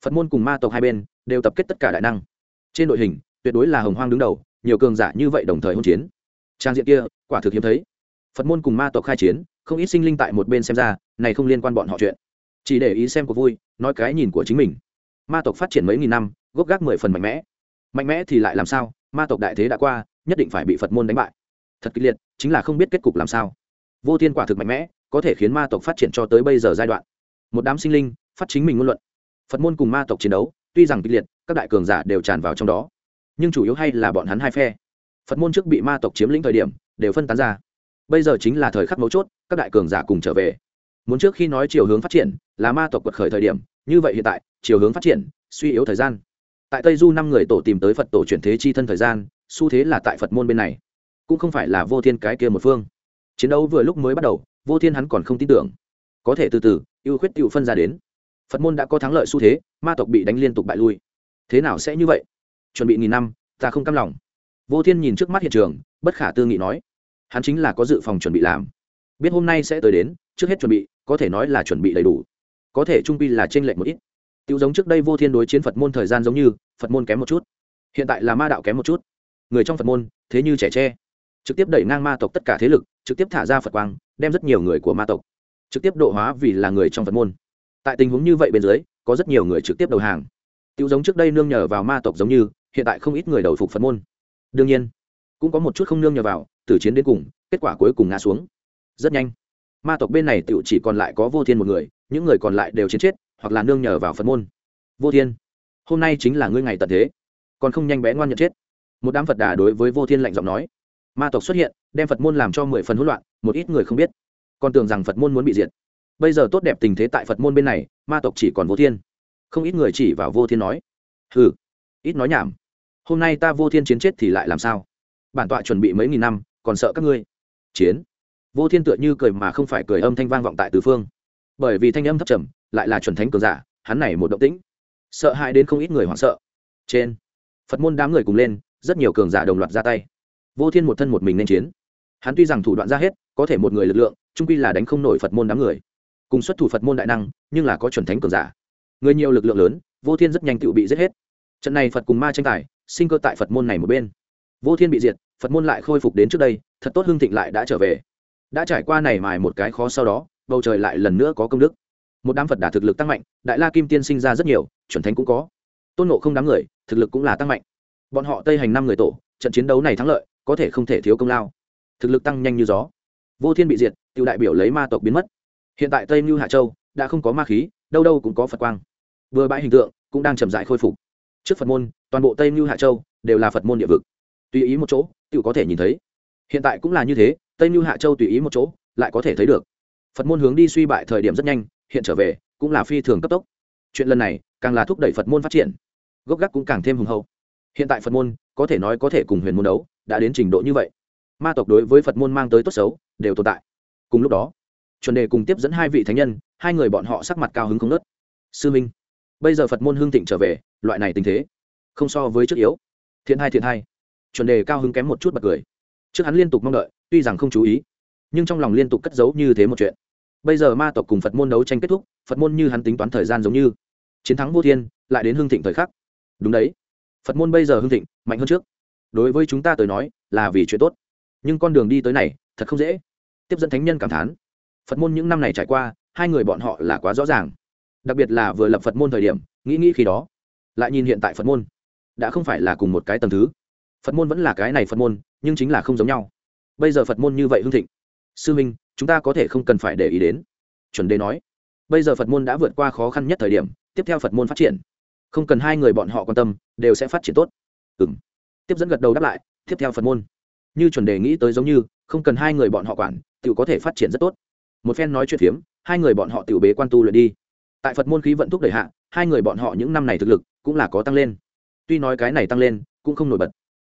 Phật môn cùng ma tộc hai bên đều tập kết tất cả đại năng. Trên đội hình, tuyệt đối là hồng hoang đứng đầu nhiều cường giả như vậy đồng thời hôn chiến. Trang diện kia, quả thực hiếm thấy. Phật môn cùng ma tộc khai chiến, không ít sinh linh tại một bên xem ra, này không liên quan bọn họ chuyện. Chỉ để ý xem có vui, nói cái nhìn của chính mình. Ma tộc phát triển mấy nghìn năm, gốc gác mười phần mạnh mẽ. Mạnh mẽ thì lại làm sao? Ma tộc đại thế đã qua, nhất định phải bị phật môn đánh bại. Thật kịch liệt, chính là không biết kết cục làm sao. Vô thiên quả thực mạnh mẽ, có thể khiến ma tộc phát triển cho tới bây giờ giai đoạn. Một đám sinh linh, phát chính mình ngôn luận. Phật môn cùng ma tộc chiến đấu, tuy rằng kịch liệt, các đại cường giả đều tràn vào trong đó nhưng chủ yếu hay là bọn hắn hai phe. Phật môn trước bị ma tộc chiếm lĩnh thời điểm, đều phân tán ra. Bây giờ chính là thời khắc mấu chốt, các đại cường giả cùng trở về. Muốn trước khi nói chiều hướng phát triển, là ma tộc quật khởi thời điểm, như vậy hiện tại, chiều hướng phát triển, suy yếu thời gian. Tại tây du năm người tổ tìm tới phật tổ chuyển thế chi thân thời gian, xu thế là tại phật môn bên này. Cũng không phải là vô thiên cái kia một phương. Chiến đấu vừa lúc mới bắt đầu, vô thiên hắn còn không tin tưởng. Có thể từ từ, ưu khuyết tự phân ra đến. Phật môn đã có thắng lợi xu thế, ma tộc bị đánh liên tục bại lui. Thế nào sẽ như vậy? Chuẩn bị nghìn năm, ta không cam lòng. Vô thiên nhìn trước mắt hiện trường, bất khả tư nghị nói, hắn chính là có dự phòng chuẩn bị làm. Biết hôm nay sẽ tới đến, trước hết chuẩn bị, có thể nói là chuẩn bị đầy đủ. Có thể trung pi là t r ê n lệch một ít. Tiêu giống trước đây vô thiên đối chiến phật môn thời gian giống như, phật môn kém một chút. Hiện tại là ma đạo kém một chút. Người trong phật môn, thế như trẻ tre. Trực tiếp đẩy ngang ma tộc tất cả thế lực, trực tiếp thả ra phật quang, đem rất nhiều người của ma tộc trực tiếp độ hóa vì là người trong phật môn. Tại tình huống như vậy bên dưới, có rất nhiều người trực tiếp đầu hàng. Tiêu giống trước đây nương nhờ vào ma tộc giống như hiện tại không ít người đầu phục phật môn. Đương nhiên, cũng có một chút không nương nhờ vào, từ chiến đến cùng, kết quả cuối cùng ngã xuống. Rất nhanh, ma tộc bên này tự chỉ còn lại có vô thiên một người, những người còn lại đều chiến chết, hoặc là nương nhờ vào phật môn. Vô thiên, hôm nay chính là ngươi ngày tận thế, còn không nhanh bé ngoan nhận chết. Một đám phật đà đối với vô thiên lạnh giọng nói. Ma tộc xuất hiện, đem phật môn làm cho mười phần hỗn loạn, một ít người không biết. Còn tưởng rằng phật môn muốn bị diệt. Bây giờ tốt đẹp tình thế tại phật môn bên này, ma tộc chỉ còn vô thiên. Không ít người chỉ vào vô thiên nói. Hừ, ít nói nhảm hôm nay ta vô thiên chiến chết thì lại làm sao? Bản tọa chuẩn bị mấy nghìn năm, còn sợ các ngươi? Chiến? Vô thiên tựa như cười mà không phải cười âm thanh vang vọng tại tứ phương. Bởi vì thanh âm thấp trầm, lại là chuẩn thánh cường giả, hắn này một động tĩnh. Sợ hãi đến không ít người hoảng sợ. Trên, phật môn đám người cùng lên, rất nhiều cường giả đồng loạt ra tay. Vô thiên một thân một mình nên chiến. Hắn tuy rằng thủ đoạn ra hết, có thể một người lực lượng trung quy là đánh không nổi phật môn đám người. Cùng xuất thủ phật môn đại năng, nhưng là có chuẩn thánh cường giả. Người nhiều lực lượng lớn, vô thiên rất nhanh tự bị giết hết. Trận này phật cùng ma tranh tài sinh cơ tại phật môn này một bên. Vô thiên bị diệt, phật môn lại khôi phục đến trước đây, thật tốt hưng thịnh lại đã trở về. Đã trải qua này mài một cái khó sau đó, bầu trời lại lần nữa có công đức. Một đám phật đà thực lực tăng mạnh, đại la kim tiên sinh ra rất nhiều, chuẩn thánh cũng có. Tôn nộ không đám người, thực lực cũng là tăng mạnh. Bọn họ tây hành năm người tổ, trận chiến đấu này thắng lợi, có thể không thể thiếu công lao. Thực lực tăng nhanh như gió. Vô thiên bị diệt tự đại biểu lấy ma tộc biến mất. Hiện tại tây mưu hạ châu, đã không có ma khí, đâu đâu cũng có phật quang. Vừa bãi hình tượng, cũng đang chậm dại khôi phục trước phật môn, toàn bộ tây mưu hạ châu đều là phật môn địa vực. Tùy ý một chỗ tự có thể nhìn thấy. Hiện tại cũng là như thế, tây mưu hạ châu tùy ý một chỗ, lại có thể thấy được. Phật môn hướng đi suy bại thời điểm rất nhanh, hiện trở về, cũng là phi thường cấp tốc. Chuyện lần này càng là thúc đẩy phật môn phát triển. Gốc gác cũng càng thêm hùng hậu. Hiện tại phật môn, có thể nói có thể cùng huyền môn đấu, đã đến trình độ như vậy. Ma tộc đối với phật môn mang tới tốt xấu, đều tồn tại. Cùng lúc đó, chuẩn đề cùng tiếp dẫn hai vị thánh nhân, hai người bọn họ sắc mặt cao hứng không nớt sư minh, bây giờ phật môn hương thịnh trở về loại này tình thế, không so với trước yếu. Thiện hai thiện hai. Chuẩn đề cao hứng kém một chút bật cười. Trước hắn liên tục mong đợi, tuy rằng không chú ý, nhưng trong lòng liên tục cất giấu như thế một chuyện. Bây giờ ma tộc cùng phật môn đấu tranh kết thúc, phật môn như hắn tính toán thời gian giống như chiến thắng vô thiên, lại đến hương thịnh thời khắc. Đúng đấy. Phật môn bây giờ hương thịnh, mạnh hơn trước. Đối với chúng ta tới nói, là vì chuyện tốt. Nhưng con đường đi tới này, thật không dễ. Tiếp dẫn thánh nhân cảm thán. Phật môn những năm này trải qua, hai người bọn họ là quá rõ ràng. Đặc biệt là vừa lập phật môn thời điểm, nghĩ nghĩ khi đó lại nhìn hiện tại phật môn. Đã không phải là cùng một cái tầm thứ. Phật môn vẫn là cái này phật môn, nhưng chính là không giống nhau. Bây giờ phật môn như vậy hưng thịnh. Sư minh, chúng ta có thể không cần phải để ý đến. Chuẩn đề nói. Bây giờ phật môn đã vượt qua khó khăn nhất thời điểm, tiếp theo phật môn phát triển. Không cần hai người bọn họ quan tâm, đều sẽ phát triển tốt. Ừ m tiếp dẫn gật đầu đáp lại, tiếp theo phật môn. Như chuẩn đề nghĩ tới giống như, không cần hai người bọn họ quản tự có thể phát triển rất tốt. Một phen nói chuyện phiếm, hai người bọn họ tự bế quan tu luyện đi. Tại phật môn khí vận thúc đẩy hạ, hai người bọn họ những năm này thực lực cũng là có tăng lên. Tuy nói cái này tăng lên, cũng không nổi bật.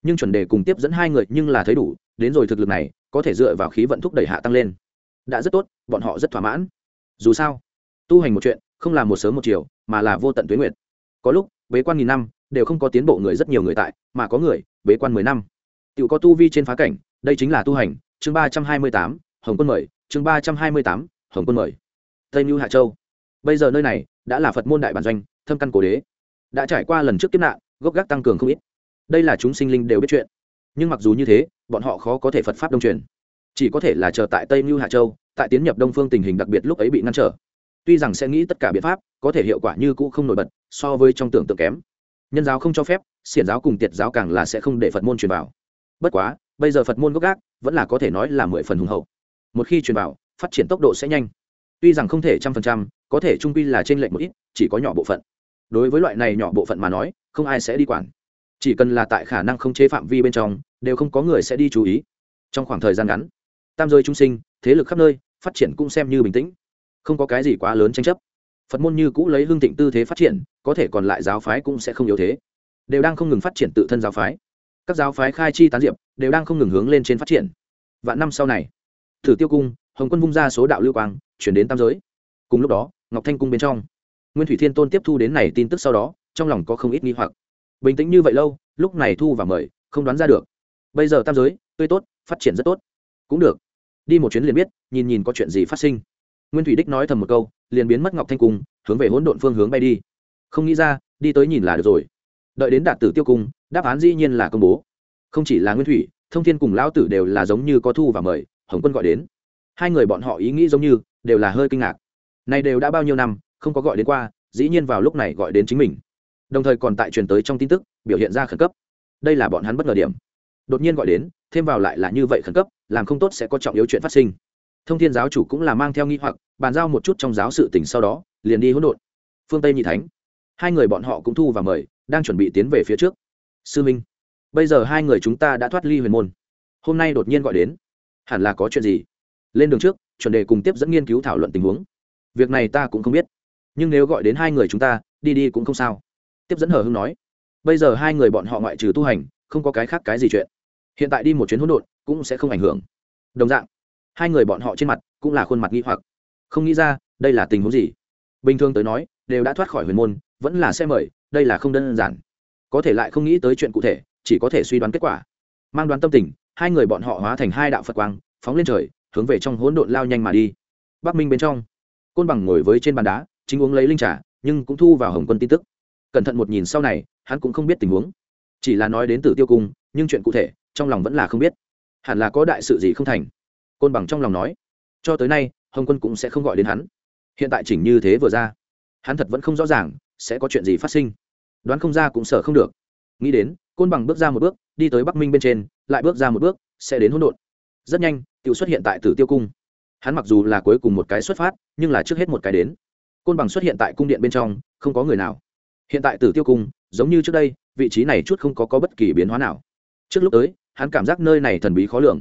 Nhưng chuẩn đề cùng tiếp dẫn hai người nhưng là thấy đủ, đến rồi thực lực này, có thể dựa vào khí vận thúc đẩy hạ tăng lên. Đã rất tốt, bọn họ rất thỏa mãn. Dù sao, tu hành một chuyện, không là một sớm một chiều, mà là vô tận tuyến nguyệt. Có lúc, bế quan nghìn năm, đều không có tiến bộ người rất nhiều người tại, mà có người, bế quan mười năm. Tự có tu vi trên phá cảnh, đây chính là tu hành, chương ba trăm hai mươi tám, hồng quân mời, chương ba trăm hai mươi tám, hồng quân mời. Tây mưu hạ châu. Bây giờ nơi này, đã là phật môn đại bản doanh, thâm căn cổ đế đã trải qua lần trước kiếp nạn, gốc gác tăng cường không ít. Đây là chúng sinh linh đều biết chuyện. Nhưng mặc dù như thế, bọn họ khó có thể phật pháp đông truyền. Chỉ có thể là chờ tại tây mưu hạ châu, tại tiến nhập đông phương tình hình đặc biệt lúc ấy bị ngăn trở. Tuy rằng sẽ nghĩ tất cả biện pháp, có thể hiệu quả như cũ không nổi bật, so với trong tưởng tượng kém. Nhân giáo không cho phép, xiển giáo cùng tiệt giáo càng là sẽ không để phật môn truyền vào. Bất quá, bây giờ phật môn gốc gác, vẫn là có thể nói là mười phần hùng hậu. Một khi truyền vào, phát triển tốc độ sẽ nhanh. Tuy rằng không thể trăm phần trăm, có thể trung quy là trên lệnh một ít, chỉ có nhỏ bộ phận đối với loại này nhỏ bộ phận mà nói, không ai sẽ đi quản. Chỉ cần là tại khả năng không chế phạm vi bên trong, đều không có người sẽ đi chú ý. Trong khoảng thời gian ngắn, tam giới trung sinh, thế lực khắp nơi, phát triển cũng xem như bình tĩnh. Không có cái gì quá lớn tranh chấp. Phật môn như cũ lấy hương thịnh tư thế phát triển, có thể còn lại giáo phái cũng sẽ không yếu thế. Đều đang không ngừng phát triển tự thân giáo phái. Các giáo phái khai chi tán diệp, đều đang không ngừng hướng lên trên phát triển. Vạn năm sau này, thử tiêu cung, hồng quân vung ra số đạo lưu quang, chuyển đến tam giới. Cùng lúc đó, ngọc thanh cung bên trong nguyên thủy thiên tôn tiếp thu đến này tin tức sau đó, trong lòng có không ít nghi hoặc. Bình tĩnh như vậy lâu, lúc này thu và mời, không đoán ra được. Bây giờ tam giới, tươi tốt, phát triển rất tốt. Cũng được. Đi một chuyến liền biết, nhìn nhìn có chuyện gì phát sinh. Nguyên thủy đích nói thầm một câu, liền biến mất ngọc thanh cung, hướng về hỗn độn phương hướng bay đi. Không nghĩ ra, đi tới nhìn là được rồi. Đợi đến đạt tử tiêu cung, đáp án dĩ nhiên là công bố. Không chỉ là nguyên thủy, thông thiên cùng lão tử đều là giống như có thu và mời, hồng quân gọi đến. Hai người bọn họ ý nghĩ giống như, đều là hơi kinh ngạc. Này đều đã bao nhiêu năm không có gọi đến qua, dĩ nhiên vào lúc này gọi đến chính mình. Đồng thời còn tại truyền tới trong tin tức, biểu hiện ra khẩn cấp. Đây là bọn hắn bất ngờ điểm. Đột nhiên gọi đến, thêm vào lại là như vậy khẩn cấp, làm không tốt sẽ có trọng yếu chuyện phát sinh. Thông thiên giáo chủ cũng là mang theo nghi hoặc, bàn giao một chút trong giáo sự tình sau đó, liền đi hỗn độn. Phương tây nhị thánh. Hai người bọn họ cũng thu và mời, đang chuẩn bị tiến về phía trước. Sư minh, bây giờ hai người chúng ta đã thoát ly huyền môn. Hôm nay đột nhiên gọi đến. Hẳn là có chuyện gì? Lên đường trước, chuẩn đề cùng tiếp dẫn nghiên cứu thảo luận tình huống. Việc này ta cũng không biết nhưng nếu gọi đến hai người chúng ta, đi đi cũng không sao. Tiếp dẫn hờ hưng nói, bây giờ hai người bọn họ ngoại trừ tu hành, không có cái khác cái gì chuyện. Hiện tại đi một chuyến hỗn độn cũng sẽ không ảnh hưởng. Đồng dạng, hai người bọn họ trên mặt cũng là khuôn mặt nghi hoặc. Không nghĩ ra, đây là tình huống gì? Bình thường tới nói, đều đã thoát khỏi huyền môn, vẫn là xe mời, đây là không đơn giản. Có thể lại không nghĩ tới chuyện cụ thể, chỉ có thể suy đoán kết quả. Mang đoán tâm tình, hai người bọn họ hóa thành hai đạo phật quang, phóng lên trời, hướng về trong hỗn độn lao nhanh mà đi. Bắc minh bên trong, côn bằng ngồi với trên bàn đá chính uống lấy linh trà, nhưng cũng thu vào hồng quân tin tức. Cẩn thận một nhìn sau này, hắn cũng không biết tình huống. Chỉ là nói đến tử tiêu cung, nhưng chuyện cụ thể, trong lòng vẫn là không biết. Hẳn là có đại sự gì không thành? Côn bằng trong lòng nói. Cho tới nay, hồng quân cũng sẽ không gọi đến hắn. Hiện tại chỉnh như thế vừa ra, hắn thật vẫn không rõ ràng, sẽ có chuyện gì phát sinh. Đoán không ra cũng sợ không được. Nghĩ đến, côn bằng bước ra một bước, đi tới bắc minh bên trên, lại bước ra một bước, sẽ đến hỗn độn. Rất nhanh tự xuất hiện tại tử tiêu cung. Hắn mặc dù là cuối cùng một cái xuất phát, nhưng là trước hết một cái đến côn bằng xuất hiện tại cung điện bên trong không có người nào. Hiện tại tử tiêu cung giống như trước đây vị trí này chút không có, có bất kỳ biến hóa nào. Trước lúc tới hắn cảm giác nơi này thần bí khó lường.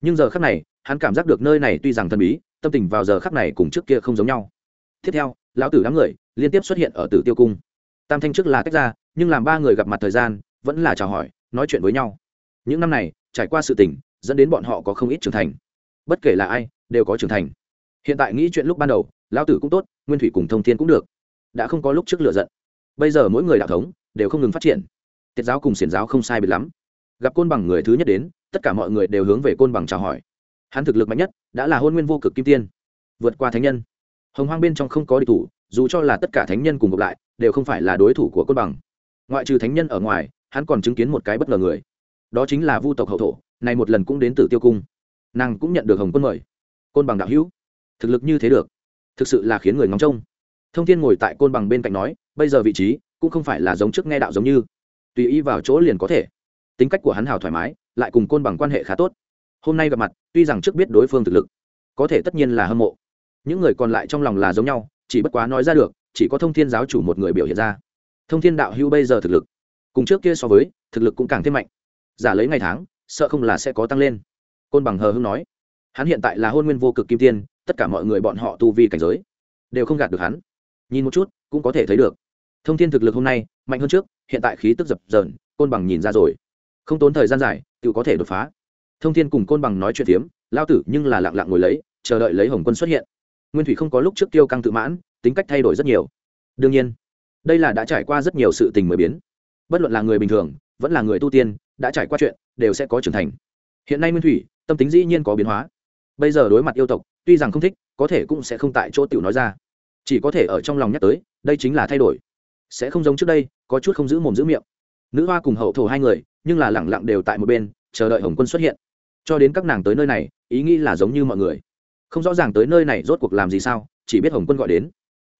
Nhưng giờ khắc này hắn cảm giác được nơi này tuy rằng thần bí tâm tình vào giờ khắc này cùng trước kia không giống nhau. Tiếp theo lão tử đám người liên tiếp xuất hiện ở tử tiêu cung. Tam thanh trước là tách ra nhưng làm ba người gặp mặt thời gian vẫn là chào hỏi nói chuyện với nhau. Những năm này trải qua sự tình dẫn đến bọn họ có không ít trưởng thành. Bất kể là ai đều có trưởng thành. Hiện tại nghĩ chuyện lúc ban đầu lão tử cũng tốt, nguyên thủy cùng thông thiên cũng được. Đã không có lúc trước lựa giận. Bây giờ mỗi người đạo thống đều không ngừng phát triển. Tiết giáo cùng xiển giáo không sai biệt lắm. Gặp côn bằng người thứ nhất đến, tất cả mọi người đều hướng về côn bằng chào hỏi. Hắn thực lực mạnh nhất đã là hôn nguyên vô cực kim tiên, vượt qua thánh nhân. Hồng hoang bên trong không có địch thủ, dù cho là tất cả thánh nhân cùng ngược lại, đều không phải là đối thủ của côn bằng. Ngoại trừ thánh nhân ở ngoài, hắn còn chứng kiến một cái bất ngờ người. Đó chính là vu tộc hậu thổ, này một lần cũng đến từ tiêu cung. Nàng cũng nhận được hồng quân mời. Côn bằng đạo hữu, thực lực như thế được thực sự là khiến người ngóng trông. Thông thiên ngồi tại côn bằng bên cạnh nói, bây giờ vị trí cũng không phải là giống trước nghe đạo giống như. Tùy ý vào chỗ liền có thể. Tính cách của hắn hào thoải mái, lại cùng côn bằng quan hệ khá tốt. Hôm nay gặp mặt, tuy rằng trước biết đối phương thực lực, có thể tất nhiên là hâm mộ. Những người còn lại trong lòng là giống nhau, chỉ bất quá nói ra được, chỉ có thông thiên giáo chủ một người biểu hiện ra. Thông thiên đạo hưu bây giờ thực lực, cùng trước kia so với, thực lực cũng càng thêm mạnh. Giả lấy ngày tháng, sợ không là sẽ có tăng lên. Côn bằng hờ hưng nói, hắn hiện tại là hôn nguyên vô cực kim tiên tất cả mọi người bọn họ tu vi cảnh giới, đều không gạt được hắn. Nhìn một chút, cũng có thể thấy được. Thông thiên thực lực hôm nay, mạnh hơn trước, hiện tại khí tức dập dờn, côn bằng nhìn ra rồi. Không tốn thời gian dài tự có thể đột phá. Thông thiên cùng côn bằng nói chuyện tiếm lao tử nhưng là lặng lặng ngồi lấy, chờ đợi lấy hồng quân xuất hiện. Nguyên thủy không có lúc trước tiêu căng tự mãn, tính cách thay đổi rất nhiều. Đương nhiên, đây là đã trải qua rất nhiều sự tình mới biến. Bất luận là người bình thường, vẫn là người tu tiên, đã trải qua chuyện, đều sẽ có trưởng thành. Hiện nay nguyên thủy, tâm tính dĩ nhiên có biến hóa bây giờ đối mặt yêu tộc, tuy rằng không thích, có thể cũng sẽ không tại chỗ tiểu nói ra. Chỉ có thể ở trong lòng nhắc tới, đây chính là thay đổi. Sẽ không giống trước đây, có chút không giữ mồm giữ miệng. Nữ hoa cùng hậu thổ hai người, nhưng là lẳng lặng đều tại một bên, chờ đợi hồng quân xuất hiện. Cho đến các nàng tới nơi này, ý nghĩ là giống như mọi người. Không rõ ràng tới nơi này rốt cuộc làm gì sao, chỉ biết hồng quân gọi đến.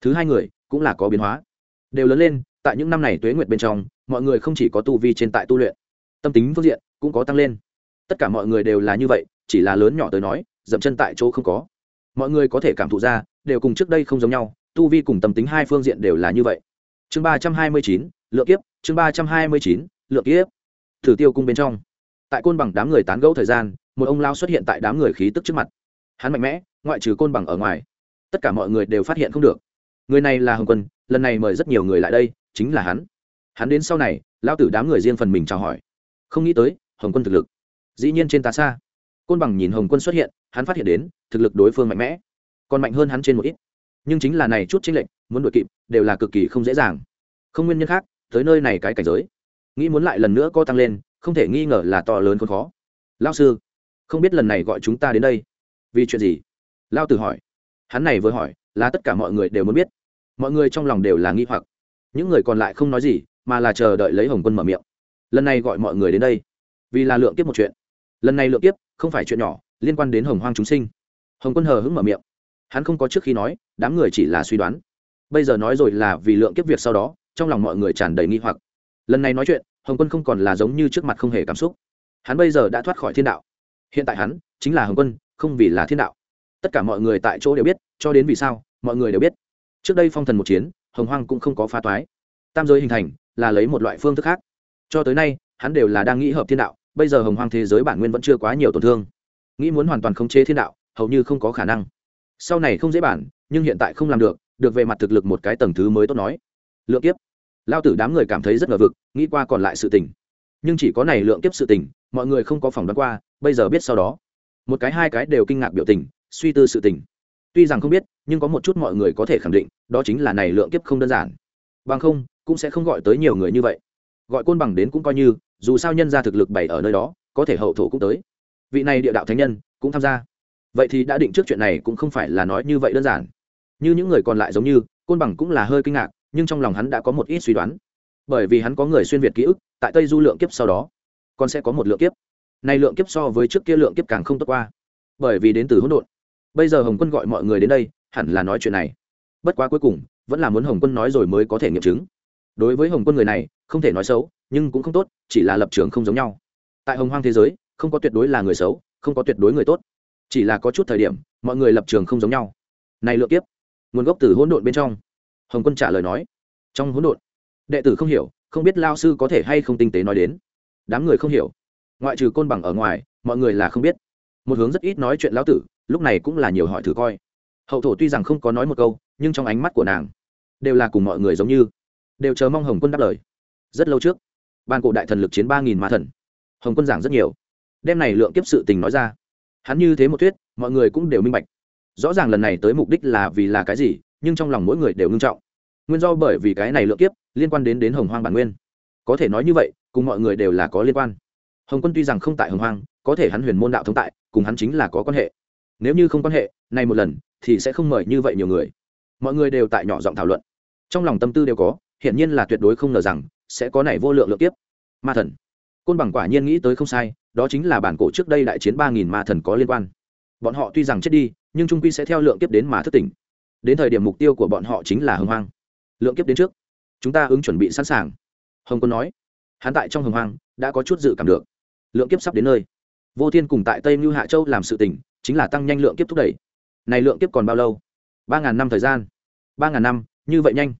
Thứ hai người, cũng là có biến hóa. Đều lớn lên, tại những năm này tuế nguyệt bên trong, mọi người không chỉ có tu vi trên tại tu luyện, tâm tính phương diện cũng có tăng lên. Tất cả mọi người đều là như vậy, chỉ là lớn nhỏ tới nói dậm chân tại chỗ không có. Mọi người có thể cảm thụ ra, đều cùng trước đây không giống nhau, tu vi cùng tâm tính hai phương diện đều là như vậy. Chương ba trăm hai mươi chín, lượng kiếp, chương ba trăm hai mươi chín, lượng kiếp. Thử tiêu cung bên trong. Tại côn bằng đám người tán gẫu thời gian, một ông lao xuất hiện tại đám người khí tức trước mặt. Hắn mạnh mẽ, ngoại trừ côn bằng ở ngoài, tất cả mọi người đều phát hiện không được. Người này là hồng quân, lần này mời rất nhiều người lại đây, chính là hắn. Hắn đến sau này lao tử đám người riêng phần mình chào hỏi. Không nghĩ tới, hồng quân thực lực, dĩ nhiên trên ta xa. Côn bằng nhìn hồng quân xuất hiện hắn phát hiện đến, thực lực đối phương mạnh mẽ, còn mạnh hơn hắn trên một ít. Nhưng chính là này chút tranh lệch, muốn đuổi kịp, đều là cực kỳ không dễ dàng. Không nguyên nhân khác, tới nơi này cái cảnh giới. Nghĩ muốn lại lần nữa co tăng lên, không thể nghi ngờ là to lớn không khó. Lao sư, không biết lần này gọi chúng ta đến đây. Vì chuyện gì? Lao tử hỏi. Hắn này vừa hỏi, là tất cả mọi người đều muốn biết. Mọi người trong lòng đều là nghi hoặc. Những người còn lại không nói gì, mà là chờ đợi lấy hồng quân mở miệng. Lần này gọi mọi người đến đây, vì là lượng kiếp một chuyện. Lần này lượng kiếp, không phải chuyện nhỏ liên quan đến hồng hoang chúng sinh. Hồng quân hờ hững mở miệng. Hắn không có trước khi nói, đám người chỉ là suy đoán. Bây giờ nói rồi là vì lượng kiếp việc sau đó, trong lòng mọi người tràn đầy nghi hoặc. Lần này nói chuyện, hồng quân không còn là giống như trước mặt không hề cảm xúc. Hắn bây giờ đã thoát khỏi thiên đạo. Hiện tại hắn chính là hồng quân, không vì là thiên đạo. Tất cả mọi người tại chỗ đều biết, cho đến vì sao, mọi người đều biết. Trước đây phong thần một chiến, hồng hoang cũng không có phá toái. Tam giới hình thành, là lấy một loại phương thức khác. Cho tới nay, hắn đều là đang nghĩ hợp thiên đạo, bây giờ hồng hoang thế giới bản nguyên vẫn chưa quá nhiều tổn thương nghĩ muốn hoàn toàn khống chế thiên đạo, hầu như không có khả năng. Sau này không dễ bản nhưng hiện tại không làm được được về mặt thực lực một cái tầng thứ mới tốt nói. Lượng kiếp. Lao tử đám người cảm thấy rất ngờ vực, nghĩ qua còn lại sự tình. Nhưng chỉ có này lượng kiếp sự tình, mọi người không có phỏng đoán qua, bây giờ biết sau đó. Một cái hai cái đều kinh ngạc biểu tình, suy tư sự tình. Tuy rằng không biết, nhưng có một chút mọi người có thể khẳng định, đó chính là này lượng kiếp không đơn giản. Bằng không, cũng sẽ không gọi tới nhiều người như vậy. Gọi côn bằng đến cũng coi như, dù sao nhân ra thực lực bày ở nơi đó, có thể hậu thổ cũng tới vị này địa đạo thánh nhân cũng tham gia. Vậy thì đã định trước chuyện này cũng không phải là nói như vậy đơn giản. Như những người còn lại giống như, côn bằng cũng là hơi kinh ngạc, nhưng trong lòng hắn đã có một ít suy đoán. Bởi vì hắn có người xuyên việt ký ức, tại tây du lượng kiếp sau đó, còn sẽ có một lượng kiếp. Này lượng kiếp so với trước kia lượng kiếp càng không tốt qua. Bởi vì đến từ hỗn độn. Bây giờ hồng quân gọi mọi người đến đây, hẳn là nói chuyện này. Bất quá cuối cùng, vẫn là muốn hồng quân nói rồi mới có thể nghiệm chứng. Đối với hồng quân người này, không thể nói xấu, nhưng cũng không tốt, chỉ là lập trường không giống nhau. Tại hồng hoang thế giới không có tuyệt đối là người xấu không có tuyệt đối người tốt. Chỉ là có chút thời điểm mọi người lập trường không giống nhau. Này lựa tiếp, nguồn gốc từ hỗn độn bên trong. Hồng quân trả lời nói. Trong hỗn độn đệ tử không hiểu không biết lao sư có thể hay không tinh tế nói đến. Đám người không hiểu. Ngoại trừ côn bằng ở ngoài mọi người là không biết. Một hướng rất ít nói chuyện lão tử lúc này cũng là nhiều hỏi thử coi. Hậu thổ tuy rằng không có nói một câu nhưng trong ánh mắt của nàng đều là cùng mọi người giống như. Đều chờ mong hồng quân đáp lời. Rất lâu trước ban cổ đại thần lực chiến ba nghìn ma thần. Hồng quân giảng rất nhiều đem này lượng kiếp sự tình nói ra. Hắn như thế một thuyết, mọi người cũng đều minh bạch. Rõ ràng lần này tới mục đích là vì là cái gì, nhưng trong lòng mỗi người đều ngưng trọng. Nguyên do bởi vì cái này lượng kiếp, liên quan đến đến hồng hoang bản nguyên. Có thể nói như vậy, cùng mọi người đều là có liên quan. Hồng quân tuy rằng không tại hồng hoang, có thể hắn huyền môn đạo thống tại, cùng hắn chính là có quan hệ. Nếu như không quan hệ, nay một lần, thì sẽ không mời như vậy nhiều người. Mọi người đều tại nhỏ giọng thảo luận. Trong lòng tâm tư đều có, hiển nhiên là tuyệt đối không ngờ rằng, sẽ có này vô lượng lượng kiếp. Ma thần côn bằng quả nhiên nghĩ tới không sai, đó chính là bản cổ trước đây đại chiến ba nghìn ma thần có liên quan. Bọn họ tuy rằng chết đi, nhưng trung quy sẽ theo lượng kiếp đến mà thức tỉnh. Đến thời điểm mục tiêu của bọn họ chính là hồng hoang. Lượng kiếp đến trước, chúng ta ứng chuẩn bị sẵn sàng. Hồng quân nói, hắn tại trong hồng hoang đã có chút dự cảm được. Lượng kiếp sắp đến nơi. Vô thiên cùng tại tây mưu hạ châu làm sự tỉnh chính là tăng nhanh lượng kiếp thúc đẩy. Này lượng kiếp còn bao lâu? Ba ngàn năm thời gian. Ba ngàn năm, như vậy nhanh.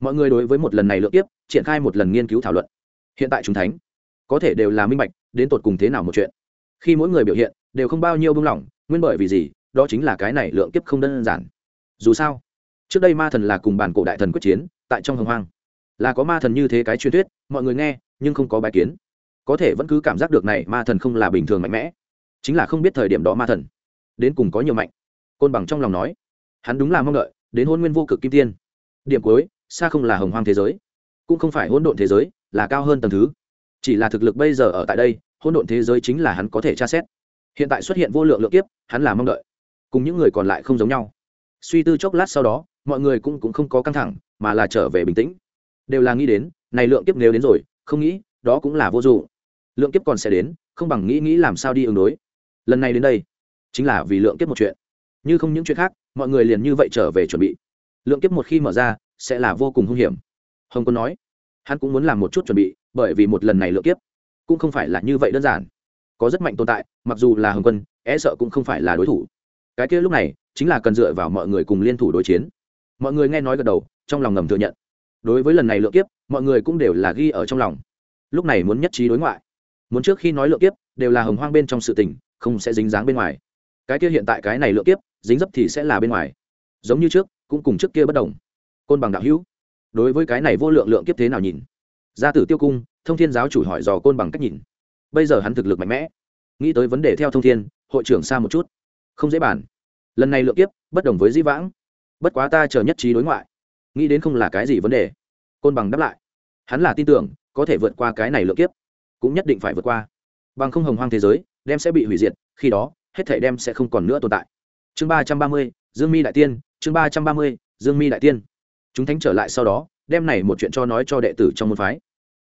Mọi người đối với một lần này lượng kiếp, triển khai một lần nghiên cứu thảo luận. Hiện tại chúng thánh có thể đều là minh bạch, đến tột cùng thế nào một chuyện. Khi mỗi người biểu hiện đều không bao nhiêu buông lỏng, nguyên bởi vì gì? Đó chính là cái này lượng kiếp không đơn giản. Dù sao, trước đây ma thần là cùng bản cổ đại thần quyết chiến, tại trong hồng hoang, là có ma thần như thế cái truyền thuyết, mọi người nghe, nhưng không có bài kiến. Có thể vẫn cứ cảm giác được này ma thần không là bình thường mạnh mẽ, chính là không biết thời điểm đó ma thần đến cùng có nhiều mạnh. Côn bằng trong lòng nói, hắn đúng là mong đợi, đến hôn nguyên vô cực kim tiên. Điểm cuối, xa không là hồng hoang thế giới, cũng không phải hỗn độn thế giới, là cao hơn tầng thứ chỉ là thực lực bây giờ ở tại đây hỗn độn thế giới chính là hắn có thể tra xét. Hiện tại xuất hiện vô lượng lượng kiếp hắn là mong đợi. Cùng những người còn lại không giống nhau. Suy tư chốc lát sau đó mọi người cũng, cũng không có căng thẳng mà là trở về bình tĩnh. Đều là nghĩ đến này lượng kiếp nếu đến rồi không nghĩ đó cũng là vô dụng. Lượng kiếp còn sẽ đến không bằng nghĩ nghĩ làm sao đi ứng đối. Lần này đến đây chính là vì lượng kiếp một chuyện. Như không những chuyện khác mọi người liền như vậy trở về chuẩn bị. Lượng kiếp một khi mở ra sẽ là vô cùng hung hiểm. Hồng quân nói hắn cũng muốn làm một chút chuẩn bị bởi vì một lần này lựa kiếp cũng không phải là như vậy đơn giản. Có rất mạnh tồn tại, mặc dù là hồng quân e sợ cũng không phải là đối thủ. Cái kia lúc này, chính là cần dựa vào mọi người cùng liên thủ đối chiến. Mọi người nghe nói gật đầu, trong lòng ngầm thừa nhận. Đối với lần này lựa kiếp, mọi người cũng đều là ghi ở trong lòng. Lúc này muốn nhất trí đối ngoại. Muốn trước khi nói lựa kiếp, đều là hồng hoang bên trong sự tình, không sẽ dính dáng bên ngoài. Cái kia hiện tại cái này lựa kiếp, dính dấp thì sẽ là bên ngoài. Giống như trước, cũng cùng trước kia bất đồng. Côn bằng đạo hữu, đối với cái này vô lượng lượng kiếp thế nào nhìn? Gia tử tiêu cung, thông thiên giáo chủ hỏi dò côn bằng cách nhìn. Bây giờ hắn thực lực mạnh mẽ. Nghĩ tới vấn đề theo thông thiên, hội trưởng xa một chút. Không dễ bàn. Lần này lượng kiếp, bất đồng với dĩ vãng. Bất quá ta chờ nhất trí đối ngoại. Nghĩ đến không là cái gì vấn đề. Côn bằng đáp lại. Hắn là tin tưởng, có thể vượt qua cái này lượng kiếp. Cũng nhất định phải vượt qua. Bằng không hồng hoang thế giới, đem sẽ bị hủy diệt, khi đó, hết thể đem sẽ không còn nữa tồn tại. Chương ba trăm ba mươi, dương mi đại tiên, chương ba trăm ba mươi, dương mi đại tiên. Chúng thánh trở lại sau đó đem này một chuyện cho nói cho đệ tử trong môn phái.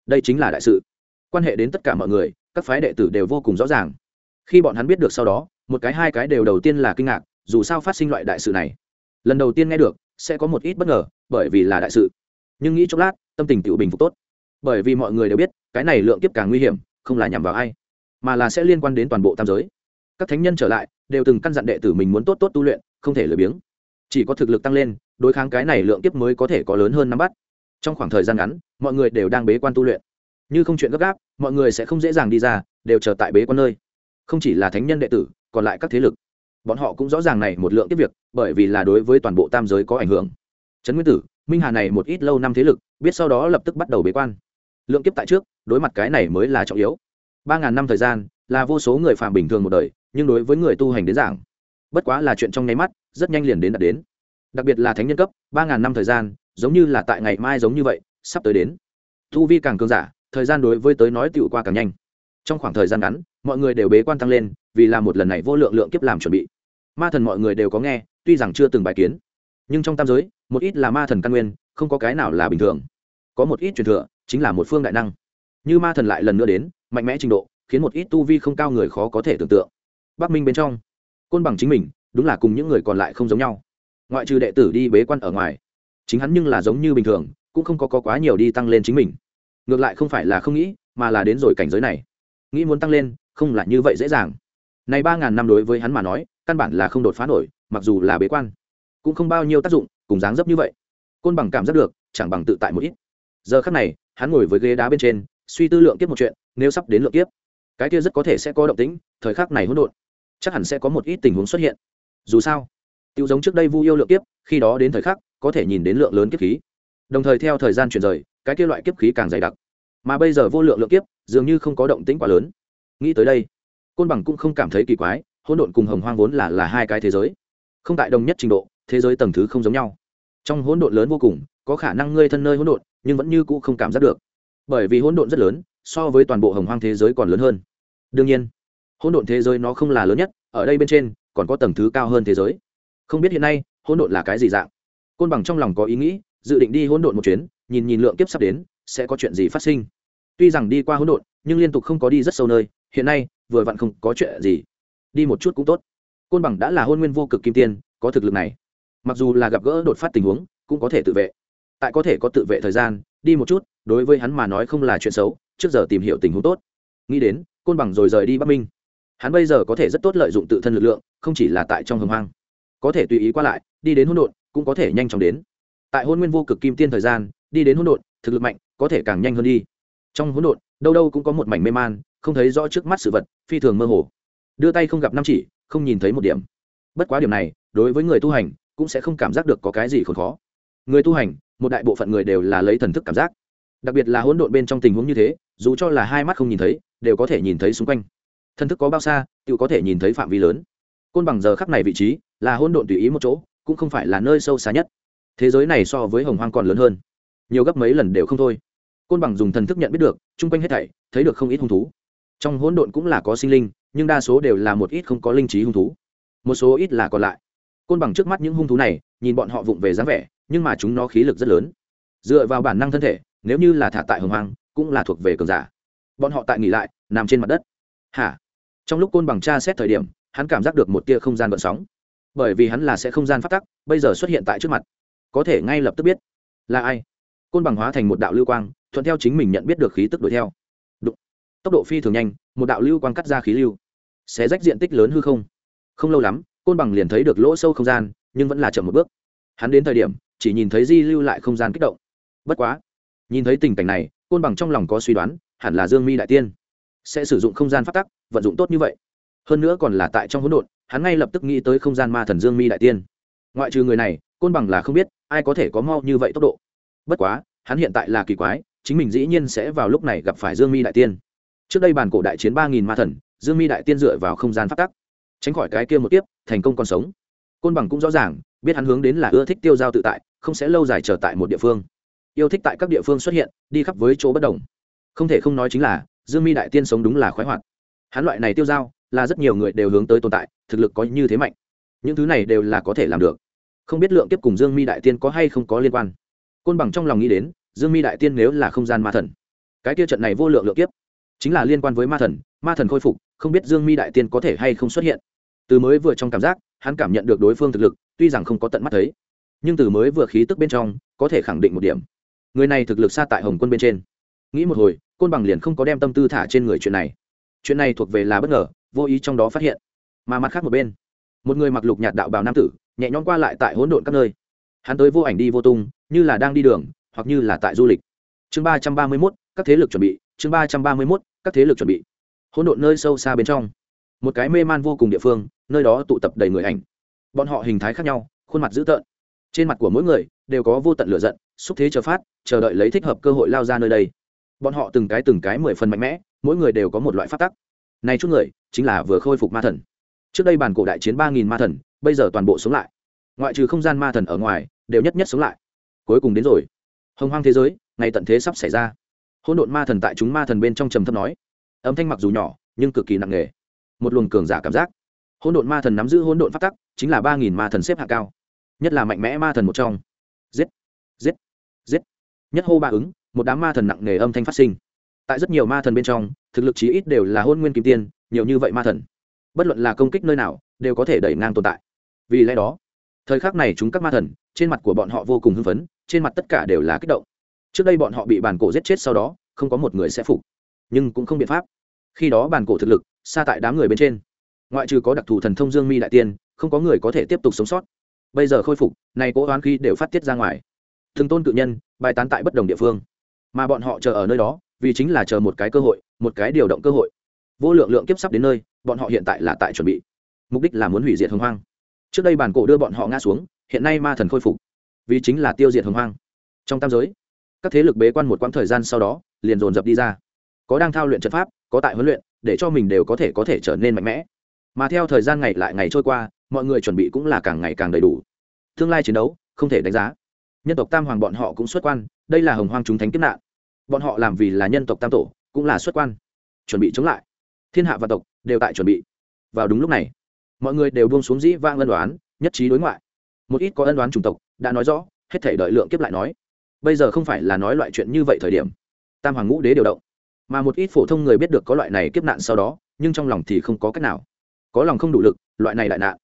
Đây chính là đại sự. Quan hệ đến tất cả mọi người, các phái đệ tử đều vô cùng rõ ràng. Khi bọn hắn biết được sau đó, một cái hai cái đều đầu tiên là kinh ngạc, dù sao phát sinh loại đại sự này. Lần đầu tiên nghe được, sẽ có một ít bất ngờ, bởi vì là đại sự. Nhưng nghĩ chốc lát, tâm tình tự bình phục tốt. Bởi vì mọi người đều biết, cái này lượng kiếp càng nguy hiểm, không là nhằm vào ai, mà là sẽ liên quan đến toàn bộ tam giới. Các thánh nhân trở lại, đều từng căn dặn đệ tử mình muốn tốt tốt tu luyện, không thể lười biếng. Chỉ có thực lực tăng lên, đối kháng cái này lượng kiếp mới có thể có lớn hơn nắm bắt trong khoảng thời gian ngắn, mọi người đều đang bế quan tu luyện. Như không chuyện gấp gáp, mọi người sẽ không dễ dàng đi ra, đều chờ tại bế quan nơi. Không chỉ là thánh nhân đệ tử, còn lại các thế lực. Bọn họ cũng rõ ràng này một lượng tiếp việc, bởi vì là đối với toàn bộ tam giới có ảnh hưởng. Trấn nguyên tử, minh hà này một ít lâu năm thế lực, biết sau đó lập tức bắt đầu bế quan. Lượng kiếp tại trước, đối mặt cái này mới là trọng yếu. Ba ngàn năm thời gian, là vô số người phàm bình thường một đời, nhưng đối với người tu hành đến giảng, bất quá là chuyện trong nháy mắt, rất nhanh liền đến đạt đến. Đặc biệt là thánh nhân cấp, ba ngàn năm thời gian giống như là tại ngày mai giống như vậy, sắp tới đến. Tu vi càng cường giả, thời gian đối với tới nói tựu qua càng nhanh. Trong khoảng thời gian ngắn, mọi người đều bế quan tăng lên, vì là một lần này vô lượng lượng kiếp làm chuẩn bị. Ma thần mọi người đều có nghe, tuy rằng chưa từng bài kiến. Nhưng trong tam giới, một ít là ma thần căn nguyên, không có cái nào là bình thường. Có một ít truyền thừa, chính là một phương đại năng. Như ma thần lại lần nữa đến, mạnh mẽ trình độ, khiến một ít tu vi không cao người khó có thể tưởng tượng. Bắc minh bên trong, côn bằng chính mình, đúng là cùng những người còn lại không giống nhau. Ngoại trừ đệ tử đi bế quan ở ngoài chính hắn nhưng là giống như bình thường cũng không có, có quá nhiều đi tăng lên chính mình. Ngược lại không phải là không nghĩ mà là đến rồi cảnh giới này. Nghĩ muốn tăng lên không là như vậy dễ dàng. Này ba ngàn năm đối với hắn mà nói căn bản là không đột phá nổi mặc dù là bế quan cũng không bao nhiêu tác dụng cùng dáng dấp như vậy. Côn bằng cảm giác được chẳng bằng tự tại một ít. Giờ khắc này hắn ngồi với ghế đá bên trên suy tư lượng kiếp một chuyện nếu sắp đến lượng kiếp cái kia rất có thể sẽ có động tĩnh thời khắc này hỗn độn chắc hẳn sẽ có một ít tình huống xuất hiện. Dù sao tiêu giống trước đây vu yêu lượng kiếp khi đó đến thời khắc có thể nhìn đến lượng lớn kiếp khí. Đồng thời theo thời gian chuyển rời, cái kia loại kiếp khí càng dày đặc. Mà bây giờ vô lượng lượng kiếp, dường như không có động tĩnh quá lớn. Nghĩ tới đây, côn bằng cũng không cảm thấy kỳ quái, hỗn độn cùng hồng hoang vốn là là hai cái thế giới. Không tại đồng nhất trình độ, thế giới tầng thứ không giống nhau. Trong hỗn độn lớn vô cùng, có khả năng ngươi thân nơi hỗn độn, nhưng vẫn như cũ không cảm giác được. Bởi vì hỗn độn rất lớn, so với toàn bộ hồng hoang thế giới còn lớn hơn. Đương nhiên, hỗn độn thế giới nó không là lớn nhất, ở đây bên trên, còn có tầng thứ cao hơn thế giới. Không biết hiện nay, hỗn độn là cái gì dạng? Côn bằng trong lòng có ý nghĩ, dự định đi hỗn độn một chuyến, nhìn nhìn lượng kiếp sắp đến, sẽ có chuyện gì phát sinh. Tuy rằng đi qua hỗn độn, nhưng liên tục không có đi rất sâu nơi, hiện nay, vừa vặn không có chuyện gì. Đi một chút cũng tốt. Côn bằng đã là hôn nguyên vô cực kim tiên, có thực lực này. Mặc dù là gặp gỡ đột phát tình huống, cũng có thể tự vệ. Tại có thể có tự vệ thời gian, đi một chút, đối với hắn mà nói không là chuyện xấu, trước giờ tìm hiểu tình huống tốt. Nghĩ đến, côn bằng rồi rời đi bắc minh. Hắn bây giờ có thể rất tốt lợi dụng tự thân lực lượng, không chỉ là tại trong hồng hoang. Có thể tùy ý qua lại, đi đến hỗn độn cũng có thể nhanh chóng đến. Tại hôn nguyên vô cực kim tiên thời gian, đi đến hỗn độn, thực lực mạnh, có thể càng nhanh hơn đi. Trong hỗn độn, đâu đâu cũng có một mảnh mê man, không thấy rõ trước mắt sự vật, phi thường mơ hồ. Đưa tay không gặp năm chỉ, không nhìn thấy một điểm. Bất quá điểm này, đối với người tu hành, cũng sẽ không cảm giác được có cái gì khốn khó. Người tu hành, một đại bộ phận người đều là lấy thần thức cảm giác. Đặc biệt là hỗn độn bên trong tình huống như thế, dù cho là hai mắt không nhìn thấy, đều có thể nhìn thấy xung quanh. Thần thức có bao xa, tự có thể nhìn thấy phạm vi lớn. Côn bằng giờ khắc này vị trí, là hỗn độn tùy ý một chỗ cũng không phải là nơi sâu xa nhất. Thế giới này so với hồng hoang còn lớn hơn. Nhiều gấp mấy lần đều không thôi. Côn bằng dùng thần thức nhận biết được, chung quanh hết thảy, thấy được không ít hung thú. Trong hỗn độn cũng là có sinh linh, nhưng đa số đều là một ít không có linh trí hung thú. Một số ít là còn lại. Côn bằng trước mắt những hung thú này, nhìn bọn họ vụng về dáng vẻ, nhưng mà chúng nó khí lực rất lớn. Dựa vào bản năng thân thể, nếu như là thả tại hồng hoang, cũng là thuộc về cường giả. Bọn họ tại nghỉ lại, nằm trên mặt đất. Hả? Trong lúc côn bằng tra xét thời điểm, hắn cảm giác được một tia không gian vận sóng bởi vì hắn là sẽ không gian phát tắc, bây giờ xuất hiện tại trước mặt. Có thể ngay lập tức biết là ai. Côn bằng hóa thành một đạo lưu quang, thuận theo chính mình nhận biết được khí tức đuổi theo. Đụng. tốc độ phi thường nhanh, một đạo lưu quang cắt ra khí lưu. Xé rách diện tích lớn hư không. Không lâu lắm, côn bằng liền thấy được lỗ sâu không gian, nhưng vẫn là chậm một bước. Hắn đến thời điểm, chỉ nhìn thấy di lưu lại không gian kích động. Bất quá, nhìn thấy tình cảnh này, côn bằng trong lòng có suy đoán, hẳn là dương mi đại tiên sẽ sử dụng không gian phát tắc, vận dụng tốt như vậy. Hơn nữa còn là tại trong hỗn độn hắn ngay lập tức nghĩ tới không gian ma thần dương mi đại tiên. Ngoại trừ người này, côn bằng là không biết ai có thể có mau như vậy tốc độ. Bất quá, hắn hiện tại là kỳ quái, chính mình dĩ nhiên sẽ vào lúc này gặp phải dương mi đại tiên. Trước đây bản cổ đại chiến ba nghìn ma thần, dương mi đại tiên dựa vào không gian phát tắc, tránh khỏi cái kia một tiếp thành công còn sống. Côn bằng cũng rõ ràng, biết hắn hướng đến là ưa thích tiêu giao tự tại, không sẽ lâu dài trở tại một địa phương. Yêu thích tại các địa phương xuất hiện, đi khắp với chỗ bất đồng. Không thể không nói chính là, dương mi đại tiên sống đúng là khoái hoạt. Hắn loại này tiêu giao là rất nhiều người đều hướng tới tồn tại, thực lực có như thế mạnh. Những thứ này đều là có thể làm được. Không biết lượng kiếp cùng dương mi đại tiên có hay không có liên quan. Côn bằng trong lòng nghĩ đến, dương mi đại tiên nếu là không gian ma thần, cái tiêu trận này vô lượng lượng kiếp, chính là liên quan với ma thần ma thần khôi phục, không biết dương mi đại tiên có thể hay không xuất hiện. Từ mới vừa trong cảm giác, hắn cảm nhận được đối phương thực lực, tuy rằng không có tận mắt thấy, nhưng từ mới vừa khí tức bên trong, có thể khẳng định một điểm. Người này thực lực xa tại hồng quân bên trên. Nghĩ một hồi, côn bằng liền không có đem tâm tư thả trên người chuyện này. Chuyện này thuộc về là bất ngờ vô ý trong đó phát hiện. Mà mặt khác một bên, một người mặc lục nhạt đạo bào nam tử, nhẹ nhõm qua lại tại hỗn độn các nơi. Hắn tới vô ảnh đi vô tung, như là đang đi đường, hoặc như là tại du lịch. Chương ba trăm ba mươi mốt, các thế lực chuẩn bị, chương ba trăm ba mươi mốt, các thế lực chuẩn bị. Hỗn độn nơi sâu xa bên trong, một cái mê man vô cùng địa phương, nơi đó tụ tập đầy người ảnh. Bọn họ hình thái khác nhau, khuôn mặt dữ tợn. Trên mặt của mỗi người đều có vô tận lửa giận, xúc thế chờ phát, chờ đợi lấy thích hợp cơ hội lao ra nơi đây. Bọn họ từng cái từng cái mười phần mạnh mẽ, mỗi người đều có một loại phát tắc này chút người, chính là vừa khôi phục ma thần. Trước đây bản cổ đại chiến ba nghìn ma thần, bây giờ toàn bộ sống lại. Ngoại trừ không gian ma thần ở ngoài, đều nhất nhất sống lại. Cuối cùng đến rồi. Hồng hoang thế giới ngày tận thế sắp xảy ra. Hỗn độn ma thần tại chúng ma thần bên trong trầm thấp nói. Âm thanh mặc dù nhỏ, nhưng cực kỳ nặng nề. Một luồng cường giả cảm giác. Hỗn độn ma thần nắm giữ hỗn độn phát tắc, chính là ba nghìn ma thần xếp hạng cao. Nhất là mạnh mẽ ma thần một trong. Giết! Giết! Giết! Nhất hô ba ứng, một đám ma thần nặng nề âm thanh phát sinh tại rất nhiều ma thần bên trong, thực lực chí ít đều là hôn nguyên kim tiên, nhiều như vậy ma thần. Bất luận là công kích nơi nào, đều có thể đẩy ngang tồn tại. Vì lẽ đó, thời khắc này chúng các ma thần, trên mặt của bọn họ vô cùng hưng phấn, trên mặt tất cả đều là kích động. Trước đây bọn họ bị bàn cổ giết chết sau đó, không có một người sẽ phục. Nhưng cũng không biện pháp. Khi đó bàn cổ thực lực, xa tại đám người bên trên. Ngoại trừ có đặc thù thần thông dương mi đại tiên, không có người có thể tiếp tục sống sót. Bây giờ khôi phục, này cố oán khi đều phát tiết ra ngoài. Thường tôn cự nhân, bài tán tại bất đồng địa phương. Mà bọn họ chờ ở nơi đó vì chính là chờ một cái cơ hội, một cái điều động cơ hội. Vô lượng lượng kiếp sắp đến nơi, bọn họ hiện tại là tại chuẩn bị. Mục đích là muốn hủy diệt hồng hoang. Trước đây bản cổ đưa bọn họ ngã xuống, hiện nay ma thần khôi phục. Vì chính là tiêu diệt hồng hoang. Trong tam giới, các thế lực bế quan một quãng thời gian sau đó, liền dồn dập đi ra. Có đang thao luyện trận pháp, có tại huấn luyện, để cho mình đều có thể có thể trở nên mạnh mẽ. Mà theo thời gian ngày lại ngày trôi qua, mọi người chuẩn bị cũng là càng ngày càng đầy đủ. Tương lai chiến đấu, không thể đánh giá. Nhân tộc tam hoàng bọn họ cũng xuất quan, đây là hồng hoang chúng thánh kiếp nạn bọn họ làm vì là nhân tộc tam tổ, cũng là xuất quan, chuẩn bị chống lại. Thiên hạ và tộc đều tại chuẩn bị. Vào đúng lúc này, mọi người đều buông xuống dĩ vang ân đoán nhất trí đối ngoại. Một ít có ân đoán chủng tộc đã nói rõ, hết thể đợi lượng kiếp lại nói. Bây giờ không phải là nói loại chuyện như vậy thời điểm. Tam hoàng ngũ đế điều động. Mà một ít phổ thông người biết được có loại này kiếp nạn sau đó, nhưng trong lòng thì không có cách nào. Có lòng không đủ lực, loại này đại nạn.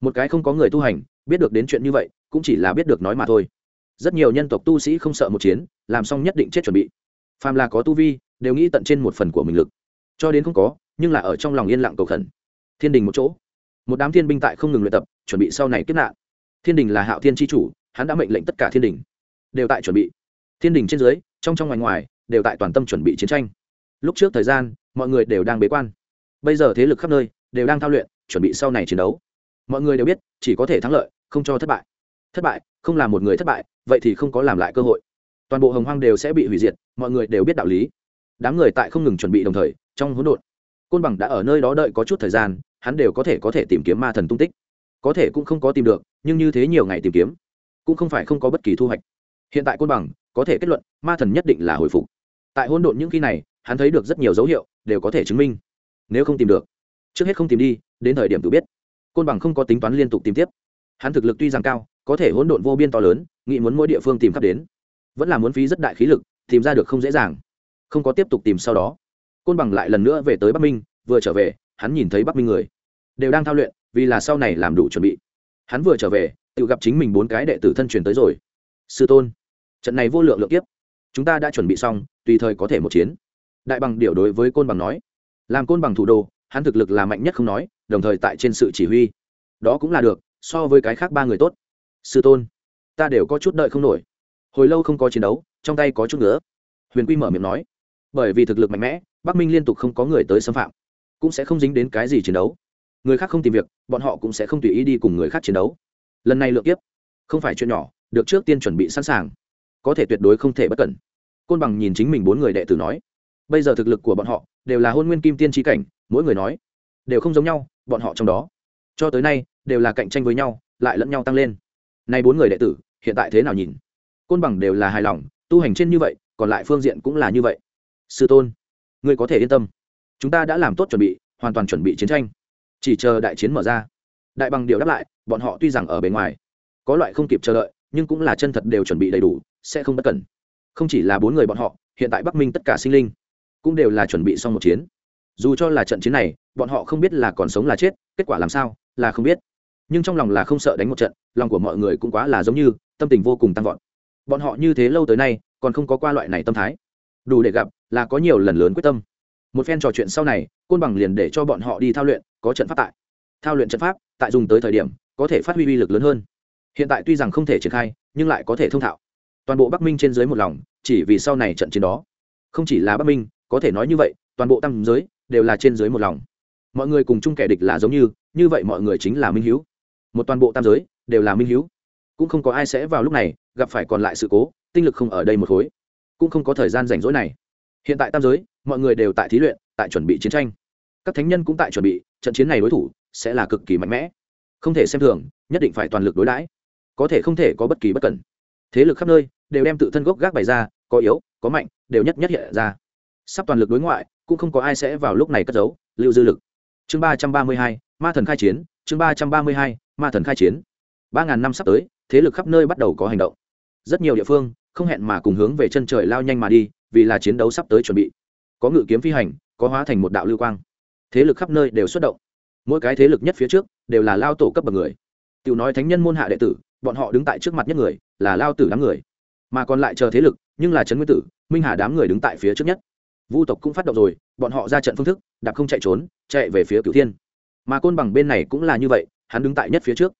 Một cái không có người tu hành, biết được đến chuyện như vậy, cũng chỉ là biết được nói mà thôi. Rất nhiều nhân tộc tu sĩ không sợ một chiến, làm xong nhất định chết chuẩn bị phàm là có tu vi, đều nghĩ tận trên một phần của mình lực. Cho đến không có, nhưng là ở trong lòng yên lặng cầu khẩn. Thiên đình một chỗ. Một đám thiên binh tại không ngừng luyện tập, chuẩn bị sau này kết nạn. Thiên đình là hạo thiên tri chủ, hắn đã mệnh lệnh tất cả thiên đình. Đều tại chuẩn bị. Thiên đình trên dưới, trong trong ngoài ngoài, đều tại toàn tâm chuẩn bị chiến tranh. Lúc trước thời gian, mọi người đều đang bế quan. Bây giờ thế lực khắp nơi, đều đang thao luyện, chuẩn bị sau này chiến đấu. Mọi người đều biết, chỉ có thể thắng lợi, không cho thất bại. Thất bại, không là một người thất bại, vậy thì không có làm lại cơ hội toàn bộ hồng hoang đều sẽ bị hủy diệt, mọi người đều biết đạo lý. Đám người tại không ngừng chuẩn bị đồng thời, trong hỗn độn, côn bằng đã ở nơi đó đợi có chút thời gian, hắn đều có thể có thể tìm kiếm ma thần tung tích. Có thể cũng không có tìm được, nhưng như thế nhiều ngày tìm kiếm, cũng không phải không có bất kỳ thu hoạch. Hiện tại côn bằng có thể kết luận, ma thần nhất định là hồi phục. Tại hỗn độn những khi này, hắn thấy được rất nhiều dấu hiệu, đều có thể chứng minh. Nếu không tìm được, trước hết không tìm đi, đến thời điểm tự biết. Côn bằng không có tính toán liên tục tìm tiếp. Hắn thực lực tuy rằng cao, có thể hỗn độn vô biên to lớn nghĩ muốn mỗi địa phương tìm khắp đến vẫn là muốn phí rất đại khí lực, tìm ra được không dễ dàng. Không có tiếp tục tìm sau đó. Côn bằng lại lần nữa về tới bắc minh, vừa trở về, hắn nhìn thấy bắc minh người. Đều đang thao luyện, vì là sau này làm đủ chuẩn bị. Hắn vừa trở về, tự gặp chính mình bốn cái đệ tử thân truyền tới rồi. Sư tôn, trận này vô lượng lượng tiếp chúng ta đã chuẩn bị xong, tùy thời có thể một chiến. Đại bằng điệu đối với côn bằng nói. Làm côn bằng thủ đô, hắn thực lực là mạnh nhất không nói, đồng thời tại trên sự chỉ huy. Đó cũng là được, so với cái khác ba người tốt. Sư tôn, ta đều có chút đợi không nổi hồi lâu không có chiến đấu, trong tay có chút nữa huyền quy mở miệng nói, bởi vì thực lực mạnh mẽ, bắc minh liên tục không có người tới xâm phạm, cũng sẽ không dính đến cái gì chiến đấu. Người khác không tìm việc, bọn họ cũng sẽ không tùy ý đi cùng người khác chiến đấu. Lần này lượng kiếp, không phải chuyện nhỏ, được trước tiên chuẩn bị sẵn sàng, có thể tuyệt đối không thể bất cẩn. Côn bằng nhìn chính mình bốn người đệ tử nói, bây giờ thực lực của bọn họ đều là hôn nguyên kim tiên trí cảnh, mỗi người nói, đều không giống nhau, bọn họ trong đó, cho tới nay, đều là cạnh tranh với nhau, lại lẫn nhau tăng lên. Nay bốn người đệ tử, hiện tại thế nào nhìn? Côn bằng đều là hài lòng, tu hành trên như vậy, còn lại phương diện cũng là như vậy. Sư tôn, ngươi có thể yên tâm. Chúng ta đã làm tốt chuẩn bị, hoàn toàn chuẩn bị chiến tranh. Chỉ chờ đại chiến mở ra. Đại bằng điệu đáp lại, bọn họ tuy rằng ở bề ngoài, có loại không kịp chờ đợi, nhưng cũng là chân thật đều chuẩn bị đầy đủ, sẽ không bất cẩn. Không chỉ là bốn người bọn họ, hiện tại bắc minh tất cả sinh linh cũng đều là chuẩn bị xong một chiến. Dù cho là trận chiến này, bọn họ không biết là còn sống là chết, kết quả làm sao, là không biết. Nhưng trong lòng là không sợ đánh một trận, lòng của mọi người cũng quá là giống như, tâm tình vô cùng tăng vọt bọn họ như thế lâu tới nay, còn không có qua loại này tâm thái. Đủ để gặp, là có nhiều lần lớn quyết tâm. Một phen trò chuyện sau này, côn bằng liền để cho bọn họ đi thao luyện, có trận pháp tại. Thao luyện trận pháp, tại dùng tới thời điểm, có thể phát huy uy lực lớn hơn. Hiện tại tuy rằng không thể triển khai, nhưng lại có thể thông thạo. Toàn bộ bắc minh trên dưới một lòng, chỉ vì sau này trận chiến đó. Không chỉ là bắc minh, có thể nói như vậy, toàn bộ tam giới, đều là trên dưới một lòng. Mọi người cùng chung kẻ địch là giống như như vậy mọi người chính là minh hiếu. Một toàn bộ tam giới, đều là minh hiếu cũng không có ai sẽ vào lúc này, gặp phải còn lại sự cố, tinh lực không ở đây một khối, cũng không có thời gian rảnh rỗi này. Hiện tại tam giới, mọi người đều tại thí luyện, tại chuẩn bị chiến tranh. Các thánh nhân cũng tại chuẩn bị, trận chiến này đối thủ sẽ là cực kỳ mạnh mẽ. Không thể xem thường, nhất định phải toàn lực đối đãi. Có thể không thể có bất kỳ bất cẩn. Thế lực khắp nơi đều đem tự thân gốc gác bày ra, có yếu, có mạnh, đều nhất nhất hiện ra. Sắp toàn lực đối ngoại, cũng không có ai sẽ vào lúc này cất giấu, lưu dư lực. Chương ba trăm ba mươi hai, ma thần khai chiến, chương ba trăm ba mươi hai, ma thần khai chiến. Ba ngàn năm sắp tới thế lực khắp nơi bắt đầu có hành động. Rất nhiều địa phương không hẹn mà cùng hướng về chân trời lao nhanh mà đi, vì là chiến đấu sắp tới chuẩn bị. Có ngự kiếm phi hành, có hóa thành một đạo lưu quang. Thế lực khắp nơi đều xuất động. Mỗi cái thế lực nhất phía trước đều là lao tổ cấp bậc người. Tiểu nói thánh nhân môn hạ đệ tử, bọn họ đứng tại trước mặt nhất người, là lao tử đám người. Mà còn lại chờ thế lực, nhưng là trấn nguyên tử, minh hà đám người đứng tại phía trước nhất. Vu tộc cũng phát động rồi, bọn họ ra trận phương thức, đạp không chạy trốn, chạy về phía cửu thiên. Mà côn bằng bên này cũng là như vậy, hắn đứng tại nhất phía trước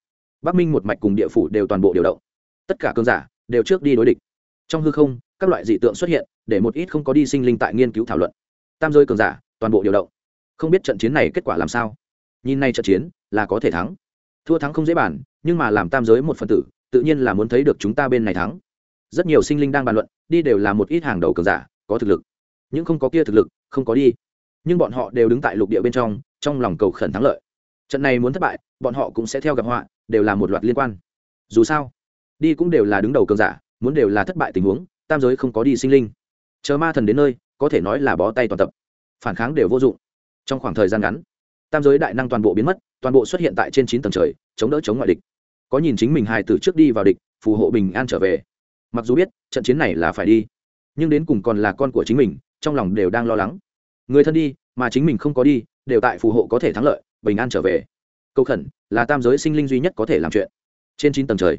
bắc minh một mạch cùng địa phủ đều toàn bộ điều động. Tất cả cơn giả đều trước đi đối địch. Trong hư không các loại dị tượng xuất hiện để một ít không có đi sinh linh tại nghiên cứu thảo luận. Tam rơi cường giả toàn bộ điều động. Không biết trận chiến này kết quả làm sao? Nhìn nay trận chiến là có thể thắng. Thua thắng không dễ bàn, nhưng mà làm tam giới một phần tử tự nhiên là muốn thấy được chúng ta bên này thắng. Rất nhiều sinh linh đang bàn luận đi đều là một ít hàng đầu cường giả có thực lực. Những không có kia thực lực không có đi. Nhưng bọn họ đều đứng tại lục địa bên trong trong lòng cầu khẩn thắng lợi trận này muốn thất bại, bọn họ cũng sẽ theo gặp họa, đều là một loạt liên quan. Dù sao, đi cũng đều là đứng đầu cường giả, muốn đều là thất bại tình huống, tam giới không có đi sinh linh. Chờ ma thần đến nơi, có thể nói là bó tay toàn tập. Phản kháng đều vô dụng. Trong khoảng thời gian ngắn, tam giới đại năng toàn bộ biến mất, toàn bộ xuất hiện tại trên chín tầng trời, chống đỡ chống ngoại địch. Có nhìn chính mình hài tử trước đi vào địch, phù hộ bình an trở về. Mặc dù biết, trận chiến này là phải đi, nhưng đến cùng còn là con của chính mình, trong lòng đều đang lo lắng. Người thân đi, mà chính mình không có đi, đều tại phù hộ có thể thắng lợi bình an trở về. Câu khẩn là tam giới sinh linh duy nhất có thể làm chuyện. Trên chín tầng trời,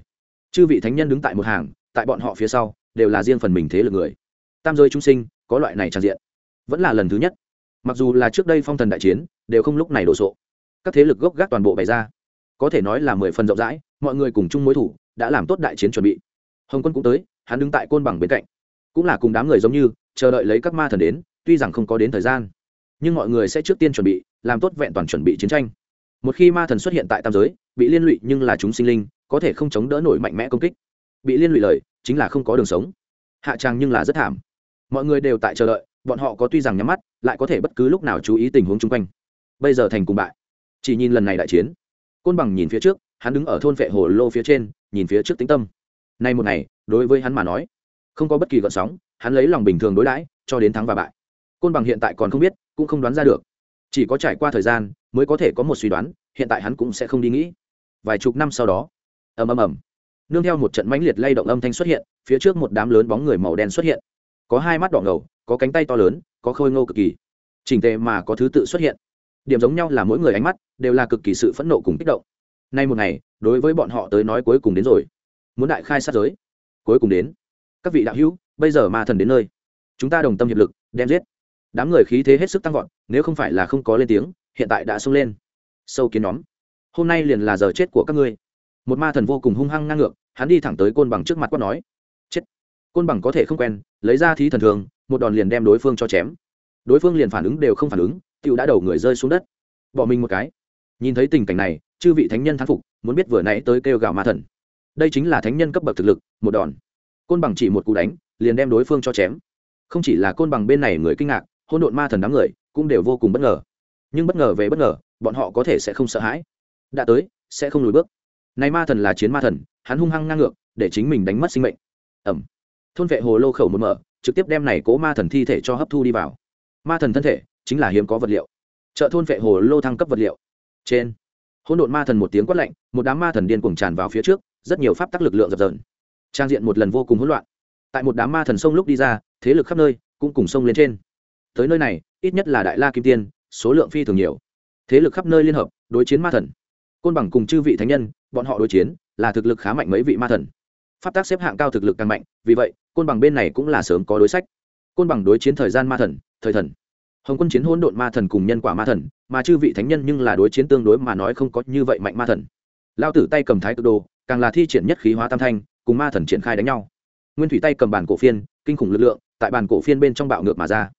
chư vị thánh nhân đứng tại một hàng, tại bọn họ phía sau, đều là riêng phần mình thế lực người. Tam giới trung sinh, có loại này trang diện, vẫn là lần thứ nhất. Mặc dù là trước đây phong thần đại chiến, đều không lúc này đổ sộ. Các thế lực gốc gác toàn bộ bày ra. Có thể nói là mười phần rộng rãi, mọi người cùng chung mối thủ, đã làm tốt đại chiến chuẩn bị. Hồng quân cũng tới, hắn đứng tại côn bằng bên cạnh. Cũng là cùng đám người giống như, chờ đợi lấy các ma thần đến, tuy rằng không có đến thời gian nhưng mọi người sẽ trước tiên chuẩn bị, làm tốt vẹn toàn chuẩn bị chiến tranh. Một khi ma thần xuất hiện tại tam giới, bị liên lụy nhưng là chúng sinh linh, có thể không chống đỡ nổi mạnh mẽ công kích. Bị liên lụy lời, chính là không có đường sống. Hạ trang nhưng là rất thảm. Mọi người đều tại chờ đợi, bọn họ có tuy rằng nhắm mắt, lại có thể bất cứ lúc nào chú ý tình huống chung quanh. Bây giờ thành cùng bại. Chỉ nhìn lần này đại chiến. Côn bằng nhìn phía trước, hắn đứng ở thôn vệ hồ lô phía trên, nhìn phía trước tĩnh tâm. Nay một ngày, đối với hắn mà nói, không có bất kỳ gợn sóng, hắn lấy lòng bình thường đối đãi, cho đến thắng và bại côn bằng hiện tại còn không biết, cũng không đoán ra được. Chỉ có trải qua thời gian, mới có thể có một suy đoán, hiện tại hắn cũng sẽ không đi nghĩ. Vài chục năm sau đó, ầm ầm ầm, nương theo một trận mãnh liệt lay động âm thanh xuất hiện, phía trước một đám lớn bóng người màu đen xuất hiện. Có hai mắt đỏ ngầu, có cánh tay to lớn, có khôi ngô cực kỳ. Chỉnh tề mà có thứ tự xuất hiện. Điểm giống nhau là mỗi người ánh mắt đều là cực kỳ sự phẫn nộ cùng kích động. Nay một ngày, đối với bọn họ tới nói cuối cùng đến rồi. Muốn đại khai sát giới, cuối cùng đến. Các vị đạo hữu, bây giờ ma thần đến nơi. Chúng ta đồng tâm hiệp lực, đem giết đám người khí thế hết sức tăng vọt, nếu không phải là không có lên tiếng, hiện tại đã xông lên. Sâu kiến nhóm. Hôm nay liền là giờ chết của các ngươi. Một ma thần vô cùng hung hăng ngang ngược, hắn đi thẳng tới côn bằng trước mặt quát nói. Chết. Côn bằng có thể không quen, lấy ra thí thần thường, một đòn liền đem đối phương cho chém. Đối phương liền phản ứng đều không phản ứng tựu đã đầu người rơi xuống đất. Bỏ mình một cái. Nhìn thấy tình cảnh này, chư vị thánh nhân thán phục, muốn biết vừa nãy tới kêu gào ma thần. Đây chính là thánh nhân cấp bậc thực lực, một đòn. Côn bằng chỉ một cú đánh, liền đem đối phương cho chém. Không chỉ là côn bằng bên này người kinh ngạc hôn độn ma thần đám người cũng đều vô cùng bất ngờ. Nhưng bất ngờ về bất ngờ, bọn họ có thể sẽ không sợ hãi. Đã tới, sẽ không lùi bước. Này ma thần là chiến ma thần, hắn hung hăng ngang ngược, để chính mình đánh mất sinh mệnh. Ẩm. Thôn vệ hồ lô khẩu một mở, trực tiếp đem này cố ma thần thi thể cho hấp thu đi vào. Ma thần thân thể chính là hiếm có vật liệu. Chợ thôn vệ hồ lô thăng cấp vật liệu. Trên, hỗn độn ma thần một tiếng quát lạnh, một đám ma thần điên cuồng tràn vào phía trước, rất nhiều pháp tắc lực lượng dập dờn. Trang diện một lần vô cùng hỗn loạn. Tại một đám ma thần sông lúc đi ra, thế lực khắp nơi cũng cùng sông lên trên tới nơi này, ít nhất là đại la kim tiên, số lượng phi thường nhiều. Thế lực khắp nơi liên hợp, đối chiến ma thần. Côn bằng cùng chư vị thánh nhân, bọn họ đối chiến, là thực lực khá mạnh mấy vị ma thần. Pháp tác xếp hạng cao thực lực càng mạnh, vì vậy, côn bằng bên này cũng là sớm có đối sách. Côn bằng đối chiến thời gian ma thần, thời thần. Hồng quân chiến hỗn độn ma thần cùng nhân quả ma thần, mà chư vị thánh nhân nhưng là đối chiến tương đối mà nói không có như vậy mạnh ma thần. Lao tử tay cầm thái cực đồ, càng là thi triển nhất khí hóa tam thanh, cùng ma thần triển khai đánh nhau. Nguyên thủy tay cầm bản cổ phiên, kinh khủng lực lượng, tại bản cổ phiên bên trong bạo ngược mà ra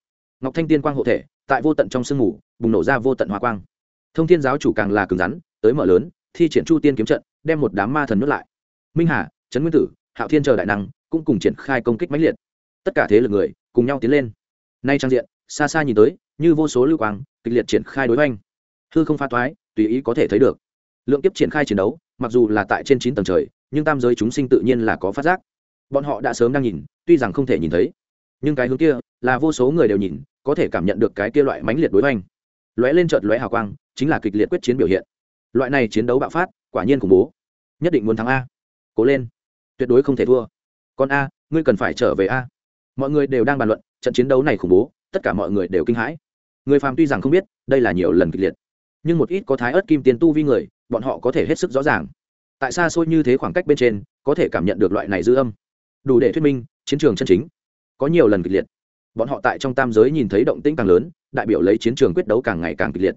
ngọc thanh tiên quang hộ thể, tại vô tận trong sương mù, bùng nổ ra vô tận hoa quang. Thông thiên giáo chủ càng là cứng rắn, tới mở lớn, thi triển chu tiên kiếm trận, đem một đám ma thần nuốt lại. Minh hà, trấn nguyên tử, hạo thiên chờ đại năng, cũng cùng triển khai công kích mãnh liệt. Tất cả thế lực người, cùng nhau tiến lên. Nay trang diện, xa xa nhìn tới, như vô số lưu quang, kịch liệt triển khai đối oanh hư không pha thoái, tùy ý có thể thấy được. Lượng kiếp triển khai chiến đấu, mặc dù là tại trên chín tầng trời, nhưng tam giới chúng sinh tự nhiên là có phát giác. Bọn họ đã sớm đang nhìn, tuy rằng không thể nhìn thấy. Nhưng cái hướng kia, là vô số người đều nhìn có thể cảm nhận được cái kia loại mãnh liệt đối hoành. Lóe lên chợt lóe hào quang, chính là kịch liệt quyết chiến biểu hiện. Loại này chiến đấu bạo phát, quả nhiên khủng bố. Nhất định muốn thắng a. Cố lên. Tuyệt đối không thể thua. Còn a, ngươi cần phải trở về a. Mọi người đều đang bàn luận, trận chiến đấu này khủng bố, tất cả mọi người đều kinh hãi. Người phàm tuy rằng không biết, đây là nhiều lần kịch liệt. Nhưng một ít có thái ớt kim tiền tu vi người, bọn họ có thể hết sức rõ ràng. Tại xa xôi như thế khoảng cách bên trên, có thể cảm nhận được loại này dư âm. Đủ để thuyết minh, chiến trường chân chính có nhiều lần kịch liệt bọn họ tại trong tam giới nhìn thấy động tĩnh càng lớn, đại biểu lấy chiến trường quyết đấu càng ngày càng kịch liệt.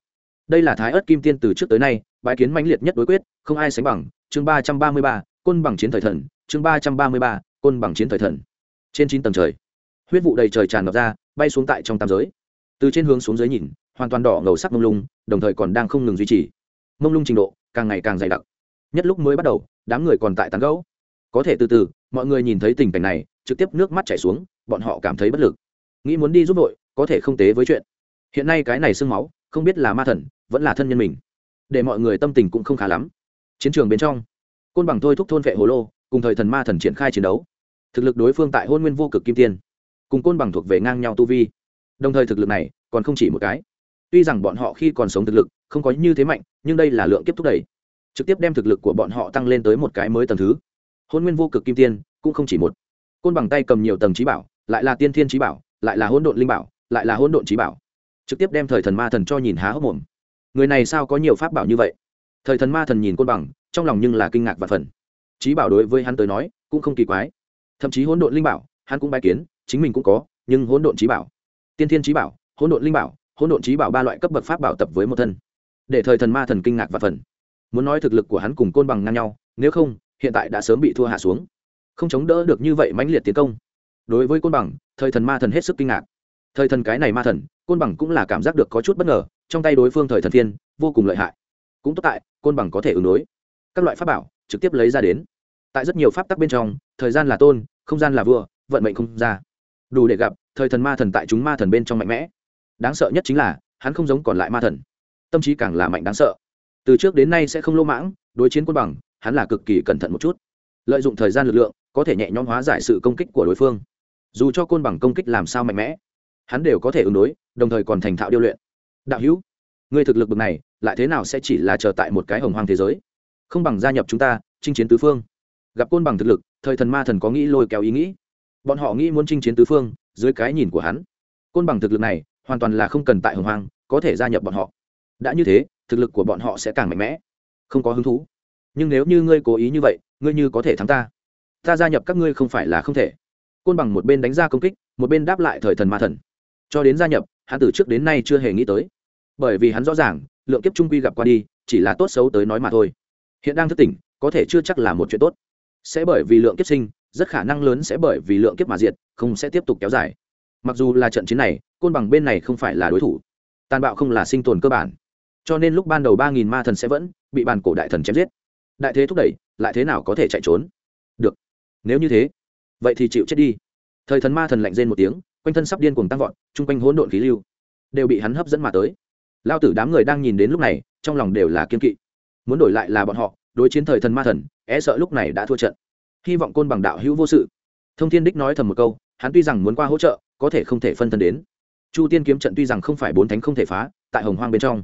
Đây là thái ớt kim tiên từ trước tới nay, bãi kiến mãnh liệt nhất đối quyết, không ai sánh bằng, chương ba trăm ba mươi ba, côn bằng chiến thời thần, chương ba trăm ba mươi ba, côn bằng chiến thời thần. Trên chín tầng trời, huyết vụ đầy trời tràn ngập ra, bay xuống tại trong tam giới. Từ trên hướng xuống dưới nhìn, hoàn toàn đỏ ngầu sắc mông lung, đồng thời còn đang không ngừng duy trì. Mông lung trình độ càng ngày càng dày đặc. Nhất lúc mới bắt đầu, đám người còn tại tán gấu có thể từ từ, mọi người nhìn thấy tình cảnh này, trực tiếp nước mắt chảy xuống, bọn họ cảm thấy bất lực nghĩ muốn đi giúp đội có thể không tế với chuyện. Hiện nay cái này sương máu, không biết là ma thần, vẫn là thân nhân mình. Để mọi người tâm tình cũng không khá lắm. Chiến trường bên trong, côn bằng thôi thúc thôn vệ hồ lô, cùng thời thần ma thần triển khai chiến đấu. Thực lực đối phương tại hôn nguyên vô cực kim tiên, cùng côn bằng thuộc về ngang nhau tu vi. Đồng thời thực lực này, còn không chỉ một cái. Tuy rằng bọn họ khi còn sống thực lực, không có như thế mạnh, nhưng đây là lượng kiếp thúc đẩy. Trực tiếp đem thực lực của bọn họ tăng lên tới một cái mới tầng thứ. Hôn nguyên vô cực kim tiên, cũng không chỉ một. Côn bằng tay cầm nhiều tầng trí bảo, lại là tiên thiên trí bảo lại là hỗn độn linh bảo, lại là hỗn độn trí bảo. Trực tiếp đem thời thần ma thần cho nhìn há hốc mồm. Người này sao có nhiều pháp bảo như vậy? Thời thần ma thần nhìn côn bằng, trong lòng nhưng là kinh ngạc và phần trí bảo đối với hắn tới nói, cũng không kỳ quái. Thậm chí hỗn độn linh bảo, hắn cũng bài kiến, chính mình cũng có, nhưng hỗn độn trí bảo. Tiên thiên trí bảo, hỗn độn linh bảo, hỗn độn trí bảo ba loại cấp bậc pháp bảo tập với một thân. Để thời thần ma thần kinh ngạc và phần muốn nói thực lực của hắn cùng côn bằng ngang nhau, nếu không, hiện tại đã sớm bị thua hạ xuống. Không chống đỡ được như vậy mãnh liệt tiến công đối với côn bằng, thời thần ma thần hết sức kinh ngạc. Thời thần cái này ma thần, côn bằng cũng là cảm giác được có chút bất ngờ, trong tay đối phương thời thần thiên, vô cùng lợi hại. Cũng tốt tại, côn bằng có thể ứng đối. Các loại pháp bảo, trực tiếp lấy ra đến. Tại rất nhiều pháp tắc bên trong, thời gian là tôn, không gian là vua, vận mệnh không ra. Đủ để gặp, thời thần ma thần tại chúng ma thần bên trong mạnh mẽ. Đáng sợ nhất chính là, hắn không giống còn lại ma thần. Tâm trí càng là mạnh đáng sợ. Từ trước đến nay sẽ không lô mãng, đối chiến quân bằng, hắn là cực kỳ cẩn thận một chút. Lợi dụng thời gian lực lượng, có thể nhẹ nhõm hóa giải sự công kích của đối phương dù cho côn bằng công kích làm sao mạnh mẽ, hắn đều có thể ứng đối, đồng thời còn thành thạo điêu luyện. Đạo hữu người thực lực bậc này, lại thế nào sẽ chỉ là chờ tại một cái hồng hoang thế giới? Không bằng gia nhập chúng ta, chinh chiến tứ phương. Gặp côn bằng thực lực, thời thần ma thần có nghĩ lôi kéo ý nghĩ. Bọn họ nghĩ muốn chinh chiến tứ phương, dưới cái nhìn của hắn. Côn bằng thực lực này, hoàn toàn là không cần tại hồng hoang, có thể gia nhập bọn họ. Đã như thế, thực lực của bọn họ sẽ càng mạnh mẽ. Không có hứng thú. Nhưng nếu như ngươi cố ý như vậy, ngươi như có thể thắng ta. Ta gia nhập các ngươi không phải là không thể côn bằng một bên đánh ra công kích, một bên đáp lại thời thần ma thần. Cho đến gia nhập, hắn từ trước đến nay chưa hề nghĩ tới. Bởi vì hắn rõ ràng, lượng kiếp trung quy gặp qua đi, chỉ là tốt xấu tới nói mà thôi. Hiện đang thức tỉnh, có thể chưa chắc là một chuyện tốt. Sẽ bởi vì lượng kiếp sinh, rất khả năng lớn sẽ bởi vì lượng kiếp mà diệt, không sẽ tiếp tục kéo dài. Mặc dù là trận chiến này, côn bằng bên này không phải là đối thủ. Tàn bạo không là sinh tồn cơ bản. Cho nên lúc ban đầu ba nghìn ma thần sẽ vẫn bị bàn cổ đại thần chém giết. Đại thế thúc đẩy, lại thế nào có thể chạy trốn? Được. Nếu như thế vậy thì chịu chết đi. Thời thần ma thần lạnh rên một tiếng, quanh thân sắp điên cuồng tăng vọt, chung quanh hỗn độn khí lưu đều bị hắn hấp dẫn mà tới. Lao tử đám người đang nhìn đến lúc này, trong lòng đều là kiên kỵ. Muốn đổi lại là bọn họ, đối chiến thời thần ma thần é sợ lúc này đã thua trận. Hy vọng côn bằng đạo hữu vô sự. Thông thiên đích nói thầm một câu, hắn tuy rằng muốn qua hỗ trợ, có thể không thể phân thân đến. Chu tiên kiếm trận tuy rằng không phải bốn thánh không thể phá, tại hồng hoang bên trong,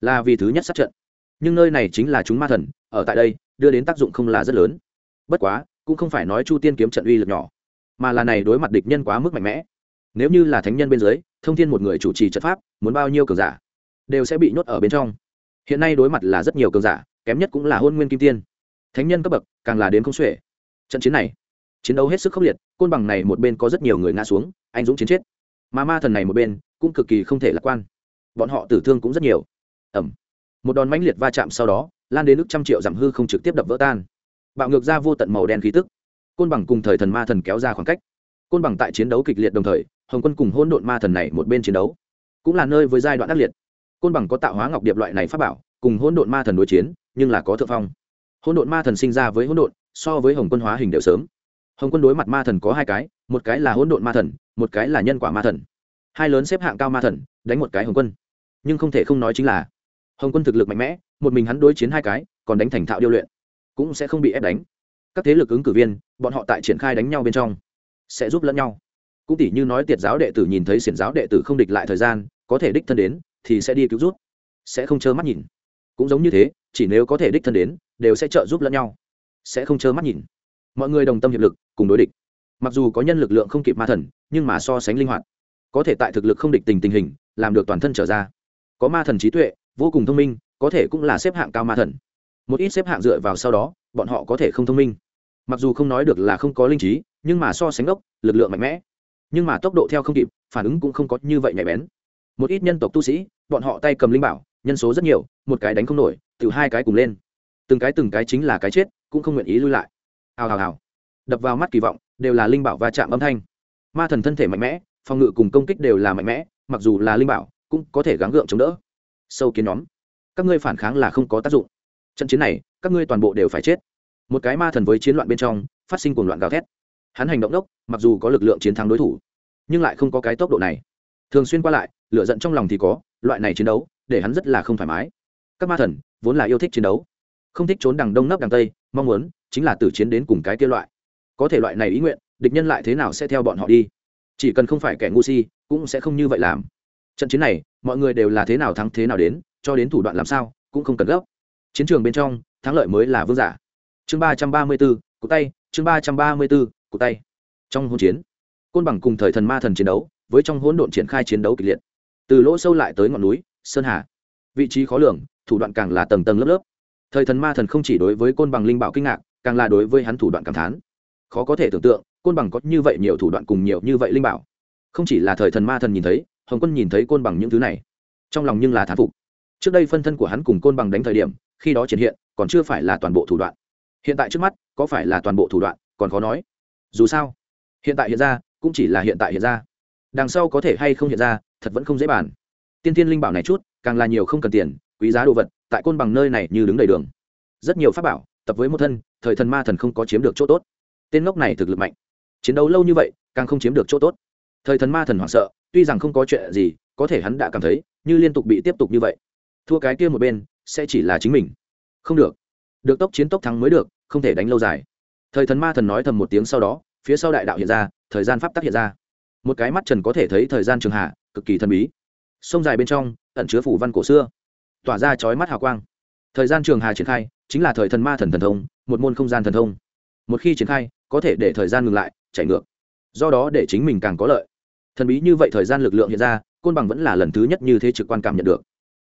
là vì thứ nhất sát trận. Nhưng nơi này chính là chúng ma thần, ở tại đây, đưa đến tác dụng không là rất lớn. Bất quá cũng không phải nói chu tiên kiếm trận uy lực nhỏ, mà là này đối mặt địch nhân quá mức mạnh mẽ. Nếu như là thánh nhân bên dưới, thông thiên một người chủ trì trận pháp, muốn bao nhiêu cường giả, đều sẽ bị nhốt ở bên trong. Hiện nay đối mặt là rất nhiều cường giả, kém nhất cũng là hôn nguyên kim tiên. Thánh nhân cấp bậc, càng là đến không xuể. Trận chiến này, chiến đấu hết sức khốc liệt, côn bằng này một bên có rất nhiều người ngã xuống, anh dũng chiến chết. Mà ma thần này một bên, cũng cực kỳ không thể lạc quan. Bọn họ tử thương cũng rất nhiều. Ẩm. Một đòn mãnh liệt va chạm sau đó, lan đến nước trăm triệu giảm hư không trực tiếp đập vỡ tan bạo ngược ra vô tận màu đen khí tức. Côn bằng cùng thời thần ma thần kéo ra khoảng cách. Côn bằng tại chiến đấu kịch liệt đồng thời, hồng quân cùng hôn độn ma thần này một bên chiến đấu, cũng là nơi với giai đoạn ác liệt. Côn bằng có tạo hóa ngọc điệp loại này pháp bảo, cùng hôn độn ma thần đối chiến, nhưng là có thượng phong. Hôn độn ma thần sinh ra với hôn độn, so với hồng quân hóa hình đều sớm. Hồng quân đối mặt ma thần có hai cái, một cái là hôn độn ma thần, một cái là nhân quả ma thần. Hai lớn xếp hạng cao ma thần, đánh một cái hồng quân. Nhưng không thể không nói chính là, hồng quân thực lực mạnh mẽ, một mình hắn đối chiến hai cái, còn đánh thành thạo điêu luyện cũng sẽ không bị ép đánh. Các thế lực ứng cử viên, bọn họ tại triển khai đánh nhau bên trong, sẽ giúp lẫn nhau. Cũng tỷ như nói tiệt giáo đệ tử nhìn thấy xiển giáo đệ tử không địch lại thời gian, có thể đích thân đến, thì sẽ đi cứu rút. Sẽ không trơ mắt nhìn. Cũng giống như thế, chỉ nếu có thể đích thân đến, đều sẽ trợ giúp lẫn nhau. Sẽ không trơ mắt nhìn. Mọi người đồng tâm hiệp lực, cùng đối địch. Mặc dù có nhân lực lượng không kịp ma thần, nhưng mà so sánh linh hoạt. Có thể tại thực lực không địch tình tình hình, làm được toàn thân trở ra. Có ma thần trí tuệ, vô cùng thông minh, có thể cũng là xếp hạng cao ma thần một ít xếp hạng dựa vào sau đó, bọn họ có thể không thông minh. Mặc dù không nói được là không có linh trí, nhưng mà so sánh gốc, lực lượng mạnh mẽ. Nhưng mà tốc độ theo không kịp, phản ứng cũng không có như vậy nhạy bén. Một ít nhân tộc tu sĩ, bọn họ tay cầm linh bảo, nhân số rất nhiều, một cái đánh không nổi, từ hai cái cùng lên. Từng cái từng cái chính là cái chết, cũng không nguyện ý lui lại. Hào hào hào. Đập vào mắt kỳ vọng, đều là linh bảo va chạm âm thanh. Ma thần thân thể mạnh mẽ, phòng ngự cùng công kích đều là mạnh mẽ, mặc dù là linh bảo, cũng có thể gắng gượng chống đỡ. Sâu kiến nhóm. Các ngươi phản kháng là không có tác dụng trận chiến này, các ngươi toàn bộ đều phải chết. Một cái ma thần với chiến loạn bên trong, phát sinh cuồng loạn gào thét. Hắn hành động đốc, mặc dù có lực lượng chiến thắng đối thủ, nhưng lại không có cái tốc độ này. Thường xuyên qua lại lựa giận trong lòng thì có, loại này chiến đấu, để hắn rất là không thoải mái. Các ma thần, vốn là yêu thích chiến đấu, không thích trốn đằng đông nấp đằng tây, mong muốn chính là tử chiến đến cùng cái kia loại. Có thể loại này ý nguyện, địch nhân lại thế nào sẽ theo bọn họ đi? Chỉ cần không phải kẻ ngu si, cũng sẽ không như vậy làm. Trận chiến này, mọi người đều là thế nào thắng thế nào đến, cho đến thủ đoạn làm sao, cũng không cần gấp chiến trường bên trong thắng lợi mới là vương giả. Chương ba trăm ba mươi bốn, cụ tay chương ba trăm ba mươi bốn, cụ tay. Trong hôn chiến côn bằng cùng thời thần ma thần chiến đấu với trong hỗn độn triển khai chiến đấu kịch liệt. Từ lỗ sâu lại tới ngọn núi sơn hà. Vị trí khó lường thủ đoạn càng là tầng tầng lớp lớp. Thời thần ma thần không chỉ đối với côn bằng linh bảo kinh ngạc càng là đối với hắn thủ đoạn cảm thán. Khó có thể tưởng tượng côn bằng có như vậy nhiều thủ đoạn cùng nhiều như vậy linh bảo. Không chỉ là thời thần ma thần nhìn thấy hồng quân nhìn thấy côn bằng những thứ này. Trong lòng nhưng là thán phục. Trước đây phân thân của hắn cùng côn bằng đánh thời điểm khi đó triển hiện, còn chưa phải là toàn bộ thủ đoạn. Hiện tại trước mắt, có phải là toàn bộ thủ đoạn, còn khó nói. Dù sao, hiện tại hiện ra, cũng chỉ là hiện tại hiện ra. Đằng sau có thể hay không hiện ra, thật vẫn không dễ bàn. Tiên tiên linh bảo này chút, càng là nhiều không cần tiền, quý giá đồ vật, tại côn bằng nơi này như đứng đầy đường. Rất nhiều pháp bảo, tập với một thân, thời thần ma thần không có chiếm được chỗ tốt. Tên ngốc này thực lực mạnh. Chiến đấu lâu như vậy, càng không chiếm được chỗ tốt. Thời thần ma thần hoảng sợ, tuy rằng không có chuyện gì, có thể hắn đã cảm thấy, như liên tục bị tiếp tục như vậy. Thua cái kia một bên sẽ chỉ là chính mình. Không được. Được tốc chiến tốc thắng mới được, không thể đánh lâu dài. Thời thần ma thần nói thầm một tiếng sau đó, phía sau đại đạo hiện ra, thời gian pháp tắc hiện ra. Một cái mắt trần có thể thấy thời gian trường hạ, cực kỳ thần bí. Sông dài bên trong, ẩn chứa phủ văn cổ xưa. Tỏa ra chói mắt hào quang. Thời gian trường hà triển khai, chính là thời thần ma thần thần thông, một môn không gian thần thông. Một khi triển khai, có thể để thời gian ngừng lại, chạy ngược. Do đó để chính mình càng có lợi. Thần bí như vậy thời gian lực lượng hiện ra, côn bằng vẫn là lần thứ nhất như thế trực quan cảm nhận được.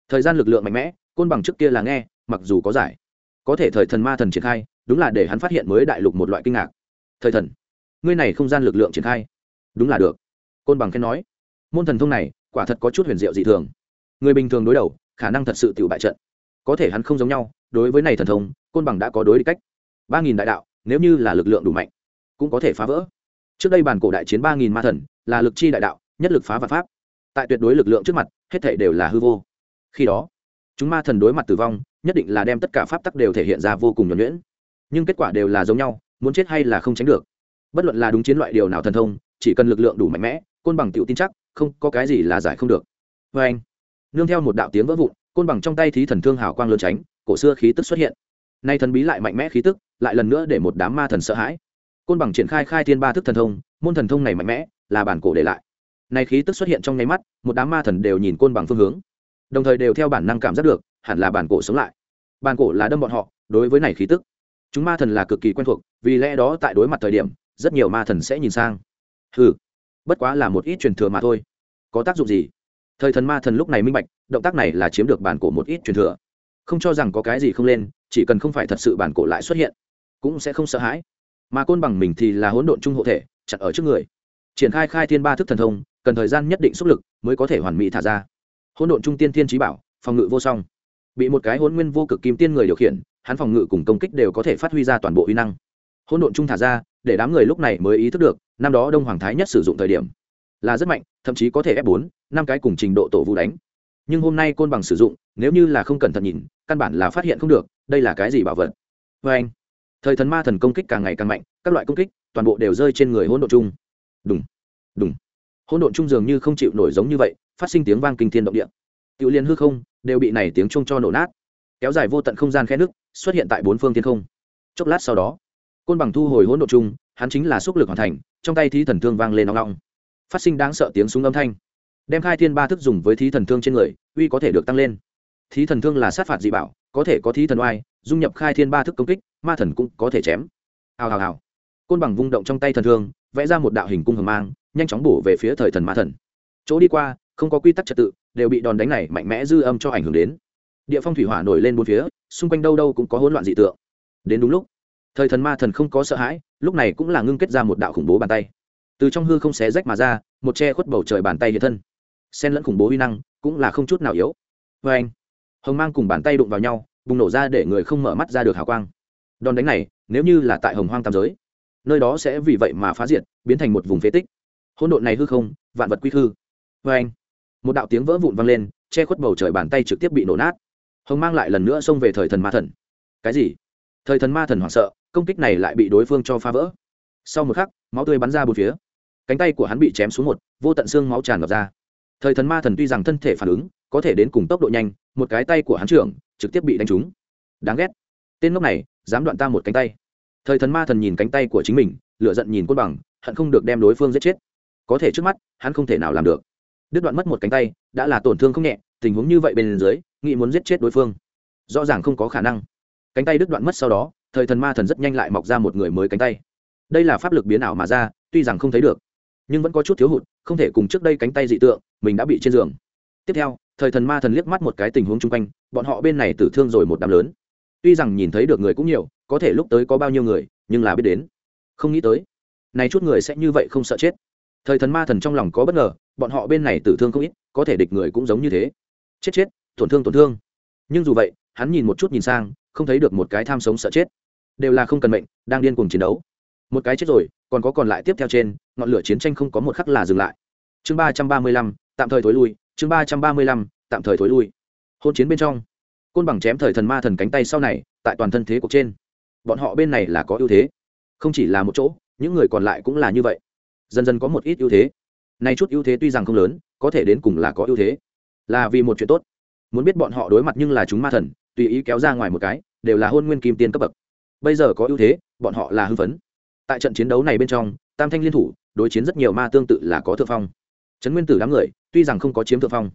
Thời gian lực lượng mạnh mẽ côn bằng trước kia là nghe, mặc dù có giải. Có thể thời thần ma thần triển khai, đúng là để hắn phát hiện mới đại lục một loại kinh ngạc. Thời thần, ngươi này không gian lực lượng triển khai. Đúng là được. Côn bằng khen nói. Môn thần thông này, quả thật có chút huyền diệu dị thường. Người bình thường đối đầu, khả năng thật sự tự bại trận. Có thể hắn không giống nhau, đối với này thần thông, côn bằng đã có đối địch cách. Ba nghìn đại đạo, nếu như là lực lượng đủ mạnh, cũng có thể phá vỡ. Trước đây bản cổ đại chiến ba nghìn ma thần, là lực chi đại đạo, nhất lực phá và pháp. Tại tuyệt đối lực lượng trước mặt, hết thể đều là hư vô. Khi đó chúng ma thần đối mặt tử vong, nhất định là đem tất cả pháp tắc đều thể hiện ra vô cùng nhuẩn nhuyễn. Nhưng kết quả đều là giống nhau, muốn chết hay là không tránh được. Bất luận là đúng chiến loại điều nào thần thông, chỉ cần lực lượng đủ mạnh mẽ, côn bằng tiểu tin chắc, không có cái gì là giải không được. Vê anh, nương theo một đạo tiếng vỡ vụn, côn bằng trong tay thí thần thương hào quang lớn tránh, cổ xưa khí tức xuất hiện. Nay thần bí lại mạnh mẽ khí tức, lại lần nữa để một đám ma thần sợ hãi. Côn bằng triển khai khai thiên ba thức thần thông, môn thần thông này mạnh mẽ, là bản cổ để lại. Nay khí tức xuất hiện trong nháy mắt, một đám ma thần đều nhìn côn bằng phương hướng đồng thời đều theo bản năng cảm giác được, hẳn là bản cổ sống lại. Bản cổ là đâm bọn họ, đối với này khí tức. Chúng ma thần là cực kỳ quen thuộc, vì lẽ đó tại đối mặt thời điểm, rất nhiều ma thần sẽ nhìn sang. Ừ bất quá là một ít truyền thừa mà thôi. Có tác dụng gì? Thời thần ma thần lúc này minh bạch, động tác này là chiếm được bản cổ một ít truyền thừa. Không cho rằng có cái gì không lên, chỉ cần không phải thật sự bản cổ lại xuất hiện, cũng sẽ không sợ hãi. Mà côn bằng mình thì là hỗn độn trung hộ thể chặt ở trước người. Triển khai khai thiên ba thức thần thông, cần thời gian nhất định xúc lực mới có thể hoàn mỹ thả ra hỗn độn trung tiên thiên trí bảo, phòng ngự vô song. Bị một cái hỗn nguyên vô cực kim tiên người điều khiển, hắn phòng ngự cùng công kích đều có thể phát huy ra toàn bộ uy năng. Hỗn độn trung thả ra, để đám người lúc này mới ý thức được, năm đó đông hoàng thái nhất sử dụng thời điểm là rất mạnh, thậm chí có thể ép bốn, năm cái cùng trình độ tổ vũ đánh. Nhưng hôm nay côn bằng sử dụng, nếu như là không cẩn thận nhìn, căn bản là phát hiện không được, đây là cái gì bảo vật? Vê anh, thời thần ma thần công kích càng ngày càng mạnh, các loại công kích toàn bộ đều rơi trên người hỗn độn chung đúng đúng hỗn độn chung dường như không chịu nổi giống như vậy, phát sinh tiếng vang kinh thiên động địa. Tiểu liên hư không, đều bị này tiếng chung cho nổ nát. Kéo dài vô tận không gian khe nước, xuất hiện tại bốn phương thiên không. Chốc lát sau đó, côn bằng thu hồi hỗn độn chung hắn chính là xúc lực hoàn thành, trong tay thí thần thương vang lên nóng nóng phát sinh đáng sợ tiếng súng âm thanh. Đem khai thiên ba thức dùng với thí thần thương trên người, uy có thể được tăng lên. Thí thần thương là sát phạt dị bảo, có thể có thí thần oai, dung nhập khai thiên ba thức công kích, ma thần cũng có thể chém. Hào hào hào. Côn bằng vung động trong tay thần thương, vẽ ra một đạo hình cung hầm mang nhanh chóng bổ về phía thời thần ma thần. Chỗ đi qua, không có quy tắc trật tự, đều bị đòn đánh này mạnh mẽ dư âm cho ảnh hưởng đến. Địa phong thủy hỏa nổi lên bốn phía, xung quanh đâu đâu cũng có hỗn loạn dị tượng. Đến đúng lúc, thời thần ma thần không có sợ hãi, lúc này cũng là ngưng kết ra một đạo khủng bố bàn tay. Từ trong hư không xé rách mà ra, một che khuất bầu trời bàn tay hiện thân. Xen lẫn khủng bố huy năng, cũng là không chút nào yếu. Vê anh, hồng mang cùng bàn tay đụng vào nhau, bùng nổ ra để người không mở mắt ra được hào quang. Đòn đánh này, nếu như là tại hồng hoang tam giới, nơi đó sẽ vì vậy mà phá diệt, biến thành một vùng phế tích hỗn độn này hư không, vạn vật quy hư vê anh, một đạo tiếng vỡ vụn vang lên, che khuất bầu trời bàn tay trực tiếp bị nổ nát. Hồng mang lại lần nữa xông về thời thần ma thần. Cái gì? Thời thần ma thần hoảng sợ, công kích này lại bị đối phương cho phá vỡ. Sau một khắc, máu tươi bắn ra bốn phía. Cánh tay của hắn bị chém xuống một, vô tận xương máu tràn ngập ra. Thời thần ma thần tuy rằng thân thể phản ứng, có thể đến cùng tốc độ nhanh, một cái tay của hắn trưởng, trực tiếp bị đánh trúng. Đáng ghét. Tên ngốc này, dám đoạn ta một cánh tay. Thời thần ma thần nhìn cánh tay của chính mình lựa giận nhìn côn bằng, hận không được đem đối phương giết chết có thể trước mắt, hắn không thể nào làm được. Đứt đoạn mất một cánh tay, đã là tổn thương không nhẹ, tình huống như vậy bên dưới, nghĩ muốn giết chết đối phương. Rõ ràng không có khả năng. Cánh tay đứt đoạn mất sau đó, thời thần ma thần rất nhanh lại mọc ra một người mới cánh tay. Đây là pháp lực biến ảo mà ra, tuy rằng không thấy được, nhưng vẫn có chút thiếu hụt, không thể cùng trước đây cánh tay dị tượng, mình đã bị trên giường. Tiếp theo, thời thần ma thần liếc mắt một cái tình huống chung quanh, bọn họ bên này tử thương rồi một đám lớn. Tuy rằng nhìn thấy được người cũng nhiều, có thể lúc tới có bao nhiêu người, nhưng là biết đến. Không nghĩ tới, này chút người sẽ như vậy không sợ chết thời thần ma thần trong lòng có bất ngờ, bọn họ bên này tử thương không ít, có thể địch người cũng giống như thế. Chết chết, tổn thương tổn thương. Nhưng dù vậy, hắn nhìn một chút nhìn sang, không thấy được một cái tham sống sợ chết. Đều là không cần mệnh, đang điên cuồng chiến đấu. Một cái chết rồi, còn có còn lại tiếp theo trên, ngọn lửa chiến tranh không có một khắc là dừng lại. Chương ba trăm ba mươi lăm, tạm thời thối lui, chương ba trăm ba mươi lăm, tạm thời thối lui. Hôn chiến bên trong, côn bằng chém thời thần ma thần cánh tay sau này, tại toàn thân thế cuộc trên. Bọn họ bên này là có ưu thế. Không chỉ là một chỗ, những người còn lại cũng là như vậy dần dần có một ít ưu thế. Nay chút ưu thế tuy rằng không lớn, có thể đến cùng là có ưu thế. Là vì một chuyện tốt. Muốn biết bọn họ đối mặt nhưng là chúng ma thần, tùy ý kéo ra ngoài một cái, đều là hôn nguyên kim tiên cấp bậc. Bây giờ có ưu thế, bọn họ là hưng phấn. Tại trận chiến đấu này bên trong, tam thanh liên thủ đối chiến rất nhiều ma tương tự là có thượng phong. Trấn nguyên tử đám người, tuy rằng không có chiếm thượng phong,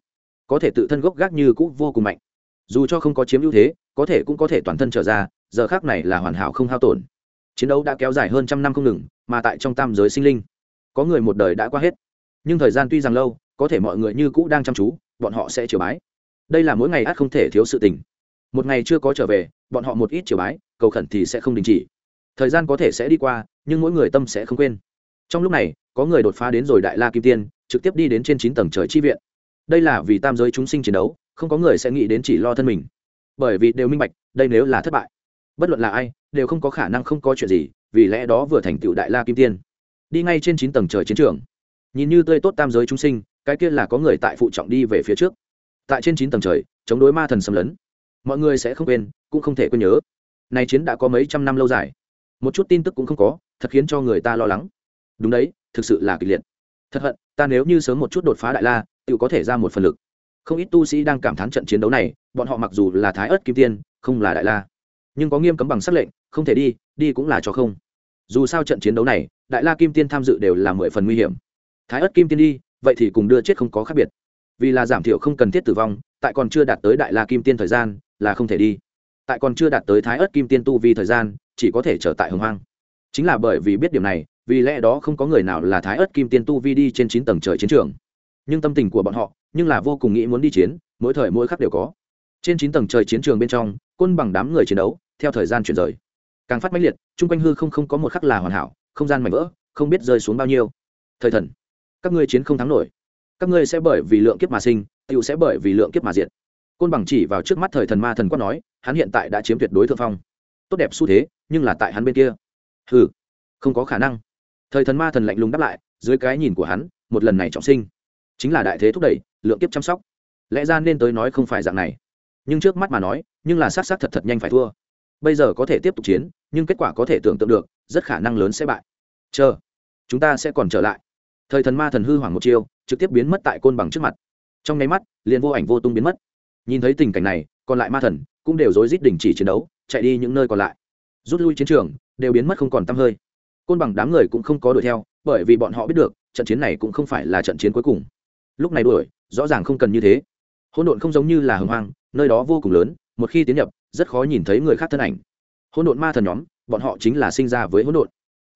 có thể tự thân gốc gác như cũ vô cùng mạnh. Dù cho không có chiếm ưu thế, có thể cũng có thể toàn thân trở ra, giờ khác này là hoàn hảo không hao tổn. Chiến đấu đã kéo dài hơn trăm năm không ngừng, mà tại trong tam giới sinh linh có người một đời đã qua hết. Nhưng thời gian tuy rằng lâu, có thể mọi người như cũ đang chăm chú, bọn họ sẽ chiều bái. Đây là mỗi ngày ắt không thể thiếu sự tình. Một ngày chưa có trở về, bọn họ một ít chiều bái, cầu khẩn thì sẽ không đình chỉ. Thời gian có thể sẽ đi qua, nhưng mỗi người tâm sẽ không quên. Trong lúc này, có người đột phá đến rồi đại la kim tiên, trực tiếp đi đến trên chín tầng trời chi viện. Đây là vì tam giới chúng sinh chiến đấu, không có người sẽ nghĩ đến chỉ lo thân mình. Bởi vì đều minh bạch, đây nếu là thất bại, bất luận là ai, đều không có khả năng không có chuyện gì, vì lẽ đó vừa thành tựu đại la kim tiên đi ngay trên chín tầng trời chiến trường. Nhìn như tươi tốt tam giới chúng sinh, cái kia là có người tại phụ trọng đi về phía trước. Tại trên chín tầng trời, chống đối ma thần xâm lấn. Mọi người sẽ không quên, cũng không thể quên nhớ. Này chiến đã có mấy trăm năm lâu dài. Một chút tin tức cũng không có, thật khiến cho người ta lo lắng. Đúng đấy, thực sự là kịch liệt. Thật hận, ta nếu như sớm một chút đột phá đại la tự có thể ra một phần lực. Không ít tu sĩ đang cảm thán trận chiến đấu này, bọn họ mặc dù là thái ớt kim tiên, không là đại la, nhưng có nghiêm cấm bằng s lệnh, không thể đi đi cũng là cho không. Dù sao trận chiến đấu này đại la kim tiên tham dự đều là mười phần nguy hiểm. Thái ớt kim tiên đi, vậy thì cùng đưa chết không có khác biệt. Vì là giảm thiểu không cần thiết tử vong, tại còn chưa đạt tới đại la kim tiên thời gian, là không thể đi. Tại còn chưa đạt tới thái ớt kim tiên tu vì thời gian, chỉ có thể trở tại hồng hoang. Chính là bởi vì biết điểm này, vì lẽ đó không có người nào là thái ớt kim tiên tu vi đi trên chín tầng trời chiến trường. Nhưng tâm tình của bọn họ, nhưng là vô cùng nghĩ muốn đi chiến, mỗi thời mỗi khắc đều có. Trên chín tầng trời chiến trường bên trong, côn bằng đám người chiến đấu, theo thời gian chuyển rời. Càng phát mãnh liệt, chung quanh hư không không có một khắc là hoàn hảo không gian mảnh vỡ, không biết rơi xuống bao nhiêu. Thời thần, các ngươi chiến không thắng nổi. Các ngươi sẽ bởi vì lượng kiếp mà sinh tựu sẽ bởi vì lượng kiếp mà diệt. Côn bằng chỉ vào trước mắt thời thần ma thần quát nói, hắn hiện tại đã chiếm tuyệt đối thượng phong. Tốt đẹp xu thế, nhưng là tại hắn bên kia. Ừ không có khả năng. Thời thần ma thần lạnh lùng đáp lại, dưới cái nhìn của hắn, một lần này trọng sinh, chính là đại thế thúc đẩy, lượng kiếp chăm sóc. Lẽ ra nên tới nói không phải dạng này. Nhưng trước mắt mà nói, nhưng là s á t s á t thật thật nhanh phải thua. Bây giờ có thể tiếp tục chiến, nhưng kết quả có thể tưởng tượng được, rất khả năng lớn sẽ bại chờ, chúng ta sẽ còn trở lại. Thời thần ma thần hư hoảng một chiêu, trực tiếp biến mất tại côn bằng trước mặt. Trong nháy mắt, liền vô ảnh vô tung biến mất. Nhìn thấy tình cảnh này, còn lại ma thần cũng đều rối rít đình chỉ chiến đấu, chạy đi những nơi còn lại. Rút lui chiến trường, đều biến mất không còn t hơi. Côn bằng đám người cũng không có đuổi theo, bởi vì bọn họ biết được, trận chiến này cũng không phải là trận chiến cuối cùng. Lúc này đuổi, rõ ràng không cần như thế. Hỗn độn không giống như là hồng hoang, nơi đó vô cùng lớn, một khi tiến nhập, rất khó nhìn thấy người khác thân ảnh. Hỗn độn ma thần nhóm, bọn họ chính là sinh ra với hỗn độn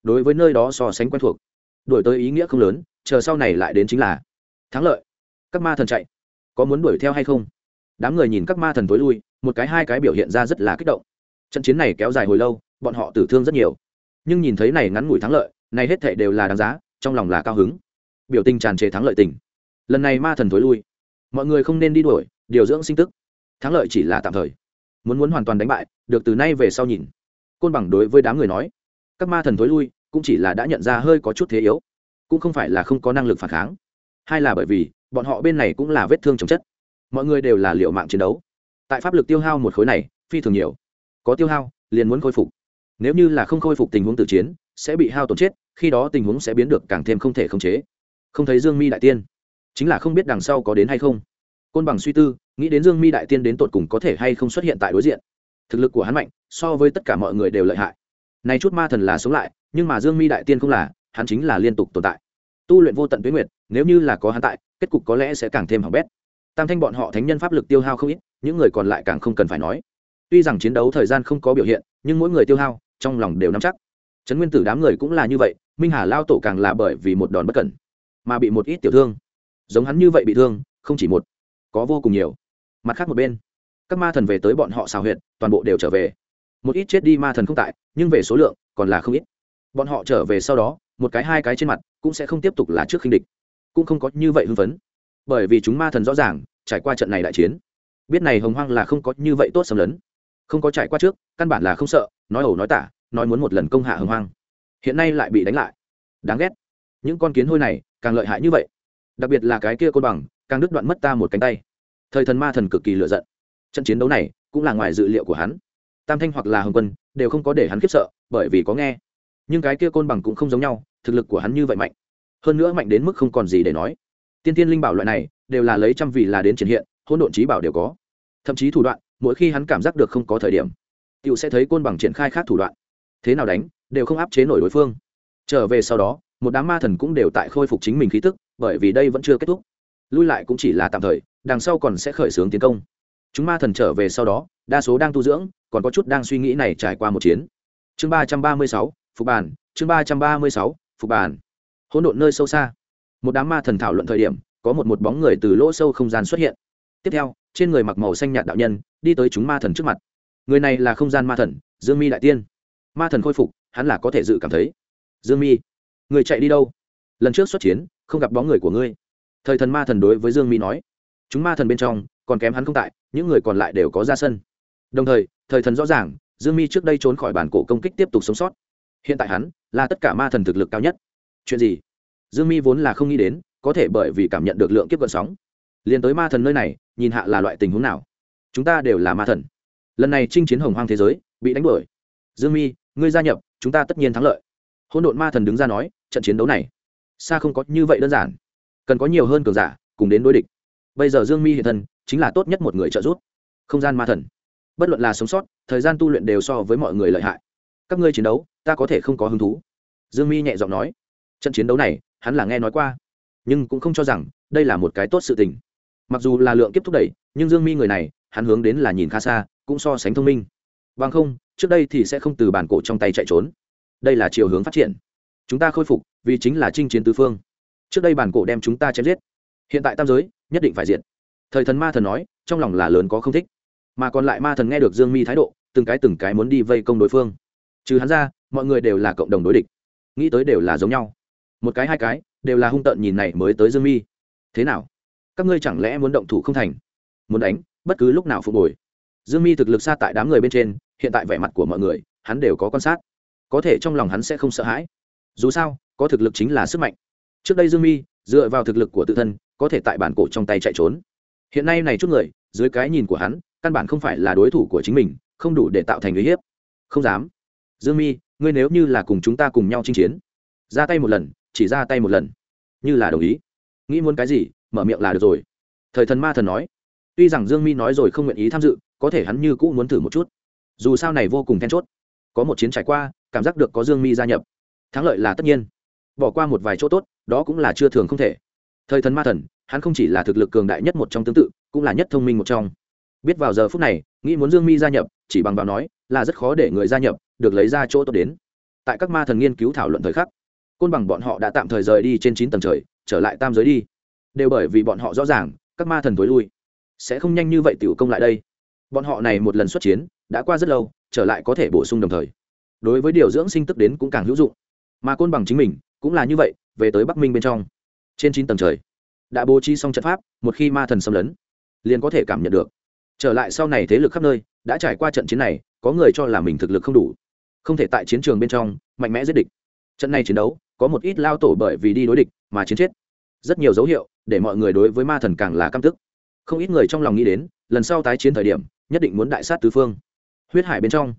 đối với nơi đó so sánh quen thuộc. Đổi tới ý nghĩa không lớn, chờ sau này lại đến chính là, thắng lợi. Các ma thần chạy. Có muốn đuổi theo hay không? Đám người nhìn các ma thần tối lui, một cái hai cái biểu hiện ra rất là kích động. Trận chiến này kéo dài hồi lâu, bọn họ tử thương rất nhiều. Nhưng nhìn thấy này ngắn ngủi thắng lợi, này hết thệ đều là đáng giá, trong lòng là cao hứng. Biểu tình tràn trề thắng lợi tình. Lần này ma thần tối lui. Mọi người không nên đi đuổi, điều dưỡng sinh tức. Thắng lợi chỉ là tạm thời. Muốn muốn hoàn toàn đánh bại, được từ nay về sau nhìn. Côn bằng đối với đám người nói các ma thần tối lui cũng chỉ là đã nhận ra hơi có chút thế yếu, cũng không phải là không có năng lực phản kháng. Hai là bởi vì, bọn họ bên này cũng là vết thương chồng chất. Mọi người đều là liệu mạng chiến đấu. Tại pháp lực tiêu hao một khối này, phi thường nhiều. Có tiêu hao, liền muốn khôi phục. Nếu như là không khôi phục tình huống tử chiến, sẽ bị hao tổn chết, khi đó tình huống sẽ biến được càng thêm không thể khống chế. Không thấy dương mi đại tiên. Chính là không biết đằng sau có đến hay không. Côn bằng suy tư, nghĩ đến dương mi đại tiên đến tột cùng có thể hay không xuất hiện tại đối diện. Thực lực của hắn mạnh, so với tất cả mọi người đều lợi hại này chút ma thần là sống lại, nhưng mà dương mi đại tiên không là, hắn chính là liên tục tồn tại. Tu luyện vô tận tuyến nguyệt, nếu như là có hắn tại, kết cục có lẽ sẽ càng thêm hỏng bét. Tam thanh bọn họ thánh nhân pháp lực tiêu hao không ít, những người còn lại càng không cần phải nói. Tuy rằng chiến đấu thời gian không có biểu hiện, nhưng mỗi người tiêu hao, trong lòng đều nắm chắc. Trấn nguyên tử đám người cũng là như vậy, minh hà lao tổ càng là bởi vì một đòn bất cẩn, mà bị một ít tiểu thương. Giống hắn như vậy bị thương, không chỉ một, có vô cùng nhiều. Mặt khác một bên, các ma thần về tới bọn họ xào huyện toàn bộ đều trở về một ít chết đi ma thần không tại, nhưng về số lượng còn là không ít. Bọn họ trở về sau đó, một cái hai cái trên mặt cũng sẽ không tiếp tục là trước khinh địch, cũng không có như vậy hưng phấn. Bởi vì chúng ma thần rõ ràng trải qua trận này đại chiến, biết này hồng hoang là không có như vậy tốt xâm lấn. Không có trải qua trước, căn bản là không sợ, nói ẩu nói tả, nói muốn một lần công hạ hồng hoang. Hiện nay lại bị đánh lại. Đáng ghét. Những con kiến hôi này càng lợi hại như vậy. Đặc biệt là cái kia côn bằng, càng đứt đoạn mất ta một cánh tay. Thời thần ma thần cực kỳ lựa giận. Trận chiến đấu này cũng là ngoài dự liệu của hắn tam thanh hoặc là hồng quân đều không có để hắn khiếp sợ, bởi vì có nghe. Nhưng cái kia côn bằng cũng không giống nhau, thực lực của hắn như vậy mạnh. Hơn nữa mạnh đến mức không còn gì để nói. Tiên tiên linh bảo loại này, đều là lấy trăm vì là đến triển hiện hôn độn trí bảo đều có. Thậm chí thủ đoạn, mỗi khi hắn cảm giác được không có thời điểm tựu sẽ thấy côn bằng triển khai khác thủ đoạn. Thế nào đánh, đều không áp chế nổi đối phương. Trở về sau đó, một đám ma thần cũng đều tại khôi phục chính mình khí tức, bởi vì đây vẫn chưa kết thúc. Lui lại cũng chỉ là tạm thời, đằng sau còn sẽ khởi xướng tiến công. Chúng ma thần trở về sau đó đa số đang tu dưỡng, còn có chút đang suy nghĩ này trải qua một chiến. Chương ba trăm ba mươi sáu, phục bản chương ba trăm ba mươi sáu, phục bản hỗn độn nơi sâu xa. Một đám ma thần thảo luận thời điểm, có một một bóng người từ lỗ sâu không gian xuất hiện. Tiếp theo, trên người mặc màu xanh nhạt đạo nhân, đi tới chúng ma thần trước mặt. Người này là không gian ma thần, dương mi đại tiên. Ma thần khôi phục, hắn là có thể dự cảm thấy. Dương mi, người chạy đi đâu? Lần trước xuất chiến, không gặp bóng người của ngươi. Thời thần ma thần đối với dương mi nói. Chúng ma thần bên trong, còn kém hắn không tại, những người còn lại đều có ra sân đồng thời thời thần rõ ràng, dương mi trước đây trốn khỏi bản cổ công kích tiếp tục sống sót. Hiện tại hắn là tất cả ma thần thực lực cao nhất. Chuyện gì? Dương mi vốn là không nghĩ đến, có thể bởi vì cảm nhận được lượng kiếp gợn sóng. Liền tới ma thần nơi này, nhìn hạ là loại tình huống nào? Chúng ta đều là ma thần. Lần này chinh chiến hồng hoang thế giới, bị đánh đuổi. Dương mi, ngươi gia nhập, chúng ta tất nhiên thắng lợi. Hôn độn ma thần đứng ra nói, trận chiến đấu này, xa không có như vậy đơn giản. Cần có nhiều hơn cường giả, cùng đến đối địch. Bây giờ dương mi hiện thân, chính là tốt nhất một người trợ giúp. Không gian ma thần bất luận là sống sót, thời gian tu luyện đều so với mọi người lợi hại. Các ngươi chiến đấu, ta có thể không có hứng thú. Dương mi nhẹ giọng nói. Trận chiến đấu này, hắn là nghe nói qua, nhưng cũng không cho rằng đây là một cái tốt sự tình. Mặc dù là lượng kiếp thúc đẩy, nhưng dương mi người này, hắn hướng đến là nhìn khá xa, cũng so sánh thông minh. Bằng không, trước đây thì sẽ không từ bản cổ trong tay chạy trốn. Đây là chiều hướng phát triển. Chúng ta khôi phục, vì chính là chinh chiến tứ phương. Trước đây bản cổ đem chúng ta chém giết. Hiện tại tam giới, nhất định phải diệt. Thời thần ma thần nói, trong lòng là lớn có không thích mà còn lại ma thần nghe được dương mi thái độ, từng cái từng cái muốn đi vây công đối phương. Trừ hắn ra, mọi người đều là cộng đồng đối địch. Nghĩ tới đều là giống nhau. Một cái hai cái, đều là hung tợn nhìn này mới tới dương mi. Thế nào? Các ngươi chẳng lẽ muốn động thủ không thành? Muốn đánh, bất cứ lúc nào phục hồi. Dương mi thực lực xa tại đám người bên trên, hiện tại vẻ mặt của mọi người, hắn đều có quan sát. Có thể trong lòng hắn sẽ không sợ hãi. Dù sao, có thực lực chính là sức mạnh. Trước đây dương mi, dựa vào thực lực của tự thân, có thể tại bản cổ trong tay chạy trốn. Hiện nay này chút người, dưới cái nhìn của hắn căn bản không phải là đối thủ của chính mình, không đủ để tạo thành uy hiếp. Không dám. Dương mi, ngươi nếu như là cùng chúng ta cùng nhau chinh chiến, ra tay một lần, chỉ ra tay một lần. Như là đồng ý. Nghĩ muốn cái gì, mở miệng là được rồi. Thời thần ma thần nói. Tuy rằng dương mi nói rồi không nguyện ý tham dự, có thể hắn như cũ muốn thử một chút. Dù sao này vô cùng then chốt. Có một chiến trải qua, cảm giác được có dương mi gia nhập. Thắng lợi là tất nhiên. Bỏ qua một vài chỗ tốt, đó cũng là chưa thường không thể. Thời thần ma thần, hắn không chỉ là thực lực cường đại nhất một trong tương tự, cũng là nhất thông minh một trong biết vào giờ phút này, nghĩ muốn dương mi gia nhập, chỉ bằng vào nói, là rất khó để người gia nhập, được lấy ra chỗ tốt đến. Tại các ma thần nghiên cứu thảo luận thời khắc, côn bằng bọn họ đã tạm thời rời đi trên chín tầng trời, trở lại tam giới đi. Đều bởi vì bọn họ rõ ràng, các ma thần tối lui. Sẽ không nhanh như vậy tiểu công lại đây. Bọn họ này một lần xuất chiến, đã qua rất lâu, trở lại có thể bổ sung đồng thời. Đối với điều dưỡng sinh tức đến cũng càng hữu dụng. Mà côn bằng chính mình, cũng là như vậy, về tới bắc minh bên trong. Trên chín tầng trời, đã bố trí xong trận pháp, một khi ma thần xâm lấn, liền có thể cảm nhận được trở lại sau này thế lực khắp nơi, đã trải qua trận chiến này, có người cho là mình thực lực không đủ. Không thể tại chiến trường bên trong, mạnh mẽ giết địch. Trận này chiến đấu, có một ít lao tổ bởi vì đi đối địch mà chiến chết. Rất nhiều dấu hiệu để mọi người đối với ma thần càng là căm tức. Không ít người trong lòng nghĩ đến, lần sau tái chiến thời điểm, nhất định muốn đại sát tứ phương. Huyết hải bên trong.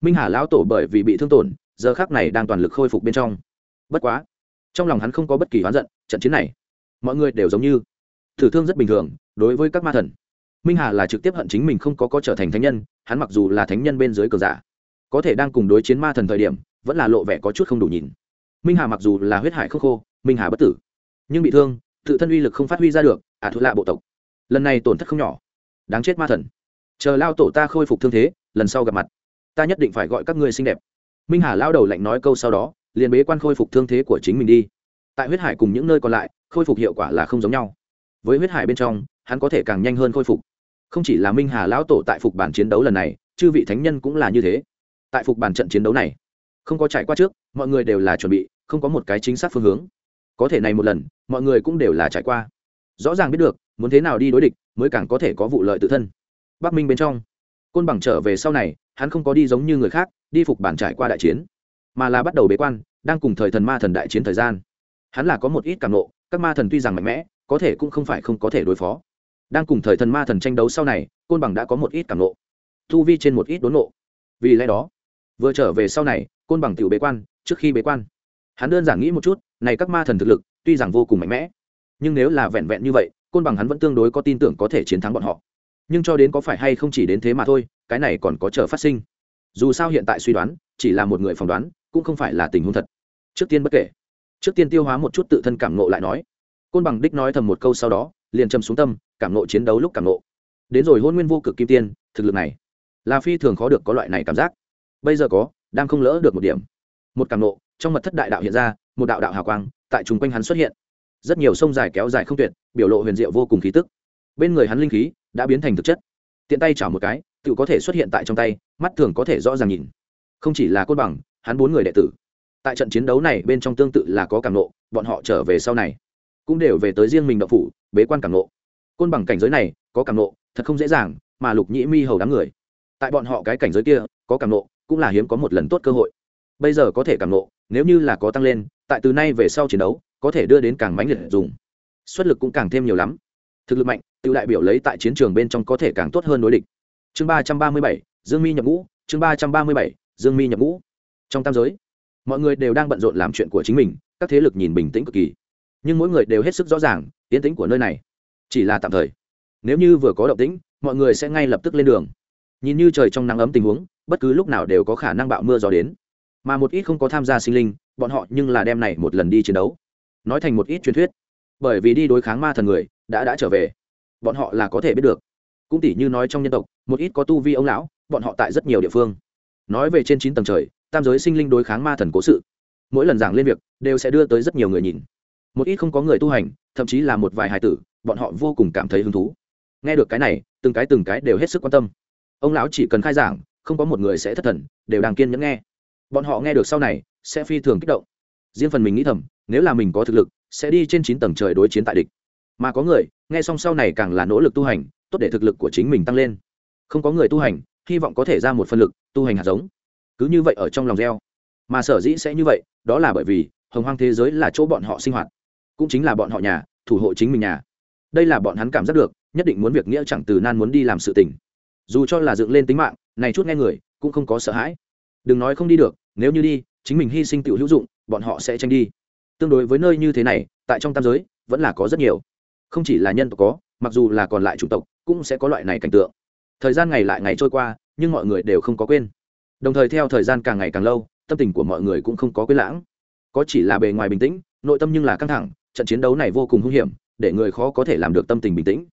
Minh hà lão tổ bởi vì bị thương tổn, giờ khác này đang toàn lực khôi phục bên trong. Bất quá, trong lòng hắn không có bất kỳ oán giận, trận chiến này, mọi người đều giống như thử thương rất bình thường đối với các ma thần minh hà là trực tiếp hận chính mình không có có trở thành thánh nhân, hắn mặc dù là thánh nhân bên dưới cờ giả, có thể đang cùng đối chiến ma thần thời điểm, vẫn là lộ vẻ có chút không đủ nhìn. Minh hà mặc dù là huyết hải không khô, minh hà bất tử, nhưng bị thương, tự thân uy lực không phát huy ra được, ả à thuận lạ bộ tộc. Lần này tổn thất không nhỏ. Đáng chết ma thần. Chờ lao tổ ta khôi phục thương thế, lần sau gặp mặt, ta nhất định phải gọi các ngươi xinh đẹp. Minh hà lao đầu lạnh nói câu sau đó, liền bế quan khôi phục thương thế của chính mình đi. Tại huyết hải cùng những nơi còn lại, khôi phục hiệu quả là không giống nhau. Với huyết hải bên trong, hắn có thể càng nhanh hơn khôi phục không chỉ là minh hà lão tổ tại phục bản chiến đấu lần này, chư vị thánh nhân cũng là như thế. Tại phục bản trận chiến đấu này, không có trải qua trước, mọi người đều là chuẩn bị, không có một cái chính xác phương hướng. Có thể này một lần, mọi người cũng đều là trải qua. Rõ ràng biết được, muốn thế nào đi đối địch, mới càng có thể có vụ lợi tự thân. Bắc minh bên trong, côn bằng trở về sau này, hắn không có đi giống như người khác, đi phục bản trải qua đại chiến, mà là bắt đầu bế quan, đang cùng thời thần ma thần đại chiến thời gian. Hắn là có một ít cảm nộ, các ma thần tuy rằng mạnh mẽ, có thể cũng không phải không có thể đối phó đang cùng thời thần ma thần tranh đấu sau này, côn bằng đã có một ít cảm nộ. Thu vi trên một ít đốn nộ. Vì lẽ đó, vừa trở về sau này, côn bằng tiểu bế quan, trước khi bế quan. Hắn đơn giản nghĩ một chút, này các ma thần thực lực, tuy rằng vô cùng mạnh mẽ, nhưng nếu là vẹn vẹn như vậy, côn bằng hắn vẫn tương đối có tin tưởng có thể chiến thắng bọn họ. Nhưng cho đến có phải hay không chỉ đến thế mà thôi, cái này còn có chờ phát sinh. Dù sao hiện tại suy đoán, chỉ là một người phỏng đoán, cũng không phải là tình huống thật. Trước tiên bất kể. Trước tiên tiêu hóa một chút tự thân cảm nộ lại nói. Côn bằng đích nói thầm một câu sau đó liền châm xuống tâm, cảm nộ chiến đấu lúc cảm nộ. Đến rồi hôn nguyên vô cực kim tiên, thực lực này, là phi thường khó được có loại này cảm giác. Bây giờ có, đang không lỡ được một điểm. Một cảm nộ, trong mật thất đại đạo hiện ra, một đạo đạo hào quang, tại chung quanh hắn xuất hiện. Rất nhiều sông dài kéo dài không tuyệt, biểu lộ huyền diệu vô cùng khí tức. Bên người hắn linh khí, đã biến thành thực chất. Tiện tay chảo một cái, tự có thể xuất hiện tại trong tay, mắt thường có thể rõ ràng nhìn. Không chỉ là côn bằng, hắn bốn người đệ tử. Tại trận chiến đấu này bên trong tương tự là có cảm nộ, bọn họ trở về sau này, cũng đều về tới riêng mình đậu phủ bế quan cảm nộ. Côn bằng cảnh giới này, có cảm nộ, thật không dễ dàng, mà lục nhĩ mi hầu đám người. Tại bọn họ cái cảnh giới kia, có cảm nộ, cũng là hiếm có một lần tốt cơ hội. Bây giờ có thể cảm nộ, nếu như là có tăng lên, tại từ nay về sau chiến đấu, có thể đưa đến càng mãnh liệt dùng. Xuất lực cũng càng thêm nhiều lắm. Thực lực mạnh, tự đại biểu lấy tại chiến trường bên trong có thể càng tốt hơn đối địch. Chương ba trăm ba mươi bảy, dương mi nhập ngũ, chương ba trăm ba mươi bảy, dương mi nhập ngũ. Trong tam giới, mọi người đều đang bận rộn làm chuyện của chính mình, các thế lực nhìn bình tĩnh cực kỳ nhưng mỗi người đều hết sức rõ ràng tiến tĩnh của nơi này chỉ là tạm thời. Nếu như vừa có động tĩnh, mọi người sẽ ngay lập tức lên đường. Nhìn như trời trong nắng ấm tình huống, bất cứ lúc nào đều có khả năng bạo mưa gió đến. Mà một ít không có tham gia sinh linh, bọn họ nhưng là đem này một lần đi chiến đấu. Nói thành một ít truyền thuyết. Bởi vì đi đối kháng ma thần người, đã đã trở về. Bọn họ là có thể biết được. Cũng tỉ như nói trong nhân tộc, một ít có tu vi ông lão, bọn họ tại rất nhiều địa phương. Nói về trên chín tầng trời, tam giới sinh linh đối kháng ma thần cố sự. Mỗi lần giảng lên việc, đều sẽ đưa tới rất nhiều người nhìn một ít không có người tu hành, thậm chí là một vài hài tử, bọn họ vô cùng cảm thấy hứng thú. Nghe được cái này, từng cái từng cái đều hết sức quan tâm. Ông lão chỉ cần khai giảng, không có một người sẽ thất thần, đều đang kiên nhẫn nghe. Bọn họ nghe được sau này, sẽ phi thường kích động. Riêng phần mình nghĩ thầm, nếu là mình có thực lực, sẽ đi trên chín tầng trời đối chiến tại địch. Mà có người, nghe xong sau này càng là nỗ lực tu hành, tốt để thực lực của chính mình tăng lên. Không có người tu hành, hy vọng có thể ra một phân lực, tu hành hạt giống. Cứ như vậy ở trong lòng gieo. Mà sở dĩ sẽ như vậy, đó là bởi vì, hồng hoang thế giới là chỗ bọn họ sinh hoạt cũng chính là bọn họ nhà, thủ hộ chính mình nhà. Đây là bọn hắn cảm giác được, nhất định muốn việc nghĩa chẳng từ nan muốn đi làm sự tình. Dù cho là dựng lên tính mạng, này chút nghe người, cũng không có sợ hãi. Đừng nói không đi được, nếu như đi, chính mình hy sinh tự hữu dụng, bọn họ sẽ tranh đi. Tương đối với nơi như thế này, tại trong tam giới, vẫn là có rất nhiều. Không chỉ là nhân tộc có, mặc dù là còn lại chủng tộc, cũng sẽ có loại này cảnh tượng. Thời gian ngày lại ngày trôi qua, nhưng mọi người đều không có quên. Đồng thời theo thời gian càng ngày càng lâu, tâm tình của mọi người cũng không có quên lãng. Có chỉ là bề ngoài bình tĩnh, nội tâm nhưng là căng thẳng trận chiến đấu này vô cùng hung hiểm, để người khó có thể làm được tâm tình bình tĩnh.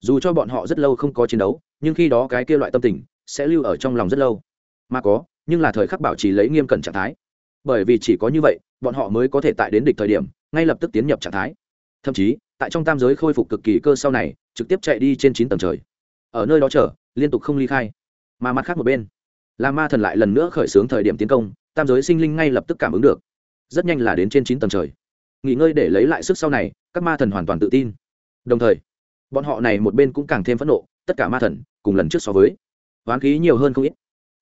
Dù cho bọn họ rất lâu không có chiến đấu, nhưng khi đó cái kia loại tâm tình sẽ lưu ở trong lòng rất lâu. Mà có, nhưng là thời khắc bảo trì lấy nghiêm cẩn trạng thái. Bởi vì chỉ có như vậy, bọn họ mới có thể tại đến địch thời điểm, ngay lập tức tiến nhập trạng thái. Thậm chí, tại trong tam giới khôi phục cực kỳ cơ sau này, trực tiếp chạy đi trên chín tầng trời. Ở nơi đó chờ, liên tục không ly khai. Mà mặt khác một bên là ma thần lại lần nữa khởi xướng thời điểm tiến công, tam giới sinh linh ngay lập tức cảm ứng được. Rất nhanh là đến trên chín tầng trời nghỉ ngơi để lấy lại sức sau này, các ma thần hoàn toàn tự tin. Đồng thời, bọn họ này một bên cũng càng thêm phẫn nộ, tất cả ma thần cùng lần trước so với, hoán khí nhiều hơn không ít.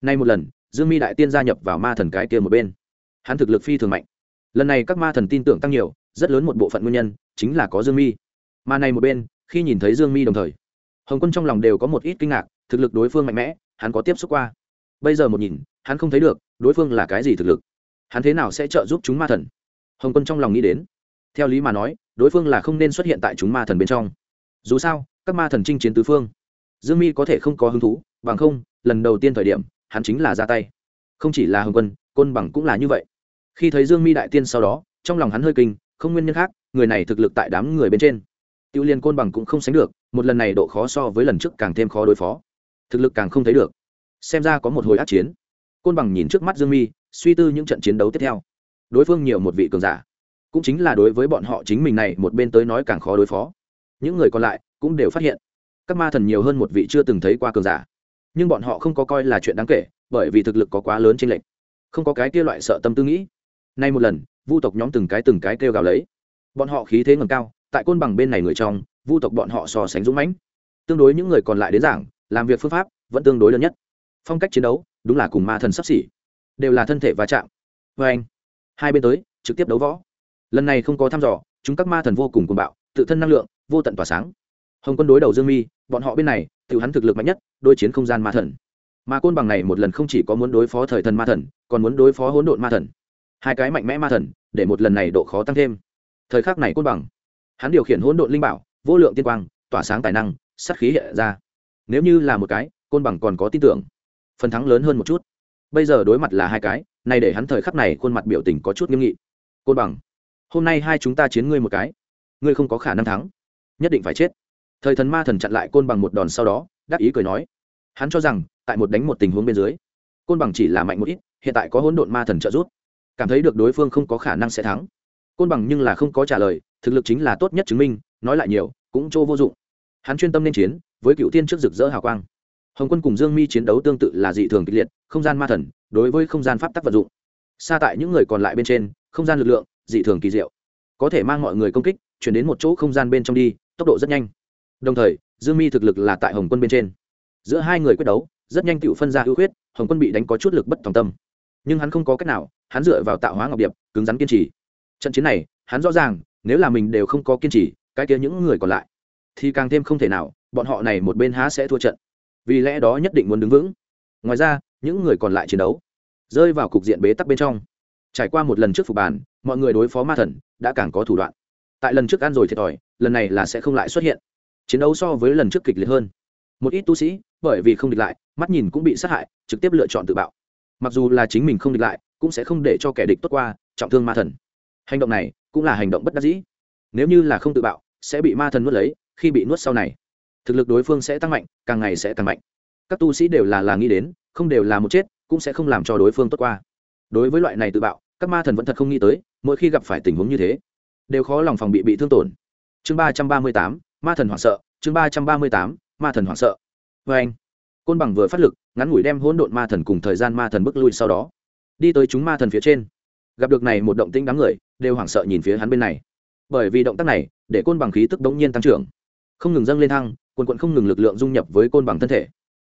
Nay một lần, dương mi đại tiên gia nhập vào ma thần cái kia một bên. Hắn thực lực phi thường mạnh. Lần này các ma thần tin tưởng tăng nhiều, rất lớn một bộ phận nguyên nhân chính là có dương mi. Mà này một bên, khi nhìn thấy dương mi đồng thời, hồng quân trong lòng đều có một ít kinh ngạc, thực lực đối phương mạnh mẽ, hắn có tiếp xúc qua. Bây giờ một nhìn, hắn không thấy được đối phương là cái gì thực lực. Hắn thế nào sẽ trợ giúp chúng ma thần? Hồng quân trong lòng nghĩ đến. Theo lý mà nói, đối phương là không nên xuất hiện tại chúng ma thần bên trong. Dù sao, các ma thần chinh chiến tứ phương. Dương mi có thể không có hứng thú, bằng không, lần đầu tiên thời điểm, hắn chính là ra tay. Không chỉ là hồng quân, côn bằng cũng là như vậy. Khi thấy dương mi đại tiên sau đó, trong lòng hắn hơi kinh, không nguyên nhân khác, người này thực lực tại đám người bên trên. Tiêu liên côn bằng cũng không sánh được, một lần này độ khó so với lần trước càng thêm khó đối phó. Thực lực càng không thấy được. Xem ra có một hồi át chiến. Côn bằng nhìn trước mắt dương mi, suy tư những trận chiến đấu tiếp theo đối phương nhiều một vị cường giả, cũng chính là đối với bọn họ chính mình này một bên tới nói càng khó đối phó. Những người còn lại cũng đều phát hiện, các ma thần nhiều hơn một vị chưa từng thấy qua cường giả. Nhưng bọn họ không có coi là chuyện đáng kể, bởi vì thực lực có quá lớn trên lệnh không có cái kia loại sợ tâm tư nghĩ. Nay một lần, vu tộc nhóm từng cái từng cái kêu gào lấy. Bọn họ khí thế ngầm cao, tại côn bằng bên này người trong, vu tộc bọn họ so sánh dũng mãnh. Tương đối những người còn lại đến giảng, làm việc phương pháp vẫn tương đối lớn nhất. Phong cách chiến đấu, đúng là cùng ma thần sắp xỉ, đều là thân thể va chạm. Vê anh hai bên tới, trực tiếp đấu võ. Lần này không có thăm dò, chúng các ma thần vô cùng cuồng bạo, tự thân năng lượng, vô tận tỏa sáng. Hồng quân đối đầu dương mi, bọn họ bên này, tự hắn thực lực mạnh nhất, đối chiến không gian ma thần. Mà côn bằng này một lần không chỉ có muốn đối phó thời thần ma thần, còn muốn đối phó hỗn độn ma thần. Hai cái mạnh mẽ ma thần, để một lần này độ khó tăng thêm. Thời khắc này côn bằng, hắn điều khiển hỗn độn linh bảo, vô lượng tiên quang, tỏa sáng tài năng sắt khí hiện ra. Nếu như là một cái, côn bằng còn có tin tưởng. Phần thắng lớn hơn một chút bây giờ đối mặt là hai cái này để hắn thời khắc này khuôn mặt biểu tình có chút nghiêm nghị. Côn bằng, hôm nay hai chúng ta chiến ngươi một cái. Ngươi không có khả năng thắng. Nhất định phải chết. Thời thần ma thần chặn lại côn bằng một đòn sau đó, đắc ý cười nói. Hắn cho rằng, tại một đánh một tình huống bên dưới, côn bằng chỉ là mạnh một ít, hiện tại có hỗn độn ma thần trợ giúp. Cảm thấy được đối phương không có khả năng sẽ thắng. Côn bằng nhưng là không có trả lời, thực lực chính là tốt nhất chứng minh, nói lại nhiều, cũng chỗ vô dụng. Hắn chuyên tâm nên chiến, với cựu tiên trước rực rỡ hào quang hồng quân cùng dương mi chiến đấu tương tự là dị thường kịch liệt, không gian ma thần đối với không gian pháp tắc vật dụng. Xa tại những người còn lại bên trên, không gian lực lượng dị thường kỳ diệu. Có thể mang mọi người công kích, chuyển đến một chỗ không gian bên trong đi, tốc độ rất nhanh. Đồng thời, dương mi thực lực là tại hồng quân bên trên. Giữa hai người quyết đấu, rất nhanh tự phân ra ưu khuyết, hồng quân bị đánh có chút lực bất tòng tâm. Nhưng hắn không có cách nào, hắn dựa vào tạo hóa ngọc điệp, cứng rắn kiên trì. Trận chiến này, hắn rõ ràng, nếu là mình đều không có kiên trì, cái kia những người còn lại thì càng thêm không thể nào, bọn họ này một bên há sẽ thua trận vì lẽ đó nhất định muốn đứng vững. Ngoài ra, những người còn lại chiến đấu rơi vào cục diện bế tắc bên trong. Trải qua một lần trước phục bàn, mọi người đối phó ma thần đã càng có thủ đoạn. Tại lần trước ăn rồi thiệt thòi, lần này là sẽ không lại xuất hiện. Chiến đấu so với lần trước kịch liệt hơn. Một ít tu sĩ, bởi vì không địch lại, mắt nhìn cũng bị sát hại, trực tiếp lựa chọn tự bạo. Mặc dù là chính mình không địch lại, cũng sẽ không để cho kẻ địch tốt qua, trọng thương ma thần. Hành động này cũng là hành động bất đắc dĩ. Nếu như là không tự bạo, sẽ bị ma thần nuốt lấy, khi bị nuốt sau này thực lực đối phương sẽ tăng mạnh, càng ngày sẽ tăng mạnh. Các tu sĩ đều là là nghĩ đến, không đều là một chết, cũng sẽ không làm cho đối phương tốt qua. Đối với loại này tự bạo, các ma thần vẫn thật không nghĩ tới, mỗi khi gặp phải tình huống như thế, đều khó lòng phòng bị bị thương tổn. Chương ba trăm ba mươi tám, ma thần hoảng sợ, chương ba trăm ba mươi tám, ma thần hoảng sợ. Vê anh, côn bằng vừa phát lực, ngắn ngủi đem hỗn độn ma thần cùng thời gian ma thần bước lui sau đó. Đi tới chúng ma thần phía trên. Gặp được này một động tĩnh đám người, đều hoảng sợ nhìn phía hắn bên này. Bởi vì động tác này, để côn bằng khí tức đống nhiên tăng trưởng. Không ngừng dâng lên thăng quần quận không ngừng lực lượng dung nhập với côn bằng thân thể.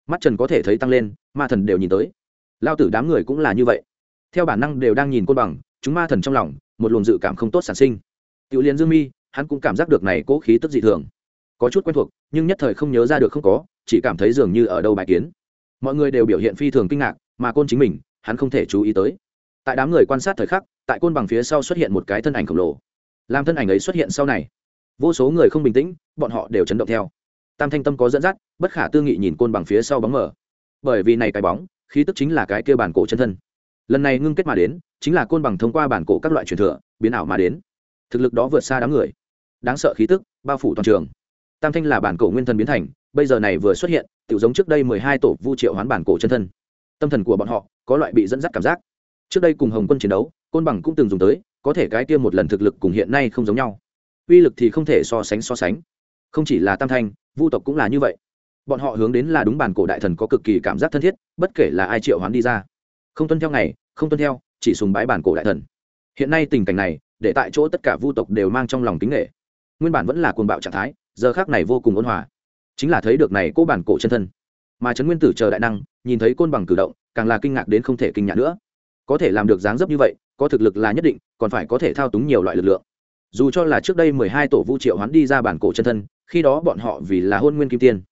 Mắt trần có thể thấy tăng lên, ma thần đều nhìn tới. Lao tử đám người cũng là như vậy. Theo bản năng đều đang nhìn côn bằng, chúng ma thần trong lòng, một luồng dự cảm không tốt sản sinh. Tiểu liên dương mi, hắn cũng cảm giác được này cố khí tức dị thường. Có chút quen thuộc, nhưng nhất thời không nhớ ra được không có, chỉ cảm thấy dường như ở đâu bài kiến. Mọi người đều biểu hiện phi thường kinh ngạc, mà côn chính mình, hắn không thể chú ý tới. Tại đám người quan sát thời khắc, tại côn bằng phía sau xuất hiện một cái thân ảnh khổng lồ. Làm thân ảnh ấy xuất hiện sau này. Vô số người không bình tĩnh, bọn họ đều chấn động theo tam thanh tâm có dẫn dắt, bất khả tư nghị nhìn côn bằng phía sau bóng mở. Bởi vì này cái bóng, khí tức chính là cái kia bản cổ chân thân. Lần này ngưng kết mà đến, chính là côn bằng thông qua bản cổ các loại truyền thừa, biến ảo mà đến. Thực lực đó vượt xa đám người. Đáng sợ khí tức, bao phủ toàn trường. Tam thanh là bản cổ nguyên thần biến thành, bây giờ này vừa xuất hiện tự giống trước đây mười hai tổ vu triệu hoán bản cổ chân thân. Tâm thần của bọn họ, có loại bị dẫn dắt cảm giác. Trước đây cùng hồng quân chiến đấu, côn bằng cũng từng dùng tới, có thể cái kia một lần thực lực cùng hiện nay không giống nhau. Uy lực thì không thể so sánh so sánh không chỉ là tam thanh, vu tộc cũng là như vậy. Bọn họ hướng đến là đúng bản cổ đại thần có cực kỳ cảm giác thân thiết, bất kể là ai triệu hoán đi ra. Không tuân theo ngày, không tuân theo, chỉ sùng bái bản cổ đại thần. Hiện nay tình cảnh này, để tại chỗ tất cả vu tộc đều mang trong lòng kính nghệ nguyên bản vẫn là cuồng bạo trạng thái, giờ khác này vô cùng ôn hòa. Chính là thấy được này cô bản cổ chân thân. Mà trấn nguyên tử chờ đại năng, nhìn thấy côn bằng cử động, càng là kinh ngạc đến không thể kinh ngạc nữa. Có thể làm được dáng dấp như vậy, có thực lực là nhất định, còn phải có thể thao túng nhiều loại lực lượng dù cho là trước đây mười hai tổ vu triệu hoán đi ra bản cổ chân thân, khi đó bọn họ vì là hôn nguyên kim tiên,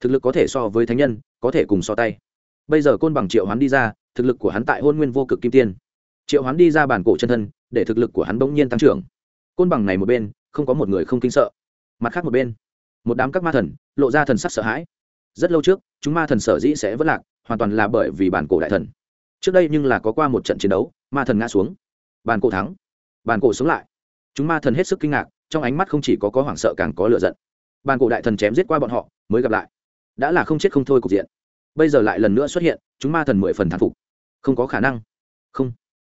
thực lực có thể so với thánh nhân, có thể cùng so tay. Bây giờ côn bằng triệu hoán đi ra, thực lực của hắn tại hôn nguyên vô cực kim tiên. Triệu hoán đi ra bản cổ chân thân, để thực lực của hắn bỗng nhiên tăng trưởng. Côn bằng này một bên, không có một người không kinh sợ. Mặt khác một bên, một đám các ma thần, lộ ra thần sắc sợ hãi. Rất lâu trước, chúng ma thần sở dĩ sẽ vất lạc, hoàn toàn là bởi vì bản cổ đại thần. Trước đây nhưng là có qua một trận chiến đấu, ma thần ngã xuống. Bản cổ thắng, bản cổ sống lại chúng ma thần hết sức kinh ngạc, trong ánh mắt không chỉ có có hoảng sợ càng có lửa giận. Bàn cổ đại thần chém giết qua bọn họ, mới gặp lại. Đã là không chết không thôi cục diện. Bây giờ lại lần nữa xuất hiện, chúng ma thần mười phần thán phục. Không có khả năng. Không.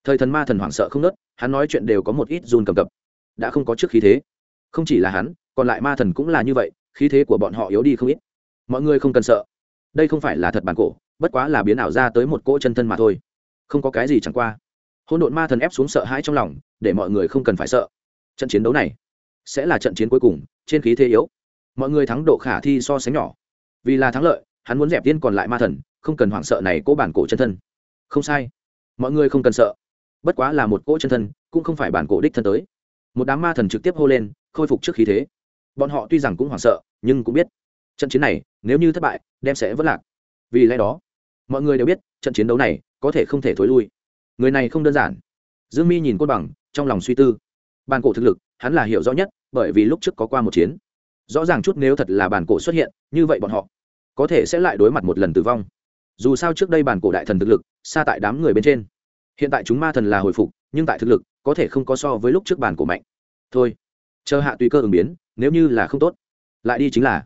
Thời thần ma thần hoảng sợ không nớt, hắn nói chuyện đều có một ít run cầm cập. Đã không có trước khí thế. Không chỉ là hắn, còn lại ma thần cũng là như vậy, khí thế của bọn họ yếu đi không ít. Mọi người không cần sợ. Đây không phải là thật bản cổ, bất quá là biến ảo ra tới một cỗ chân thân mà thôi. Không có cái gì chẳng qua. Hôn độn ma thần ép xuống sợ hãi trong lòng, để mọi người không cần phải sợ trận chiến đấu này sẽ là trận chiến cuối cùng trên khí thế yếu. Mọi người thắng độ khả thi so sánh nhỏ. Vì là thắng lợi, hắn muốn dẹp tiên còn lại ma thần, không cần hoảng sợ này cố bản cổ chân thân. Không sai. Mọi người không cần sợ. Bất quá là một cỗ chân thân, cũng không phải bản cổ đích thân tới. Một đám ma thần trực tiếp hô lên, khôi phục trước khí thế. Bọn họ tuy rằng cũng hoảng sợ, nhưng cũng biết trận chiến này, nếu như thất bại, đem sẽ vất lạc. Vì lẽ đó, mọi người đều biết trận chiến đấu này có thể không thể thối lui. Người này không đơn giản. Dương mi nhìn côn bằng, trong lòng suy tư bàn cổ thực lực, hắn là hiểu rõ nhất, bởi vì lúc trước có qua một chiến. Rõ ràng chút nếu thật là bàn cổ xuất hiện, như vậy bọn họ có thể sẽ lại đối mặt một lần tử vong. Dù sao trước đây bàn cổ đại thần thực lực, xa tại đám người bên trên. Hiện tại chúng ma thần là hồi phục, nhưng tại thực lực, có thể không có so với lúc trước bàn cổ mạnh. Thôi, chờ hạ tùy cơ ứng biến, nếu như là không tốt, lại đi chính là.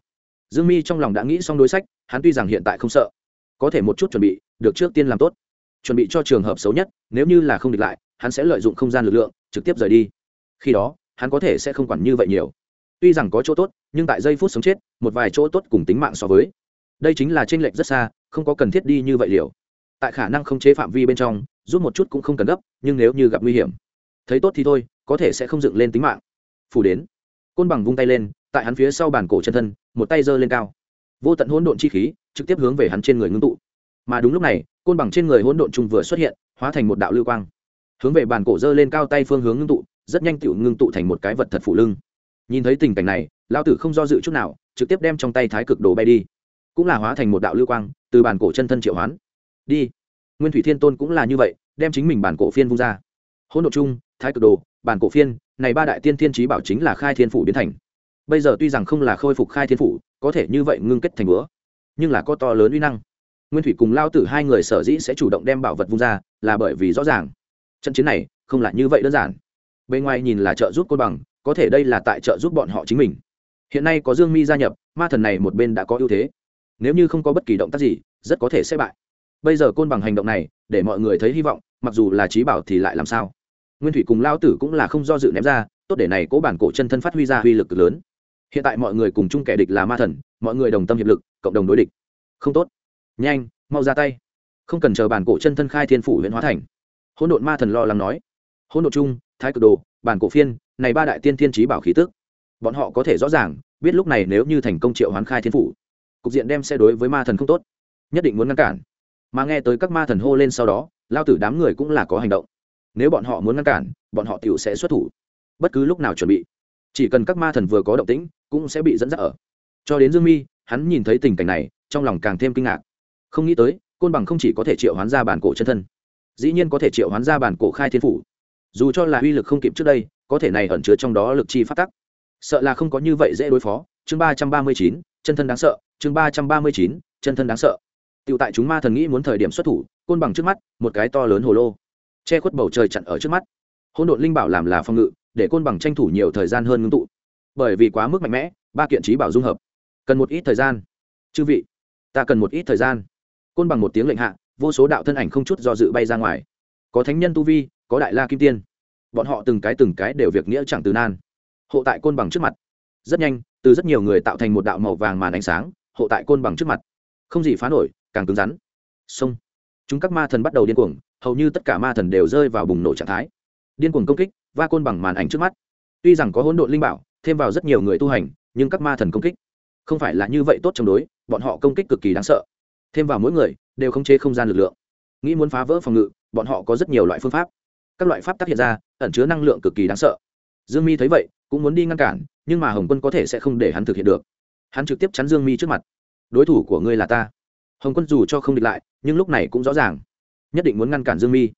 Dương mi trong lòng đã nghĩ xong đối sách, hắn tuy rằng hiện tại không sợ, có thể một chút chuẩn bị, được trước tiên làm tốt. Chuẩn bị cho trường hợp xấu nhất, nếu như là không địch lại, hắn sẽ lợi dụng không gian lực lượng, trực tiếp rời đi khi đó, hắn có thể sẽ không quản như vậy nhiều. Tuy rằng có chỗ tốt, nhưng tại giây phút sống chết, một vài chỗ tốt cùng tính mạng so với. Đây chính là tranh lệch rất xa, không có cần thiết đi như vậy liều. Tại khả năng không chế phạm vi bên trong, rút một chút cũng không cần gấp, nhưng nếu như gặp nguy hiểm, thấy tốt thì thôi, có thể sẽ không dựng lên tính mạng. Phủ đến. Côn bằng vung tay lên, tại hắn phía sau bàn cổ chân thân, một tay giơ lên cao. Vô tận hỗn độn chi khí, trực tiếp hướng về hắn trên người ngưng tụ. Mà đúng lúc này, côn bằng trên người hỗn độn chung vừa xuất hiện, hóa thành một đạo lưu quang. Hướng về bàn cổ giơ lên cao tay phương hướng ngưng tụ rất nhanh tựu ngưng tụ thành một cái vật thật phủ lưng. Nhìn thấy tình cảnh này lao tử không do dự chút nào, trực tiếp đem trong tay thái cực đồ bay đi. Cũng là hóa thành một đạo lưu quang, từ bản cổ chân thân triệu hoán. Đi. Nguyên thủy thiên tôn cũng là như vậy, đem chính mình bản cổ phiên vung ra. Hỗn độ chung, thái cực đồ, bản cổ phiên, này ba đại tiên thiên trí bảo chính là khai thiên phủ biến thành. Bây giờ tuy rằng không là khôi phục khai thiên phủ, có thể như vậy ngưng kết thành búa nhưng là có to lớn uy năng. Nguyên thủy cùng lao tử hai người sở dĩ sẽ chủ động đem bảo vật vung ra, là bởi vì rõ ràng. Trận chiến này không là như vậy đơn giản bên ngoài nhìn là trợ giúp côn bằng, có thể đây là tại trợ giúp bọn họ chính mình. Hiện nay có dương mi gia nhập, ma thần này một bên đã có ưu thế. Nếu như không có bất kỳ động tác gì, rất có thể sẽ bại. Bây giờ côn bằng hành động này, để mọi người thấy hy vọng, mặc dù là trí bảo thì lại làm sao? Nguyên thủy cùng lao tử cũng là không do dự ném ra, tốt để này cố bản cổ chân thân phát huy ra uy lực lớn. Hiện tại mọi người cùng chung kẻ địch là ma thần, mọi người đồng tâm hiệp lực, cộng đồng đối địch. Không tốt. Nhanh, mau ra tay. Không cần chờ bản cổ chân thân khai thiên phủ huyện hóa thành. Hỗn độn ma thần lo lắng nói. Hỗn độn chung thái cực đồ, bản cổ phiên, này ba đại tiên thiên trí bảo khí tức. Bọn họ có thể rõ ràng, biết lúc này nếu như thành công triệu hoán khai thiên phủ, cục diện đem sẽ đối với ma thần không tốt, nhất định muốn ngăn cản. Mà nghe tới các ma thần hô lên sau đó, lao tử đám người cũng là có hành động. Nếu bọn họ muốn ngăn cản, bọn họ t sẽ xuất thủ. Bất cứ lúc nào chuẩn bị, chỉ cần các ma thần vừa có động tĩnh, cũng sẽ bị dẫn dắt ở. Cho đến dương mi, hắn nhìn thấy tình cảnh này, trong lòng càng thêm kinh ngạc. Không nghĩ tới, côn bằng không chỉ có thể triệu hoán ra bản cổ chân thân, dĩ nhiên có thể triệu hoán ra bản cổ khai thiên phủ dù cho là uy lực không kịp trước đây, có thể này ẩn chứa trong đó lực chi phát tắc. Sợ là không có như vậy dễ đối phó. Chương ba trăm ba mươi chín, chân thân đáng sợ. Chương ba trăm ba mươi chín, chân thân đáng sợ. Tựu tại chúng ma thần nghĩ muốn thời điểm xuất thủ, côn bằng trước mắt, một cái to lớn hồ lô. Che khuất bầu trời chặn ở trước mắt. Hỗn độn linh bảo làm là phòng ngự, để côn bằng tranh thủ nhiều thời gian hơn ngưng tụ. Bởi vì quá mức mạnh mẽ, ba kiện trí bảo dung hợp. Cần một ít thời gian. Chư vị, ta cần một ít thời gian. Côn bằng một tiếng lệnh hạ, vô số đạo thân ảnh không chút do dự bay ra ngoài. Có thánh nhân tu vi có đại la kim tiên. Bọn họ từng cái từng cái đều việc nghĩa chẳng từ nan. Hộ tại côn bằng trước mặt. Rất nhanh, từ rất nhiều người tạo thành một đạo màu vàng màn ánh sáng, hộ tại côn bằng trước mặt. Không gì phá nổi, càng cứng rắn. Xông. Chúng các ma thần bắt đầu điên cuồng, hầu như tất cả ma thần đều rơi vào bùng nổ trạng thái. Điên cuồng công kích, va côn bằng màn ảnh trước mắt. Tuy rằng có hỗn độn linh bảo, thêm vào rất nhiều người tu hành, nhưng các ma thần công kích không phải là như vậy tốt chống đối, bọn họ công kích cực kỳ đáng sợ. Thêm vào mỗi người, đều khống chế không gian lực lượng. Nghĩ muốn phá vỡ phòng ngự, bọn họ có rất nhiều loại phương pháp các loại pháp tác hiện ra, ẩn chứa năng lượng cực kỳ đáng sợ. Dương mi thấy vậy, cũng muốn đi ngăn cản, nhưng mà hồng quân có thể sẽ không để hắn thực hiện được. Hắn trực tiếp chắn dương mi trước mặt. Đối thủ của ngươi là ta. Hồng quân dù cho không địch lại, nhưng lúc này cũng rõ ràng. Nhất định muốn ngăn cản dương mi.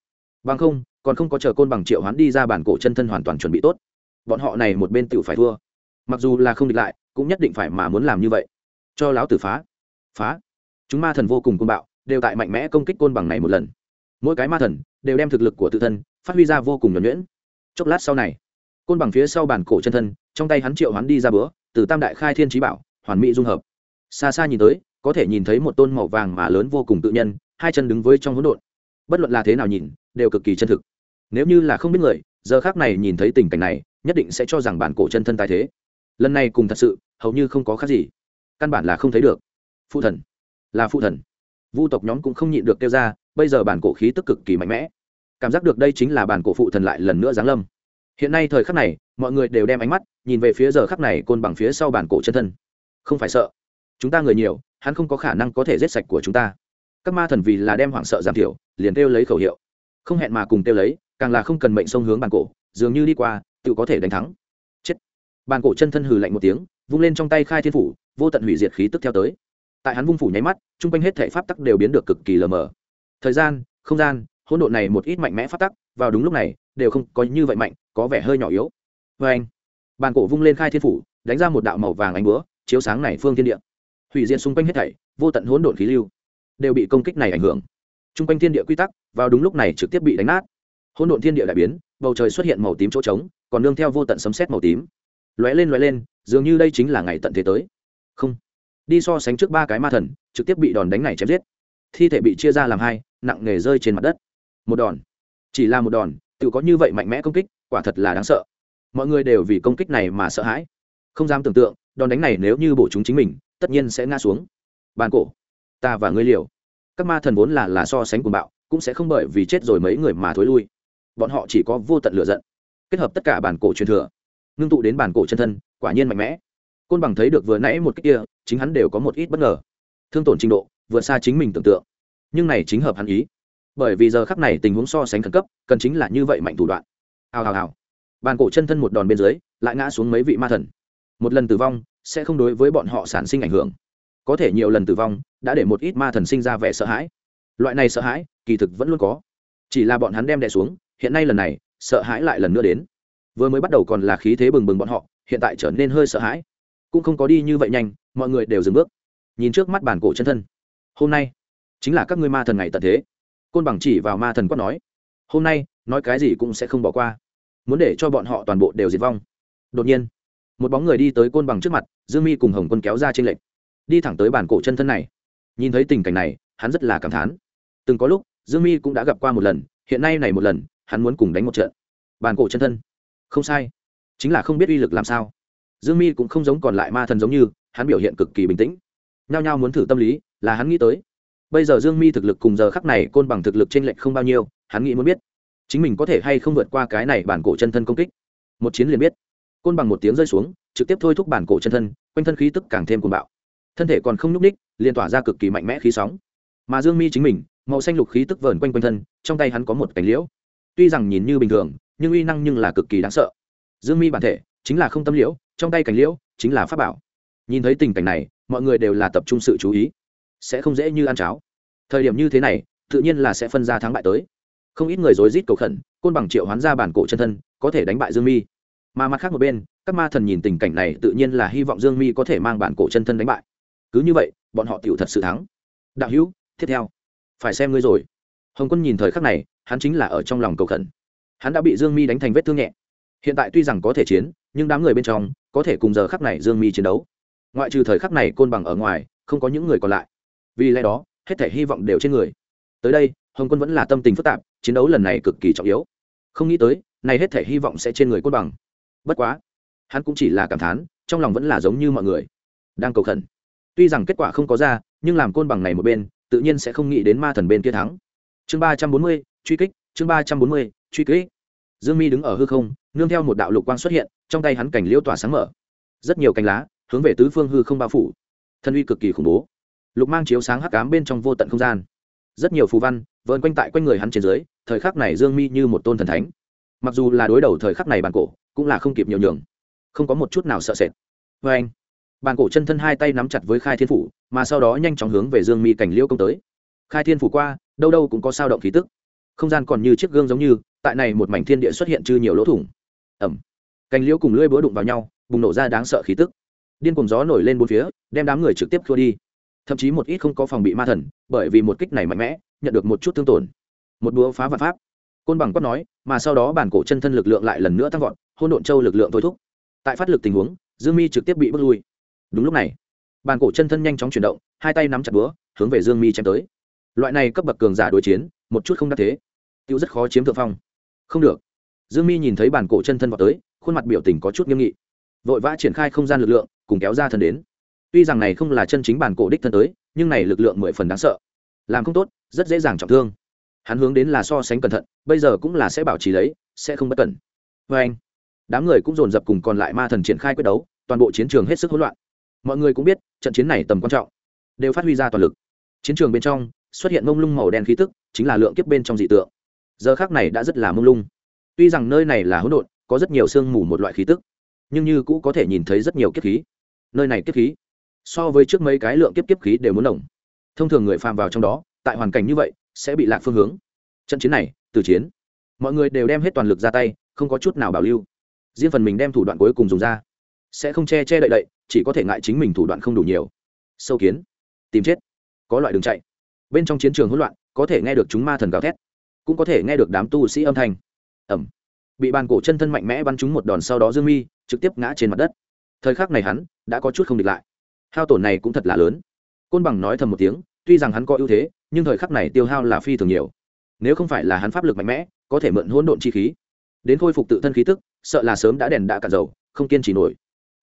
Bằng không, còn không có chờ côn bằng triệu hắn đi ra bản cổ chân thân hoàn toàn chuẩn bị tốt. Bọn họ này một bên tự phải thua. Mặc dù là không địch lại, cũng nhất định phải mà muốn làm như vậy. Cho láo tử phá. Phá. Chúng ma thần vô cùng côn bạo, đều tại mạnh mẽ công kích côn bằng này một lần. Mỗi cái ma thần đều đem thực lực của tự thân phát huy ra vô cùng nhuẩn nhuyễn. Chốc lát sau này, côn bằng phía sau bàn cổ chân thân, trong tay hắn triệu hắn đi ra bữa, từ tam đại khai thiên trí bảo, hoàn mỹ dung hợp. Xa xa nhìn tới, có thể nhìn thấy một tôn màu vàng mà lớn vô cùng tự nhân, hai chân đứng với trong hỗn độn. Bất luận là thế nào nhìn, đều cực kỳ chân thực. Nếu như là không biết người, giờ khác này nhìn thấy tình cảnh này, nhất định sẽ cho rằng bản cổ chân thân tài thế. Lần này cùng thật sự, hầu như không có khác gì. Căn bản là không thấy được. Phụ thần. Là phụ thần. Vu tộc nhóm cũng không nhịn được kêu ra, bây giờ bản cổ khí tức cực kỳ mạnh mẽ cảm giác được đây chính là bản cổ phụ thần lại lần nữa giáng lâm. Hiện nay thời khắc này, mọi người đều đem ánh mắt nhìn về phía giờ khắc này côn bằng phía sau bản cổ chân thân. Không phải sợ. Chúng ta người nhiều, hắn không có khả năng có thể giết sạch của chúng ta. Các ma thần vì là đem hoảng sợ giảm thiểu, liền kêu lấy khẩu hiệu. Không hẹn mà cùng kêu lấy, càng là không cần mệnh sông hướng bàn cổ, dường như đi qua, tự có thể đánh thắng. Chết. Bàn cổ chân thân hừ lạnh một tiếng, vung lên trong tay khai thiên phủ, vô tận hủy diệt khí tức theo tới. Tại hắn vung phủ nháy mắt trung quanh hết thể pháp tắc đều biến được cực kỳ lờ mờ. Thời gian, không gian hỗn độn này một ít mạnh mẽ phát tắc, vào đúng lúc này, đều không có như vậy mạnh, có vẻ hơi nhỏ yếu. Vê anh, bàn cổ vung lên khai thiên phủ, đánh ra một đạo màu vàng ánh búa, chiếu sáng này phương thiên địa. Hủy diệt xung quanh hết thảy, vô tận hỗn độn khí lưu đều bị công kích này ảnh hưởng. T r u n g quanh thiên địa quy tắc, vào đúng lúc này trực tiếp bị đánh nát. Hỗn độn thiên địa đại biến, bầu trời xuất hiện màu tím chỗ trống, còn nương theo vô tận sấm xét màu tím. Lóe lên lóe lên, dường như đây chính là ngày tận thế tới. Không. Đi so sánh trước ba cái ma thần, trực tiếp bị đòn đánh này chém giết. Thi thể bị chia ra làm hai, nặng nề rơi trên mặt đất một đòn. Chỉ là một đòn, tự có như vậy mạnh mẽ công kích, quả thật là đáng sợ. Mọi người đều vì công kích này mà sợ hãi. Không dám tưởng tượng, đòn đánh này nếu như bổ chúng chính mình, tất nhiên sẽ ngã xuống. Bàn cổ, ta và ngươi liều. Các ma thần vốn là là so sánh cùng bạo, cũng sẽ không bởi vì chết rồi mấy người mà thối lui. Bọn họ chỉ có vô tận lựa giận. Kết hợp tất cả bản cổ truyền thừa, ngưng tụ đến bản cổ chân thân, quả nhiên mạnh mẽ. Côn bằng thấy được vừa nãy một cách kia, chính hắn đều có một ít bất ngờ. Thương tổn trình độ, vượt xa chính mình tưởng tượng. Nhưng này chính hợp hắn ý bởi vì giờ khắc này tình huống so sánh khẩn cấp, cần chính là như vậy mạnh thủ đoạn. Hào hào hào. Bàn cổ chân thân một đòn bên dưới, lại ngã xuống mấy vị ma thần. Một lần tử vong sẽ không đối với bọn họ sản sinh ảnh hưởng. Có thể nhiều lần tử vong đã để một ít ma thần sinh ra vẻ sợ hãi. Loại này sợ hãi, kỳ thực vẫn luôn có. Chỉ là bọn hắn đem đè xuống, hiện nay lần này, sợ hãi lại lần nữa đến. Vừa mới bắt đầu còn là khí thế bừng bừng bọn họ, hiện tại trở nên hơi sợ hãi. Cũng không có đi như vậy nhanh, mọi người đều dừng bước. Nhìn trước mắt bản cổ chân thân. Hôm nay, chính là các ngươi ma thần ngày tận thế côn bằng chỉ vào ma thần quát nói, hôm nay, nói cái gì cũng sẽ không bỏ qua. Muốn để cho bọn họ toàn bộ đều diệt vong. Đột nhiên, một bóng người đi tới côn bằng trước mặt, dương mi cùng hồng quân kéo ra trên lệnh đi thẳng tới bản cổ chân thân này. Nhìn thấy tình cảnh này, hắn rất là cảm thán. Từng có lúc, dương mi cũng đã gặp qua một lần, hiện nay này một lần, hắn muốn cùng đánh một trận. Bàn cổ chân thân. Không sai. Chính là không biết uy lực làm sao. Dương mi cũng không giống còn lại ma thần giống như, hắn biểu hiện cực kỳ bình tĩnh. Nhao nhao muốn thử tâm lý, là hắn nghĩ tới bây giờ dương mi thực lực cùng giờ khắc này côn bằng thực lực t r ê n lệch không bao nhiêu, hắn nghĩ muốn biết, chính mình có thể hay không vượt qua cái này bản cổ chân thân công kích. Một chiến liền biết. Côn bằng một tiếng rơi xuống, trực tiếp thôi thúc bản cổ chân thân, quanh thân khí tức càng thêm cuồng bạo. Thân thể còn không nhúc ních liền tỏa ra cực kỳ mạnh mẽ khí sóng. Mà dương mi chính mình, màu xanh lục khí tức vờn quanh quanh thân, trong tay hắn có một cánh liễu. Tuy rằng nhìn như bình thường, nhưng uy năng nhưng là cực kỳ đáng sợ. Dương mi bản thể chính là không tâm liễu, trong tay cánh liễu chính là pháp bảo. Nhìn thấy tình cảnh này, mọi người đều là tập trung sự chú ý sẽ không dễ như ăn cháo. Thời điểm như thế này, tự nhiên là sẽ phân ra thắng bại tới. Không ít người rối rít cầu khẩn, côn bằng triệu hoán ra bản cổ chân thân, có thể đánh bại dương mi. Mà mặt khác một bên, các ma thần nhìn tình cảnh này tự nhiên là hy vọng dương mi có thể mang bản cổ chân thân đánh bại. Cứ như vậy, bọn họ tựu thật sự thắng. Đạo hữu, tiếp theo. Phải xem ngươi rồi. Hồng quân nhìn thời khắc này, hắn chính là ở trong lòng cầu khẩn. Hắn đã bị dương mi đánh thành vết thương nhẹ. Hiện tại tuy rằng có thể chiến, nhưng đám người bên trong, có thể cùng giờ khắc này dương mi chiến đấu. Ngoại trừ thời khắc này côn bằng ở ngoài, không có những người còn lại vì lẽ đó, hết thể hy vọng đều trên người. Tới đây, hồng quân vẫn là tâm tình phức tạp, chiến đấu lần này cực kỳ trọng yếu. Không nghĩ tới, này hết thể hy vọng sẽ trên người côn bằng. Bất quá, hắn cũng chỉ là cảm thán, trong lòng vẫn là giống như mọi người đang cầu khẩn. Tuy rằng kết quả không có ra, nhưng làm côn bằng này một bên, tự nhiên sẽ không nghĩ đến ma thần bên kia thắng. Chương ba trăm bốn mươi, truy kích, chương ba trăm bốn mươi, truy kích. Dương mi đứng ở hư không, nương theo một đạo lục quang xuất hiện, trong tay hắn cảnh liễu tỏa sáng mở. Rất nhiều cành lá hướng về tứ phương hư không bao phủ. Thân uy cực kỳ khủng bố lục mang chiếu sáng hắc cám bên trong vô tận không gian. Rất nhiều phù văn vờn quanh tại quanh người hắn trên dưới, thời khắc này dương mi như một tôn thần thánh. Mặc dù là đối đầu thời khắc này bàn cổ, cũng là không kịp nhiều nhường. Không có một chút nào sợ sệt. Vê anh bàn cổ chân thân hai tay nắm chặt với khai thiên phủ, mà sau đó nhanh chóng hướng về dương mi cảnh liêu công tới. Khai thiên phủ qua, đâu đâu cũng có sao động khí tức. Không gian còn như chiếc gương giống như, tại này một mảnh thiên địa xuất hiện chư nhiều lỗ thủng. Ẩm. Cành liễu cùng lưỡi búa đụng vào nhau, bùng nổ ra đáng sợ khí tức. Điên cùng gió nổi lên bốn phía, đem đám người trực tiếp thua đi thậm chí một ít không có phòng bị ma thần, bởi vì một kích này mạnh mẽ, nhận được một chút thương tổn. Một búa phá vạn pháp. Côn bằng quát nói, mà sau đó bản cổ chân thân lực lượng lại lần nữa tăng vọt hôn độn châu lực lượng thôi thúc. Tại phát lực tình huống, dương mi trực tiếp bị bước lui. Đúng lúc này, bản cổ chân thân nhanh chóng chuyển động, hai tay nắm chặt búa, hướng về dương mi chém tới. Loại này cấp bậc cường giả đối chiến, một chút không đắc thế. Tiêu rất khó chiếm thượng phong. Không được. Dương mi nhìn thấy bản cổ chân thân vào tới, khuôn mặt biểu tình có chút nghiêm nghị. Vội vã triển khai không gian lực lượng, cùng kéo ra thân đến tuy rằng này không là chân chính bản cổ đích thân tới, nhưng này lực lượng mười phần đáng sợ. Làm không tốt, rất dễ dàng trọng thương. Hắn hướng đến là so sánh cẩn thận, bây giờ cũng là sẽ bảo trì lấy, sẽ không bất cẩn. Vê anh, đám người cũng dồn dập cùng còn lại ma thần triển khai quyết đấu, toàn bộ chiến trường hết sức hỗn loạn. Mọi người cũng biết, trận chiến này tầm quan trọng, đều phát huy ra toàn lực. Chiến trường bên trong, xuất hiện mông lung màu đen khí tức, chính là lượng kiếp bên trong dị tượng. Giờ khác này đã rất là mông lung. Tuy rằng nơi này là hỗn độn, có rất nhiều sương mù một loại khí tức, nhưng như cũ có thể nhìn thấy rất nhiều kiếp khí. Nơi này kiếp khí so với trước mấy cái lượng kiếp kiếp khí đều muốn nồng, thông thường người phàm vào trong đó tại hoàn cảnh như vậy sẽ bị lạc phương hướng. Trận chiến này từ chiến. Mọi người đều đem hết toàn lực ra tay không có chút nào bảo lưu. Riêng phần mình đem thủ đoạn cuối cùng dùng ra. Sẽ không che che đậy đậy chỉ có thể ngại chính mình thủ đoạn không đủ nhiều. Sâu kiến. Tìm chết. Có loại đường chạy. Bên trong chiến trường hỗn loạn có thể nghe được chúng ma thần gào thét. Cũng có thể nghe được đám tu sĩ âm thanh. Ẩm bị bàn cổ chân thân mạnh mẽ bắn trúng một đòn sau đó dương mi trực tiếp ngã trên mặt đất. Thời khắc này hắn đã có chút không địch lại hao tổn này cũng thật là lớn. Côn bằng nói thầm một tiếng, tuy rằng hắn có ưu thế, nhưng thời khắc này tiêu hao là phi thường nhiều. Nếu không phải là hắn pháp lực mạnh mẽ, có thể mượn hỗn độn chi khí. Đến khôi phục tự thân khí tức, sợ là sớm đã đèn đã cạn dầu, không kiên trì nổi.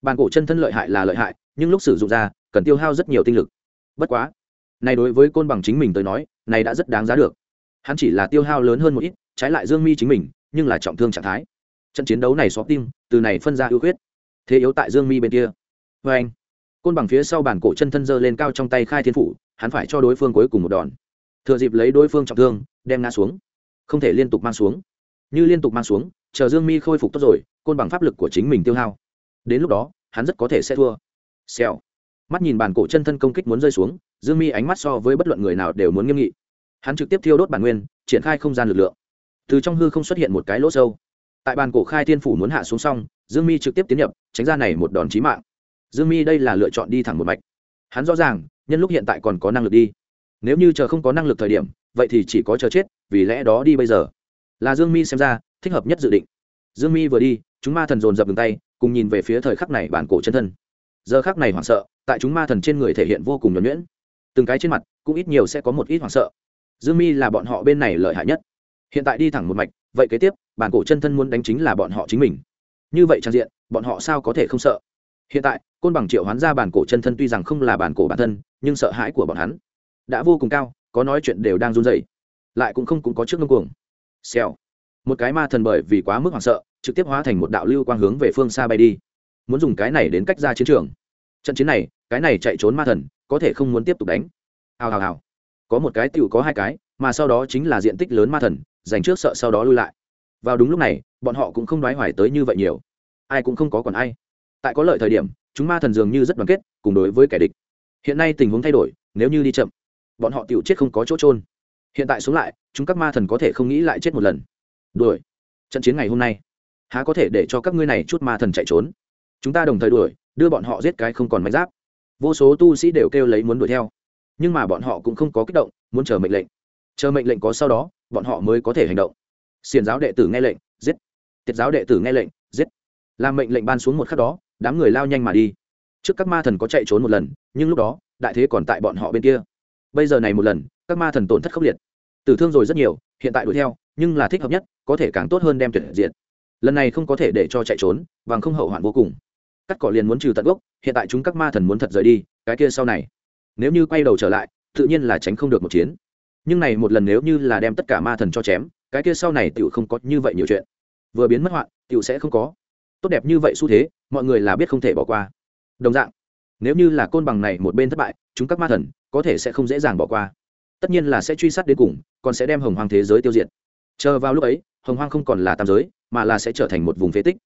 Bàn cổ chân thân lợi hại là lợi hại, nhưng lúc sử dụng ra, cần tiêu hao rất nhiều tinh lực. Bất quá, này đối với côn bằng chính mình tới nói, này đã rất đáng giá được. Hắn chỉ là tiêu hao lớn hơn một ít, trái lại dương mi chính mình, nhưng là trọng thương trạng thái. Trận chiến đấu này xóa tim, từ này phân ra ưu khuyết. Thế yếu tại dương mi bên kia. Vê anh côn bằng phía sau bản cổ chân thân dơ lên cao trong tay khai thiên phủ, hắn phải cho đối phương cuối cùng một đòn. Thừa dịp lấy đối phương trọng thương, đem ngã xuống. Không thể liên tục mang xuống. Như liên tục mang xuống, chờ dương mi khôi phục tốt rồi, côn bằng pháp lực của chính mình tiêu hao. Đến lúc đó, hắn rất có thể sẽ thua. Xèo. Mắt nhìn bản cổ chân thân công kích muốn rơi xuống, dương mi ánh mắt so với bất luận người nào đều muốn nghiêm nghị. Hắn trực tiếp thiêu đốt bản nguyên, triển khai không gian lực lượng. Từ trong hư không xuất hiện một cái lỗ sâu. Tại bàn cổ khai thiên phủ muốn hạ xuống xong, dương mi trực tiếp tiến nhập, tránh ra này một đòn chí mạng dương mi đây là lựa chọn đi thẳng một mạch. Hắn rõ ràng, nhân lúc hiện tại còn có năng lực đi. Nếu như chờ không có năng lực thời điểm, vậy thì chỉ có chờ chết, vì lẽ đó đi bây giờ. Là dương mi xem ra, thích hợp nhất dự định. Dương mi vừa đi, chúng ma thần dồn dập đường tay, cùng nhìn về phía thời khắc này bản cổ chân thân. Giờ khắc này hoảng sợ, tại chúng ma thần trên người thể hiện vô cùng nhuẩn nhuyễn. Từng cái trên mặt, cũng ít nhiều sẽ có một ít hoảng sợ. Dương mi là bọn họ bên này lợi hại nhất. Hiện tại đi thẳng một mạch, vậy kế tiếp, bản cổ chân thân muốn đánh chính là bọn họ chính mình. Như vậy trang diện, bọn họ sao có thể không sợ? Hiện tại, côn bằng triệu hoán ra bản cổ chân thân tuy rằng không là bản cổ bản thân, nhưng sợ hãi của bọn hắn đã vô cùng cao, có nói chuyện đều đang run dày lại cũng không cũng có trước ngưng cuồng. Xèo. Một cái ma thần bởi vì quá mức hoảng sợ, trực tiếp hóa thành một đạo lưu quang hướng về phương xa bay đi. Muốn dùng cái này đến cách ra chiến trường. Trận chiến này, cái này chạy trốn ma thần, có thể không muốn tiếp tục đánh. Hào hào hào. Có một cái tựu có hai cái, mà sau đó chính là diện tích lớn ma thần, dành trước sợ sau đó lui lại. Vào đúng lúc này, bọn họ cũng không đoái hoài tới như vậy nhiều. Ai cũng không có còn ai tại có lợi thời điểm, chúng ma thần dường như rất đoàn kết, cùng đối với kẻ địch. Hiện nay tình huống thay đổi, nếu như đi chậm, bọn họ tiểu chết không có chỗ trôn hiện tại sống lại, chúng các ma thần có thể không nghĩ lại chết một lần. Đuổi. Trận chiến ngày hôm nay, há có thể để cho các ngươi này chút ma thần chạy trốn? Chúng ta đồng thời đuổi, đưa bọn họ giết cái không còn mạch giáp. Vô số tu sĩ đều kêu lấy muốn đuổi theo. Nhưng mà bọn họ cũng không có kích động, muốn chờ mệnh lệnh. Chờ mệnh lệnh có sau đó, bọn họ mới có thể hành động. Xiền giáo đệ tử nghe lệnh, giết. Tiết giáo đệ tử nghe lệnh, giết. Làm mệnh lệnh ban xuống một khắc đó đám người lao nhanh mà đi. Trước các ma thần có chạy trốn một lần, nhưng lúc đó, đại thế còn tại bọn họ bên kia. Bây giờ này một lần, các ma thần tổn thất khốc liệt. Tử thương rồi rất nhiều, hiện tại đuổi theo, nhưng là thích hợp nhất, có thể càng tốt hơn đem tuyển diện lần này không có thể để cho chạy trốn và không hậu hoạn vô cùng. Cắt cỏ liền muốn trừ tận gốc, hiện tại chúng các ma thần muốn thật rời đi, cái kia sau này. Nếu như quay đầu trở lại, tự nhiên là tránh không được một chiến. Nhưng này một lần nếu như là đem tất cả ma thần cho chém, cái kia sau này tựu không có như vậy nhiều chuyện. Vừa biến mất hoạn tựu sẽ không có. Tốt đẹp như vậy xu thế mọi người là biết không thể bỏ qua. Đồng dạng, nếu như là côn bằng này một bên thất bại, chúng các ma thần có thể sẽ không dễ dàng bỏ qua. Tất nhiên là sẽ truy sát đến cùng, còn sẽ đem hồng hoang thế giới tiêu diệt. Chờ vào lúc ấy, hồng hoang không còn là tam giới, mà là sẽ trở thành một vùng phế tích.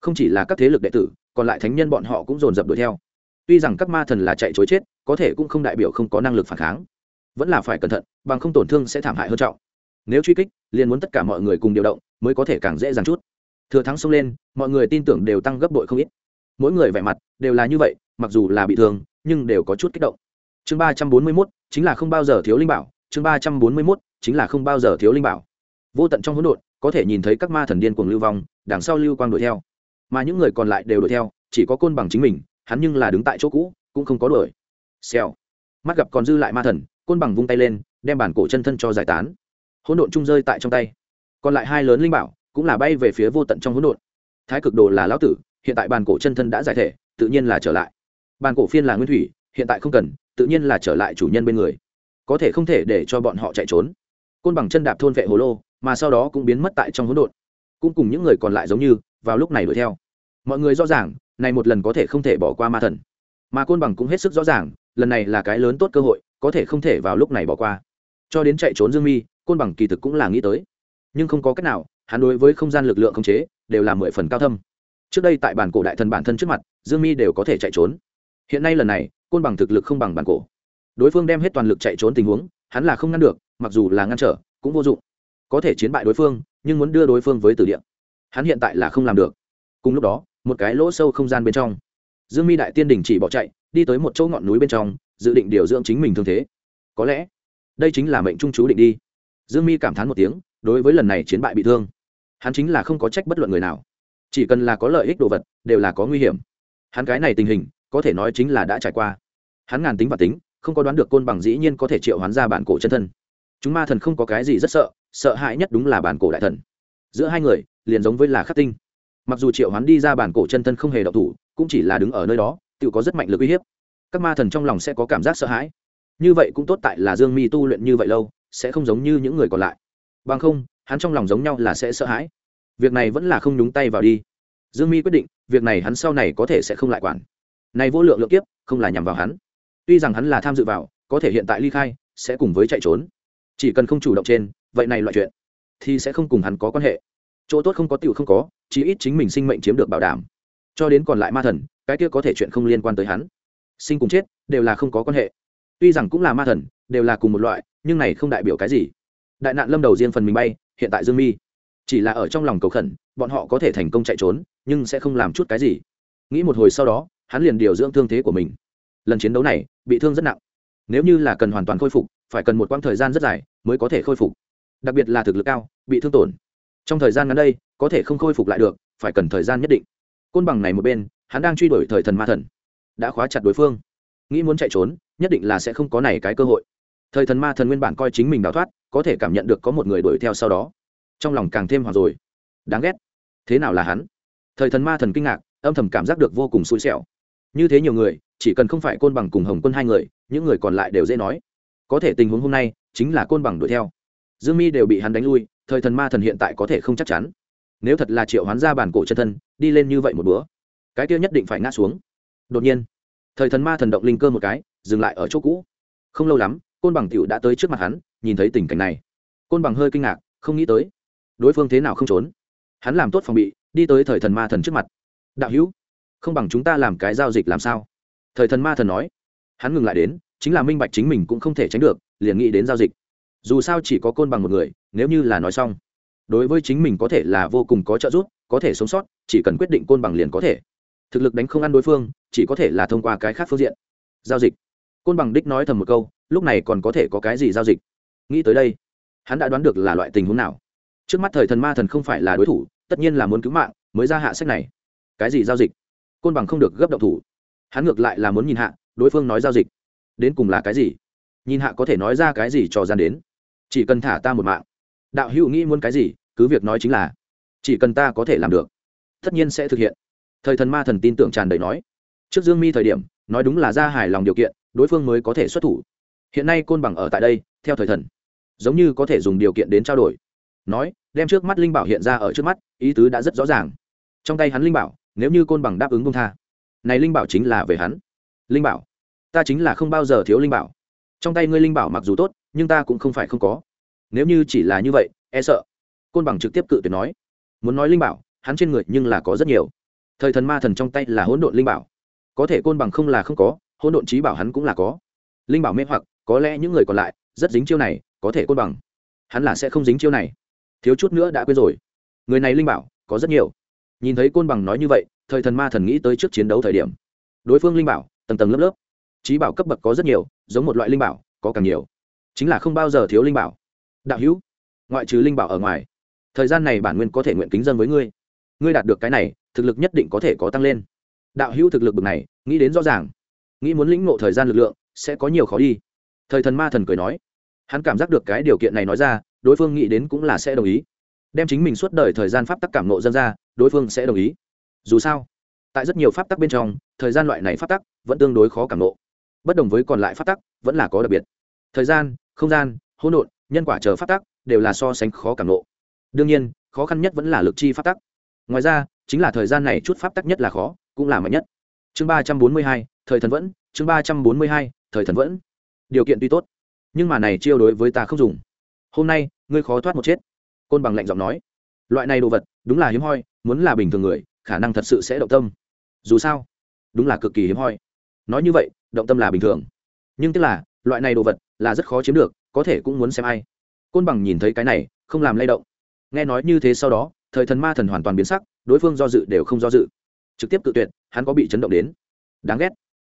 Không chỉ là các thế lực đệ tử, còn lại thánh nhân bọn họ cũng dồn dập đuổi theo. Tuy rằng các ma thần là chạy chối chết, có thể cũng không đại biểu không có năng lực phản kháng. Vẫn là phải cẩn thận, bằng không tổn thương sẽ thảm hại hơn trọng. Nếu truy kích, liền muốn tất cả mọi người cùng điều động, mới có thể càng dễ dàng chút thừa thắng xông lên, mọi người tin tưởng đều tăng gấp bội không ít. Mỗi người vẻ mặt đều là như vậy, mặc dù là bị thương, nhưng đều có chút kích động. Chương ba trăm bốn mươi mốt, chính là không bao giờ thiếu linh bảo. Chương ba trăm bốn mươi mốt, chính là không bao giờ thiếu linh bảo. Vô tận trong hỗn độn, có thể nhìn thấy các ma thần điên cuồng lưu vong, đằng sau lưu quang đuổi theo. Mà những người còn lại đều đuổi theo, chỉ có côn bằng chính mình, hắn nhưng là đứng tại chỗ cũ, cũng không có đuổi. Xèo. Mắt gặp còn dư lại ma thần, côn bằng vung tay lên, đem bản cổ chân thân cho giải tán. Hỗn độn trung rơi tại trong tay. Còn lại hai lớn linh bảo cũng là bay về phía vô tận trong hỗn độn. Thái cực đồ là lão tử, hiện tại bàn cổ chân thân đã giải thể, tự nhiên là trở lại. Bàn cổ phiên là nguyên thủy, hiện tại không cần, tự nhiên là trở lại chủ nhân bên người. Có thể không thể để cho bọn họ chạy trốn. Côn bằng chân đạp thôn vệ hồ lô, mà sau đó cũng biến mất tại trong hỗn độn. Cũng cùng những người còn lại giống như, vào lúc này đuổi theo. Mọi người rõ ràng, này một lần có thể không thể bỏ qua ma thần. Mà côn bằng cũng hết sức rõ ràng, lần này là cái lớn tốt cơ hội, có thể không thể vào lúc này bỏ qua. Cho đến chạy trốn dương mi, côn bằng kỳ thực cũng là nghĩ tới. Nhưng không có cách nào hắn đối với không gian lực lượng khống chế đều là mười phần cao thâm. Trước đây tại bản cổ đại thần bản thân trước mặt, dương mi đều có thể chạy trốn. Hiện nay lần này, côn bằng thực lực không bằng bản cổ. Đối phương đem hết toàn lực chạy trốn tình huống, hắn là không ngăn được, mặc dù là ngăn trở, cũng vô dụng. Có thể chiến bại đối phương, nhưng muốn đưa đối phương với tử địa. Hắn hiện tại là không làm được. Cùng lúc đó, một cái lỗ sâu không gian bên trong, dương mi đại tiên đình chỉ bỏ chạy, đi tới một chỗ ngọn núi bên trong, dự định điều dưỡng chính mình thương thế. Có lẽ, đây chính là mệnh trung chú định đi. Dương mi cảm thán một tiếng, đối với lần này chiến bại bị thương hắn chính là không có trách bất luận người nào. Chỉ cần là có lợi ích đồ vật, đều là có nguy hiểm. Hắn cái này tình hình, có thể nói chính là đã trải qua. Hắn ngàn tính và tính, không có đoán được côn bằng dĩ nhiên có thể triệu hoán ra bản cổ chân thân. Chúng ma thần không có cái gì rất sợ sợ hãi nhất đúng là bản cổ đại thần. Giữa hai người, liền giống với là khắc tinh. Mặc dù triệu hoán đi ra bản cổ chân thân không hề độc thủ, cũng chỉ là đứng ở nơi đó, tự có rất mạnh lực uy hiếp. Các ma thần trong lòng sẽ có cảm giác sợ hãi. Như vậy cũng tốt tại là dương mi tu luyện như vậy lâu, sẽ không giống như những người còn lại. Bằng không hắn trong lòng giống nhau là sẽ sợ hãi. Việc này vẫn là không nhúng tay vào đi. Dương mi quyết định, việc này hắn sau này có thể sẽ không lại quản. Này vô lượng lượng kiếp, không là nhằm vào hắn. Tuy rằng hắn là tham dự vào, có thể hiện tại ly khai, sẽ cùng với chạy trốn. Chỉ cần không chủ động trên, vậy này loại chuyện, thì sẽ không cùng hắn có quan hệ. Chỗ tốt không có tiểu không có, chí ít chính mình sinh mệnh chiếm được bảo đảm. Cho đến còn lại ma thần, cái kia có thể chuyện không liên quan tới hắn. Sinh cùng chết, đều là không có quan hệ. Tuy rằng cũng là ma thần, đều là cùng một loại, nhưng này không đại biểu cái gì. Đại nạn lâm đầu riêng phần mình bay hiện tại dương mi. Chỉ là ở trong lòng cầu khẩn, bọn họ có thể thành công chạy trốn, nhưng sẽ không làm chút cái gì. Nghĩ một hồi sau đó, hắn liền điều dưỡng thương thế của mình. Lần chiến đấu này, bị thương rất nặng. Nếu như là cần hoàn toàn khôi phục, phải cần một quãng thời gian rất dài mới có thể khôi phục. Đặc biệt là thực lực cao, bị thương tổn. Trong thời gian ngắn đây, có thể không khôi phục lại được, phải cần thời gian nhất định. Côn bằng này một bên, hắn đang truy đuổi thời thần ma thần. Đã khóa chặt đối phương. Nghĩ muốn chạy trốn, nhất định là sẽ không có này cái cơ hội. Thời thần ma thần nguyên bản coi chính mình đào thoát có thể cảm nhận được có một người đuổi theo sau đó. Trong lòng càng thêm hoảng rồi. Đáng ghét. Thế nào là hắn? Thời thần ma thần kinh ngạc, âm thầm cảm giác được vô cùng xui xẻo. Như thế nhiều người, chỉ cần không phải côn bằng cùng hồng quân hai người, những người còn lại đều dễ nói. Có thể tình huống hôm nay, chính là côn bằng đuổi theo. Dương mi đều bị hắn đánh lui, thời thần ma thần hiện tại có thể không chắc chắn. Nếu thật là triệu hoán ra bản cổ chân thân, đi lên như vậy một bữa, cái kia nhất định phải ngã xuống. Đột nhiên, thời thần ma thần động linh cơ một cái, dừng lại ở chỗ cũ. Không lâu lắm côn bằng tiểu đã tới trước mặt hắn, nhìn thấy tình cảnh này. Côn bằng hơi kinh ngạc, không nghĩ tới. Đối phương thế nào không trốn? Hắn làm tốt phòng bị, đi tới thời thần ma thần trước mặt. Đạo hữu, không bằng chúng ta làm cái giao dịch làm sao? Thời thần ma thần nói. Hắn ngừng lại đến, chính là minh bạch chính mình cũng không thể tránh được, liền nghĩ đến giao dịch. Dù sao chỉ có côn bằng một người, nếu như là nói xong. Đối với chính mình có thể là vô cùng có trợ giúp, có thể sống sót, chỉ cần quyết định côn bằng liền có thể. Thực lực đánh không ăn đối phương, chỉ có thể là thông qua cái khác phương diện. Giao dịch. Côn bằng đích nói thầm một câu lúc này còn có thể có cái gì giao dịch? Nghĩ tới đây, hắn đã đoán được là loại tình huống nào. Trước mắt thời thần ma thần không phải là đối thủ, tất nhiên là muốn cứu mạng, mới ra hạ sách này. Cái gì giao dịch? Côn bằng không được gấp động thủ. Hắn ngược lại là muốn nhìn hạ, đối phương nói giao dịch. Đến cùng là cái gì? Nhìn hạ có thể nói ra cái gì cho gian đến? Chỉ cần thả ta một mạng. Đạo hữu nghĩ muốn cái gì, cứ việc nói chính là, chỉ cần ta có thể làm được, tất nhiên sẽ thực hiện. Thời thần ma thần tin tưởng tràn đầy nói. Trước dương mi thời điểm, nói đúng là ra hài lòng điều kiện, đối phương mới có thể xuất thủ hiện nay côn bằng ở tại đây, theo thời thần, giống như có thể dùng điều kiện đến trao đổi. Nói, đem trước mắt linh bảo hiện ra ở trước mắt, ý tứ đã rất rõ ràng. Trong tay hắn linh bảo, nếu như côn bằng đáp ứng công tha. Này linh bảo chính là về hắn. Linh bảo, ta chính là không bao giờ thiếu linh bảo. Trong tay ngươi linh bảo mặc dù tốt, nhưng ta cũng không phải không có. Nếu như chỉ là như vậy e sợ. Côn bằng trực tiếp cự tuyệt nói. Muốn nói linh bảo, hắn trên người nhưng là có rất nhiều. Thời thần ma thần trong tay là hỗn độn linh bảo. Có thể côn bằng không là không có, hỗn độn trí bảo hắn cũng là có. Linh bảo mê hoặc có lẽ những người còn lại rất dính chiêu này, có thể côn bằng. Hắn là sẽ không dính chiêu này. Thiếu chút nữa đã quên rồi. Người này linh bảo có rất nhiều. Nhìn thấy côn bằng nói như vậy, thời thần ma thần nghĩ tới trước chiến đấu thời điểm. Đối phương linh bảo, tầng tầng lớp lớp. Trí bảo cấp bậc có rất nhiều, giống một loại linh bảo, có càng nhiều. Chính là không bao giờ thiếu linh bảo. Đạo hữu, ngoại trừ linh bảo ở ngoài, thời gian này bản nguyên có thể nguyện kính dân với ngươi. Ngươi đạt được cái này, thực lực nhất định có thể có tăng lên. Đạo hữu thực lực bậc này, nghĩ đến rõ ràng. Nghĩ muốn lĩnh ngộ thời gian lực lượng, sẽ có nhiều khó đi thời thần ma thần cười nói, hắn cảm giác được cái điều kiện này nói ra, đối phương nghĩ đến cũng là sẽ đồng ý. Đem chính mình suốt đời thời gian pháp tắc cảm nộ dân ra, đối phương sẽ đồng ý. Dù sao, tại rất nhiều pháp tắc bên trong, thời gian loại này pháp tắc vẫn tương đối khó cảm nộ bất đồng với còn lại pháp tắc, vẫn là có đặc biệt. Thời gian, không gian, hỗn độn, nhân quả chờ pháp tắc đều là so sánh khó cảm nộ đương nhiên, khó khăn nhất vẫn là lực chi pháp tắc. Ngoài ra, chính là thời gian này chút pháp tắc nhất là khó, cũng là mạnh nhất. Chương ba trăm bốn mươi hai, thời thần vẫn, chương ba trăm bốn mươi hai, thời thần vẫn điều kiện tuy tốt, nhưng mà này chiêu đối với ta không dùng. Hôm nay, ngươi khó thoát một chết. Côn bằng lạnh giọng nói. Loại này đồ vật, đúng là hiếm hoi, muốn là bình thường người, khả năng thật sự sẽ động tâm. Dù sao, đúng là cực kỳ hiếm hoi. Nói như vậy, động tâm là bình thường. Nhưng tức là, loại này đồ vật là rất khó chiếm được, có thể cũng muốn xem ai. Côn bằng nhìn thấy cái này, không làm lay động. Nghe nói như thế sau đó, thời thần ma thần hoàn toàn biến sắc, đối phương do dự đều không do dự. Trực tiếp tự tuyệt, hắn có bị chấn động đến. Đáng ghét.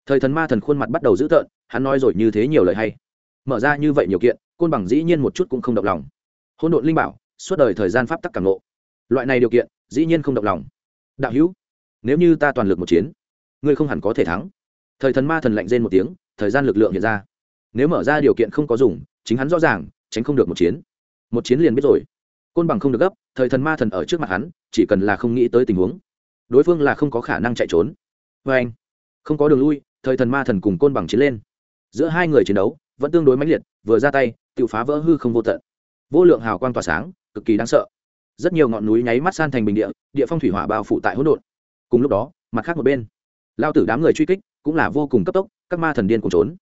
Thời thần ma thần khuôn mặt bắt đầu dữ tợn hắn nói rồi như thế nhiều lời hay. Mở ra như vậy nhiều kiện, côn bằng dĩ nhiên một chút cũng không động lòng. Hôn độn linh bảo, suốt đời thời gian pháp tắc càng ngộ. Loại này điều kiện, dĩ nhiên không động lòng. Đạo hữu, nếu như ta toàn lực một chiến, ngươi không hẳn có thể thắng. Thời thần ma thần lạnh rên một tiếng, thời gian lực lượng hiện ra. Nếu mở ra điều kiện không có dùng, chính hắn rõ ràng, tránh không được một chiến. Một chiến liền biết rồi. Côn bằng không được gấp, thời thần ma thần ở trước mặt hắn, chỉ cần là không nghĩ tới tình huống. Đối phương là không có khả năng chạy trốn. Vê anh. Không có đường lui, thời thần ma thần cùng côn bằng chiến lên giữa hai người chiến đấu vẫn tương đối mãnh liệt, vừa ra tay tự phá vỡ hư không vô tận. Vô lượng hào quang tỏa sáng, cực kỳ đáng sợ. Rất nhiều ngọn núi nháy mắt san thành bình địa địa phong thủy hỏa bao phủ tại hỗn độn. Cùng lúc đó, mặt khác một bên, lao tử đám người truy kích cũng là vô cùng cấp tốc, các ma thần điên cùng trốn.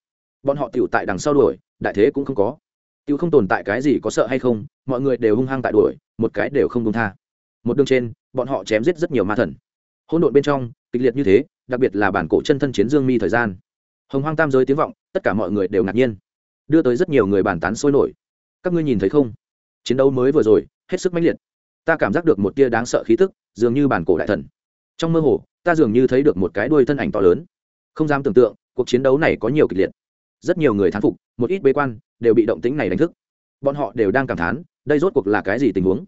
Bọn họ tựu tại đằng sau đuổi, đại thế cũng không có. Tựu không tồn tại cái gì có sợ hay không, mọi người đều hung hăng tại đuổi, một cái đều không công tha. Một đường trên, bọn họ chém giết rất nhiều ma thần. Hỗn độn bên trong, kịch liệt như thế, đặc biệt là bản cổ chân thân chiến dương mi thời gian hồng hoang tam giới tiếng vọng, tất cả mọi người đều ngạc nhiên. Đưa tới rất nhiều người bàn tán sôi nổi. Các ngươi nhìn thấy không? Chiến đấu mới vừa rồi, hết sức mãnh liệt. Ta cảm giác được một tia đáng sợ khí tức, dường như bản cổ đại thần. Trong mơ hồ, ta dường như thấy được một cái đuôi thân ảnh to lớn. Không dám tưởng tượng, cuộc chiến đấu này có nhiều kịch liệt. Rất nhiều người thán phục, một ít bế quan, đều bị động tĩnh này đánh thức. Bọn họ đều đang cảm thán, đây rốt cuộc là cái gì tình huống?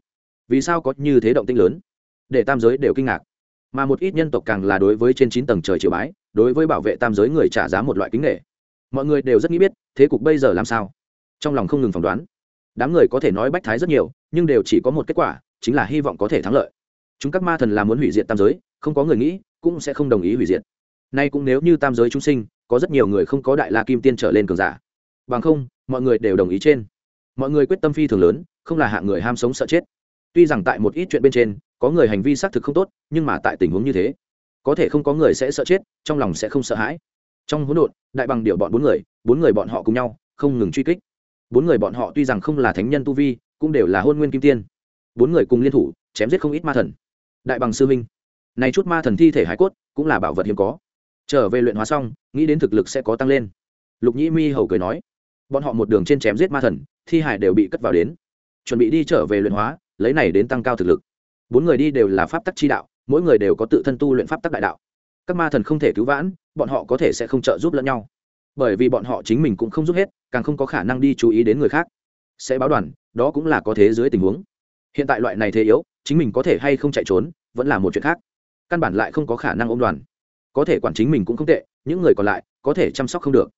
Vì sao có như thế động tĩnh lớn? Để tam giới đều kinh ngạc. Mà một ít nhân tộc càng là đối với trên chín tầng trời triều bái đối với bảo vệ tam giới người trả giá một loại kính nghệ mọi người đều rất nghĩ biết, thế cục bây giờ làm sao? Trong lòng không ngừng phỏng đoán. Đám người có thể nói bách thái rất nhiều, nhưng đều chỉ có một kết quả, chính là hy vọng có thể thắng lợi. Chúng các ma thần là muốn hủy diệt tam giới, không có người nghĩ, cũng sẽ không đồng ý hủy diệt. Nay cũng nếu như tam giới chúng sinh, có rất nhiều người không có đại la kim tiên trở lên cường giả. Bằng không, mọi người đều đồng ý trên. Mọi người quyết tâm phi thường lớn, không là hạng người ham sống sợ chết. Tuy rằng tại một ít chuyện bên trên, có người hành vi xác thực không tốt, nhưng mà tại tình huống như thế có thể không có người sẽ sợ chết, trong lòng sẽ không sợ hãi. Trong hỗn độn, đại bằng điệu bọn bốn người bốn người bọn họ cùng nhau, không ngừng truy kích. Bốn người bọn họ tuy rằng không là thánh nhân tu vi, cũng đều là hôn nguyên kim tiên. Bốn người cùng liên thủ, chém giết không ít ma thần. Đại bằng sư minh này chút ma thần thi thể hải cốt, cũng là bảo vật hiếm có. Trở về luyện hóa xong, nghĩ đến thực lực sẽ có tăng lên. Lục nhĩ mi hầu cười nói, bọn họ một đường trên chém giết ma thần, thi hải đều bị cất vào đến. Chuẩn bị đi trở về luyện hóa, lấy này đến tăng cao thực lực. Bốn người đi đều là pháp tắc chi đạo mỗi người đều có tự thân tu luyện pháp tắc đại đạo. Các ma thần không thể cứu vãn, bọn họ có thể sẽ không trợ giúp lẫn nhau. Bởi vì bọn họ chính mình cũng không giúp hết, càng không có khả năng đi chú ý đến người khác. Sẽ báo đoàn, đó cũng là có thế dưới tình huống. Hiện tại loại này thế yếu, chính mình có thể hay không chạy trốn, vẫn là một chuyện khác. Căn bản lại không có khả năng ôm đoàn. Có thể quản chính mình cũng không tệ, những người còn lại, có thể chăm sóc không được.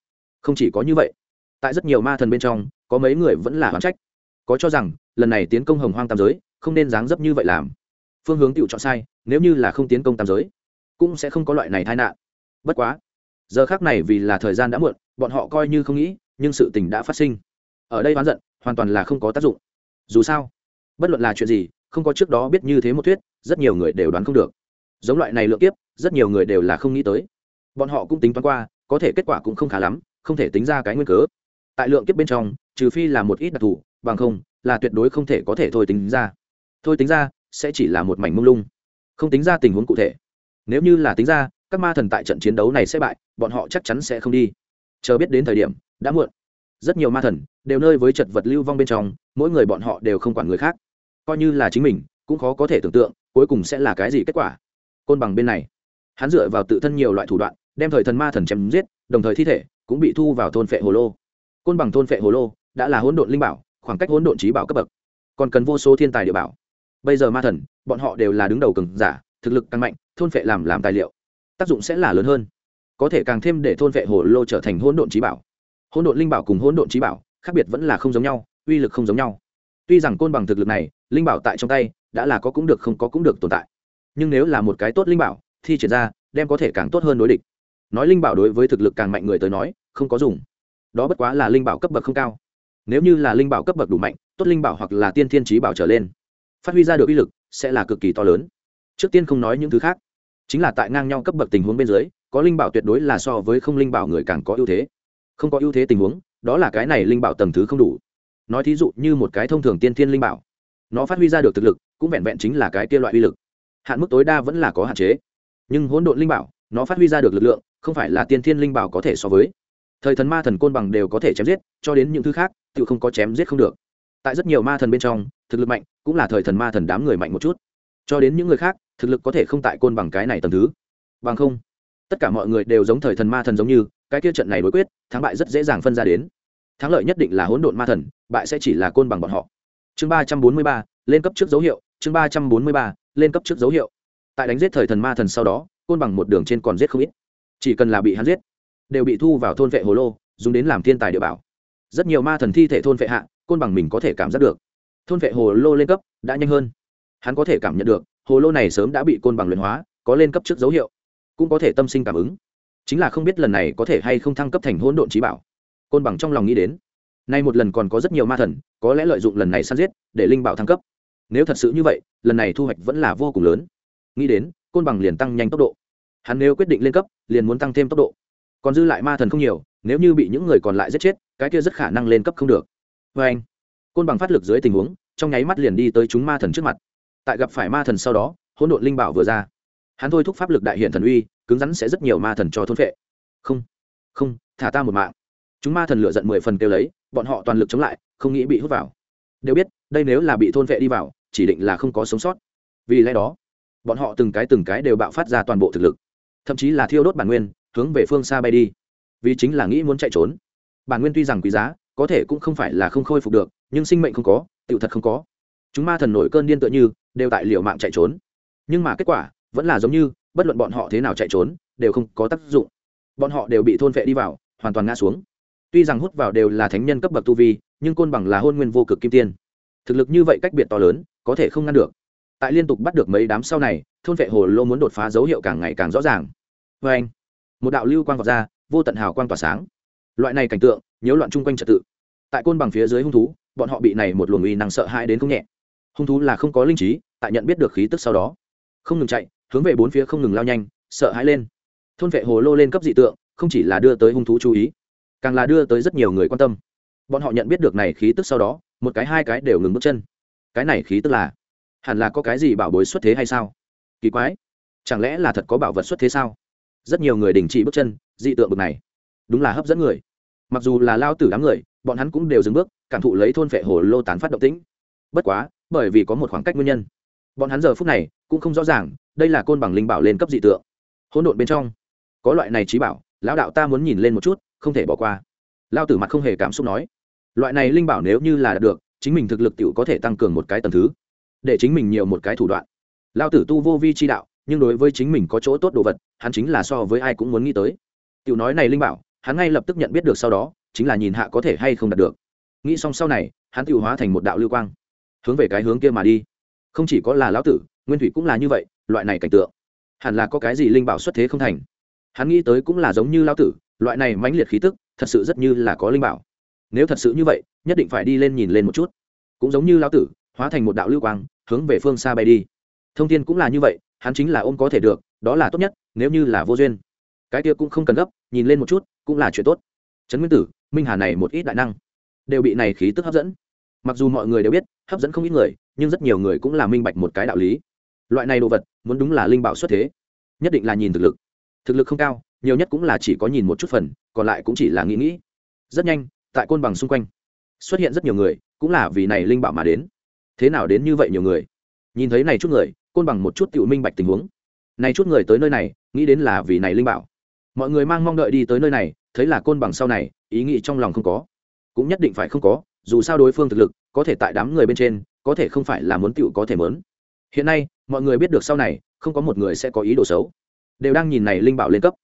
Không chỉ có như vậy, tại rất nhiều ma thần bên trong, có mấy người vẫn là hoán trách. Có cho rằng, lần này tiến công hồng hoang tam giới, không nên dáng dấp như vậy làm. Phương hướng tự chọn sai nếu như là không tiến công tam giới, cũng sẽ không có loại này tai nạn. Bất quá, giờ khác này vì là thời gian đã muộn, bọn họ coi như không nghĩ, nhưng sự tình đã phát sinh. Ở đây oán giận, hoàn toàn là không có tác dụng. Dù sao, bất luận là chuyện gì, không có trước đó biết như thế một thuyết, rất nhiều người đều đoán không được. Giống loại này lượng tiếp rất nhiều người đều là không nghĩ tới. Bọn họ cũng tính toán qua, có thể kết quả cũng không khá lắm, không thể tính ra cái nguyên cớ. Tại lượng kiếp bên trong, trừ phi là một ít đặc thù, bằng không, là tuyệt đối không thể có thể thôi tính ra. Thôi tính ra, sẽ chỉ là một mảnh mông lung không tính ra tình huống cụ thể. Nếu như là tính ra, các ma thần tại trận chiến đấu này sẽ bại, bọn họ chắc chắn sẽ không đi. Chờ biết đến thời điểm, đã muộn. Rất nhiều ma thần đều nơi với chật vật lưu vong bên trong, mỗi người bọn họ đều không quản người khác. Coi như là chính mình, cũng khó có thể tưởng tượng, cuối cùng sẽ là cái gì kết quả. Côn bằng bên này. Hắn dựa vào tự thân nhiều loại thủ đoạn, đem thời thần ma thần chém giết, đồng thời thi thể cũng bị thu vào thôn phệ hồ lô. Côn bằng thôn phệ hồ lô đã là hỗn độn linh bảo, khoảng cách hỗn độn trí bảo cấp bậc. Còn cần vô số thiên tài địa bảo bây giờ ma thần, bọn họ đều là đứng đầu cường giả, thực lực càng mạnh, thôn vệ làm làm tài liệu, tác dụng sẽ là lớn hơn. Có thể càng thêm để thôn vệ hồ lô trở thành hỗn độn trí bảo. Hỗn độn linh bảo cùng hỗn độn trí bảo, khác biệt vẫn là không giống nhau, uy lực không giống nhau. Tuy rằng côn bằng thực lực này, linh bảo tại trong tay, đã là có cũng được không có cũng được tồn tại. Nhưng nếu là một cái tốt linh bảo thì triển ra, đem có thể càng tốt hơn đối địch. Nói linh bảo đối với thực lực càng mạnh người tới nói, không có dùng. Đó bất quá là linh bảo cấp bậc không cao. Nếu như là linh bảo cấp bậc đủ mạnh, tốt linh bảo hoặc là tiên thiên trí bảo trở lên phát huy ra được uy lực sẽ là cực kỳ to lớn. Trước tiên không nói những thứ khác, chính là tại ngang nhau cấp bậc tình huống bên dưới, có linh bảo tuyệt đối là so với không linh bảo người càng có ưu thế. Không có ưu thế tình huống, đó là cái này linh bảo tầng thứ không đủ. Nói thí dụ như một cái thông thường tiên thiên linh bảo, nó phát huy ra được thực lực cũng vẹn vẹn chính là cái kia loại uy lực. Hạn mức tối đa vẫn là có hạn chế, nhưng hỗn độn linh bảo, nó phát huy ra được lực lượng không phải là tiên thiên linh bảo có thể so với. Thời thần ma thần côn bằng đều có thể chém giết, cho đến những thứ khác tự không có chém giết không được tại rất nhiều ma thần bên trong, thực lực mạnh cũng là thời thần ma thần đám người mạnh một chút. Cho đến những người khác, thực lực có thể không tại côn bằng cái này tầm thứ. Bằng không, tất cả mọi người đều giống thời thần ma thần giống như, cái kia trận này đối quyết, thắng bại rất dễ dàng phân ra đến. Thắng lợi nhất định là hỗn độn ma thần, bại sẽ chỉ là côn bằng bọn họ. Chương ba trăm bốn mươi ba, lên cấp trước dấu hiệu, chương ba trăm bốn mươi ba, lên cấp trước dấu hiệu. Tại đánh giết thời thần ma thần sau đó, côn bằng một đường trên còn giết không ít. Chỉ cần là bị hắn giết, đều bị thu vào thôn vệ hồ lô, dùng đến làm thiên tài địa bảo. Rất nhiều ma thần thi thể thôn vệ hạ côn bằng mình có thể cảm giác được. Thôn vệ hồ lô lên cấp đã nhanh hơn. Hắn có thể cảm nhận được, hồ lô này sớm đã bị côn bằng luyện hóa, có lên cấp trước dấu hiệu, cũng có thể tâm sinh cảm ứng. Chính là không biết lần này có thể hay không thăng cấp thành hỗn độn trí bảo. Côn bằng trong lòng nghĩ đến, nay một lần còn có rất nhiều ma thần, có lẽ lợi dụng lần này săn giết để linh bảo thăng cấp. Nếu thật sự như vậy, lần này thu hoạch vẫn là vô cùng lớn. Nghĩ đến, côn bằng liền tăng nhanh tốc độ. Hắn nếu quyết định lên cấp, liền muốn tăng thêm tốc độ. Còn dư lại ma thần không nhiều, nếu như bị những người còn lại giết chết, cái kia rất khả năng lên cấp không được vê anh, côn bằng phát lực dưới tình huống, trong nháy mắt liền đi tới chúng ma thần trước mặt. Tại gặp phải ma thần sau đó, hỗn độn linh bảo vừa ra. Hắn thôi thúc pháp lực đại hiện thần uy, cứng rắn sẽ rất nhiều ma thần cho thôn vệ không không, thả ta một mạng. Chúng ma thần lựa giận mười phần kêu lấy, bọn họ toàn lực chống lại, không nghĩ bị hút vào. Đều biết, đây nếu là bị thôn vệ đi vào, chỉ định là không có sống sót. Vì lẽ đó, bọn họ từng cái từng cái đều bạo phát ra toàn bộ thực lực. Thậm chí là thiêu đốt bản nguyên, hướng về phương xa bay đi. Vì chính là nghĩ muốn chạy trốn. Bản nguyên tuy rằng quý giá có thể cũng không phải là không khôi phục được, nhưng sinh mệnh không có tựu thật không có. Chúng ma thần nổi cơn điên tựa như, đều tại liều mạng chạy trốn. Nhưng mà kết quả, vẫn là giống như, bất luận bọn họ thế nào chạy trốn, đều không có tác dụng. Bọn họ đều bị thôn vệ đi vào, hoàn toàn ngã xuống. Tuy rằng hút vào đều là thánh nhân cấp bậc tu vi, nhưng côn bằng là hôn nguyên vô cực kim tiên. Thực lực như vậy cách biệt to lớn, có thể không ngăn được. Tại liên tục bắt được mấy đám sau này, thôn vệ hồ lô muốn đột phá dấu hiệu càng ngày càng rõ ràng. Vê anh một đạo lưu quang vọt ra, vô tận hào quang tỏa sáng loại này cảnh tượng, nhiễu loạn chung quanh trật tự. Tại côn bằng phía dưới hung thú, bọn họ bị này một luồng uy năng sợ hãi đến không nhẹ. Hung thú là không có linh trí, tại nhận biết được khí tức sau đó, không ngừng chạy, hướng về bốn phía không ngừng lao nhanh, sợ hãi lên. Thôn vệ hồ lô lên cấp dị tượng, không chỉ là đưa tới hung thú chú ý, càng là đưa tới rất nhiều người quan tâm. Bọn họ nhận biết được này khí tức sau đó, một cái hai cái đều ngừng bước chân. Cái này khí tức là, hẳn là có cái gì bảo bối xuất thế hay sao? Kỳ quái. Chẳng lẽ là thật có bảo vật xuất thế sao? Rất nhiều người đình chỉ bước chân, dị tượng bực này. Đúng là hấp dẫn người mặc dù là lao tử đám người, bọn hắn cũng đều dừng bước, cảm thụ lấy thôn phệ hồ lô tán phát động tĩnh. Bất quá, bởi vì có một khoảng cách nguyên nhân, bọn hắn giờ phút này cũng không rõ ràng, đây là côn bằng linh bảo lên cấp dị tượng. Hỗn độn bên trong, có loại này trí bảo, lão đạo ta muốn nhìn lên một chút, không thể bỏ qua. Lao tử mặt không hề cảm xúc nói, loại này linh bảo nếu như là đạt được, chính mình thực lực t i ể u có thể tăng cường một cái tầm thứ, để chính mình nhiều một cái thủ đoạn. Lao tử tu vô vi chi đạo, nhưng đối với chính mình có chỗ tốt đồ vật, hắn chính là so với ai cũng muốn nghĩ tới. T i ể u nói này linh bảo hắn ngay lập tức nhận biết được sau đó, chính là nhìn hạ có thể hay không đạt được. Nghĩ xong sau này, hắn tự hóa thành một đạo lưu quang, hướng về cái hướng kia mà đi. Không chỉ có là lão tử, nguyên thủy cũng là như vậy, loại này cảnh tượng, hẳn là có cái gì linh bảo xuất thế không thành. Hắn nghĩ tới cũng là giống như lão tử, loại này mãnh liệt khí tức, thật sự rất như là có linh bảo. Nếu thật sự như vậy, nhất định phải đi lên nhìn lên một chút. Cũng giống như lão tử, hóa thành một đạo lưu quang, hướng về phương xa bay đi. Thông tin cũng là như vậy, hắn chính là ôm có thể được, đó là tốt nhất, nếu như là vô duyên. Cái kia cũng không cần gấp, nhìn lên một chút cũng là chuyện tốt. Trấn nguyên tử, minh hà này một ít đại năng, đều bị này khí tức hấp dẫn. Mặc dù mọi người đều biết, hấp dẫn không ít người, nhưng rất nhiều người cũng là minh bạch một cái đạo lý. Loại này đồ vật, muốn đúng là linh bảo xuất thế, nhất định là nhìn thực lực. Thực lực không cao, nhiều nhất cũng là chỉ có nhìn một chút phần, còn lại cũng chỉ là nghĩ nghĩ. Rất nhanh, tại côn bằng xung quanh, xuất hiện rất nhiều người, cũng là vì này linh bảo mà đến. Thế nào đến như vậy nhiều người? Nhìn thấy này chút người, côn bằng một chút tự minh bạch tình huống. Này chút người tới nơi này, nghĩ đến là vì này linh bảo mọi người mang mong đợi đi tới nơi này, thấy là côn bằng sau này, ý nghĩ trong lòng không có. Cũng nhất định phải không có, dù sao đối phương thực lực, có thể tại đám người bên trên, có thể không phải là muốn tựu có thể mớn hiện nay, mọi người biết được sau này, không có một người sẽ có ý đồ xấu. Đều đang nhìn này linh bảo lên cấp.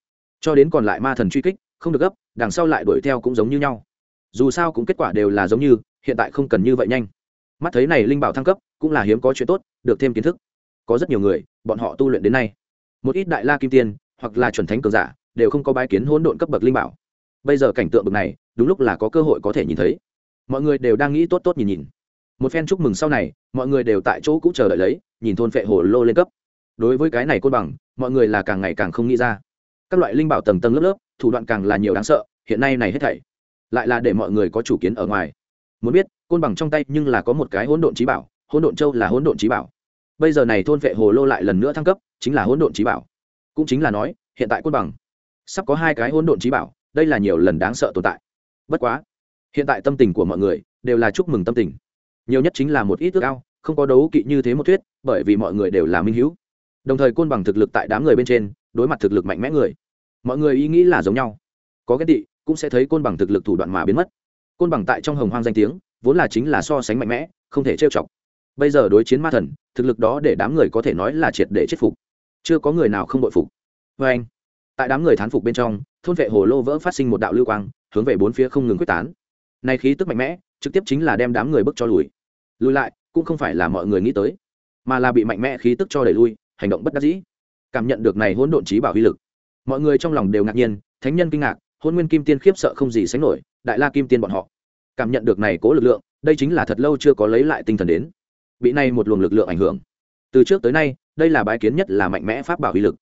Cho đến còn lại ma thần truy kích, không được gấp, đằng sau lại đuổi theo cũng giống như nhau. Dù sao cũng kết quả đều là giống như, hiện tại không cần như vậy nhanh. Mắt thấy này linh bảo thăng cấp, cũng là hiếm có chuyện tốt, được thêm kiến thức. Có rất nhiều người, bọn họ tu luyện đến nay. Một ít đại la kim tiên, hoặc là chuẩn thánh cường giả đều không có bái kiến hỗn độn cấp bậc linh bảo. Bây giờ cảnh tượng bậc này, đúng lúc là có cơ hội có thể nhìn thấy. Mọi người đều đang nghĩ tốt tốt nhìn nhìn. Một phen chúc mừng sau này, mọi người đều tại chỗ cũng chờ đợi lấy, nhìn thôn phệ hồ lô lên cấp. Đối với cái này côn bằng, mọi người là càng ngày càng không nghĩ ra. Các loại linh bảo tầng tầng lớp lớp, thủ đoạn càng là nhiều đáng sợ, hiện nay này hết thảy, lại là để mọi người có chủ kiến ở ngoài. Muốn biết, côn bằng trong tay nhưng là có một cái hỗn độn trí bảo, hỗn độn châu là hỗn độn trí bảo. Bây giờ này thôn vệ hồ lô lại lần nữa thăng cấp, chính là hỗn độn trí bảo. Cũng chính là nói, hiện tại côn bằng sắp có hai cái hỗn độn trí bảo, đây là nhiều lần đáng sợ tồn tại. Bất quá, hiện tại tâm tình của mọi người đều là chúc mừng tâm tình. Nhiều nhất chính là một ít ước ao, không có đấu kỵ như thế một thuyết, bởi vì mọi người đều là minh hữu đồng thời côn bằng thực lực tại đám người bên trên, đối mặt thực lực mạnh mẽ người, mọi người ý nghĩ là giống nhau. Có cái tị, cũng sẽ thấy côn bằng thực lực thủ đoạn mà biến mất. Côn bằng tại trong hồng hoang danh tiếng, vốn là chính là so sánh mạnh mẽ, không thể trêu chọc. Bây giờ đối chiến ma thần, thực lực đó để đám người có thể nói là triệt để chết phục. Chưa có người nào không bội phục. Vê anh tại đám người thán phục bên trong, thôn vệ hồ lô vỡ phát sinh một đạo lưu quang, hướng về bốn phía không ngừng quyết tán. Nay khí tức mạnh mẽ, trực tiếp chính là đem đám người bước cho lùi. Lùi lại, cũng không phải là mọi người nghĩ tới, mà là bị mạnh mẽ khí tức cho đẩy lui, hành động bất đắc dĩ. Cảm nhận được này hỗn độn trí bảo uy lực, mọi người trong lòng đều ngạc nhiên, thánh nhân kinh ngạc, hôn nguyên kim tiên khiếp sợ không gì sánh nổi, đại la kim tiên bọn họ. Cảm nhận được này cố lực lượng, đây chính là thật lâu chưa có lấy lại tinh thần đến. Bị này một luồng lực lượng ảnh hưởng. Từ trước tới nay, đây là bái kiến nhất là mạnh mẽ pháp bảo uy lực.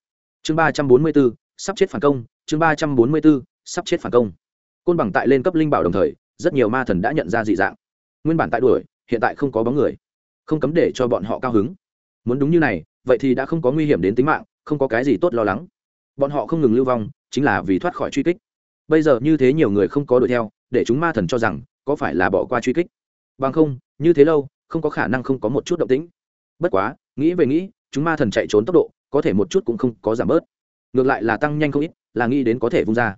Chương ba trăm bốn mươi bốn sắp chết phản công chương ba trăm bốn mươi bốn, sắp chết phản công. Côn bằng tại lên cấp linh bảo đồng thời rất nhiều ma thần đã nhận ra dị dạng. Nguyên bản tại đuổi hiện tại không có bóng người. Không cấm để cho bọn họ cao hứng. Muốn đúng như này vậy thì đã không có nguy hiểm đến tính mạng không có cái gì tốt lo lắng. Bọn họ không ngừng lưu vong chính là vì thoát khỏi truy kích. Bây giờ như thế nhiều người không có đuổi theo để chúng ma thần cho rằng có phải là bỏ qua truy kích. Bằng không như thế lâu không có khả năng không có một chút động tĩnh. Bất quá nghĩ về nghĩ chúng ma thần chạy trốn tốc độ có thể một chút cũng không có giảm bớt ngược lại là tăng nhanh không ít, là nghĩ đến có thể vung ra.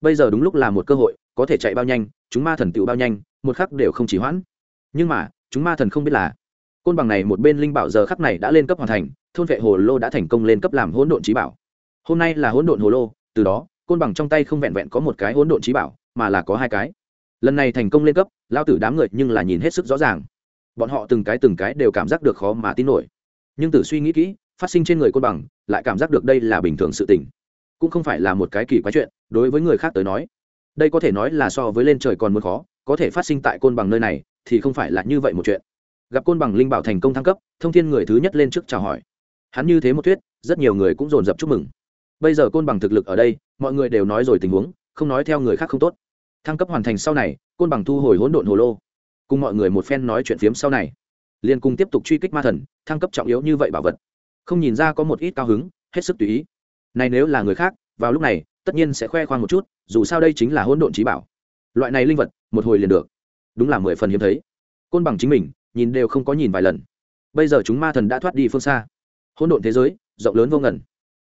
Bây giờ đúng lúc là một cơ hội, có thể chạy bao nhanh, chúng ma thần tựu bao nhanh, một khắc đều không chỉ hoãn. Nhưng mà, chúng ma thần không biết là, côn bằng này một bên linh bảo giờ khắc này đã lên cấp hoàn thành, thôn vệ hồ lô đã thành công lên cấp làm hỗn độn trí bảo. Hôm nay là hỗn độn hồ lô, từ đó, côn bằng trong tay không vẹn vẹn có một cái hỗn độn trí bảo, mà là có hai cái. Lần này thành công lên cấp lao tử đám người nhưng là nhìn hết sức rõ ràng. Bọn họ từng cái từng cái đều cảm giác được khó mà tin nổi. Nhưng tử suy nghĩ kỹ phát sinh trên người côn bằng, lại cảm giác được đây là bình thường sự tình. Cũng không phải là một cái kỳ quái chuyện, đối với người khác tới nói. Đây có thể nói là so với lên trời còn muốn khó, có thể phát sinh tại côn bằng nơi này, thì không phải là như vậy một chuyện. Gặp côn bằng linh bảo thành công thăng cấp, thông thiên người thứ nhất lên trước chào hỏi. Hắn như thế một thuyết, rất nhiều người cũng dồn dập chúc mừng. Bây giờ côn bằng thực lực ở đây, mọi người đều nói rồi tình huống, không nói theo người khác không tốt. Thăng cấp hoàn thành sau này, côn bằng thu hồi hỗn độn hồ lô. Cùng mọi người một phen nói chuyện phiếm sau này. Liên cùng tiếp tục truy kích ma thần, thăng cấp trọng yếu như vậy bảo vật không nhìn ra có một ít cao hứng, hết sức tùy ý. Này nếu là người khác, vào lúc này, tất nhiên sẽ khoe khoang một chút, dù sao đây chính là hỗn độn trí bảo. Loại này linh vật, một hồi liền được. Đúng là mười phần hiếm thấy. Côn bằng chính mình, nhìn đều không có nhìn vài lần. Bây giờ chúng ma thần đã thoát đi phương xa. Hỗn độn thế giới, rộng lớn vô ngần.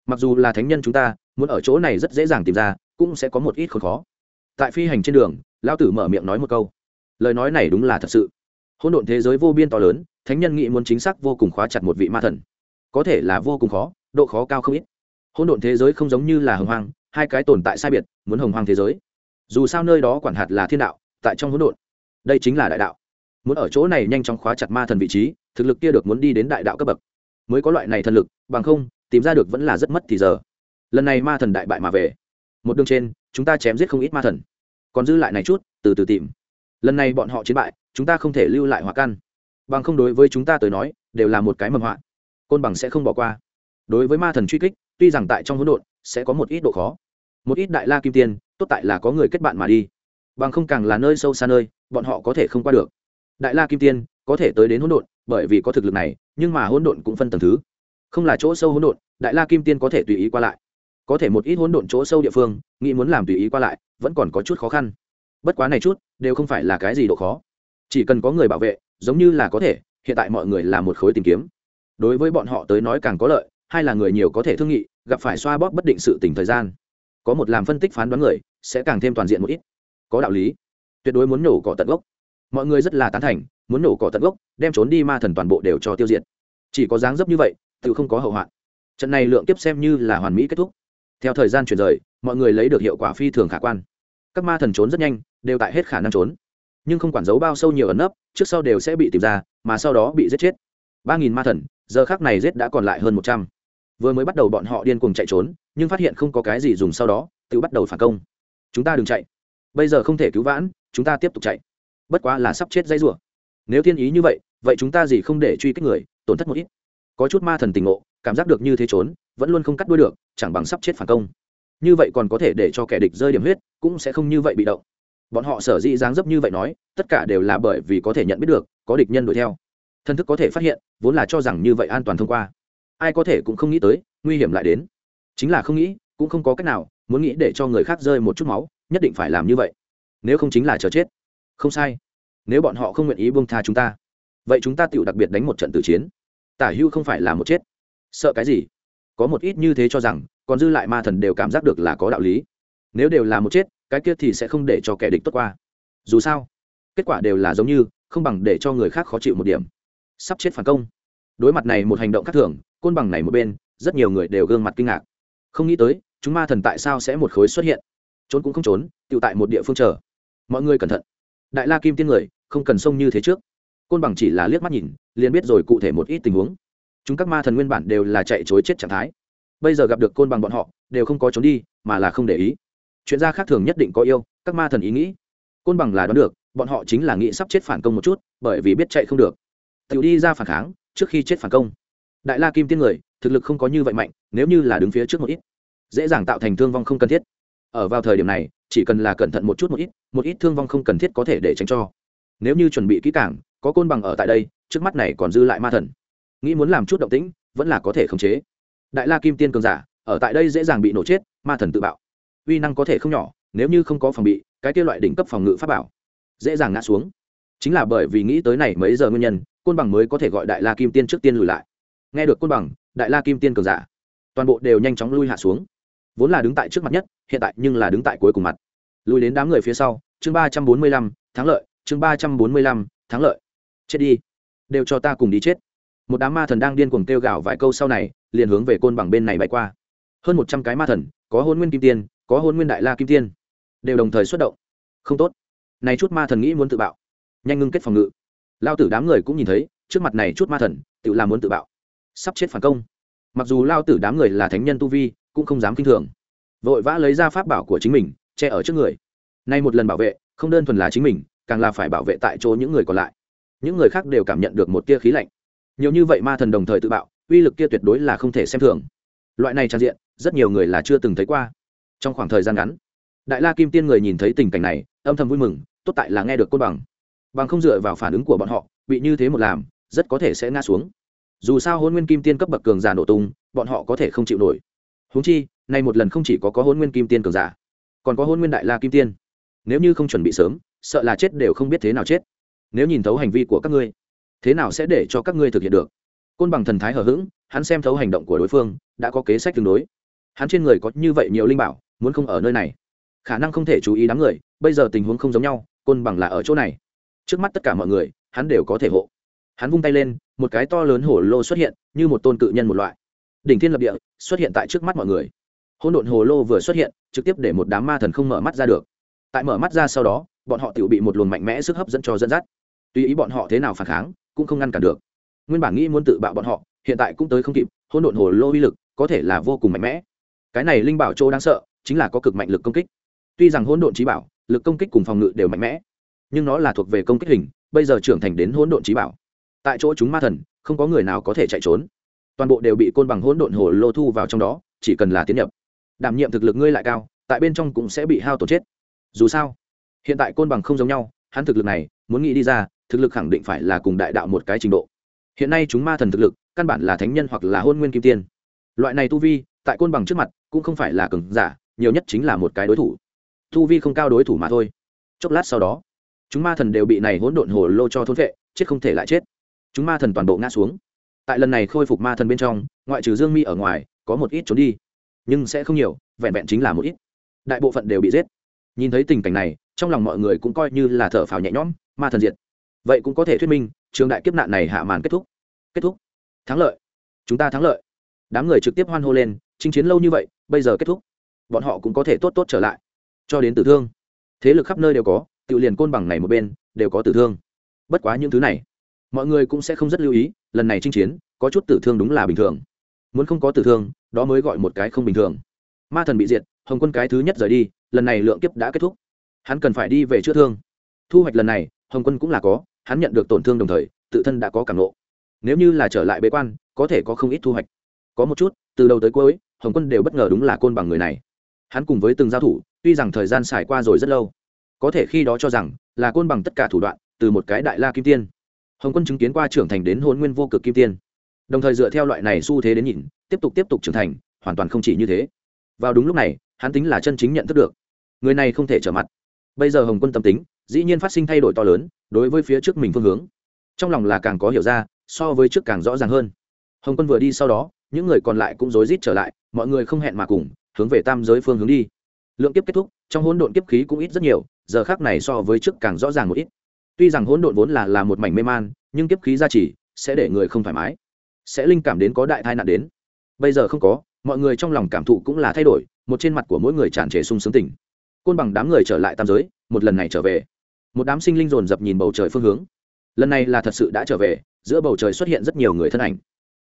Mặc dù là thánh nhân chúng ta, muốn ở chỗ này rất dễ dàng tìm ra, cũng sẽ có một ít khốn khó. Tại phi hành trên đường lao tử mở miệng nói một câu. Lời nói này đúng là thật sự. Hỗn độn thế giới vô biên to lớn, thánh nhân nghĩ muốn chính xác vô cùng khóa chặt một vị ma thần có thể là vô cùng khó, độ khó cao không ít. Hỗn độn thế giới không giống như là hồng hoang, hai cái tồn tại sai biệt, muốn hồng hoang thế giới. Dù sao nơi đó quản hạt là thiên đạo, tại trong hỗn độn, đây chính là đại đạo. Muốn ở chỗ này nhanh chóng khóa chặt ma thần vị trí, thực lực kia được muốn đi đến đại đạo cấp bậc. Mới có loại này thần lực, bằng không, tìm ra được vẫn là rất mất thì giờ. Lần này ma thần đại bại mà về. Một đường trên, chúng ta chém giết không ít ma thần. Còn dư lại này chút, từ từ tìm. Lần này bọn họ chiến bại, chúng ta không thể lưu lại hỏa căn. Bằng không đối với chúng ta tới nói, đều là một cái mầm họa côn bằng sẽ không bỏ qua. Đối với ma thần truy kích, tuy rằng tại trong hỗn độn sẽ có một ít độ khó, một ít đại la kim tiên, tốt tại là có người kết bạn mà đi. Bằng không càng là nơi sâu xa nơi, bọn họ có thể không qua được. Đại la kim tiên có thể tới đến hỗn độn bởi vì có thực lực này, nhưng mà hỗn độn cũng phân tầng thứ. Không là chỗ sâu hỗn độn, đại la kim tiên có thể tùy ý qua lại. Có thể một ít hỗn độn chỗ sâu địa phương, nghĩ muốn làm tùy ý qua lại, vẫn còn có chút khó khăn. Bất quá này chút, đều không phải là cái gì độ khó. Chỉ cần có người bảo vệ, giống như là có thể, hiện tại mọi người là một khối tìm kiếm đối với bọn họ tới nói càng có lợi hay là người nhiều có thể thương nghị, gặp phải xoa bóp bất định sự tỉnh thời gian. Có một làm phân tích phán đoán người, sẽ càng thêm toàn diện một ít. Có đạo lý. Tuyệt đối muốn nổ cỏ tận gốc. Mọi người rất là tán thành, muốn nổ cỏ tận gốc, đem trốn đi ma thần toàn bộ đều cho tiêu diệt. Chỉ có dáng dấp như vậy, tự không có hậu hoạn. Trận này lượng tiếp xem như là hoàn mỹ kết thúc. Theo thời gian chuyển rời, mọi người lấy được hiệu quả phi thường khả quan. Các ma thần trốn rất nhanh, đều tại hết khả năng trốn. Nhưng không quản giấu bao sâu nhiều ẩn nấp, trước sau đều sẽ bị tìm ra, mà sau đó bị giết chết. Ba nghìn ma thần giờ khác này giết đã còn lại hơn một trăm. Vừa mới bắt đầu bọn họ điên cuồng chạy trốn, nhưng phát hiện không có cái gì dùng sau đó, tự bắt đầu phản công. Chúng ta đừng chạy. Bây giờ không thể cứu vãn, chúng ta tiếp tục chạy. Bất quá là sắp chết dây rủa. Nếu thiên ý như vậy vậy chúng ta gì không để truy kích người, tổn thất một ít. Có chút ma thần tình ngộ, cảm giác được như thế trốn, vẫn luôn không cắt đuôi được, chẳng bằng sắp chết phản công. Như vậy còn có thể để cho kẻ địch rơi điểm huyết, cũng sẽ không như vậy bị động. Bọn họ sở dĩ dáng dấp như vậy nói, tất cả đều là bởi vì có thể nhận biết được, có địch nhân đuổi theo thân thức có thể phát hiện, vốn là cho rằng như vậy an toàn thông qua. Ai có thể cũng không nghĩ tới, nguy hiểm lại đến. Chính là không nghĩ, cũng không có cách nào, muốn nghĩ để cho người khác rơi một chút máu, nhất định phải làm như vậy. Nếu không chính là chờ chết. Không sai. Nếu bọn họ không nguyện ý buông tha chúng ta, vậy chúng ta tự đặc biệt đánh một trận tử chiến. Tả hưu không phải là một chết. Sợ cái gì? Có một ít như thế cho rằng, còn dư lại ma thần đều cảm giác được là có đạo lý. Nếu đều là một chết, cái kia thì sẽ không để cho kẻ địch tốt qua. Dù sao, kết quả đều là giống như, không bằng để cho người khác khó chịu một điểm sắp chết phản công. Đối mặt này một hành động khác thường, côn bằng này một bên, rất nhiều người đều gương mặt kinh ngạc. Không nghĩ tới, chúng ma thần tại sao sẽ một khối xuất hiện? Trốn cũng không trốn tự tại một địa phương chờ. Mọi người cẩn thận. Đại la kim tiên người, không cần xông như thế trước. Côn bằng chỉ là liếc mắt nhìn, liền biết rồi cụ thể một ít tình huống. Chúng các ma thần nguyên bản đều là chạy chối chết trạng thái. Bây giờ gặp được côn bằng bọn họ, đều không có trốn đi, mà là không để ý. Chuyện gia khác thường nhất định có yêu, các ma thần ý nghĩ. Côn bằng là đoán được, bọn họ chính là nghĩ sắp chết phản công một chút, bởi vì biết chạy không được tự đi ra phản kháng, trước khi chết phản công. Đại la kim tiên người, thực lực không có như vậy mạnh, nếu như là đứng phía trước một ít, dễ dàng tạo thành thương vong không cần thiết. Ở vào thời điểm này, chỉ cần là cẩn thận một chút một ít một ít thương vong không cần thiết có thể để tránh cho. Nếu như chuẩn bị kỹ càng, có côn bằng ở tại đây, trước mắt này còn dư lại ma thần. Nghĩ muốn làm chút động tĩnh, vẫn là có thể khống chế. Đại la kim tiên cường giả, ở tại đây dễ dàng bị nổ chết, ma thần tự bạo. Uy năng có thể không nhỏ, nếu như không có phòng bị, cái kia loại đỉnh cấp phòng ngự pháp bảo, dễ dàng ngã xuống. Chính là bởi vì nghĩ tới này mấy giờ nguyên nhân côn bằng mới có thể gọi đại la kim tiên trước tiên lùi lại. Nghe được côn bằng, đại la kim tiên cường giả, toàn bộ đều nhanh chóng lui hạ xuống. Vốn là đứng tại trước mặt nhất, hiện tại nhưng là đứng tại cuối cùng mặt. Lùi đến đám người phía sau, chương ba trăm bốn mươi lăm, thắng lợi, chương ba trăm bốn mươi lăm, thắng lợi. Chết đi. Đều cho ta cùng đi chết. Một đám ma thần đang điên cuồng kêu gào vài câu sau này, liền hướng về côn bằng bên này bay qua. Hơn một trăm cái ma thần, có hôn nguyên kim tiên, có hôn nguyên đại la kim tiên, đều đồng thời xuất động. Không tốt. Này chút ma thần nghĩ muốn tự bạo. Nhanh ngưng kết phòng ngự lao tử đám người cũng nhìn thấy, trước mặt này chút ma thần, tự làm muốn tự bạo. Sắp chết phản công. Mặc dù lao tử đám người là thánh nhân tu vi, cũng không dám k i n h thường. Vội vã lấy ra pháp bảo của chính mình, che ở trước người. Nay một lần bảo vệ, không đơn thuần là chính mình, càng là phải bảo vệ tại chỗ những người còn lại. Những người khác đều cảm nhận được một tia khí lạnh. Nhiều như vậy ma thần đồng thời tự bạo, uy lực kia tuyệt đối là không thể xem thường. Loại này trang diện, rất nhiều người là chưa từng thấy qua. Trong khoảng thời gian ngắn, đại la kim tiên người nhìn thấy tình cảnh này, âm thầm vui mừng, tốt tại là nghe được côn bằng bằng không dựa vào phản ứng của bọn họ, bị như thế một làm, rất có thể sẽ ngã xuống. Dù sao hôn nguyên kim tiên cấp bậc cường giả nổ tung, bọn họ có thể không chịu nổi. Húng chi, nay một lần không chỉ có có hôn nguyên kim tiên cường giả, còn có hôn nguyên đại la kim tiên. Nếu như không chuẩn bị sớm, sợ là chết đều không biết thế nào chết. Nếu nhìn thấu hành vi của các ngươi, thế nào sẽ để cho các ngươi thực hiện được? Côn bằng thần thái hờ hững, hắn xem thấu hành động của đối phương, đã có kế sách tương đối. Hắn trên người có như vậy nhiều linh bảo, muốn không ở nơi này. Khả năng không thể chú ý đám người, bây giờ tình huống không giống nhau, côn bằng là ở chỗ này trước mắt tất cả mọi người, hắn đều có thể hộ. Hắn vung tay lên, một cái to lớn hổ lô xuất hiện, như một tôn cự nhân một loại. Đỉnh thiên lập địa, xuất hiện tại trước mắt mọi người. Hôn độn hồ lô vừa xuất hiện, trực tiếp để một đám ma thần không mở mắt ra được. Tại mở mắt ra sau đó, bọn họ tự bị một luồng mạnh mẽ sức hấp dẫn cho dẫn dắt. Tùy ý bọn họ thế nào phản kháng, cũng không ngăn cản được. Nguyên bản nghĩ muốn tự bạo bọn họ, hiện tại cũng tới không kịp hôn độn hồ lô uy lực có thể là vô cùng mạnh mẽ. Cái này linh bảo châu đáng sợ, chính là có cực mạnh lực công kích. Tuy rằng hỗn độn trí bảo, lực công kích cùng phòng ngự đều mạnh mẽ nhưng nó là thuộc về công kích hình, bây giờ trưởng thành đến hỗn độn trí bảo. Tại chỗ chúng ma thần, không có người nào có thể chạy trốn. Toàn bộ đều bị côn bằng hỗn độn hồ lô thu vào trong đó, chỉ cần là tiến nhập. Đảm nhiệm thực lực ngươi lại cao, tại bên trong cũng sẽ bị hao tổn chết. Dù sao, hiện tại côn bằng không giống nhau, hắn thực lực này, muốn nghĩ đi ra, thực lực khẳng định phải là cùng đại đạo một cái trình độ. Hiện nay chúng ma thần thực lực, căn bản là thánh nhân hoặc là hôn nguyên kim tiên. Loại này tu vi, tại côn bằng trước mặt, cũng không phải là cường giả, nhiều nhất chính là một cái đối thủ. Tu vi không cao đối thủ mà thôi. Chốc lát sau đó chúng ma thần đều bị này hỗn độn hồ lô cho thôn vệ, chết không thể lại chết. Chúng ma thần toàn bộ ngã xuống. Tại lần này khôi phục ma thần bên trong, ngoại trừ dương mi ở ngoài, có một ít trốn đi. Nhưng sẽ không nhiều, vẹn vẹn chính là một ít. Đại bộ phận đều bị giết. Nhìn thấy tình cảnh này, trong lòng mọi người cũng coi như là thở phào nhẹ nhõm, ma thần diệt. Vậy cũng có thể thuyết minh, trường đại kiếp nạn này hạ màn kết thúc. Kết thúc. Thắng lợi. Chúng ta thắng lợi. Đám người trực tiếp hoan hô lên, chinh chiến lâu như vậy, bây giờ kết thúc. Bọn họ cũng có thể tốt tốt trở lại. Cho đến tử thương. Thế lực khắp nơi đều có tự liền côn bằng này một bên, đều có tử thương. Bất quá những thứ này, mọi người cũng sẽ không rất lưu ý, lần này chinh chiến, có chút tử thương đúng là bình thường. Muốn không có tử thương, đó mới gọi một cái không bình thường. Ma thần bị diệt, hồng quân cái thứ nhất rời đi, lần này lượng kiếp đã kết thúc. Hắn cần phải đi về chữa thương. Thu hoạch lần này, hồng quân cũng là có, hắn nhận được tổn thương đồng thời, tự thân đã có cảm nộ nếu như là trở lại bế quan, có thể có không ít thu hoạch. Có một chút, từ đầu tới cuối, hồng quân đều bất ngờ đúng là côn bằng người này. Hắn cùng với từng giao thủ, tuy rằng thời gian trải qua rồi rất lâu có thể khi đó cho rằng là côn bằng tất cả thủ đoạn từ một cái đại la kim tiên. Hồng quân chứng kiến qua trưởng thành đến hôn nguyên vô cực kim tiên. Đồng thời dựa theo loại này xu thế đến nhìn, tiếp tục tiếp tục trưởng thành, hoàn toàn không chỉ như thế. Vào đúng lúc này, hắn tính là chân chính nhận thức được. Người này không thể trở mặt. Bây giờ hồng quân tâm tính, dĩ nhiên phát sinh thay đổi to lớn, đối với phía trước mình phương hướng. Trong lòng là càng có hiểu ra, so với trước càng rõ ràng hơn. Hồng quân vừa đi sau đó, những người còn lại cũng rối rít trở lại, mọi người không hẹn mà cùng, hướng về tam giới phương hướng đi. Lượng kiếp kết thúc, trong hỗn độn kiếp khí cũng ít rất nhiều giờ khác này so với trước càng rõ ràng một ít. Tuy rằng hỗn độn vốn là là một mảnh mê man, nhưng kiếp khí gia trì sẽ để người không thoải mái, sẽ linh cảm đến có đại tai nạn đến. Bây giờ không có, mọi người trong lòng cảm thụ cũng là thay đổi, một trên mặt của mỗi người tràn trề sung sướng tỉnh. Côn bằng đám người trở lại tam giới, một lần này trở về. Một đám sinh linh dồn dập nhìn bầu trời phương hướng. Lần này là thật sự đã trở về, giữa bầu trời xuất hiện rất nhiều người thân ảnh.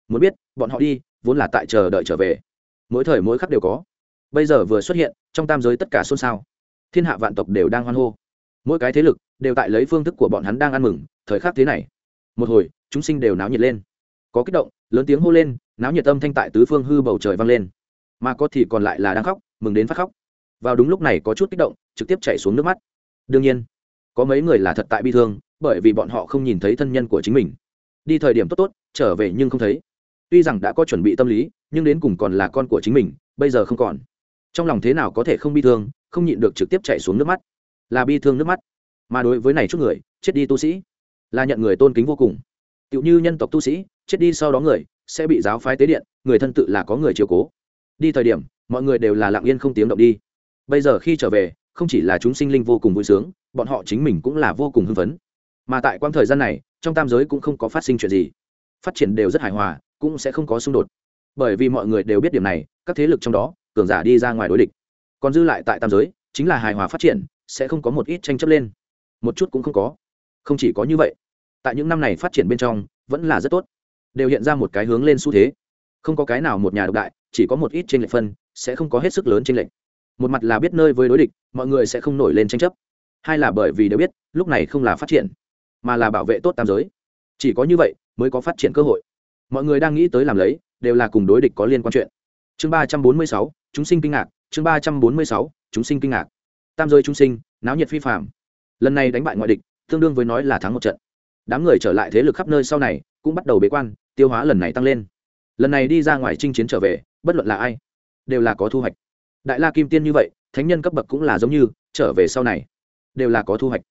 Muốn biết, bọn họ đi, vốn là tại chờ đợi trở về. Mỗi thời mỗi khắc đều có. Bây giờ vừa xuất hiện, trong tam giới tất cả xôn xao thiên hạ vạn tộc đều đang hoan hô. Mỗi cái thế lực đều tại lấy phương thức của bọn hắn đang ăn mừng, thời khắc thế này, một hồi, chúng sinh đều náo nhiệt lên. Có kích động, lớn tiếng hô lên, náo nhiệt âm thanh tại tứ phương hư bầu trời vang lên. Mà có thì còn lại là đang khóc, mừng đến phát khóc. Vào đúng lúc này có chút kích động, trực tiếp chạy xuống nước mắt. Đương nhiên, có mấy người là thật tại bi thương, bởi vì bọn họ không nhìn thấy thân nhân của chính mình. Đi thời điểm tốt tốt, trở về nhưng không thấy. Tuy rằng đã có chuẩn bị tâm lý, nhưng đến cùng còn là con của chính mình, bây giờ không còn. Trong lòng thế nào có thể không bi thương không nhịn được trực tiếp chạy xuống nước mắt. Là bi thương nước mắt. Mà đối với này chút người, chết đi tu sĩ, là nhận người tôn kính vô cùng. Tựu như nhân tộc tu sĩ, chết đi sau đó người, sẽ bị giáo phái tế điện, người thân tự là có người chiều cố. Đi thời điểm, mọi người đều là lặng yên không tiếng động đi. Bây giờ khi trở về, không chỉ là chúng sinh linh vô cùng vui sướng, bọn họ chính mình cũng là vô cùng hưng phấn. Mà tại quãng thời gian này, trong tam giới cũng không có phát sinh chuyện gì. Phát triển đều rất hài hòa, cũng sẽ không có xung đột. Bởi vì mọi người đều biết điểm này, các thế lực trong đó, cường giả đi ra ngoài đối địch còn dư lại tại tam giới, chính là hài hòa phát triển, sẽ không có một ít tranh chấp lên. Một chút cũng không có. Không chỉ có như vậy, tại những năm này phát triển bên trong, vẫn là rất tốt. Đều hiện ra một cái hướng lên xu thế. Không có cái nào một nhà độc đại, chỉ có một ít tranh lệch phân, sẽ không có hết sức lớn tranh lệch. Một mặt là biết nơi với đối địch, mọi người sẽ không nổi lên tranh chấp. Hai là bởi vì đều biết, lúc này không là phát triển, mà là bảo vệ tốt tam giới. Chỉ có như vậy, mới có phát triển cơ hội. Mọi người đang nghĩ tới làm lấy, đều là cùng đối địch có liên quan chuyện. Chương ba trăm bốn mươi sáu, chúng sinh kinh ngạc chương ba trăm bốn mươi sáu, chúng sinh kinh ngạc. Tam giới chúng sinh, náo nhiệt phi phạm lần này đánh bại ngoại địch, tương đương với nói là thắng một trận. Đám người trở lại thế lực khắp nơi sau này, cũng bắt đầu bế quan, tiêu hóa lần này tăng lên. Lần này đi ra ngoài chinh chiến trở về, bất luận là ai, đều là có thu hoạch. Đại la kim tiên như vậy, thánh nhân cấp bậc cũng là giống như, trở về sau này, đều là có thu hoạch.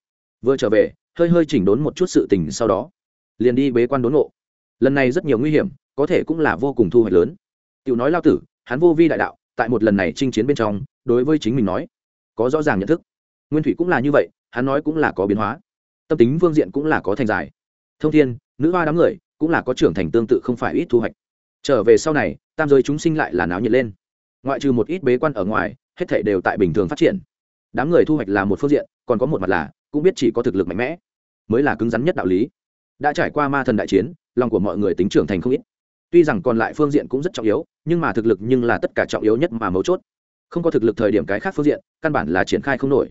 Vừa trở về, hơi hơi chỉnh đốn một chút sự tình sau đó, liền đi bế quan đốn ngộ. Lần này rất nhiều nguy hiểm, có thể cũng là vô cùng thu hoạch lớn. Tiểu nói lao tử, hắn vô vi đại đạo tại một lần này chinh chiến bên trong, đối với chính mình nói, có rõ ràng nhận thức. Nguyên thủy cũng là như vậy, hắn nói cũng là có biến hóa. Tâm tính vương diện cũng là có thành giải. Thông thiên, nữ hoa đám người, cũng là có trưởng thành tương tự không phải ít thu hoạch. Trở về sau này, tam giới chúng sinh lại là náo nhiệt lên. Ngoại trừ một ít bế quan ở ngoài, hết thể đều tại bình thường phát triển. Đám người thu hoạch là một phương diện, còn có một mặt là, cũng biết chỉ có thực lực mạnh mẽ, mới là cứng rắn nhất đạo lý. Đã trải qua ma thần đại chiến, lòng của mọi người tính trưởng thành không ít tuy rằng còn lại phương diện cũng rất trọng yếu, nhưng mà thực lực nhưng là tất cả trọng yếu nhất mà mấu chốt. Không có thực lực thời điểm cái khác phương diện, căn bản là triển khai không nổi.